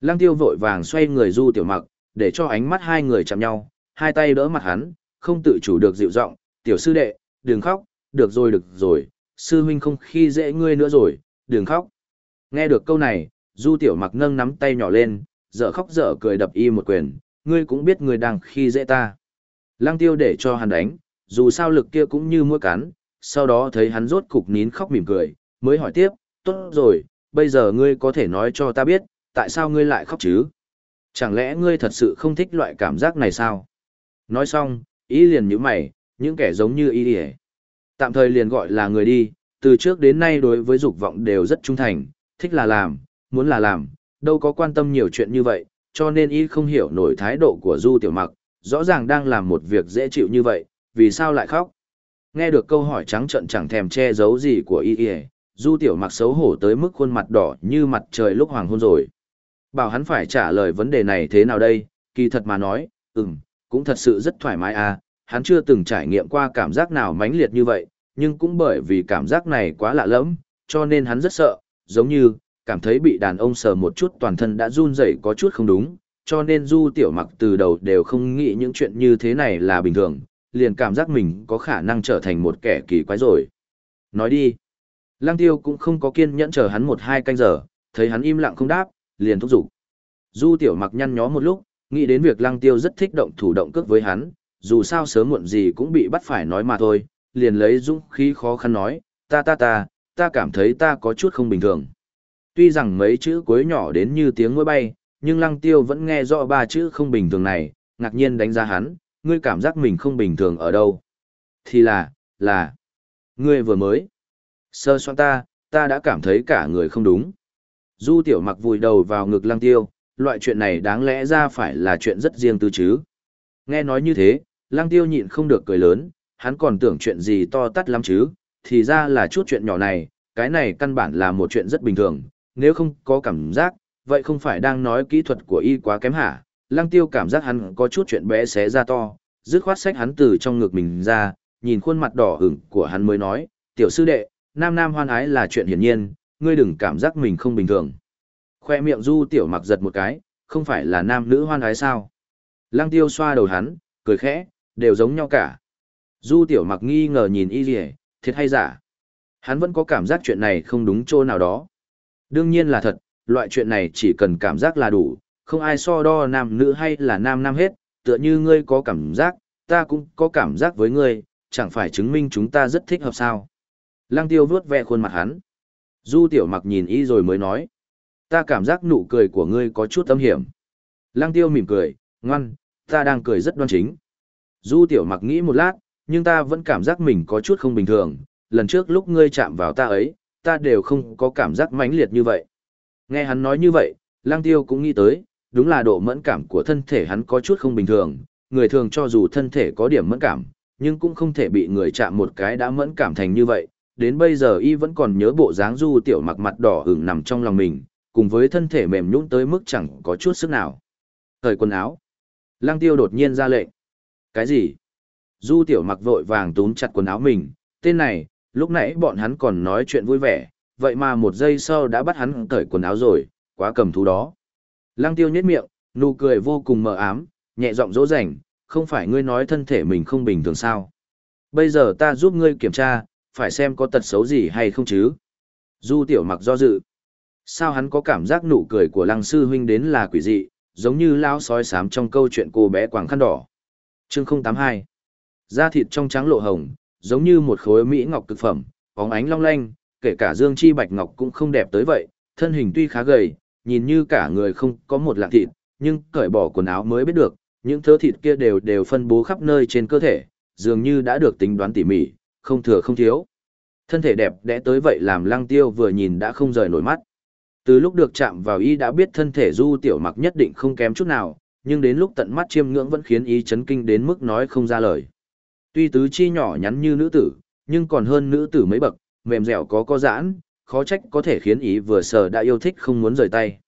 Lăng tiêu vội vàng xoay người du tiểu mặc, để cho ánh mắt hai người chạm nhau, hai tay đỡ mặt hắn, không tự chủ được dịu giọng tiểu sư đệ, đừng khóc, được rồi được rồi, sư huynh không khi dễ ngươi nữa rồi, đừng khóc. Nghe được câu này, du tiểu mặc nâng nắm tay nhỏ lên, dở khóc dở cười đập y một quyền, ngươi cũng biết ngươi đang khi dễ ta. Lăng tiêu để cho hắn đánh, dù sao lực kia cũng như mũi cắn, sau đó thấy hắn rốt cục nín khóc mỉm cười, mới hỏi tiếp, tốt rồi, bây giờ ngươi có thể nói cho ta biết, tại sao ngươi lại khóc chứ? Chẳng lẽ ngươi thật sự không thích loại cảm giác này sao? Nói xong, ý liền như mày, những kẻ giống như ý đi Tạm thời liền gọi là người đi, từ trước đến nay đối với dục vọng đều rất trung thành, thích là làm, muốn là làm, đâu có quan tâm nhiều chuyện như vậy, cho nên y không hiểu nổi thái độ của Du Tiểu Mặc, rõ ràng đang làm một việc dễ chịu như vậy, vì sao lại khóc? Nghe được câu hỏi trắng trợn chẳng thèm che giấu gì của y y, Du Tiểu Mặc xấu hổ tới mức khuôn mặt đỏ như mặt trời lúc hoàng hôn rồi. Bảo hắn phải trả lời vấn đề này thế nào đây, kỳ thật mà nói, ừm, cũng thật sự rất thoải mái à, hắn chưa từng trải nghiệm qua cảm giác nào mãnh liệt như vậy, nhưng cũng bởi vì cảm giác này quá lạ lẫm, cho nên hắn rất sợ, giống như, cảm thấy bị đàn ông sờ một chút toàn thân đã run rẩy có chút không đúng, cho nên Du Tiểu Mặc từ đầu đều không nghĩ những chuyện như thế này là bình thường, liền cảm giác mình có khả năng trở thành một kẻ kỳ quái rồi. Nói đi. Lăng tiêu cũng không có kiên nhẫn chờ hắn một hai canh giờ, thấy hắn im lặng không đáp, liền thúc giục. Du tiểu mặc nhăn nhó một lúc, nghĩ đến việc lăng tiêu rất thích động thủ động cước với hắn, dù sao sớm muộn gì cũng bị bắt phải nói mà thôi, liền lấy dũng khí khó khăn nói, ta ta ta, ta cảm thấy ta có chút không bình thường. Tuy rằng mấy chữ cuối nhỏ đến như tiếng mũi bay, nhưng lăng tiêu vẫn nghe rõ ba chữ không bình thường này, ngạc nhiên đánh giá hắn, ngươi cảm giác mình không bình thường ở đâu. Thì là, là, ngươi vừa mới. Sơ soạn ta, ta đã cảm thấy cả người không đúng. Du tiểu mặc vùi đầu vào ngực lăng tiêu, loại chuyện này đáng lẽ ra phải là chuyện rất riêng tư chứ. Nghe nói như thế, lăng tiêu nhịn không được cười lớn, hắn còn tưởng chuyện gì to tát lắm chứ, thì ra là chút chuyện nhỏ này, cái này căn bản là một chuyện rất bình thường, nếu không có cảm giác, vậy không phải đang nói kỹ thuật của y quá kém hả? Lăng tiêu cảm giác hắn có chút chuyện bé xé ra to, dứt khoát sách hắn từ trong ngực mình ra, nhìn khuôn mặt đỏ ửng của hắn mới nói, tiểu sư đệ, nam nam hoan ái là chuyện hiển nhiên, ngươi đừng cảm giác mình không bình thường. Khoe miệng du tiểu mặc giật một cái, không phải là nam nữ hoan ái sao? Lăng tiêu xoa đầu hắn, cười khẽ, đều giống nhau cả. Du tiểu mặc nghi ngờ nhìn y gì, thiệt hay giả? Hắn vẫn có cảm giác chuyện này không đúng chỗ nào đó. Đương nhiên là thật, loại chuyện này chỉ cần cảm giác là đủ, không ai so đo nam nữ hay là nam nam hết, tựa như ngươi có cảm giác, ta cũng có cảm giác với ngươi, chẳng phải chứng minh chúng ta rất thích hợp sao. Lăng tiêu vướt ve khuôn mặt hắn. Du tiểu mặc nhìn y rồi mới nói. Ta cảm giác nụ cười của ngươi có chút âm hiểm. Lăng tiêu mỉm cười, ngoan, ta đang cười rất đoan chính. Du tiểu mặc nghĩ một lát, nhưng ta vẫn cảm giác mình có chút không bình thường. Lần trước lúc ngươi chạm vào ta ấy, ta đều không có cảm giác mãnh liệt như vậy. Nghe hắn nói như vậy, Lăng tiêu cũng nghĩ tới, đúng là độ mẫn cảm của thân thể hắn có chút không bình thường. Người thường cho dù thân thể có điểm mẫn cảm, nhưng cũng không thể bị người chạm một cái đã mẫn cảm thành như vậy, đến bây giờ y vẫn còn nhớ bộ dáng du tiểu mặc mặt đỏ ửng nằm trong lòng mình, cùng với thân thể mềm nhũn tới mức chẳng có chút sức nào. Thời quần áo. Lăng tiêu đột nhiên ra lệnh. Cái gì? Du tiểu mặc vội vàng túm chặt quần áo mình, tên này, lúc nãy bọn hắn còn nói chuyện vui vẻ, vậy mà một giây sau đã bắt hắn cởi quần áo rồi, quá cầm thú đó. Lăng tiêu nhếch miệng, nụ cười vô cùng mờ ám, nhẹ giọng dỗ dành, không phải ngươi nói thân thể mình không bình thường sao. Bây giờ ta giúp ngươi kiểm tra, phải xem có tật xấu gì hay không chứ. Du tiểu mặc do dự. Sao hắn có cảm giác nụ cười của lăng sư huynh đến là quỷ dị, giống như lao sói sám trong câu chuyện cô bé quàng khăn đỏ. Chương 082 Da thịt trong trắng lộ hồng, giống như một khối mỹ ngọc cực phẩm, bóng ánh long lanh, kể cả dương chi bạch ngọc cũng không đẹp tới vậy, thân hình tuy khá gầy, nhìn như cả người không có một lạng thịt, nhưng cởi bỏ quần áo mới biết được, những thớ thịt kia đều đều phân bố khắp nơi trên cơ thể, dường như đã được tính đoán tỉ mỉ, không thừa không thiếu. Thân thể đẹp đẽ tới vậy làm lăng tiêu vừa nhìn đã không rời nổi mắt. Từ lúc được chạm vào y đã biết thân thể du tiểu mặc nhất định không kém chút nào, nhưng đến lúc tận mắt chiêm ngưỡng vẫn khiến y chấn kinh đến mức nói không ra lời. Tuy tứ chi nhỏ nhắn như nữ tử, nhưng còn hơn nữ tử mấy bậc, mềm dẻo có có giãn, khó trách có thể khiến ý vừa sờ đã yêu thích không muốn rời tay.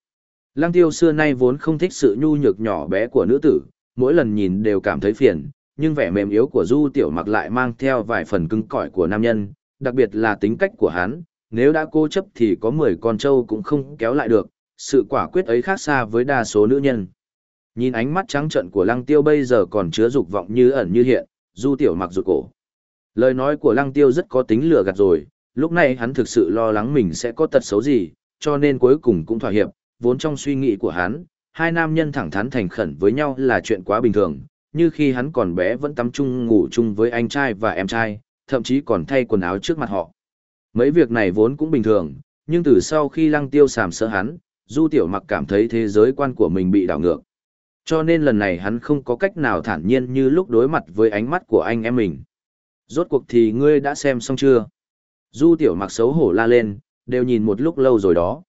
Lăng tiêu xưa nay vốn không thích sự nhu nhược nhỏ bé của nữ tử, mỗi lần nhìn đều cảm thấy phiền, nhưng vẻ mềm yếu của du tiểu mặc lại mang theo vài phần cứng cỏi của nam nhân, đặc biệt là tính cách của hắn, nếu đã cố chấp thì có 10 con trâu cũng không kéo lại được, sự quả quyết ấy khác xa với đa số nữ nhân. Nhìn ánh mắt trắng trợn của lăng tiêu bây giờ còn chứa dục vọng như ẩn như hiện, du tiểu mặc rụt cổ. Lời nói của lăng tiêu rất có tính lừa gạt rồi, lúc này hắn thực sự lo lắng mình sẽ có tật xấu gì, cho nên cuối cùng cũng thỏa hiệp, vốn trong suy nghĩ của hắn, hai nam nhân thẳng thắn thành khẩn với nhau là chuyện quá bình thường, như khi hắn còn bé vẫn tắm chung ngủ chung với anh trai và em trai, thậm chí còn thay quần áo trước mặt họ. Mấy việc này vốn cũng bình thường, nhưng từ sau khi lăng tiêu sàm sỡ hắn, Du Tiểu Mặc cảm thấy thế giới quan của mình bị đảo ngược. Cho nên lần này hắn không có cách nào thản nhiên như lúc đối mặt với ánh mắt của anh em mình. Rốt cuộc thì ngươi đã xem xong chưa? Du Tiểu Mặc xấu hổ la lên, đều nhìn một lúc lâu rồi đó.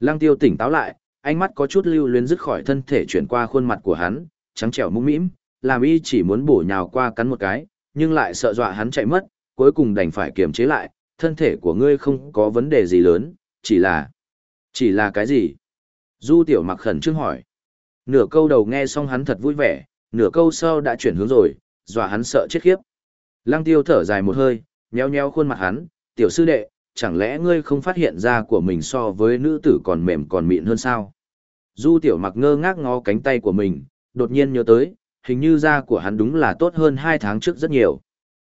Lăng tiêu tỉnh táo lại, ánh mắt có chút lưu luyến dứt khỏi thân thể chuyển qua khuôn mặt của hắn, trắng trẻo mũm mĩm, làm y chỉ muốn bổ nhào qua cắn một cái, nhưng lại sợ dọa hắn chạy mất, cuối cùng đành phải kiềm chế lại, thân thể của ngươi không có vấn đề gì lớn, chỉ là... Chỉ là cái gì? Du tiểu mặc khẩn trương hỏi. Nửa câu đầu nghe xong hắn thật vui vẻ, nửa câu sau đã chuyển hướng rồi, dọa hắn sợ chết khiếp. Lăng tiêu thở dài một hơi, nheo nheo khuôn mặt hắn, tiểu sư đệ, chẳng lẽ ngươi không phát hiện ra của mình so với nữ tử còn mềm còn mịn hơn sao? Du tiểu mặc ngơ ngác ngó cánh tay của mình, đột nhiên nhớ tới, hình như da của hắn đúng là tốt hơn hai tháng trước rất nhiều.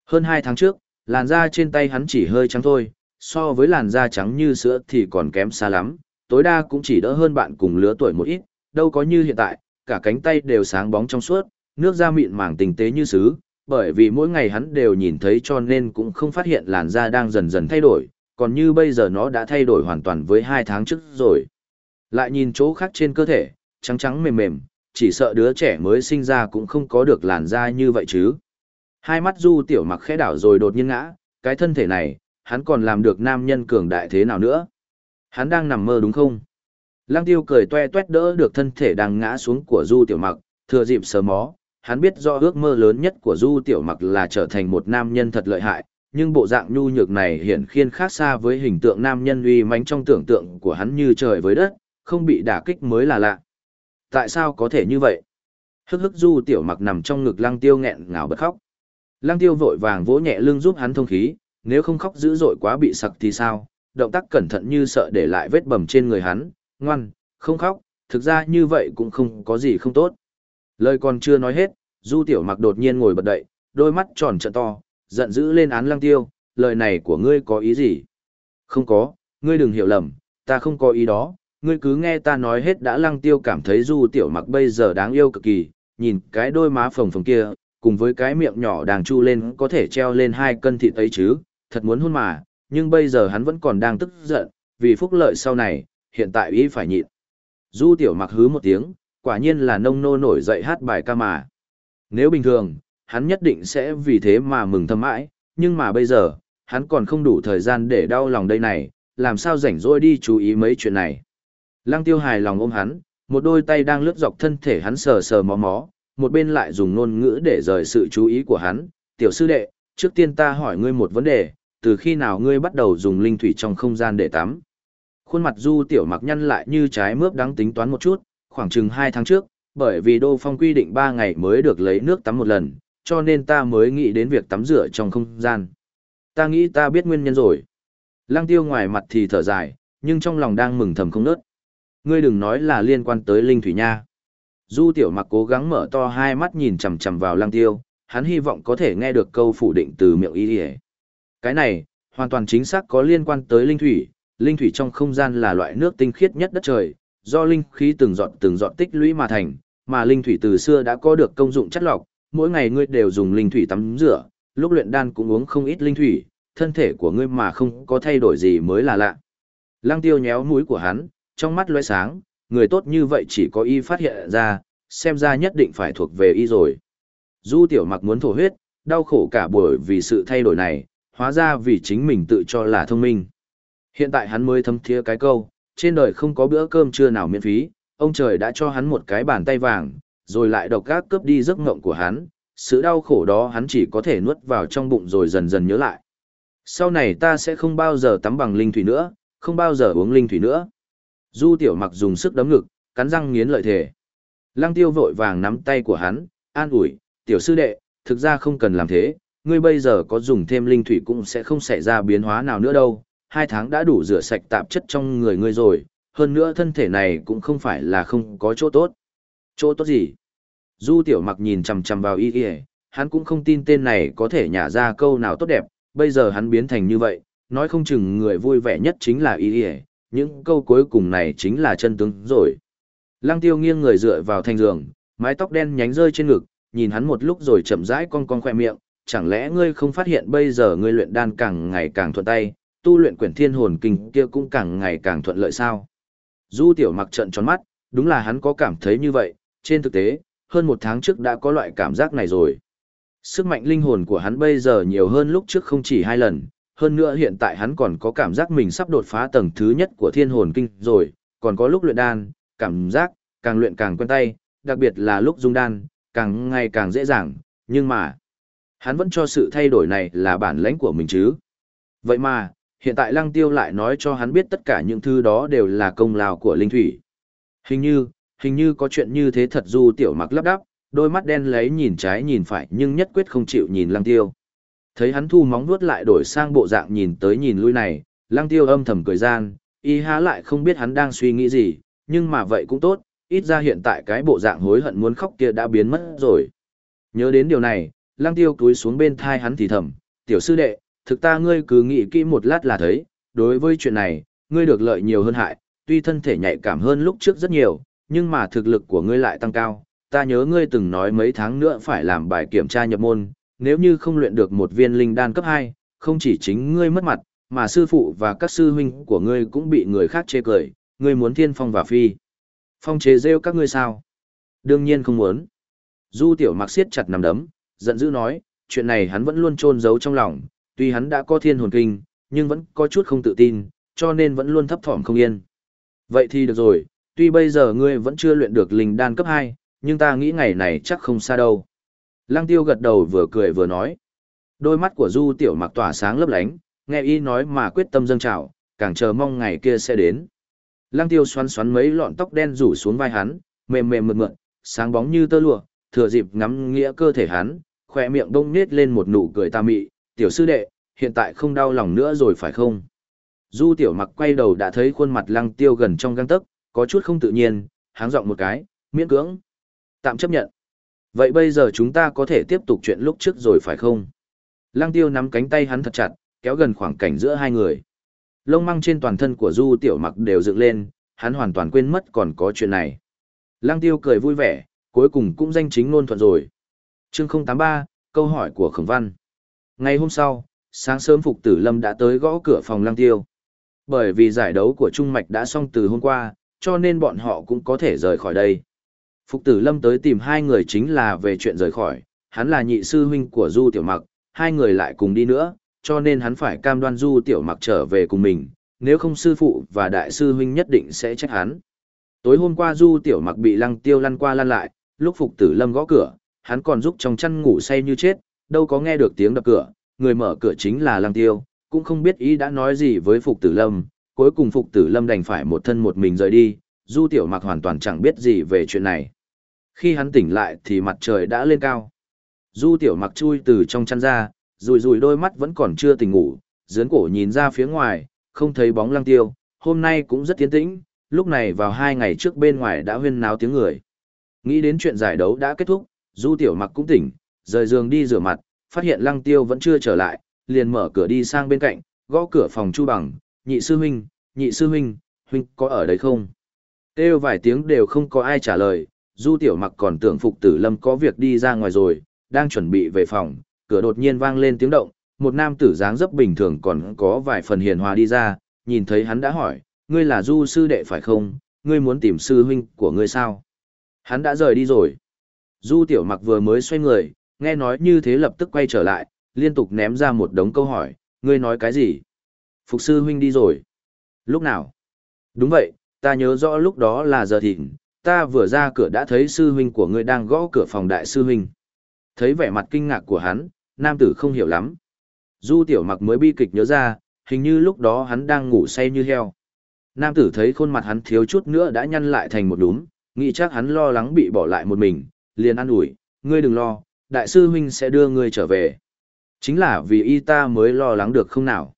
Hơn hai tháng trước, làn da trên tay hắn chỉ hơi trắng thôi, so với làn da trắng như sữa thì còn kém xa lắm, tối đa cũng chỉ đỡ hơn bạn cùng lứa tuổi một ít, đâu có như hiện tại, cả cánh tay đều sáng bóng trong suốt, nước da mịn màng tinh tế như sứ, bởi vì mỗi ngày hắn đều nhìn thấy cho nên cũng không phát hiện làn da đang dần dần thay đổi, còn như bây giờ nó đã thay đổi hoàn toàn với hai tháng trước rồi. Lại nhìn chỗ khác trên cơ thể, trắng trắng mềm mềm, chỉ sợ đứa trẻ mới sinh ra cũng không có được làn da như vậy chứ. Hai mắt du tiểu mặc khẽ đảo rồi đột nhiên ngã, cái thân thể này, hắn còn làm được nam nhân cường đại thế nào nữa? Hắn đang nằm mơ đúng không? Lăng tiêu cười toe toét đỡ được thân thể đang ngã xuống của du tiểu mặc, thừa dịp sờ mó, hắn biết do ước mơ lớn nhất của du tiểu mặc là trở thành một nam nhân thật lợi hại, nhưng bộ dạng nhu nhược này hiển khiên khác xa với hình tượng nam nhân uy mánh trong tưởng tượng của hắn như trời với đất, không bị đả kích mới là lạ. Tại sao có thể như vậy? Hức hức du tiểu mặc nằm trong ngực lăng tiêu nghẹn ngào bật khóc. Lăng tiêu vội vàng vỗ nhẹ lưng giúp hắn thông khí, nếu không khóc dữ dội quá bị sặc thì sao? Động tác cẩn thận như sợ để lại vết bầm trên người hắn, ngoan, không khóc, thực ra như vậy cũng không có gì không tốt. Lời còn chưa nói hết, du tiểu mặc đột nhiên ngồi bật dậy, đôi mắt tròn trợn to, giận dữ lên án lăng tiêu, lời này của ngươi có ý gì? Không có, ngươi đừng hiểu lầm, ta không có ý đó, ngươi cứ nghe ta nói hết đã lăng tiêu cảm thấy du tiểu mặc bây giờ đáng yêu cực kỳ, nhìn cái đôi má phồng phồng kia, cùng với cái miệng nhỏ đang chu lên có thể treo lên hai cân thịt ấy chứ, thật muốn hôn mà, nhưng bây giờ hắn vẫn còn đang tức giận, vì phúc lợi sau này, hiện tại ý phải nhịn. Du tiểu mặc hứ một tiếng, quả nhiên là nông nô nổi dậy hát bài ca mà. Nếu bình thường, hắn nhất định sẽ vì thế mà mừng thầm mãi, nhưng mà bây giờ, hắn còn không đủ thời gian để đau lòng đây này, làm sao rảnh rỗi đi chú ý mấy chuyện này. Lăng tiêu hài lòng ôm hắn, một đôi tay đang lướt dọc thân thể hắn sờ sờ mó mó, một bên lại dùng ngôn ngữ để rời sự chú ý của hắn. Tiểu sư đệ, trước tiên ta hỏi ngươi một vấn đề, từ khi nào ngươi bắt đầu dùng linh thủy trong không gian để tắm? Khuôn mặt du tiểu mặc nhăn lại như trái mướp đáng tính toán một chút, khoảng chừng 2 tháng trước, bởi vì Đô Phong quy định 3 ngày mới được lấy nước tắm một lần, cho nên ta mới nghĩ đến việc tắm rửa trong không gian. Ta nghĩ ta biết nguyên nhân rồi. Lăng tiêu ngoài mặt thì thở dài, nhưng trong lòng đang mừng thầm không nớt. Ngươi đừng nói là liên quan tới linh thủy nha. Du tiểu mặc cố gắng mở to hai mắt nhìn chằm chằm vào lăng tiêu, hắn hy vọng có thể nghe được câu phủ định từ miệng y Cái này, hoàn toàn chính xác có liên quan tới linh thủy, linh thủy trong không gian là loại nước tinh khiết nhất đất trời, do linh khí từng giọt từng giọt tích lũy mà thành, mà linh thủy từ xưa đã có được công dụng chất lọc, mỗi ngày ngươi đều dùng linh thủy tắm rửa, lúc luyện đan cũng uống không ít linh thủy, thân thể của ngươi mà không có thay đổi gì mới là lạ. Lăng tiêu nhéo mũi của hắn, trong mắt loe sáng, người tốt như vậy chỉ có y phát hiện ra, xem ra nhất định phải thuộc về y rồi. Du tiểu mặc muốn thổ huyết, đau khổ cả buổi vì sự thay đổi này, hóa ra vì chính mình tự cho là thông minh. Hiện tại hắn mới thấm thía cái câu, trên đời không có bữa cơm trưa nào miễn phí, ông trời đã cho hắn một cái bàn tay vàng, rồi lại độc gác cướp đi giấc ngộng của hắn, sự đau khổ đó hắn chỉ có thể nuốt vào trong bụng rồi dần dần nhớ lại. Sau này ta sẽ không bao giờ tắm bằng linh thủy nữa, không bao giờ uống linh thủy nữa. Du tiểu mặc dùng sức đấm ngực, cắn răng nghiến lợi thể. Lăng tiêu vội vàng nắm tay của hắn, an ủi, tiểu sư đệ, thực ra không cần làm thế, ngươi bây giờ có dùng thêm linh thủy cũng sẽ không xảy ra biến hóa nào nữa đâu, hai tháng đã đủ rửa sạch tạp chất trong người ngươi rồi, hơn nữa thân thể này cũng không phải là không có chỗ tốt. Chỗ tốt gì? Du tiểu mặc nhìn chằm chằm vào y y, hắn cũng không tin tên này có thể nhả ra câu nào tốt đẹp, bây giờ hắn biến thành như vậy, nói không chừng người vui vẻ nhất chính là y y, những câu cuối cùng này chính là chân tướng rồi. Lăng tiêu nghiêng người dựa vào thành giường, mái tóc đen nhánh rơi trên ngực, nhìn hắn một lúc rồi chậm rãi con con khoe miệng, chẳng lẽ ngươi không phát hiện bây giờ ngươi luyện đan càng ngày càng thuận tay, tu luyện quyển thiên hồn kinh kia cũng càng ngày càng thuận lợi sao? Du tiểu mặc trận tròn mắt, đúng là hắn có cảm thấy như vậy, trên thực tế, hơn một tháng trước đã có loại cảm giác này rồi. Sức mạnh linh hồn của hắn bây giờ nhiều hơn lúc trước không chỉ hai lần, hơn nữa hiện tại hắn còn có cảm giác mình sắp đột phá tầng thứ nhất của thiên hồn kinh rồi, còn có lúc luyện đan, cảm giác, càng luyện càng quen tay, đặc biệt là lúc dung đan, càng ngày càng dễ dàng, nhưng mà, hắn vẫn cho sự thay đổi này là bản lãnh của mình chứ. Vậy mà, hiện tại lăng tiêu lại nói cho hắn biết tất cả những thứ đó đều là công lao của linh thủy. Hình như, hình như có chuyện như thế thật du tiểu mặc lắp đắp, đôi mắt đen lấy nhìn trái nhìn phải nhưng nhất quyết không chịu nhìn lăng tiêu. Thấy hắn thu móng vuốt lại đổi sang bộ dạng nhìn tới nhìn lui này, lăng tiêu âm thầm cười gian, y há lại không biết hắn đang suy nghĩ gì, nhưng mà vậy cũng tốt, ít ra hiện tại cái bộ dạng hối hận muốn khóc kia đã biến mất rồi. Nhớ đến điều này, lăng tiêu cúi xuống bên thai hắn thì thầm, tiểu sư đệ, thực ta ngươi cứ nghĩ kỹ một lát là thấy, đối với chuyện này, ngươi được lợi nhiều hơn hại, tuy thân thể nhạy cảm hơn lúc trước rất nhiều, nhưng mà thực lực của ngươi lại tăng cao. Ta nhớ ngươi từng nói mấy tháng nữa phải làm bài kiểm tra nhập môn, nếu như không luyện được một viên linh đan cấp 2, không chỉ chính ngươi mất mặt, mà sư phụ và các sư huynh của ngươi cũng bị người khác chê cười, ngươi muốn thiên phong và phi. Phong chế rêu các ngươi sao? Đương nhiên không muốn. Du tiểu mặc siết chặt nằm đấm, giận dữ nói, chuyện này hắn vẫn luôn trôn giấu trong lòng, tuy hắn đã có thiên hồn kinh, nhưng vẫn có chút không tự tin, cho nên vẫn luôn thấp thỏm không yên. Vậy thì được rồi, tuy bây giờ ngươi vẫn chưa luyện được linh đan cấp 2, nhưng ta nghĩ ngày này chắc không xa đâu. Lăng tiêu gật đầu vừa cười vừa nói. Đôi mắt của Du tiểu mặc tỏa sáng lấp lánh, nghe y nói mà quyết tâm dâng trào, càng chờ mong ngày kia sẽ đến. Lăng tiêu xoắn xoắn mấy lọn tóc đen rủ xuống vai hắn, mềm mềm mượt mượt, sáng bóng như tơ lụa, thừa dịp ngắm nghĩa cơ thể hắn, khỏe miệng đông nết lên một nụ cười tà mị, tiểu sư đệ, hiện tại không đau lòng nữa rồi phải không? Du tiểu mặc quay đầu đã thấy khuôn mặt lăng tiêu gần trong găng tấc, có chút không tự nhiên, háng giọng một cái, miễn cưỡng. Tạm chấp nhận. Vậy bây giờ chúng ta có thể tiếp tục chuyện lúc trước rồi phải không? Lăng tiêu nắm cánh tay hắn thật chặt, kéo gần khoảng cảnh giữa hai người. Lông măng trên toàn thân của Du tiểu mặc đều dựng lên, hắn hoàn toàn quên mất còn có chuyện này. Lăng tiêu cười vui vẻ, cuối cùng cũng danh chính ngôn thuận rồi. Chương 083, câu hỏi của Khổng Văn. Ngày hôm sau, sáng sớm Phục Tử Lâm đã tới gõ cửa phòng Lăng Tiêu. Bởi vì giải đấu của Trung Mạch đã xong từ hôm qua, cho nên bọn họ cũng có thể rời khỏi đây. Phục Tử Lâm tới tìm hai người chính là về chuyện rời khỏi, hắn là nhị sư huynh của Du Tiểu Mặc, hai người lại cùng đi nữa, cho nên hắn phải cam đoan Du Tiểu Mặc trở về cùng mình, nếu không sư phụ và đại sư huynh nhất định sẽ trách hắn. Tối hôm qua Du Tiểu Mặc bị Lăng Tiêu lăn qua lăn lại, lúc Phục Tử Lâm gõ cửa, hắn còn giúp trong chăn ngủ say như chết, đâu có nghe được tiếng đập cửa, người mở cửa chính là Lăng Tiêu, cũng không biết ý đã nói gì với Phục Tử Lâm, cuối cùng Phục Tử Lâm đành phải một thân một mình rời đi, Du Tiểu Mặc hoàn toàn chẳng biết gì về chuyện này. Khi hắn tỉnh lại thì mặt trời đã lên cao. Du Tiểu Mặc chui từ trong chăn ra, rùi rùi đôi mắt vẫn còn chưa tỉnh ngủ, dướn cổ nhìn ra phía ngoài, không thấy bóng Lăng Tiêu, hôm nay cũng rất tiến tĩnh, lúc này vào hai ngày trước bên ngoài đã huyên náo tiếng người. Nghĩ đến chuyện giải đấu đã kết thúc, Du Tiểu Mặc cũng tỉnh, rời giường đi rửa mặt, phát hiện Lăng Tiêu vẫn chưa trở lại, liền mở cửa đi sang bên cạnh, gõ cửa phòng Chu Bằng, "Nhị sư huynh, nhị sư huynh, huynh có ở đây không?" Kêu vài tiếng đều không có ai trả lời, Du Tiểu Mặc còn tưởng Phục Tử Lâm có việc đi ra ngoài rồi, đang chuẩn bị về phòng, cửa đột nhiên vang lên tiếng động, một nam tử dáng dấp bình thường còn có vài phần hiền hòa đi ra, nhìn thấy hắn đã hỏi, ngươi là du sư đệ phải không, ngươi muốn tìm sư huynh của ngươi sao? Hắn đã rời đi rồi. Du tiểu mặc vừa mới xoay người, nghe nói như thế lập tức quay trở lại, liên tục ném ra một đống câu hỏi, ngươi nói cái gì? Phục sư huynh đi rồi. Lúc nào? Đúng vậy, ta nhớ rõ lúc đó là giờ thịnh, ta vừa ra cửa đã thấy sư huynh của ngươi đang gõ cửa phòng đại sư huynh. Thấy vẻ mặt kinh ngạc của hắn, nam tử không hiểu lắm. Du tiểu mặc mới bi kịch nhớ ra, hình như lúc đó hắn đang ngủ say như heo. Nam tử thấy khuôn mặt hắn thiếu chút nữa đã nhăn lại thành một đúm, nghĩ chắc hắn lo lắng bị bỏ lại một mình, liền an ủi, ngươi đừng lo, đại sư huynh sẽ đưa ngươi trở về. Chính là vì y ta mới lo lắng được không nào.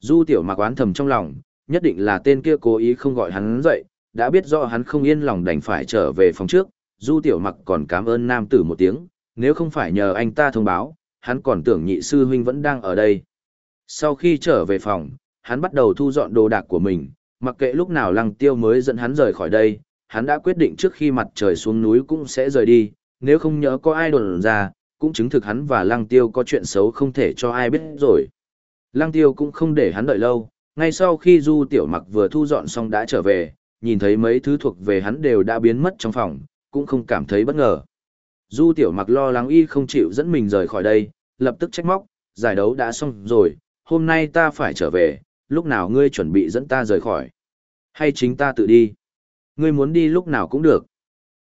Du tiểu mặc oán thầm trong lòng, nhất định là tên kia cố ý không gọi hắn dậy, đã biết rõ hắn không yên lòng đành phải trở về phòng trước. Du tiểu mặc còn cảm ơn nam tử một tiếng, nếu không phải nhờ anh ta thông báo, hắn còn tưởng nhị sư huynh vẫn đang ở đây. Sau khi trở về phòng, hắn bắt đầu thu dọn đồ đạc của mình, mặc kệ lúc nào lăng tiêu mới dẫn hắn rời khỏi đây, hắn đã quyết định trước khi mặt trời xuống núi cũng sẽ rời đi, nếu không nhớ có ai đồn ra, cũng chứng thực hắn và lăng tiêu có chuyện xấu không thể cho ai biết rồi. Lăng tiêu cũng không để hắn đợi lâu, ngay sau khi du tiểu mặc vừa thu dọn xong đã trở về, nhìn thấy mấy thứ thuộc về hắn đều đã biến mất trong phòng, cũng không cảm thấy bất ngờ. Du tiểu mặc lo lắng y không chịu dẫn mình rời khỏi đây, lập tức trách móc, giải đấu đã xong rồi, hôm nay ta phải trở về, lúc nào ngươi chuẩn bị dẫn ta rời khỏi. Hay chính ta tự đi. Ngươi muốn đi lúc nào cũng được.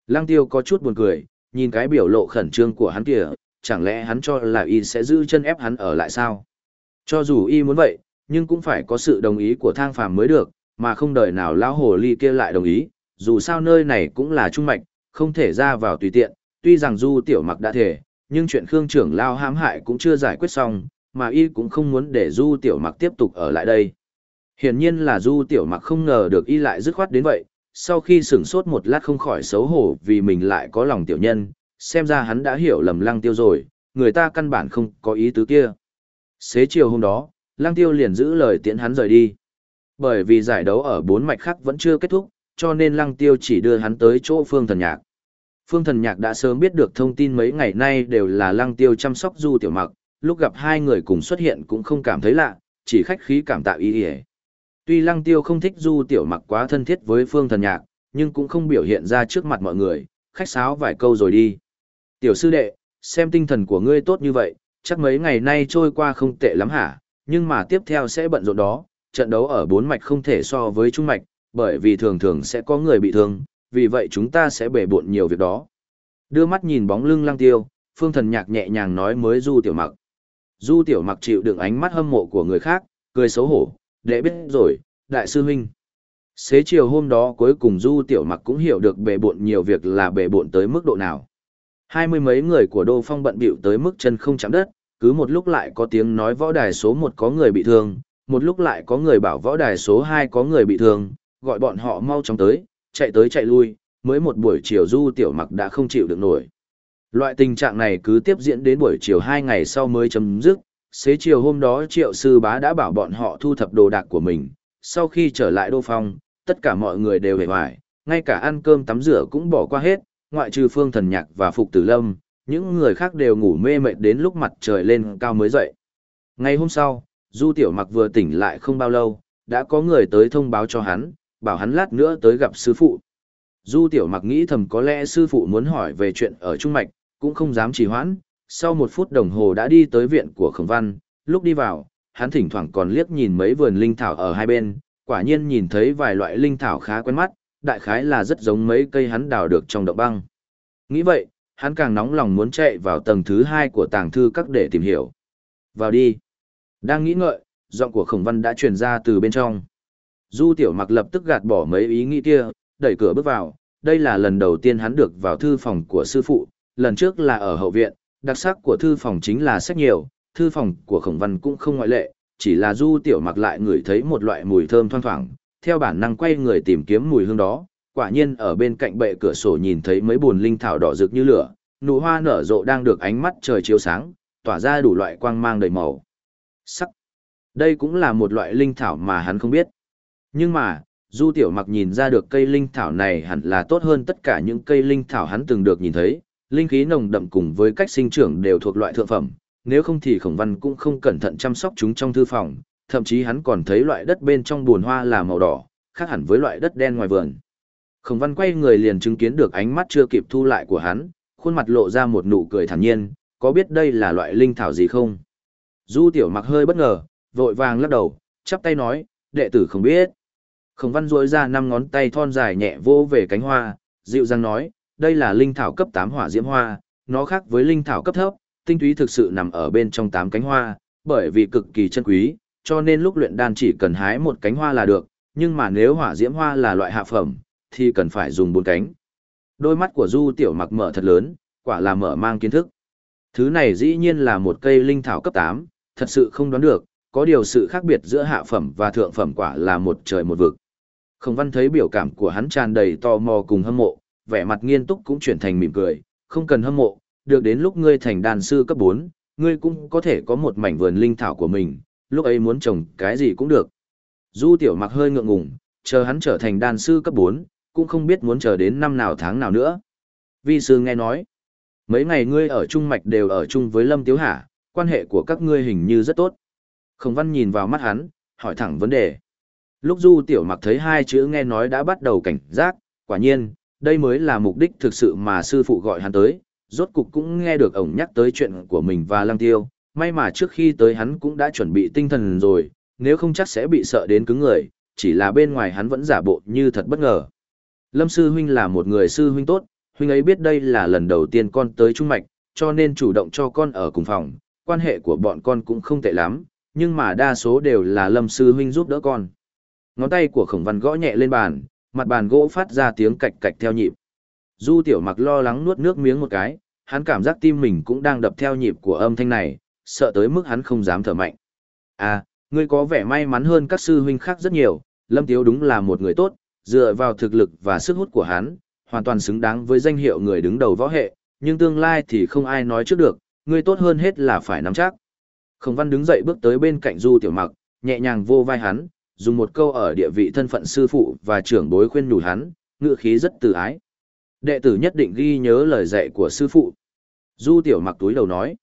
Lăng tiêu có chút buồn cười, nhìn cái biểu lộ khẩn trương của hắn kìa, chẳng lẽ hắn cho là y sẽ giữ chân ép hắn ở lại sao? Cho dù y muốn vậy, nhưng cũng phải có sự đồng ý của thang phàm mới được, mà không đợi nào lão hồ ly kia lại đồng ý, dù sao nơi này cũng là trung mạch, không thể ra vào tùy tiện, tuy rằng du tiểu mặc đã thể, nhưng chuyện Khương trưởng lao hãm hại cũng chưa giải quyết xong, mà y cũng không muốn để du tiểu mặc tiếp tục ở lại đây. Hiển nhiên là du tiểu mặc không ngờ được y lại dứt khoát đến vậy, sau khi sửng sốt một lát không khỏi xấu hổ vì mình lại có lòng tiểu nhân, xem ra hắn đã hiểu lầm lăng tiêu rồi, người ta căn bản không có ý tứ kia. Xế chiều hôm đó, lăng tiêu liền giữ lời tiễn hắn rời đi. Bởi vì giải đấu ở bốn mạch khác vẫn chưa kết thúc, cho nên lăng tiêu chỉ đưa hắn tới chỗ phương thần nhạc. Phương thần nhạc đã sớm biết được thông tin mấy ngày nay đều là lăng tiêu chăm sóc du tiểu mặc, lúc gặp hai người cùng xuất hiện cũng không cảm thấy lạ, chỉ khách khí cảm tạ ý ý. Tuy lăng tiêu không thích du tiểu mặc quá thân thiết với phương thần nhạc, nhưng cũng không biểu hiện ra trước mặt mọi người, khách sáo vài câu rồi đi. Tiểu sư đệ, xem tinh thần của ngươi tốt như vậy, chắc mấy ngày nay trôi qua không tệ lắm hả, nhưng mà tiếp theo sẽ bận rộn đó, trận đấu ở bốn mạch không thể so với trung mạch, bởi vì thường thường sẽ có người bị thương, vì vậy chúng ta sẽ bể bộn nhiều việc đó. Đưa mắt nhìn bóng lưng lăng tiêu, phương thần nhạc nhẹ nhàng nói mới du tiểu mặc. Du tiểu mặc chịu đựng ánh mắt hâm mộ của người khác, cười xấu hổ, để biết rồi, đại sư huynh. Xế chiều hôm đó cuối cùng du tiểu mặc cũng hiểu được bể bộn nhiều việc là bể bộn tới mức độ nào. Hai mươi mấy người của Đô Phong bận bịu tới mức chân không chạm đất, cứ một lúc lại có tiếng nói võ đài số một có người bị thương, một lúc lại có người bảo võ đài số hai có người bị thương, gọi bọn họ mau chóng tới, chạy tới chạy lui, mới một buổi chiều du tiểu mặc đã không chịu được nổi. Loại tình trạng này cứ tiếp diễn đến buổi chiều hai ngày sau mới chấm dứt, xế chiều hôm đó triệu sư bá đã bảo bọn họ thu thập đồ đạc của mình, sau khi trở lại đô phong, tất cả mọi người đều hề hoài, ngay cả ăn cơm tắm rửa cũng bỏ qua hết, ngoại trừ phương thần nhạc và phục tử lâm, những người khác đều ngủ mê mệt đến lúc mặt trời lên cao mới dậy. Ngày hôm sau, Du Tiểu Mặc vừa tỉnh lại không bao lâu, đã có người tới thông báo cho hắn, bảo hắn lát nữa tới gặp sư phụ. Du Tiểu Mặc nghĩ thầm có lẽ sư phụ muốn hỏi về chuyện ở Trung Mạch, cũng không dám trì hoãn, sau một phút đồng hồ đã đi tới viện của Khổng Văn, lúc đi vào, hắn thỉnh thoảng còn liếc nhìn mấy vườn linh thảo ở hai bên, quả nhiên nhìn thấy vài loại linh thảo khá quen mắt, đại khái là rất giống mấy cây hắn đào được trong động băng. Nghĩ vậy, hắn càng nóng lòng muốn chạy vào tầng thứ hai của tàng thư các để tìm hiểu. Vào đi. Đang nghĩ ngợi, giọng của khổng văn đã truyền ra từ bên trong. Du tiểu mặc lập tức gạt bỏ mấy ý nghĩ kia, đẩy cửa bước vào. Đây là lần đầu tiên hắn được vào thư phòng của sư phụ, lần trước là ở hậu viện, đặc sắc của thư phòng chính là sách nhiều, thư phòng của khổng văn cũng không ngoại lệ, chỉ là du tiểu mặc lại ngửi thấy một loại mùi thơm thoang thoảng, theo bản năng quay người tìm kiếm mùi hương đó, quả nhiên ở bên cạnh bệ cửa sổ nhìn thấy mấy bồn linh thảo đỏ rực như lửa, nụ hoa nở rộ đang được ánh mắt trời chiếu sáng, tỏa ra đủ loại quang mang đầy màu. Sắc. Đây cũng là một loại linh thảo mà hắn không biết. Nhưng mà, Du Tiểu Mặc nhìn ra được cây linh thảo này hẳn là tốt hơn tất cả những cây linh thảo hắn từng được nhìn thấy, linh khí nồng đậm cùng với cách sinh trưởng đều thuộc loại thượng phẩm, nếu không thì khổng văn cũng không cẩn thận chăm sóc chúng trong thư phòng, thậm chí hắn còn thấy loại đất bên trong buồn hoa là màu đỏ, khác hẳn với loại đất đen ngoài vườn. Khổng văn quay người liền chứng kiến được ánh mắt chưa kịp thu lại của hắn, khuôn mặt lộ ra một nụ cười thản nhiên, có biết đây là loại linh thảo gì không? Du tiểu mặc hơi bất ngờ, vội vàng lắc đầu, chắp tay nói, đệ tử không biết. Khổng văn duỗi ra năm ngón tay thon dài nhẹ vô về cánh hoa, dịu dàng nói, đây là linh thảo cấp 8 hỏa diễm hoa, nó khác với linh thảo cấp thấp, tinh túy thực sự nằm ở bên trong 8 cánh hoa, bởi vì cực kỳ chân quý, cho nên lúc luyện đan chỉ cần hái một cánh hoa là được, nhưng mà nếu hỏa diễm hoa là loại hạ phẩm, thì cần phải dùng bốn cánh. Đôi mắt của Du Tiểu Mặc mở thật lớn, quả là mở mang kiến thức. Thứ này dĩ nhiên là một cây linh thảo cấp 8, thật sự không đoán được, có điều sự khác biệt giữa hạ phẩm và thượng phẩm quả là một trời một vực. Khổng văn thấy biểu cảm của hắn tràn đầy tò mò cùng hâm mộ, vẻ mặt nghiêm túc cũng chuyển thành mỉm cười, không cần hâm mộ, được đến lúc ngươi thành đàn sư cấp 4, ngươi cũng có thể có một mảnh vườn linh thảo của mình, lúc ấy muốn trồng cái gì cũng được. Du tiểu mặc hơi ngượng ngùng, chờ hắn trở thành đàn sư cấp 4, cũng không biết muốn chờ đến năm nào tháng nào nữa. Vi sư nghe nói, mấy ngày ngươi ở Trung Mạch đều ở chung với Lâm Tiếu Hà, quan hệ của các ngươi hình như rất tốt. Khổng văn nhìn vào mắt hắn, hỏi thẳng vấn đề. Lúc Du Tiểu Mặc thấy hai chữ nghe nói đã bắt đầu cảnh giác, quả nhiên, đây mới là mục đích thực sự mà sư phụ gọi hắn tới, rốt cục cũng nghe được ổng nhắc tới chuyện của mình và Lăng Tiêu, may mà trước khi tới hắn cũng đã chuẩn bị tinh thần rồi, nếu không chắc sẽ bị sợ đến cứng người, chỉ là bên ngoài hắn vẫn giả bộ như thật bất ngờ. Lâm sư huynh là một người sư huynh tốt, huynh ấy biết đây là lần đầu tiên con tới Trung Mạch, cho nên chủ động cho con ở cùng phòng, quan hệ của bọn con cũng không tệ lắm, nhưng mà đa số đều là Lâm sư huynh giúp đỡ con. Ngón tay của Khổng Văn gõ nhẹ lên bàn, mặt bàn gỗ phát ra tiếng cạch cạch theo nhịp. Du Tiểu Mặc lo lắng nuốt nước miếng một cái, hắn cảm giác tim mình cũng đang đập theo nhịp của âm thanh này, sợ tới mức hắn không dám thở mạnh. À, ngươi có vẻ may mắn hơn các sư huynh khác rất nhiều, Lâm Tiếu đúng là một người tốt, dựa vào thực lực và sức hút của hắn, hoàn toàn xứng đáng với danh hiệu người đứng đầu võ hệ, nhưng tương lai thì không ai nói trước được, ngươi tốt hơn hết là phải nắm chắc. Khổng Văn đứng dậy bước tới bên cạnh Du Tiểu Mặc, nhẹ nhàng vô vai hắn, dùng một câu ở địa vị thân phận sư phụ và trưởng bối khuyên nhủ hắn, ngựa khí rất từ ái. Đệ tử nhất định ghi nhớ lời dạy của sư phụ. Du Tiểu Mặc túi đầu nói,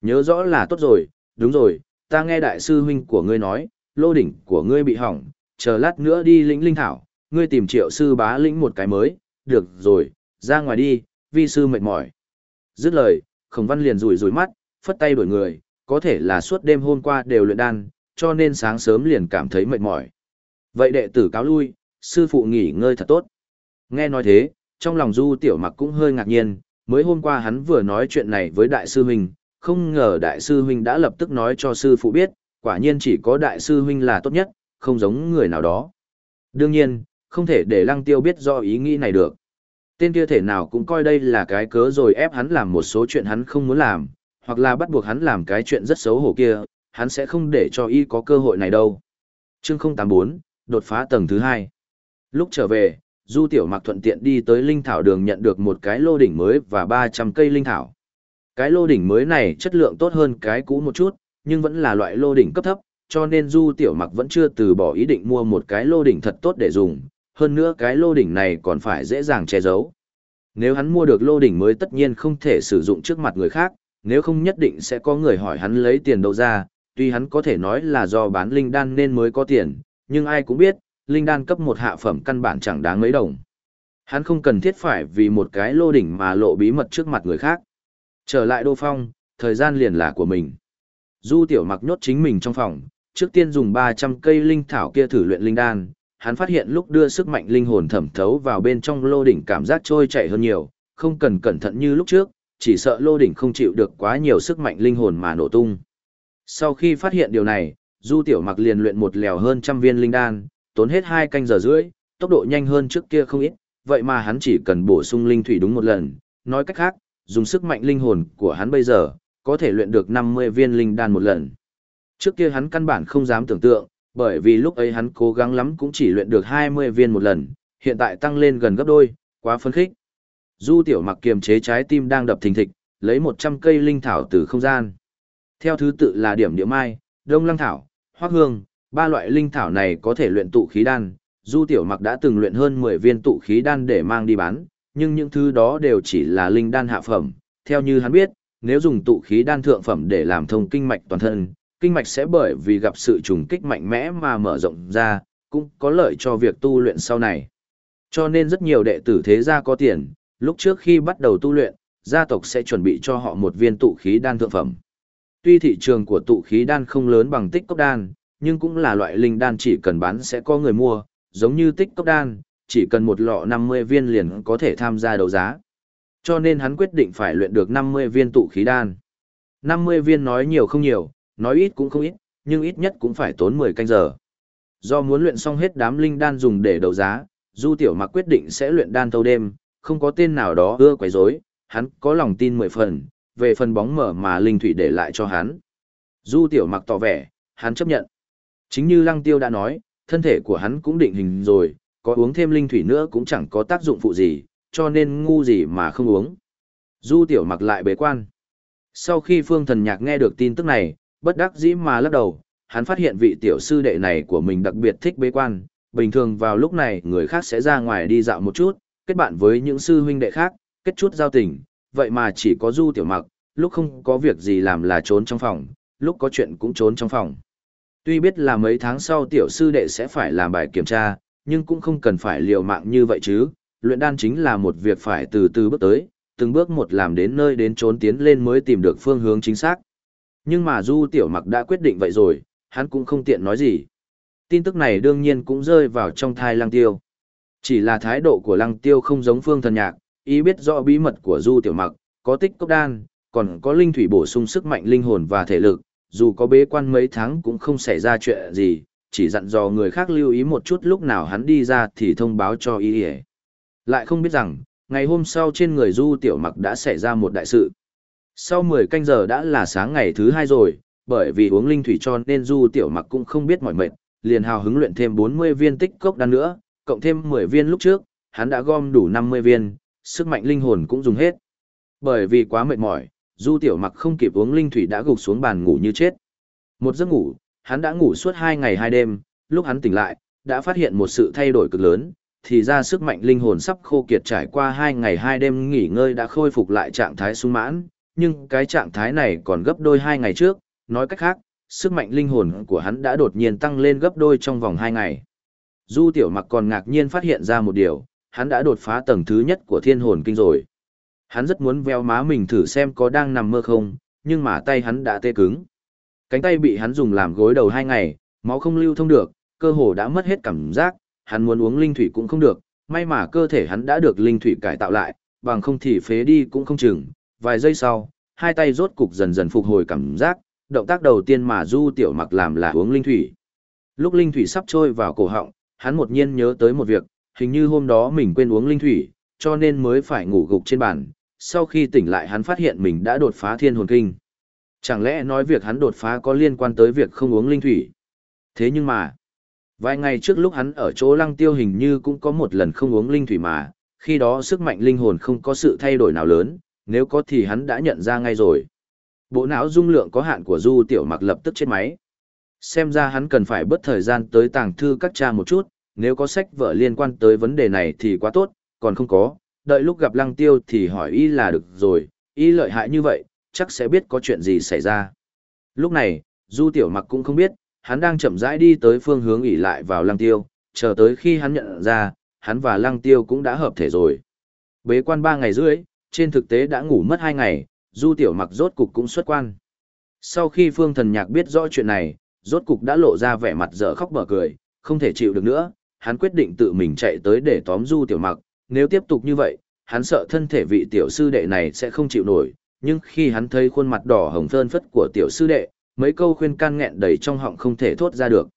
nhớ rõ là tốt rồi, đúng rồi, ta nghe đại sư huynh của ngươi nói, lô đỉnh của ngươi bị hỏng, chờ lát nữa đi lĩnh linh thảo, ngươi tìm triệu sư bá lĩnh một cái mới, được rồi, ra ngoài đi, vi sư mệt mỏi. Dứt lời, khổng văn liền rủi rủi mắt, phất tay đổi người, có thể là suốt đêm hôm qua đều luyện đan, cho nên sáng sớm liền cảm thấy mệt mỏi. Vậy đệ tử cáo lui, sư phụ nghỉ ngơi thật tốt. Nghe nói thế, trong lòng du tiểu mặc cũng hơi ngạc nhiên, mới hôm qua hắn vừa nói chuyện này với đại sư huynh, không ngờ đại sư huynh đã lập tức nói cho sư phụ biết, quả nhiên chỉ có đại sư huynh là tốt nhất, không giống người nào đó. Đương nhiên, không thể để lăng tiêu biết do ý nghĩ này được. Tên kia thể nào cũng coi đây là cái cớ rồi ép hắn làm một số chuyện hắn không muốn làm, hoặc là bắt buộc hắn làm cái chuyện rất xấu hổ kia, hắn sẽ không để cho y có cơ hội này đâu. Chương 084, đột phá tầng thứ 2. Lúc trở về, Du Tiểu Mặc thuận tiện đi tới Linh Thảo Đường nhận được một cái lô đỉnh mới và 300 cây Linh Thảo. Cái lô đỉnh mới này chất lượng tốt hơn cái cũ một chút, nhưng vẫn là loại lô đỉnh cấp thấp, cho nên Du Tiểu Mặc vẫn chưa từ bỏ ý định mua một cái lô đỉnh thật tốt để dùng, hơn nữa cái lô đỉnh này còn phải dễ dàng che giấu. Nếu hắn mua được lô đỉnh mới tất nhiên không thể sử dụng trước mặt người khác, nếu không nhất định sẽ có người hỏi hắn lấy tiền đâu ra, tuy hắn có thể nói là do bán linh đan nên mới có tiền, nhưng ai cũng biết, linh đan cấp một hạ phẩm căn bản chẳng đáng mấy đồng. Hắn không cần thiết phải vì một cái lô đỉnh mà lộ bí mật trước mặt người khác. Trở lại đô phong, thời gian liền là của mình. Du tiểu mặc nhốt chính mình trong phòng, trước tiên dùng 300 cây linh thảo kia thử luyện linh đan, hắn phát hiện lúc đưa sức mạnh linh hồn thẩm thấu vào bên trong lô đỉnh cảm giác trôi chảy hơn nhiều, không cần cẩn thận như lúc trước, chỉ sợ lô đỉnh không chịu được quá nhiều sức mạnh linh hồn mà nổ tung. Sau khi phát hiện điều này, Du Tiểu Mặc liền luyện một lèo hơn trăm viên linh đan, tốn hết hai canh giờ rưỡi, tốc độ nhanh hơn trước kia không ít, vậy mà hắn chỉ cần bổ sung linh thủy đúng một lần, nói cách khác, dùng sức mạnh linh hồn của hắn bây giờ, có thể luyện được 50 viên linh đan một lần. Trước kia hắn căn bản không dám tưởng tượng, bởi vì lúc ấy hắn cố gắng lắm cũng chỉ luyện được 20 viên một lần, hiện tại tăng lên gần gấp đôi, quá phấn khích. Du tiểu mặc kiềm chế trái tim đang đập thình thịch, lấy 100 cây linh thảo từ không gian. Theo thứ tự là điểm địa mai, đông lăng thảo, hoác hương, ba loại linh thảo này có thể luyện tụ khí đan. Du tiểu mặc đã từng luyện hơn 10 viên tụ khí đan để mang đi bán, nhưng những thứ đó đều chỉ là linh đan hạ phẩm. Theo như hắn biết, nếu dùng tụ khí đan thượng phẩm để làm thông kinh mạch toàn thân, kinh mạch sẽ bởi vì gặp sự trùng kích mạnh mẽ mà mở rộng ra, cũng có lợi cho việc tu luyện sau này. Cho nên rất nhiều đệ tử thế gia có tiền, lúc trước khi bắt đầu tu luyện, gia tộc sẽ chuẩn bị cho họ một viên tụ khí đan thượng phẩm. Tuy thị trường của tụ khí đan không lớn bằng tích cốc đan, nhưng cũng là loại linh đan chỉ cần bán sẽ có người mua, giống như tích cốc đan, chỉ cần một lọ 50 viên liền có thể tham gia đấu giá. Cho nên hắn quyết định phải luyện được 50 viên tụ khí đan. 50 viên nói nhiều không nhiều, nói ít cũng không ít, nhưng ít nhất cũng phải tốn 10 canh giờ. Do muốn luyện xong hết đám linh đan dùng để đấu giá, Du Tiểu Mặc quyết định sẽ luyện đan thâu đêm, không có tên nào đó ưa quấy rối, hắn có lòng tin 10 phần, về phần bóng mở mà linh thủy để lại cho hắn. Du Tiểu Mặc tỏ vẻ, hắn chấp nhận. Chính như Lăng Tiêu đã nói, thân thể của hắn cũng định hình rồi, có uống thêm linh thủy nữa cũng chẳng có tác dụng phụ gì, cho nên ngu gì mà không uống. Du Tiểu Mặc lại bế quan. Sau khi Phương Thần Nhạc nghe được tin tức này, bất đắc dĩ mà lắc đầu, hắn phát hiện vị tiểu sư đệ này của mình đặc biệt thích bế quan, bình thường vào lúc này người khác sẽ ra ngoài đi dạo một chút, kết bạn với những sư huynh đệ khác, kết chút giao tình, vậy mà chỉ có Du Tiểu Mặc, lúc không có việc gì làm là trốn trong phòng, lúc có chuyện cũng trốn trong phòng. Tuy biết là mấy tháng sau tiểu sư đệ sẽ phải làm bài kiểm tra, nhưng cũng không cần phải liều mạng như vậy chứ, luyện đan chính là một việc phải từ từ bước tới, từng bước một làm đến nơi đến trốn tiến lên mới tìm được phương hướng chính xác. Nhưng mà Du Tiểu Mặc đã quyết định vậy rồi, hắn cũng không tiện nói gì. Tin tức này đương nhiên cũng rơi vào trong thai Lăng Tiêu. Chỉ là thái độ của Lăng Tiêu không giống Phương Thần Nhạc, ý biết rõ bí mật của Du Tiểu Mặc, có tích cốc đan, còn có linh thủy bổ sung sức mạnh linh hồn và thể lực, dù có bế quan mấy tháng cũng không xảy ra chuyện gì, chỉ dặn dò người khác lưu ý một chút lúc nào hắn đi ra thì thông báo cho ý ý. lại không biết rằng ngày hôm sau trên người du tiểu mặc đã xảy ra một đại sự sau mười canh giờ đã là sáng ngày thứ hai rồi bởi vì uống linh thủy cho nên du tiểu mặc cũng không biết mỏi mệt liền hào hứng luyện thêm bốn mươi viên tích cốc đan nữa cộng thêm mười viên lúc trước hắn đã gom đủ năm mươi viên sức mạnh linh hồn cũng dùng hết. Bởi vì quá mệt mỏi du tiểu mặc không kịp uống linh thủy đã gục xuống bàn ngủ như chết. Một giấc ngủ hắn đã ngủ suốt hai ngày hai đêm, lúc hắn tỉnh lại, đã phát hiện một sự thay đổi cực lớn, thì ra sức mạnh linh hồn sắp khô kiệt trải qua hai ngày hai đêm nghỉ ngơi đã khôi phục lại trạng thái sung mãn, nhưng cái trạng thái này còn gấp đôi hai ngày trước, nói cách khác, sức mạnh linh hồn của hắn đã đột nhiên tăng lên gấp đôi trong vòng hai ngày. Du tiểu mặc còn ngạc nhiên phát hiện ra một điều, hắn đã đột phá tầng thứ nhất của thiên hồn kinh rồi. Hắn rất muốn veo má mình thử xem có đang nằm mơ không, nhưng mà tay hắn đã tê cứng. Cánh tay bị hắn dùng làm gối đầu hai ngày, máu không lưu thông được, cơ hồ đã mất hết cảm giác, hắn muốn uống linh thủy cũng không được, may mà cơ thể hắn đã được linh thủy cải tạo lại, bằng không thì phế đi cũng không chừng. Vài giây sau, hai tay rốt cục dần dần phục hồi cảm giác, động tác đầu tiên mà Du Tiểu Mặc làm là uống linh thủy. Lúc linh thủy sắp trôi vào cổ họng, hắn một nhiên nhớ tới một việc, hình như hôm đó mình quên uống linh thủy, cho nên mới phải ngủ gục trên bàn. Sau khi tỉnh lại hắn phát hiện mình đã đột phá thiên hồn kinh. Chẳng lẽ nói việc hắn đột phá có liên quan tới việc không uống linh thủy? Thế nhưng mà, vài ngày trước lúc hắn ở chỗ lăng tiêu hình như cũng có một lần không uống linh thủy mà, khi đó sức mạnh linh hồn không có sự thay đổi nào lớn, nếu có thì hắn đã nhận ra ngay rồi. Bộ não dung lượng có hạn của Du Tiểu Mặc lập tức chết máy. Xem ra hắn cần phải bớt thời gian tới tàng thư các cha một chút, nếu có sách vở liên quan tới vấn đề này thì quá tốt, còn không có, đợi lúc gặp lăng tiêu thì hỏi y là được rồi, y lợi hại như vậy, chắc sẽ biết có chuyện gì xảy ra. Lúc này, Du Tiểu Mặc cũng không biết, hắn đang chậm rãi đi tới phương hướng ỉ lại vào Lăng Tiêu, chờ tới khi hắn nhận ra, hắn và Lăng Tiêu cũng đã hợp thể rồi. Bế quan 3 ngày rưỡi, trên thực tế đã ngủ mất hai ngày, Du Tiểu Mặc rốt cục cũng xuất quan. Sau khi Phương Thần Nhạc biết rõ chuyện này, rốt cục đã lộ ra vẻ mặt dở khóc bở cười, không thể chịu được nữa, hắn quyết định tự mình chạy tới để tóm Du Tiểu Mặc, nếu tiếp tục như vậy, hắn sợ thân thể vị tiểu sư đệ này sẽ không chịu nổi, nhưng khi hắn thấy khuôn mặt đỏ hồng phơn phất của tiểu sư đệ, mấy câu khuyên can nghẹn đầy trong họng không thể thốt ra được.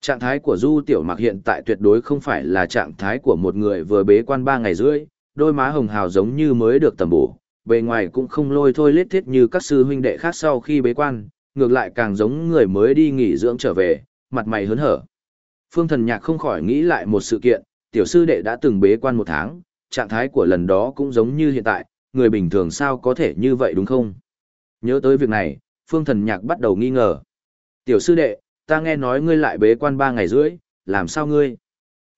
Trạng thái của Du Tiểu Mặc hiện tại tuyệt đối không phải là trạng thái của một người vừa bế quan ba ngày rưỡi, đôi má hồng hào giống như mới được tầm bổ, bề ngoài cũng không lôi thôi lết thiết như các sư huynh đệ khác sau khi bế quan, ngược lại càng giống người mới đi nghỉ dưỡng trở về, mặt mày hớn hở. Phương Thần Nhạc không khỏi nghĩ lại một sự kiện, tiểu sư đệ đã từng bế quan một tháng, trạng thái của lần đó cũng giống như hiện tại, người bình thường sao có thể như vậy đúng không? Nhớ tới việc này, phương thần nhạc bắt đầu nghi ngờ. Tiểu sư đệ, ta nghe nói ngươi lại bế quan ba ngày rưỡi, làm sao ngươi?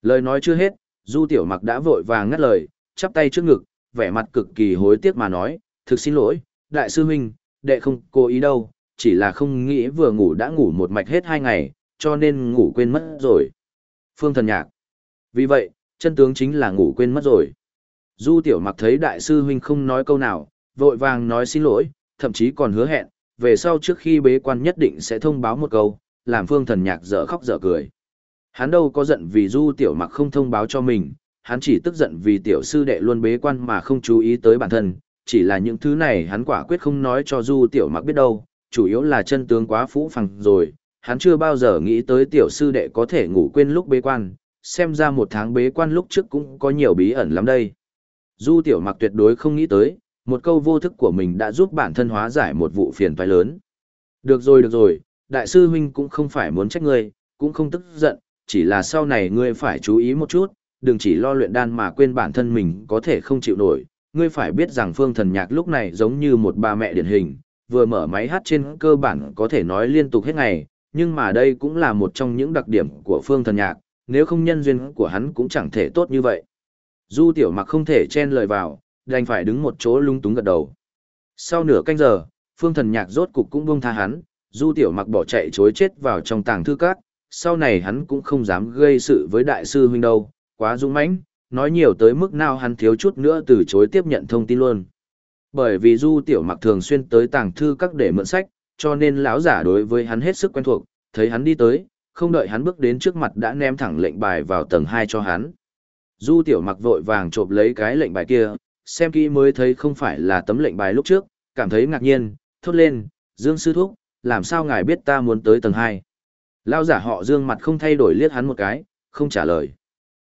Lời nói chưa hết, du tiểu mặc đã vội vàng ngắt lời, chắp tay trước ngực, vẻ mặt cực kỳ hối tiếc mà nói, thực xin lỗi, đại sư huynh, đệ không cố ý đâu, chỉ là không nghĩ vừa ngủ đã ngủ một mạch hết hai ngày, cho nên ngủ quên mất rồi. Phương thần nhạc. Vì vậy, chân tướng chính là ngủ quên mất rồi. Du tiểu mặc thấy đại sư huynh không nói câu nào, vội vàng nói xin lỗi, thậm chí còn hứa hẹn, về sau trước khi bế quan nhất định sẽ thông báo một câu, làm phương thần nhạc dở khóc dở cười. Hắn đâu có giận vì du tiểu mặc không thông báo cho mình, hắn chỉ tức giận vì tiểu sư đệ luôn bế quan mà không chú ý tới bản thân, chỉ là những thứ này hắn quả quyết không nói cho du tiểu mặc biết đâu, chủ yếu là chân tướng quá phũ phàng rồi, hắn chưa bao giờ nghĩ tới tiểu sư đệ có thể ngủ quên lúc bế quan, xem ra một tháng bế quan lúc trước cũng có nhiều bí ẩn lắm đây. Du tiểu mặc tuyệt đối không nghĩ tới, một câu vô thức của mình đã giúp bản thân hóa giải một vụ phiền toái lớn. Được rồi được rồi, đại sư huynh cũng không phải muốn trách ngươi, cũng không tức giận, chỉ là sau này ngươi phải chú ý một chút, đừng chỉ lo luyện đan mà quên bản thân mình có thể không chịu nổi. Ngươi phải biết rằng phương thần nhạc lúc này giống như một bà mẹ điển hình, vừa mở máy hát trên cơ bản có thể nói liên tục hết ngày, nhưng mà đây cũng là một trong những đặc điểm của phương thần nhạc, nếu không nhân duyên của hắn cũng chẳng thể tốt như vậy. Du tiểu mặc không thể chen lời vào, đành phải đứng một chỗ lung túng gật đầu. Sau nửa canh giờ, phương thần nhạc rốt cục cũng buông tha hắn, du tiểu mặc bỏ chạy chối chết vào trong tàng thư cát, sau này hắn cũng không dám gây sự với đại sư huynh đâu, quá dũng mãnh, nói nhiều tới mức nào hắn thiếu chút nữa từ chối tiếp nhận thông tin luôn. Bởi vì du tiểu mặc thường xuyên tới tàng thư các để mượn sách, cho nên lão giả đối với hắn hết sức quen thuộc, thấy hắn đi tới, không đợi hắn bước đến trước mặt đã ném thẳng lệnh bài vào tầng 2 cho hắn. Du tiểu mặc vội vàng trộm lấy cái lệnh bài kia, xem kỹ mới thấy không phải là tấm lệnh bài lúc trước, cảm thấy ngạc nhiên, thốt lên, Dương Sư Thúc, làm sao ngài biết ta muốn tới tầng 2? Lao giả họ Dương mặt không thay đổi liếc hắn một cái, không trả lời.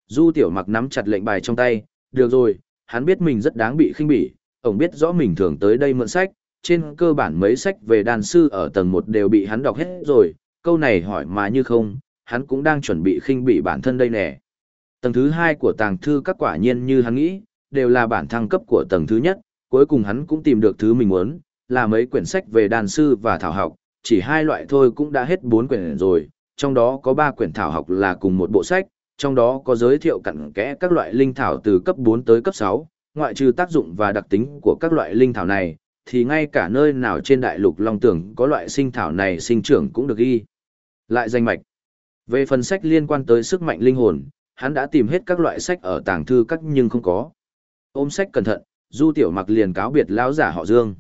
Du tiểu mặc nắm chặt lệnh bài trong tay, được rồi, hắn biết mình rất đáng bị khinh bỉ, ông biết rõ mình thường tới đây mượn sách, trên cơ bản mấy sách về đàn sư ở tầng 1 đều bị hắn đọc hết rồi, câu này hỏi mà như không, hắn cũng đang chuẩn bị khinh bỉ bản thân đây nè. Tầng thứ 2 của tàng thư các quả nhiên như hắn nghĩ, đều là bản thăng cấp của tầng thứ nhất, cuối cùng hắn cũng tìm được thứ mình muốn, là mấy quyển sách về đàn sư và thảo học, chỉ hai loại thôi cũng đã hết bốn quyển rồi, trong đó có ba quyển thảo học là cùng một bộ sách, trong đó có giới thiệu cặn kẽ các loại linh thảo từ cấp 4 tới cấp 6, ngoại trừ tác dụng và đặc tính của các loại linh thảo này, thì ngay cả nơi nào trên đại lục Long Tưởng có loại sinh thảo này sinh trưởng cũng được ghi. Lại danh mạch. Về phần sách liên quan tới sức mạnh linh hồn, hắn đã tìm hết các loại sách ở tàng thư các nhưng không có. Ôm sách cẩn thận, Du Tiểu Mặc liền cáo biệt lão giả họ Dương.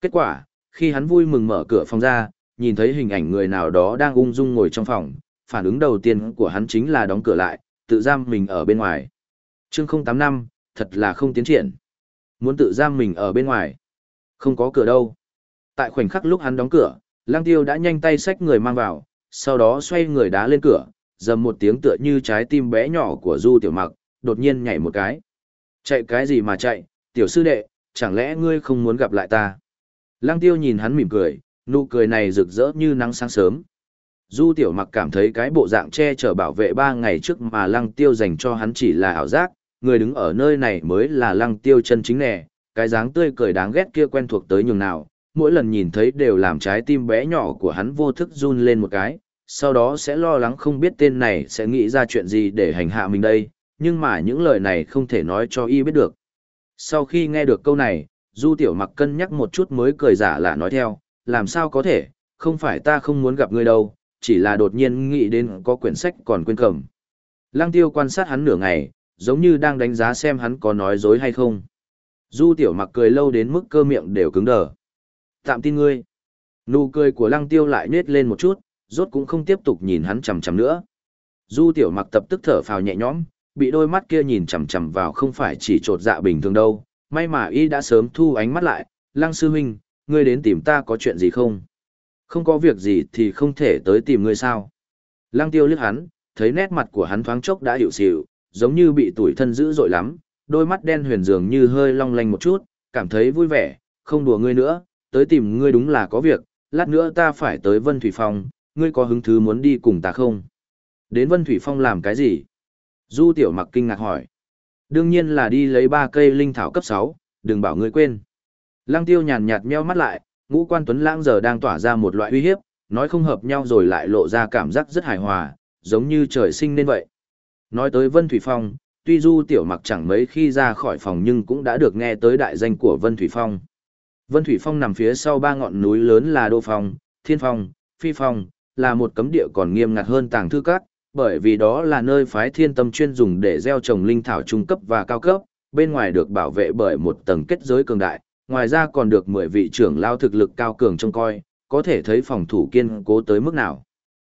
Kết quả, khi hắn vui mừng mở cửa phòng ra, nhìn thấy hình ảnh người nào đó đang ung dung ngồi trong phòng, phản ứng đầu tiên của hắn chính là đóng cửa lại, tự giam mình ở bên ngoài. Chương 085, thật là không tiến triển. Muốn tự giam mình ở bên ngoài. Không có cửa đâu. Tại khoảnh khắc lúc hắn đóng cửa, Lang Tiêu đã nhanh tay xách người mang vào, sau đó xoay người đá lên cửa, dầm một tiếng tựa như trái tim bé nhỏ của Du Tiểu Mặc, đột nhiên nhảy một cái. Chạy cái gì mà chạy, tiểu sư đệ, chẳng lẽ ngươi không muốn gặp lại ta? Lăng tiêu nhìn hắn mỉm cười, nụ cười này rực rỡ như nắng sáng sớm. Du tiểu mặc cảm thấy cái bộ dạng che chở bảo vệ ba ngày trước mà lăng tiêu dành cho hắn chỉ là ảo giác, người đứng ở nơi này mới là lăng tiêu chân chính nè, cái dáng tươi cười đáng ghét kia quen thuộc tới nhường nào, mỗi lần nhìn thấy đều làm trái tim bé nhỏ của hắn vô thức run lên một cái, sau đó sẽ lo lắng không biết tên này sẽ nghĩ ra chuyện gì để hành hạ mình đây, nhưng mà những lời này không thể nói cho y biết được. Sau khi nghe được câu này, Du Tiểu Mặc cân nhắc một chút mới cười giả là nói theo, làm sao có thể, không phải ta không muốn gặp ngươi đâu, chỉ là đột nhiên nghĩ đến có quyển sách còn quên cầm. Lăng Tiêu quan sát hắn nửa ngày, giống như đang đánh giá xem hắn có nói dối hay không. Du Tiểu Mặc cười lâu đến mức cơ miệng đều cứng đờ. Tạm tin ngươi. Nụ cười của Lăng Tiêu lại nết lên một chút, rốt cũng không tiếp tục nhìn hắn chằm chằm nữa. Du Tiểu Mặc tập tức thở phào nhẹ nhõm, bị đôi mắt kia nhìn chằm chằm vào không phải chỉ trột dạ bình thường đâu, may mà y đã sớm thu ánh mắt lại, lăng sư huynh, ngươi đến tìm ta có chuyện gì không? Không có việc gì thì không thể tới tìm ngươi sao? Lăng tiêu liếc hắn, thấy nét mặt của hắn thoáng chốc đã hiểu xỉu, giống như bị tủi thân dữ dội lắm, đôi mắt đen huyền dường như hơi long lanh một chút, cảm thấy vui vẻ, không đùa ngươi nữa, tới tìm ngươi đúng là có việc, lát nữa ta phải tới Vân Thủy Phong, ngươi có hứng thú muốn đi cùng ta không? Đến Vân Thủy Phong làm cái gì? Du tiểu mặc kinh ngạc hỏi. Đương nhiên là đi lấy ba cây linh thảo cấp 6, đừng bảo ngươi quên. Lăng tiêu nhàn nhạt meo mắt lại, ngũ quan tuấn lãng giờ đang tỏa ra một loại uy hiếp, nói không hợp nhau rồi lại lộ ra cảm giác rất hài hòa, giống như trời sinh nên vậy. Nói tới Vân Thủy Phong, tuy du tiểu mặc chẳng mấy khi ra khỏi phòng nhưng cũng đã được nghe tới đại danh của Vân Thủy Phong. Vân Thủy Phong nằm phía sau ba ngọn núi lớn là Đô Phong, Thiên Phong, Phi Phong, là một cấm địa còn nghiêm ngặt hơn tàng thư các, bởi vì đó là nơi phái thiên tâm chuyên dùng để gieo trồng linh thảo trung cấp và cao cấp, bên ngoài được bảo vệ bởi một tầng kết giới cường đại, ngoài ra còn được 10 vị trưởng lao thực lực cao cường trông coi, có thể thấy phòng thủ kiên cố tới mức nào.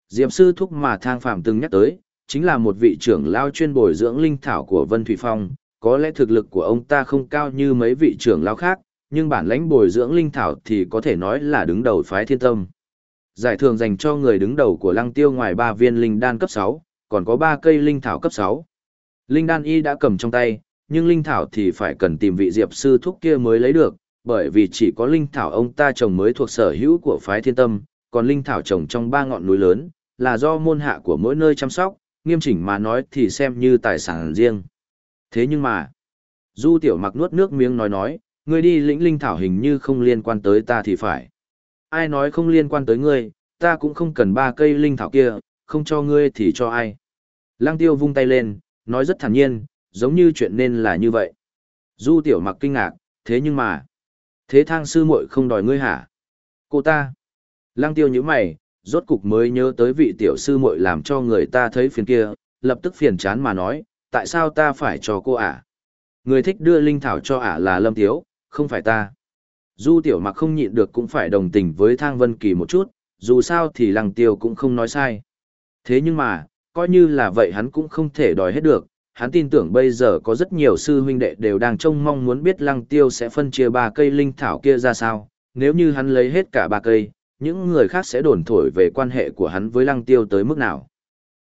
diệp sư thúc mà thang phàm từng nhắc tới, chính là một vị trưởng lao chuyên bồi dưỡng linh thảo của Vân Thủy Phong, có lẽ thực lực của ông ta không cao như mấy vị trưởng lao khác, nhưng bản lãnh bồi dưỡng linh thảo thì có thể nói là đứng đầu phái thiên tâm. Giải thưởng dành cho người đứng đầu của lăng tiêu ngoài 3 viên linh đan cấp 6, còn có 3 cây linh thảo cấp 6. Linh đan y đã cầm trong tay, nhưng linh thảo thì phải cần tìm vị diệp sư thúc kia mới lấy được, bởi vì chỉ có linh thảo ông ta trồng mới thuộc sở hữu của phái thiên tâm, còn linh thảo trồng trong ba ngọn núi lớn, là do môn hạ của mỗi nơi chăm sóc, nghiêm chỉnh mà nói thì xem như tài sản riêng. Thế nhưng mà, Du Tiểu Mặc nuốt nước miếng nói nói, ngươi đi lĩnh linh thảo hình như không liên quan tới ta thì phải. Ai nói không liên quan tới ngươi, ta cũng không cần ba cây linh thảo kia, không cho ngươi thì cho ai. Lăng tiêu vung tay lên, nói rất thản nhiên, giống như chuyện nên là như vậy. Du Tiểu Mặc kinh ngạc, thế nhưng mà, thế thang sư muội không đòi ngươi hả? Cô ta. Lăng tiêu như mày, rốt cục mới nhớ tới vị tiểu sư muội làm cho người ta thấy phiền kia, lập tức phiền chán mà nói, tại sao ta phải cho cô ả? Người thích đưa linh thảo cho ả là Lâm Tiếu, không phải ta. Du tiểu mặc không nhịn được cũng phải đồng tình với Thang Vân Kỳ một chút, dù sao thì lăng tiêu cũng không nói sai. Thế nhưng mà, coi như là vậy hắn cũng không thể đòi hết được, hắn tin tưởng bây giờ có rất nhiều sư huynh đệ đều đang trông mong muốn biết lăng tiêu sẽ phân chia ba cây linh thảo kia ra sao, nếu như hắn lấy hết cả ba cây, những người khác sẽ đồn thổi về quan hệ của hắn với lăng tiêu tới mức nào.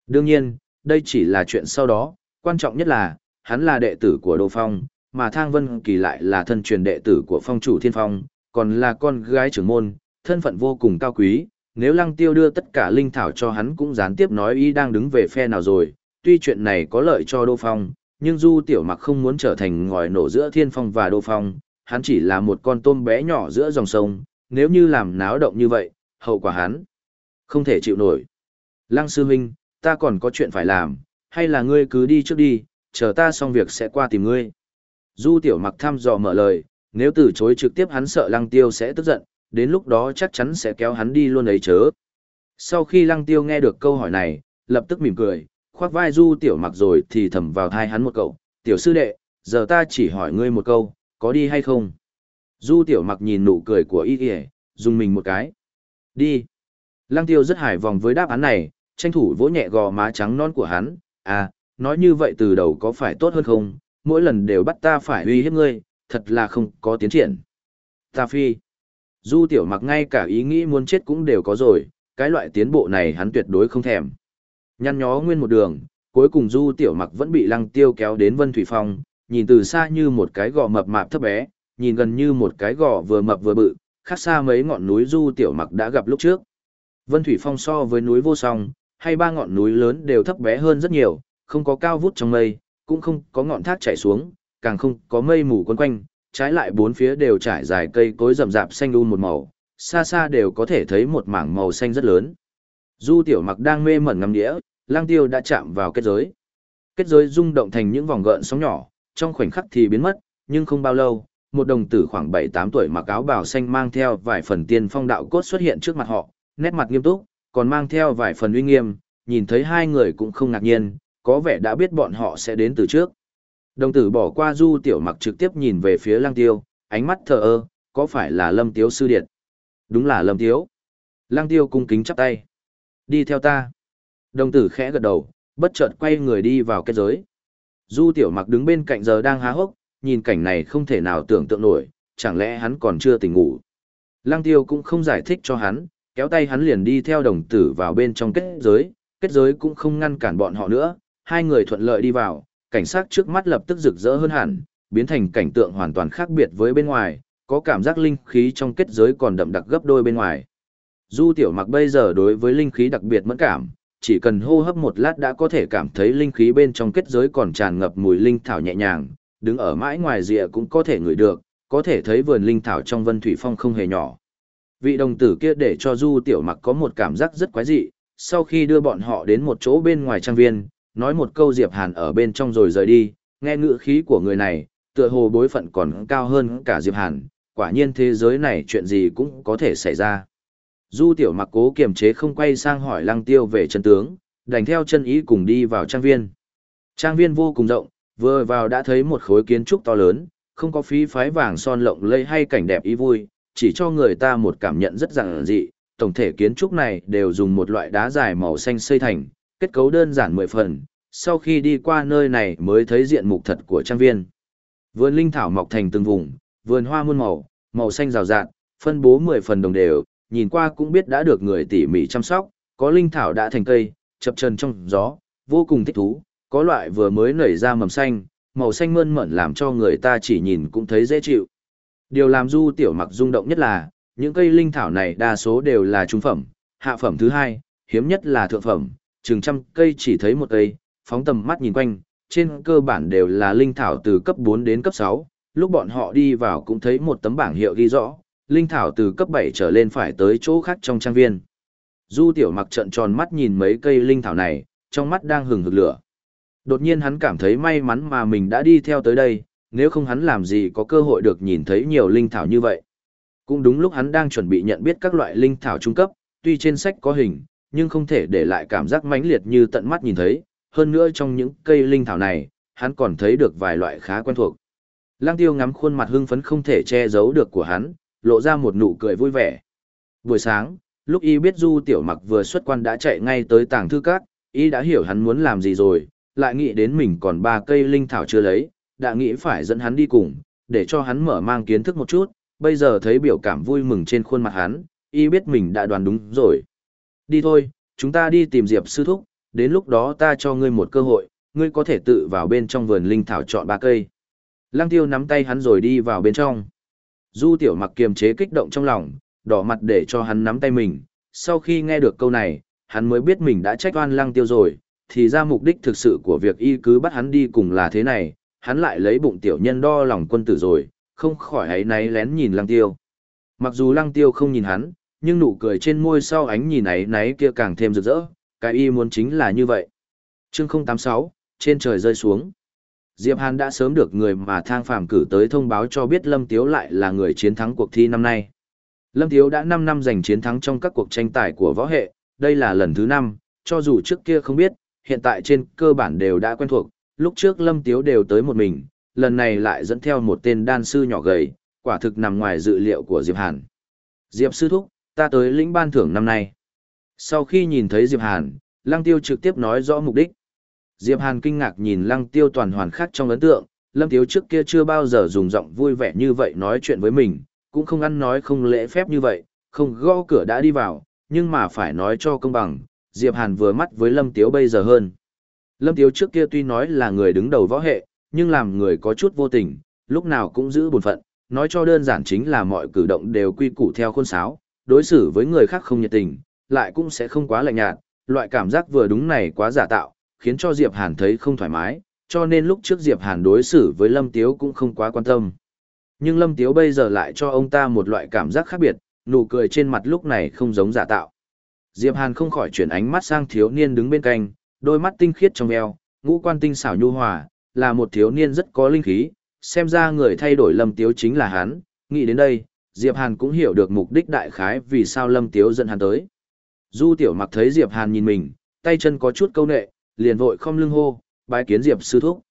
Đương nhiên, đây chỉ là chuyện sau đó, quan trọng nhất là, hắn là đệ tử của Đô Phong, mà Thang Vân Kỳ lại là thân truyền đệ tử của Phong chủ Thiên Phong, còn là con gái trưởng môn, thân phận vô cùng cao quý. Nếu lăng tiêu đưa tất cả linh thảo cho hắn cũng gián tiếp nói ý đang đứng về phe nào rồi, tuy chuyện này có lợi cho Đô Phong, nhưng Du Tiểu Mặc không muốn trở thành ngòi nổ giữa Thiên Phong và Đô Phong, hắn chỉ là một con tôm bé nhỏ giữa dòng sông, nếu như làm náo động như vậy, hậu quả hắn không thể chịu nổi. Lăng sư Minh, ta còn có chuyện phải làm, hay là ngươi cứ đi trước đi, chờ ta xong việc sẽ qua tìm ngươi. Du tiểu mặc thăm dò mở lời, nếu từ chối trực tiếp hắn sợ lăng tiêu sẽ tức giận, đến lúc đó chắc chắn sẽ kéo hắn đi luôn ấy chớ. Sau khi lăng tiêu nghe được câu hỏi này, lập tức mỉm cười, khoác vai du tiểu mặc rồi thì thầm vào thai hắn một cậu, tiểu sư đệ, giờ ta chỉ hỏi ngươi một câu, có đi hay không? Du tiểu mặc nhìn nụ cười của y kìa, dùng mình một cái. Đi. Lăng tiêu rất hài vòng với đáp án này, tranh thủ vỗ nhẹ gò má trắng non của hắn. À, nói như vậy từ đầu có phải tốt hơn không? Mỗi lần đều bắt ta phải uy hiếp ngươi, thật là không có tiến triển. Ta phi. Du tiểu mặc ngay cả ý nghĩ muốn chết cũng đều có rồi, cái loại tiến bộ này hắn tuyệt đối không thèm. Nhăn nhó nguyên một đường, cuối cùng du tiểu mặc vẫn bị lăng tiêu kéo đến Vân Thủy Phong, nhìn từ xa như một cái gò mập mạp thấp bé, nhìn gần như một cái gò vừa mập vừa bự, khác xa mấy ngọn núi du tiểu mặc đã gặp lúc trước. Vân Thủy Phong so với núi vô song, hay ba ngọn núi lớn đều thấp bé hơn rất nhiều, không có cao vút trong mây, cũng không có ngọn thác chảy xuống, càng không có mây mù quấn quanh, trái lại bốn phía đều trải dài cây cối rậm rạp xanh um một màu, xa xa đều có thể thấy một mảng màu xanh rất lớn. Du tiểu mặc đang mê mẩn ngắm đĩa, lang tiêu đã chạm vào kết giới. Kết giới rung động thành những vòng gợn sóng nhỏ, trong khoảnh khắc thì biến mất, nhưng không bao lâu, một đồng tử khoảng 7-8 tuổi mặc áo bào xanh mang theo vài phần tiên phong đạo cốt xuất hiện trước mặt họ, nét mặt nghiêm túc, còn mang theo vài phần uy nghiêm, nhìn thấy hai người cũng không ngạc nhiên, có vẻ đã biết bọn họ sẽ đến từ trước. Đồng tử bỏ qua du tiểu mặc trực tiếp nhìn về phía lăng tiêu, ánh mắt thờ ơ, có phải là lâm tiếu sư điện? Đúng là lâm tiếu. Lăng tiêu cung kính chắp tay. Đi theo ta. Đồng tử khẽ gật đầu, bất chợt quay người đi vào kết giới. Du tiểu mặc đứng bên cạnh giờ đang há hốc, nhìn cảnh này không thể nào tưởng tượng nổi, chẳng lẽ hắn còn chưa tỉnh ngủ. Lăng tiêu cũng không giải thích cho hắn, kéo tay hắn liền đi theo đồng tử vào bên trong kết giới, kết giới cũng không ngăn cản bọn họ nữa, hai người thuận lợi đi vào, cảnh sát trước mắt lập tức rực rỡ hơn hẳn, biến thành cảnh tượng hoàn toàn khác biệt với bên ngoài, có cảm giác linh khí trong kết giới còn đậm đặc gấp đôi bên ngoài. Du tiểu mặc bây giờ đối với linh khí đặc biệt mẫn cảm, chỉ cần hô hấp một lát đã có thể cảm thấy linh khí bên trong kết giới còn tràn ngập mùi linh thảo nhẹ nhàng, đứng ở mãi ngoài rìa cũng có thể ngửi được, có thể thấy vườn linh thảo trong vân thủy phong không hề nhỏ. Vị đồng tử kia để cho Du Tiểu Mặc có một cảm giác rất quái dị, sau khi đưa bọn họ đến một chỗ bên ngoài trang viên, nói một câu Diệp Hàn ở bên trong rồi rời đi, nghe ngữ khí của người này, tựa hồ bối phận còn cao hơn cả Diệp Hàn, quả nhiên thế giới này chuyện gì cũng có thể xảy ra. Du tiểu mặc cố kiềm chế không quay sang hỏi lăng tiêu về chân tướng, đành theo chân ý cùng đi vào trang viên. Trang viên vô cùng rộng, vừa vào đã thấy một khối kiến trúc to lớn, không có phí phái vàng son lộng lẫy hay cảnh đẹp ý vui, chỉ cho người ta một cảm nhận rất rằng dị. Tổng thể kiến trúc này đều dùng một loại đá dài màu xanh xây thành, kết cấu đơn giản mười phần. Sau khi đi qua nơi này mới thấy diện mục thật của trang viên. Vườn linh thảo mọc thành từng vùng, vườn hoa muôn màu, màu xanh rào rạt, phân bố mười phần đồng đều, nhìn qua cũng biết đã được người tỉ mỉ chăm sóc, có linh thảo đã thành cây, chập chân trong gió, vô cùng thích thú, có loại vừa mới nảy ra mầm xanh, màu xanh mơn mởn làm cho người ta chỉ nhìn cũng thấy dễ chịu. Điều làm du tiểu mặc rung động nhất là, những cây linh thảo này đa số đều là trung phẩm, hạ phẩm thứ hai, hiếm nhất là thượng phẩm, chừng trăm cây chỉ thấy một cây, phóng tầm mắt nhìn quanh, trên cơ bản đều là linh thảo từ cấp 4 đến cấp 6, lúc bọn họ đi vào cũng thấy một tấm bảng hiệu ghi rõ, linh thảo từ cấp 7 trở lên phải tới chỗ khác trong trang viên. Du tiểu mặc trận tròn mắt nhìn mấy cây linh thảo này, trong mắt đang hừng hực lửa. Đột nhiên hắn cảm thấy may mắn mà mình đã đi theo tới đây, nếu không hắn làm gì có cơ hội được nhìn thấy nhiều linh thảo như vậy. Cũng đúng lúc hắn đang chuẩn bị nhận biết các loại linh thảo trung cấp, tuy trên sách có hình, nhưng không thể để lại cảm giác mãnh liệt như tận mắt nhìn thấy, hơn nữa trong những cây linh thảo này, hắn còn thấy được vài loại khá quen thuộc. Lăng tiêu ngắm khuôn mặt hưng phấn không thể che giấu được của hắn, lộ ra một nụ cười vui vẻ. Buổi sáng, lúc y biết Du Tiểu Mặc vừa xuất quan đã chạy ngay tới tàng thư các, y đã hiểu hắn muốn làm gì rồi, lại nghĩ đến mình còn ba cây linh thảo chưa lấy, đã nghĩ phải dẫn hắn đi cùng, để cho hắn mở mang kiến thức một chút, bây giờ thấy biểu cảm vui mừng trên khuôn mặt hắn, y biết mình đã đoán đúng rồi. Đi thôi, chúng ta đi tìm Diệp sư thúc, đến lúc đó ta cho ngươi một cơ hội, ngươi có thể tự vào bên trong vườn linh thảo chọn ba cây. Lăng tiêu nắm tay hắn rồi đi vào bên trong. Du tiểu mặc kiềm chế kích động trong lòng, đỏ mặt để cho hắn nắm tay mình. Sau khi nghe được câu này, hắn mới biết mình đã trách oan lăng tiêu rồi, thì ra mục đích thực sự của việc y cứ bắt hắn đi cùng là thế này, hắn lại lấy bụng tiểu nhân đo lòng quân tử rồi, không khỏi ấy náy lén nhìn lăng tiêu. Mặc dù lăng tiêu không nhìn hắn, nhưng nụ cười trên môi sau ánh nhìn ấy náy kia càng thêm rực rỡ, cái y muốn chính là như vậy. Chương 086, trên trời rơi xuống. Diệp Hàn đã sớm được người mà thang phàm cử tới thông báo cho biết Lâm Tiếu lại là người chiến thắng cuộc thi năm nay. Lâm Tiếu đã 5 năm giành chiến thắng trong các cuộc tranh tài của võ hệ, đây là lần thứ 5, cho dù trước kia không biết, hiện tại trên cơ bản đều đã quen thuộc, lúc trước Lâm Tiếu đều tới một mình, lần này lại dẫn theo một tên đan sư nhỏ gầy, quả thực nằm ngoài dự liệu của Diệp Hàn. Diệp sư thúc, ta tới lĩnh ban thưởng năm nay. Sau khi nhìn thấy Diệp Hàn, Lăng Tiêu trực tiếp nói rõ mục đích. Diệp Hàn kinh ngạc nhìn Lăng Tiêu toàn hoàn khác trong ấn tượng, Lâm Tiếu trước kia chưa bao giờ dùng giọng vui vẻ như vậy nói chuyện với mình, cũng không ăn nói không lễ phép như vậy, không gõ cửa đã đi vào, nhưng mà phải nói cho công bằng, Diệp Hàn vừa mắt với Lâm Tiếu bây giờ hơn. Lâm Tiếu trước kia tuy nói là người đứng đầu võ hệ, nhưng làm người có chút vô tình, lúc nào cũng giữ bổn phận, nói cho đơn giản chính là mọi cử động đều quy củ theo khuôn sáo, đối xử với người khác không nhiệt tình, lại cũng sẽ không quá lạnh nhạt, loại cảm giác vừa đúng này quá giả tạo, khiến cho Diệp Hàn thấy không thoải mái, cho nên lúc trước Diệp Hàn đối xử với Lâm Tiếu cũng không quá quan tâm. Nhưng Lâm Tiếu bây giờ lại cho ông ta một loại cảm giác khác biệt, nụ cười trên mặt lúc này không giống giả tạo. Diệp Hàn không khỏi chuyển ánh mắt sang thiếu niên đứng bên cạnh, đôi mắt tinh khiết trong eo, ngũ quan tinh xảo nhu hòa, là một thiếu niên rất có linh khí, xem ra người thay đổi Lâm Tiếu chính là hắn, nghĩ đến đây, Diệp Hàn cũng hiểu được mục đích đại khái vì sao Lâm Tiếu dẫn hắn tới. Du Tiểu Mặc thấy Diệp Hàn nhìn mình, tay chân có chút câu nệ, liền vội không lưng hô, bái kiến Diệp sư thúc.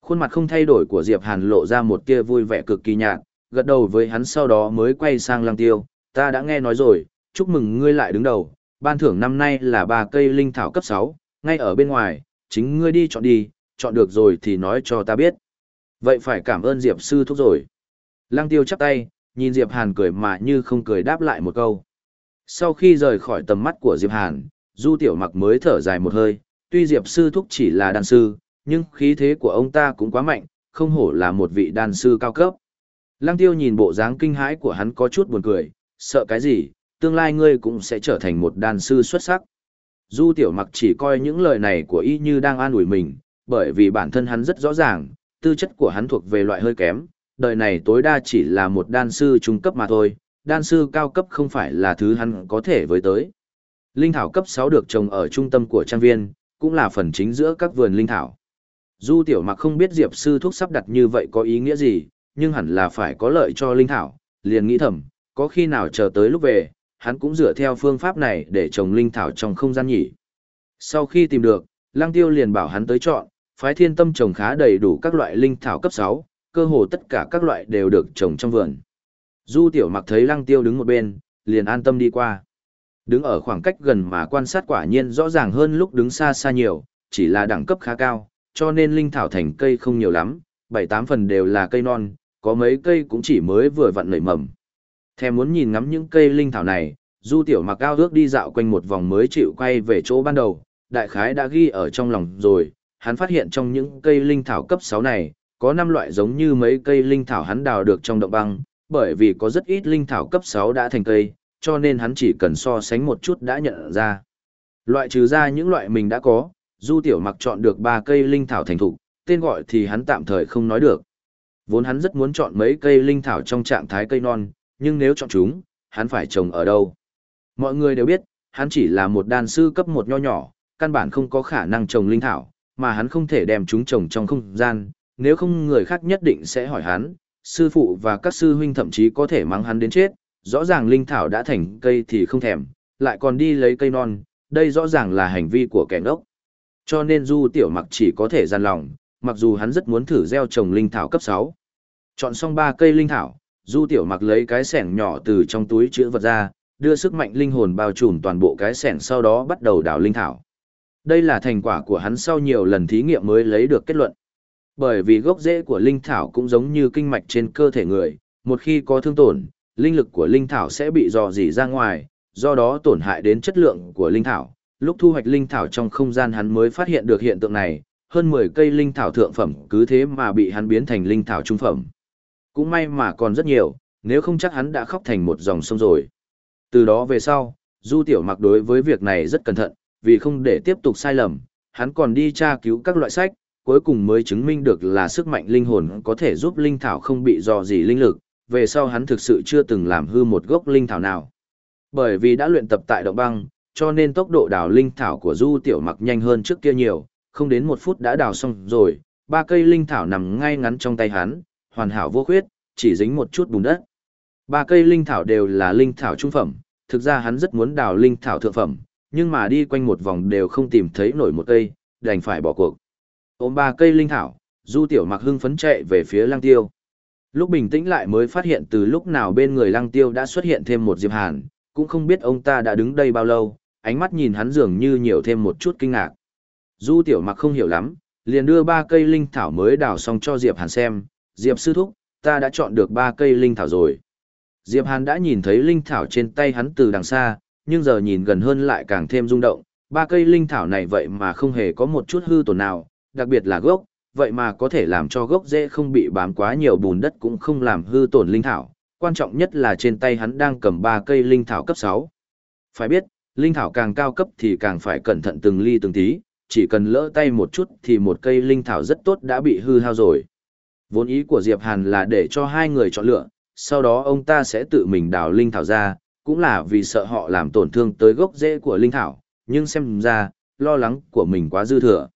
Khuôn mặt không thay đổi của Diệp Hàn lộ ra một tia vui vẻ cực kỳ nhạt, gật đầu với hắn sau đó mới quay sang Lăng Tiêu, ta đã nghe nói rồi, chúc mừng ngươi lại đứng đầu, ban thưởng năm nay là ba cây linh thảo cấp 6, ngay ở bên ngoài, chính ngươi đi chọn đi, chọn được rồi thì nói cho ta biết. Vậy phải cảm ơn Diệp sư thúc rồi. Lăng Tiêu chắp tay, nhìn Diệp Hàn cười mà như không cười đáp lại một câu. Sau khi rời khỏi tầm mắt của Diệp Hàn, Du Tiểu Mặc mới thở dài một hơi, tuy Diệp sư thúc chỉ là đan sư, nhưng khí thế của ông ta cũng quá mạnh, không hổ là một vị đan sư cao cấp. Lăng Tiêu nhìn bộ dáng kinh hãi của hắn có chút buồn cười, sợ cái gì, tương lai ngươi cũng sẽ trở thành một đan sư xuất sắc. Du Tiểu Mặc chỉ coi những lời này của y như đang an ủi mình, bởi vì bản thân hắn rất rõ ràng, tư chất của hắn thuộc về loại hơi kém, đời này tối đa chỉ là một đan sư trung cấp mà thôi, đan sư cao cấp không phải là thứ hắn có thể với tới. Linh thảo cấp 6 được trồng ở trung tâm của trang viên, cũng là phần chính giữa các vườn linh thảo. Du tiểu mặc không biết Diệp sư thuốc sắp đặt như vậy có ý nghĩa gì, nhưng hẳn là phải có lợi cho linh thảo, liền nghĩ thầm, có khi nào chờ tới lúc về, hắn cũng dựa theo phương pháp này để trồng linh thảo trong không gian nhỉ. Sau khi tìm được, Lăng Tiêu liền bảo hắn tới chọn, phái thiên tâm trồng khá đầy đủ các loại linh thảo cấp 6, cơ hồ tất cả các loại đều được trồng trong vườn. Du tiểu mặc thấy Lăng Tiêu đứng một bên, liền an tâm đi qua. Đứng ở khoảng cách gần mà quan sát quả nhiên rõ ràng hơn lúc đứng xa xa nhiều, chỉ là đẳng cấp khá cao, cho nên linh thảo thành cây không nhiều lắm, 7-8 phần đều là cây non, có mấy cây cũng chỉ mới vừa vặn nảy mầm. Thèm muốn nhìn ngắm những cây linh thảo này, Du Tiểu Mặc ao ước đi dạo quanh một vòng mới chịu quay về chỗ ban đầu, đại khái đã ghi ở trong lòng rồi, hắn phát hiện trong những cây linh thảo cấp 6 này, có 5 loại giống như mấy cây linh thảo hắn đào được trong động băng, bởi vì có rất ít linh thảo cấp 6 đã thành cây, cho nên hắn chỉ cần so sánh một chút đã nhận ra. Loại trừ ra những loại mình đã có, Du Tiểu Mặc chọn được 3 cây linh thảo thành thục, tên gọi thì hắn tạm thời không nói được. Vốn hắn rất muốn chọn mấy cây linh thảo trong trạng thái cây non, nhưng nếu chọn chúng, hắn phải trồng ở đâu? Mọi người đều biết, hắn chỉ là một đan sư cấp một nho nhỏ, căn bản không có khả năng trồng linh thảo, mà hắn không thể đem chúng trồng trong không gian, nếu không người khác nhất định sẽ hỏi hắn, sư phụ và các sư huynh thậm chí có thể mắng hắn đến chết, rõ ràng linh thảo đã thành cây thì không thèm, lại còn đi lấy cây non, đây rõ ràng là hành vi của kẻ ngốc. Cho nên Du Tiểu Mặc chỉ có thể gian lòng, mặc dù hắn rất muốn thử gieo trồng linh thảo cấp 6. Chọn xong ba cây linh thảo, Du Tiểu Mặc lấy cái sẻng nhỏ từ trong túi chứa vật ra, đưa sức mạnh linh hồn bao trùm toàn bộ cái sẻng sau đó bắt đầu đào linh thảo. Đây là thành quả của hắn sau nhiều lần thí nghiệm mới lấy được kết luận. Bởi vì gốc rễ của linh thảo cũng giống như kinh mạch trên cơ thể người, một khi có thương tổn, linh lực của linh thảo sẽ bị dò dỉ ra ngoài, do đó tổn hại đến chất lượng của linh thảo. Lúc thu hoạch linh thảo trong không gian hắn mới phát hiện được hiện tượng này, hơn 10 cây linh thảo thượng phẩm cứ thế mà bị hắn biến thành linh thảo trung phẩm. Cũng may mà còn rất nhiều, nếu không chắc hắn đã khóc thành một dòng sông rồi. Từ đó về sau, Du Tiểu Mặc đối với việc này rất cẩn thận, vì không để tiếp tục sai lầm, hắn còn đi tra cứu các loại sách, cuối cùng mới chứng minh được là sức mạnh linh hồn có thể giúp linh thảo không bị dò dỉ linh lực, về sau hắn thực sự chưa từng làm hư một gốc linh thảo nào. Bởi vì đã luyện tập tại động băng, cho nên tốc độ đào linh thảo của Du Tiểu Mặc nhanh hơn trước kia nhiều, không đến một phút đã đào xong rồi, ba cây linh thảo nằm ngay ngắn trong tay hắn, hoàn hảo vô khuyết, chỉ dính một chút bùn đất. Ba cây linh thảo đều là linh thảo trung phẩm, thực ra hắn rất muốn đào linh thảo thượng phẩm, nhưng mà đi quanh một vòng đều không tìm thấy nổi một cây, đành phải bỏ cuộc. Ôm ba cây linh thảo, Du Tiểu Mặc hưng phấn chạy về phía Lang Tiêu. Lúc bình tĩnh lại mới phát hiện từ lúc nào bên người Lăng Tiêu đã xuất hiện thêm một Diệp Hàn, cũng không biết ông ta đã đứng đây bao lâu, ánh mắt nhìn hắn dường như nhiều thêm một chút kinh ngạc. Du Tiểu Mặc không hiểu lắm, liền đưa ba cây linh thảo mới đào xong cho Diệp Hàn xem, Diệp sư thúc, ta đã chọn được ba cây linh thảo rồi. Diệp Hàn đã nhìn thấy linh thảo trên tay hắn từ đằng xa, nhưng giờ nhìn gần hơn lại càng thêm rung động, ba cây linh thảo này vậy mà không hề có một chút hư tổn nào, đặc biệt là gốc, vậy mà có thể làm cho gốc rễ không bị bám quá nhiều bùn đất cũng không làm hư tổn linh thảo, quan trọng nhất là trên tay hắn đang cầm ba cây linh thảo cấp 6. Phải biết, linh thảo càng cao cấp thì càng phải cẩn thận từng ly từng tí, chỉ cần lỡ tay một chút thì một cây linh thảo rất tốt đã bị hư hao rồi. Vốn ý của Diệp Hàn là để cho hai người chọn lựa, sau đó ông ta sẽ tự mình đào linh thảo ra, cũng là vì sợ họ làm tổn thương tới gốc rễ của linh thảo, nhưng xem ra, lo lắng của mình quá dư thừa.